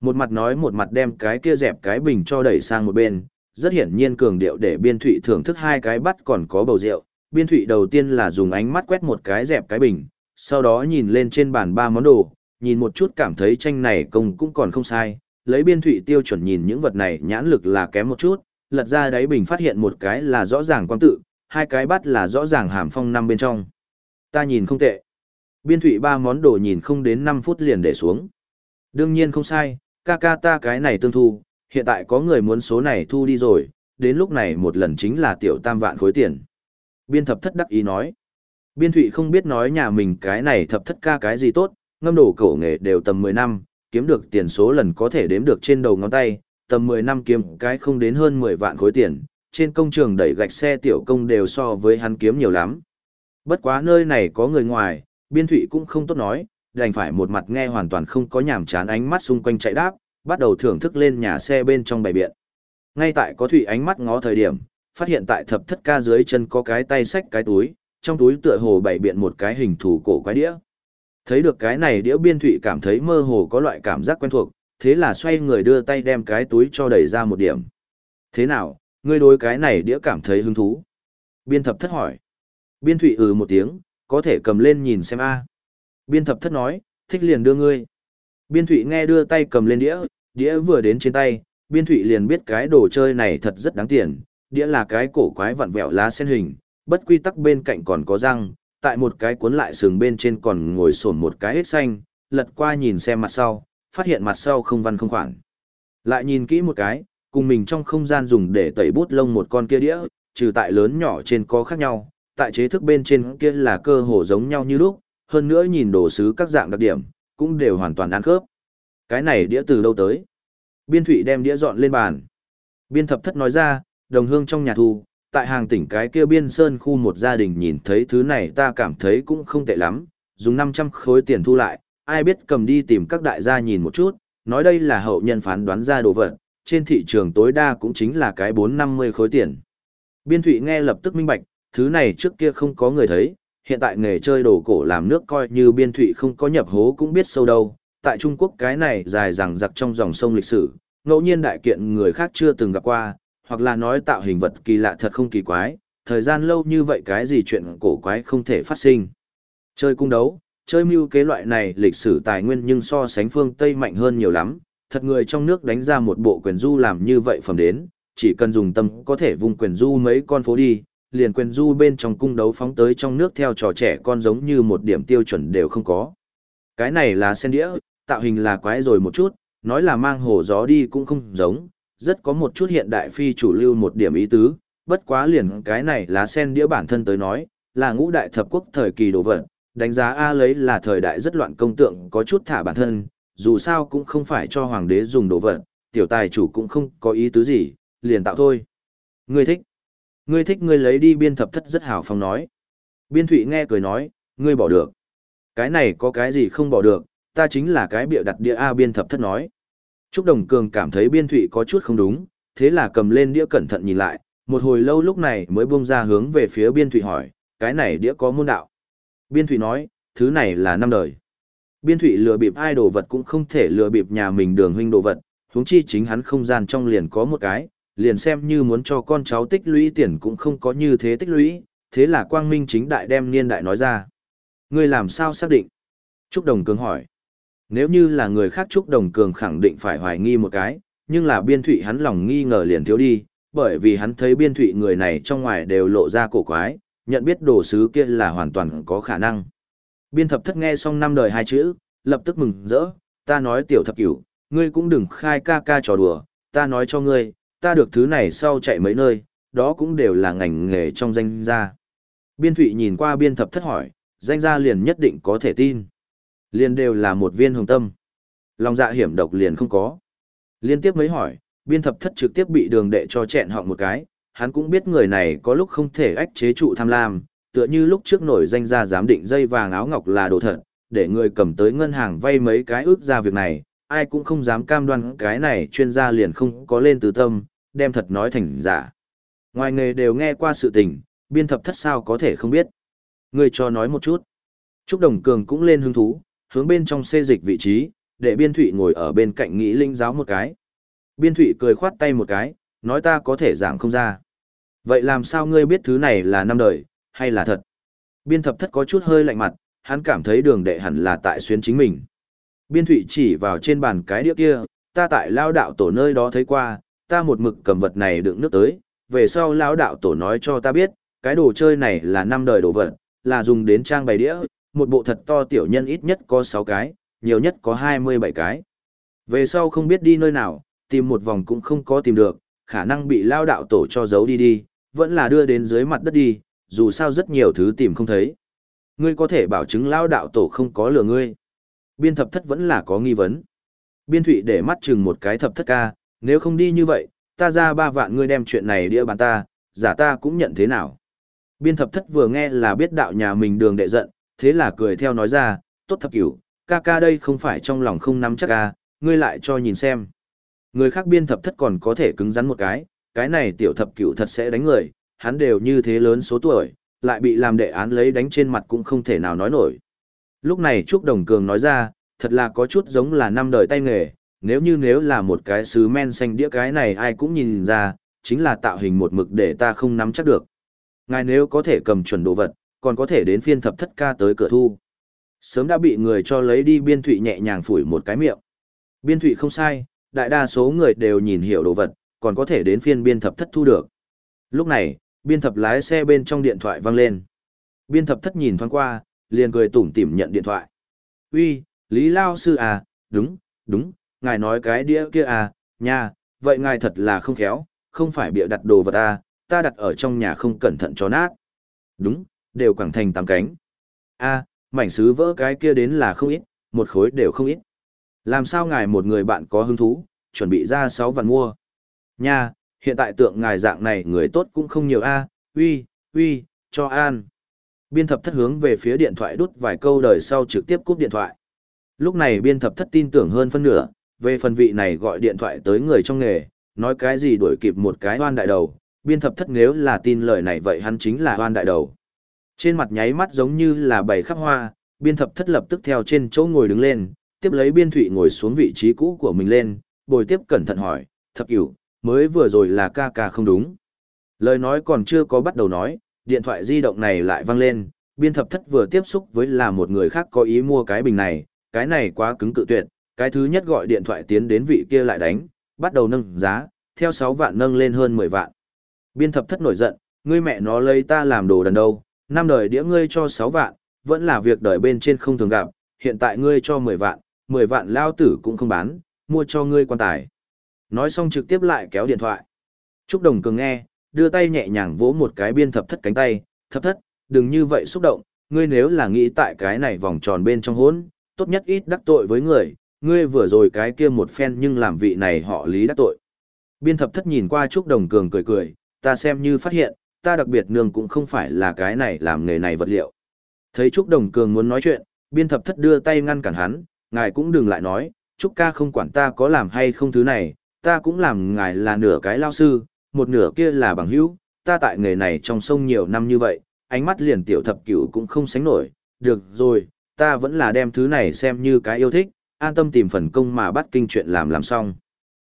Một mặt nói một mặt đem cái kia dẹp cái bình cho đẩy sang một bên, rất hiển nhiên cường điệu để biên thụy thưởng thức hai cái bắt còn có bầu rượu. Biên thụy đầu tiên là dùng ánh mắt quét một cái dẹp cái bình, sau đó nhìn lên trên bàn ba món đồ, nhìn một chút cảm thấy tranh này công cũng còn không sai, lấy biên thụy tiêu chuẩn nhìn những vật này nhãn lực là kém một chút, lật ra đáy bình phát hiện một cái là rõ ràng quang tự, hai cái bắt là rõ ràng hàm phong năm bên trong. Ta nhìn không tệ. Biên thụy ba món đồ nhìn không đến 5 phút liền để xuống. Đương nhiên không sai, ca ca ta cái này tương thu, hiện tại có người muốn số này thu đi rồi, đến lúc này một lần chính là tiểu tam vạn khối tiền. Biên thập thất đắc ý nói. Biên thụy không biết nói nhà mình cái này thập thất ca cái gì tốt, ngâm đổ cổ nghề đều tầm 10 năm, kiếm được tiền số lần có thể đếm được trên đầu ngón tay, tầm 10 năm kiếm cái không đến hơn 10 vạn khối tiền, trên công trường đẩy gạch xe tiểu công đều so với hắn kiếm nhiều lắm. Bất quá nơi này có người ngoài, biên thụy cũng không tốt nói, đành phải một mặt nghe hoàn toàn không có nhảm chán ánh mắt xung quanh chạy đáp, bắt đầu thưởng thức lên nhà xe bên trong bày biện. Ngay tại có thụy ánh mắt ngó thời điểm, phát hiện tại thập thất ca dưới chân có cái tay sách, cái túi, trong túi tựa hồ bày biện một cái hình thủ cổ quái đĩa. Thấy được cái này đĩa biên thụy cảm thấy mơ hồ có loại cảm giác quen thuộc, thế là xoay người đưa tay đem cái túi cho đẩy ra một điểm. Thế nào, ngươi đối cái này đĩa cảm thấy hứng thú? Biên thập thất hỏi. Biên thụy ừ một tiếng, có thể cầm lên nhìn xem a Biên thập thất nói, thích liền đưa ngươi. Biên thụy nghe đưa tay cầm lên đĩa, đĩa vừa đến trên tay, biên thụy liền biết cái đồ chơi này thật rất đáng tiền, đĩa là cái cổ quái vặn vẹo lá sen hình, bất quy tắc bên cạnh còn có răng, tại một cái cuốn lại sừng bên trên còn ngồi sổn một cái hết xanh, lật qua nhìn xem mặt sau, phát hiện mặt sau không văn không khoản. Lại nhìn kỹ một cái, cùng mình trong không gian dùng để tẩy bút lông một con kia đĩa, trừ tại lớn nhỏ trên có khác nhau, tại chế thức bên trên kia là cơ hồ giống nhau như lúc, hơn nữa nhìn đồ sứ các dạng đặc điểm, cũng đều hoàn toàn ăn khớp. Cái này đĩa từ đâu tới? Biên thủy đem đĩa dọn lên bàn. Biên thập thất nói ra, đồng hương trong nhà thu, tại hàng tỉnh cái kia biên sơn khu một gia đình nhìn thấy thứ này ta cảm thấy cũng không tệ lắm, dùng 500 khối tiền thu lại, ai biết cầm đi tìm các đại gia nhìn một chút, nói đây là hậu nhân phán đoán ra đồ vật, trên thị trường tối đa cũng chính là cái 450 khối tiền. Biên thụy nghe lập tức minh bạch, thứ này trước kia không có người thấy, hiện tại nghề chơi đồ cổ làm nước coi như biên thụy không có nhập hố cũng biết sâu đâu. Tại Trung Quốc cái này dài rằng giặc trong dòng sông lịch sử, ngẫu nhiên đại kiện người khác chưa từng gặp qua, hoặc là nói tạo hình vật kỳ lạ thật không kỳ quái, thời gian lâu như vậy cái gì chuyện cổ quái không thể phát sinh. Chơi cung đấu, chơi mưu kế loại này lịch sử tài nguyên nhưng so sánh phương Tây mạnh hơn nhiều lắm, thật người trong nước đánh ra một bộ quyền du làm như vậy phẩm đến, chỉ cần dùng tâm có thể vùng quyền du mấy con phố đi, liền quyền du bên trong cung đấu phóng tới trong nước theo trò trẻ con giống như một điểm tiêu chuẩn đều không có. Cái này là sen đĩa, tạo hình là quái rồi một chút, nói là mang hồ gió đi cũng không giống, rất có một chút hiện đại phi chủ lưu một điểm ý tứ, bất quá liền cái này là sen đĩa bản thân tới nói, là ngũ đại thập quốc thời kỳ đồ vật, đánh giá A lấy là thời đại rất loạn công tượng có chút thả bản thân, dù sao cũng không phải cho hoàng đế dùng đồ vật, tiểu tài chủ cũng không có ý tứ gì, liền tạo thôi. Ngươi thích. Ngươi thích ngươi lấy đi biên thập thất rất hào phong nói. Biên thụy nghe cười nói, ngươi bỏ được. Cái này có cái gì không bỏ được, ta chính là cái bịa đặt địa A biên thập thất nói. Trúc Đồng Cường cảm thấy biên thụy có chút không đúng, thế là cầm lên đĩa cẩn thận nhìn lại, một hồi lâu lúc này mới bung ra hướng về phía biên thụy hỏi, cái này đĩa có môn đạo. Biên thụy nói, thứ này là năm đời. Biên thụy lừa bịp ai đồ vật cũng không thể lừa bịp nhà mình đường huynh đồ vật, huống chi chính hắn không gian trong liền có một cái, liền xem như muốn cho con cháu tích lũy tiền cũng không có như thế tích lũy, thế là quang minh chính đại đem niên đại nói ra. Ngươi làm sao xác định? Trúc Đồng Cường hỏi. Nếu như là người khác Trúc Đồng Cường khẳng định phải hoài nghi một cái, nhưng là biên thụy hắn lòng nghi ngờ liền thiếu đi, bởi vì hắn thấy biên thụy người này trong ngoài đều lộ ra cổ quái, nhận biết đồ sứ kia là hoàn toàn có khả năng. Biên thập thất nghe xong năm đời hai chữ, lập tức mừng rỡ, ta nói tiểu thập cửu, ngươi cũng đừng khai ca ca trò đùa, ta nói cho ngươi, ta được thứ này sau chạy mấy nơi, đó cũng đều là ngành nghề trong danh gia. Biên thụy nhìn qua biên thập thất hỏi, danh gia liền nhất định có thể tin. Liền đều là một viên hồng tâm. Lòng dạ hiểm độc liền không có. Liên tiếp mấy hỏi, biên thập thất trực tiếp bị đường đệ cho chẹn họng một cái, hắn cũng biết người này có lúc không thể ách chế trụ tham lam, tựa như lúc trước nổi danh gia giám định dây vàng áo ngọc là đồ thật, để người cầm tới ngân hàng vay mấy cái ước ra việc này, ai cũng không dám cam đoan cái này chuyên gia liền không có lên từ tâm, đem thật nói thành giả. Ngoài nghề đều nghe qua sự tình, biên thập thất sao có thể không biết. Người cho nói một chút. Trúc Đồng Cường cũng lên hứng thú, hướng bên trong xê dịch vị trí, để biên thụy ngồi ở bên cạnh nghĩ linh giáo một cái. Biên thụy cười khoát tay một cái, nói ta có thể giảng không ra. Vậy làm sao ngươi biết thứ này là năm đời, hay là thật? Biên thập thất có chút hơi lạnh mặt, hắn cảm thấy đường đệ hẳn là tại xuyến chính mình. Biên thụy chỉ vào trên bàn cái đĩa kia, ta tại lao đạo tổ nơi đó thấy qua, ta một mực cầm vật này đựng nước tới, về sau lão đạo tổ nói cho ta biết, cái đồ chơi này là năm đời đồ vật, là dùng đến trang bày đĩa, một bộ thật to tiểu nhân ít nhất có 6 cái, nhiều nhất có 27 cái. Về sau không biết đi nơi nào, tìm một vòng cũng không có tìm được, khả năng bị lao đạo tổ cho giấu đi đi, vẫn là đưa đến dưới mặt đất đi, dù sao rất nhiều thứ tìm không thấy. Ngươi có thể bảo chứng lao đạo tổ không có lừa ngươi. Biên thập thất vẫn là có nghi vấn. Biên thụy để mắt chừng một cái thập thất ca, nếu không đi như vậy, ta ra ba vạn ngươi đem chuyện này đĩa bàn ta, giả ta cũng nhận thế nào. Biên thập thất vừa nghe là biết đạo nhà mình đường đệ giận, thế là cười theo nói ra, tốt thập cửu, ca ca đây không phải trong lòng không nắm chắc ca, ngươi lại cho nhìn xem. Người khác biên thập thất còn có thể cứng rắn một cái, cái này tiểu thập cửu thật sẽ đánh người, hắn đều như thế lớn số tuổi, lại bị làm đệ án lấy đánh trên mặt cũng không thể nào nói nổi. Lúc này Trúc Đồng Cường nói ra, thật là có chút giống là năm đời tay nghề, nếu như nếu là một cái sứ men xanh đĩa cái này ai cũng nhìn ra, chính là tạo hình một mực để ta không nắm chắc được. Ngài nếu có thể cầm chuẩn đồ vật, còn có thể đến phiên thập thất ca tới cửa thu. Sớm đã bị người cho lấy đi biên thụy nhẹ nhàng phủi một cái miệng. Biên thụy không sai, đại đa số người đều nhìn hiểu đồ vật, còn có thể đến phiên biên thập thất thu được. Lúc này, biên thập lái xe bên trong điện thoại vang lên. Biên thập thất nhìn thoáng qua, liền cười tủm tỉm nhận điện thoại. Uy, Lý Lao Sư à, đúng, đúng, ngài nói cái đĩa kia à, nha, vậy ngài thật là không khéo, không phải bịa đặt đồ vật ta, ta đặt ở trong nhà không cẩn thận cho nát. Đúng, đều quảng thành tám cánh. a à, mảnh sứ vỡ cái kia đến là không ít, một khối đều không ít. Làm sao ngài một người bạn có hứng thú, chuẩn bị ra sáu vạn mua. Nha, hiện tại tượng ngài dạng này người tốt cũng không nhiều a uy uy cho an biên thập thất hướng về phía điện thoại đút vài câu đời sau trực tiếp cúp điện thoại lúc này biên thập thất tin tưởng hơn phân nửa về phần vị này gọi điện thoại tới người trong nghề nói cái gì đuổi kịp một cái hoan đại đầu biên thập thất nếu là tin lời này vậy hắn chính là hoan đại đầu trên mặt nháy mắt giống như là bầy khắp hoa biên thập thất lập tức theo trên chỗ ngồi đứng lên tiếp lấy biên thụy ngồi xuống vị trí cũ của mình lên bồi tiếp cẩn thận hỏi thập cửu mới vừa rồi là ca ca không đúng. Lời nói còn chưa có bắt đầu nói, điện thoại di động này lại vang lên, biên thập thất vừa tiếp xúc với là một người khác có ý mua cái bình này, cái này quá cứng cự tuyệt, cái thứ nhất gọi điện thoại tiến đến vị kia lại đánh, bắt đầu nâng giá, theo 6 vạn nâng lên hơn 10 vạn. Biên thập thất nổi giận, ngươi mẹ nó lấy ta làm đồ đần đâu, năm đời đĩa ngươi cho 6 vạn, vẫn là việc đời bên trên không thường gặp, hiện tại ngươi cho 10 vạn, 10 vạn lao tử cũng không bán, mua cho ngươi quan tài. Nói xong trực tiếp lại kéo điện thoại. Trúc Đồng Cường nghe, đưa tay nhẹ nhàng vỗ một cái biên thập thất cánh tay, thập thất, đừng như vậy xúc động, ngươi nếu là nghĩ tại cái này vòng tròn bên trong hốn, tốt nhất ít đắc tội với người, ngươi vừa rồi cái kia một phen nhưng làm vị này họ lý đắc tội. Biên thập thất nhìn qua Trúc Đồng Cường cười cười, ta xem như phát hiện, ta đặc biệt nương cũng không phải là cái này làm nghề này vật liệu. Thấy Trúc Đồng Cường muốn nói chuyện, biên thập thất đưa tay ngăn cản hắn, ngài cũng đừng lại nói, Trúc ca không quản ta có làm hay không thứ này, ta cũng làm ngài là nửa cái lao sư, một nửa kia là bằng hữu, ta tại nghề này trong sông nhiều năm như vậy, ánh mắt liền tiểu thập cửu cũng không sánh nổi, được rồi, ta vẫn là đem thứ này xem như cái yêu thích, an tâm tìm phần công mà bắt kinh chuyện làm làm xong.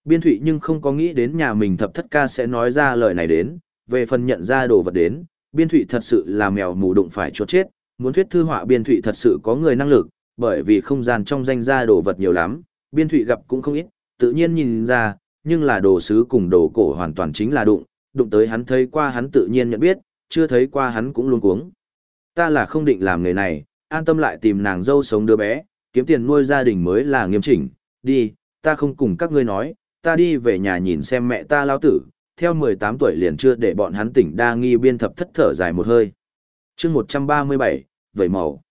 Biên thụy nhưng không có nghĩ đến nhà mình thập thất ca sẽ nói ra lời này đến, về phần nhận ra đồ vật đến, biên thụy thật sự là mèo mù đụng phải chốt chết, muốn thuyết thư họa biên thụy thật sự có người năng lực, bởi vì không gian trong danh ra đồ vật nhiều lắm, biên thụy gặp cũng không ít, tự nhiên nhìn ra, nhưng là đồ sứ cùng đồ cổ hoàn toàn chính là đụng, đụng tới hắn thấy qua hắn tự nhiên nhận biết, chưa thấy qua hắn cũng luôn cuống. Ta là không định làm nghề này, an tâm lại tìm nàng dâu sống đứa bé, kiếm tiền nuôi gia đình mới là nghiêm chỉnh, đi, ta không cùng các ngươi nói, ta đi về nhà nhìn xem mẹ ta lao tử, theo 18 tuổi liền chưa để bọn hắn tỉnh đa nghi biên thập thất thở dài một hơi. chương 137, vậy màu.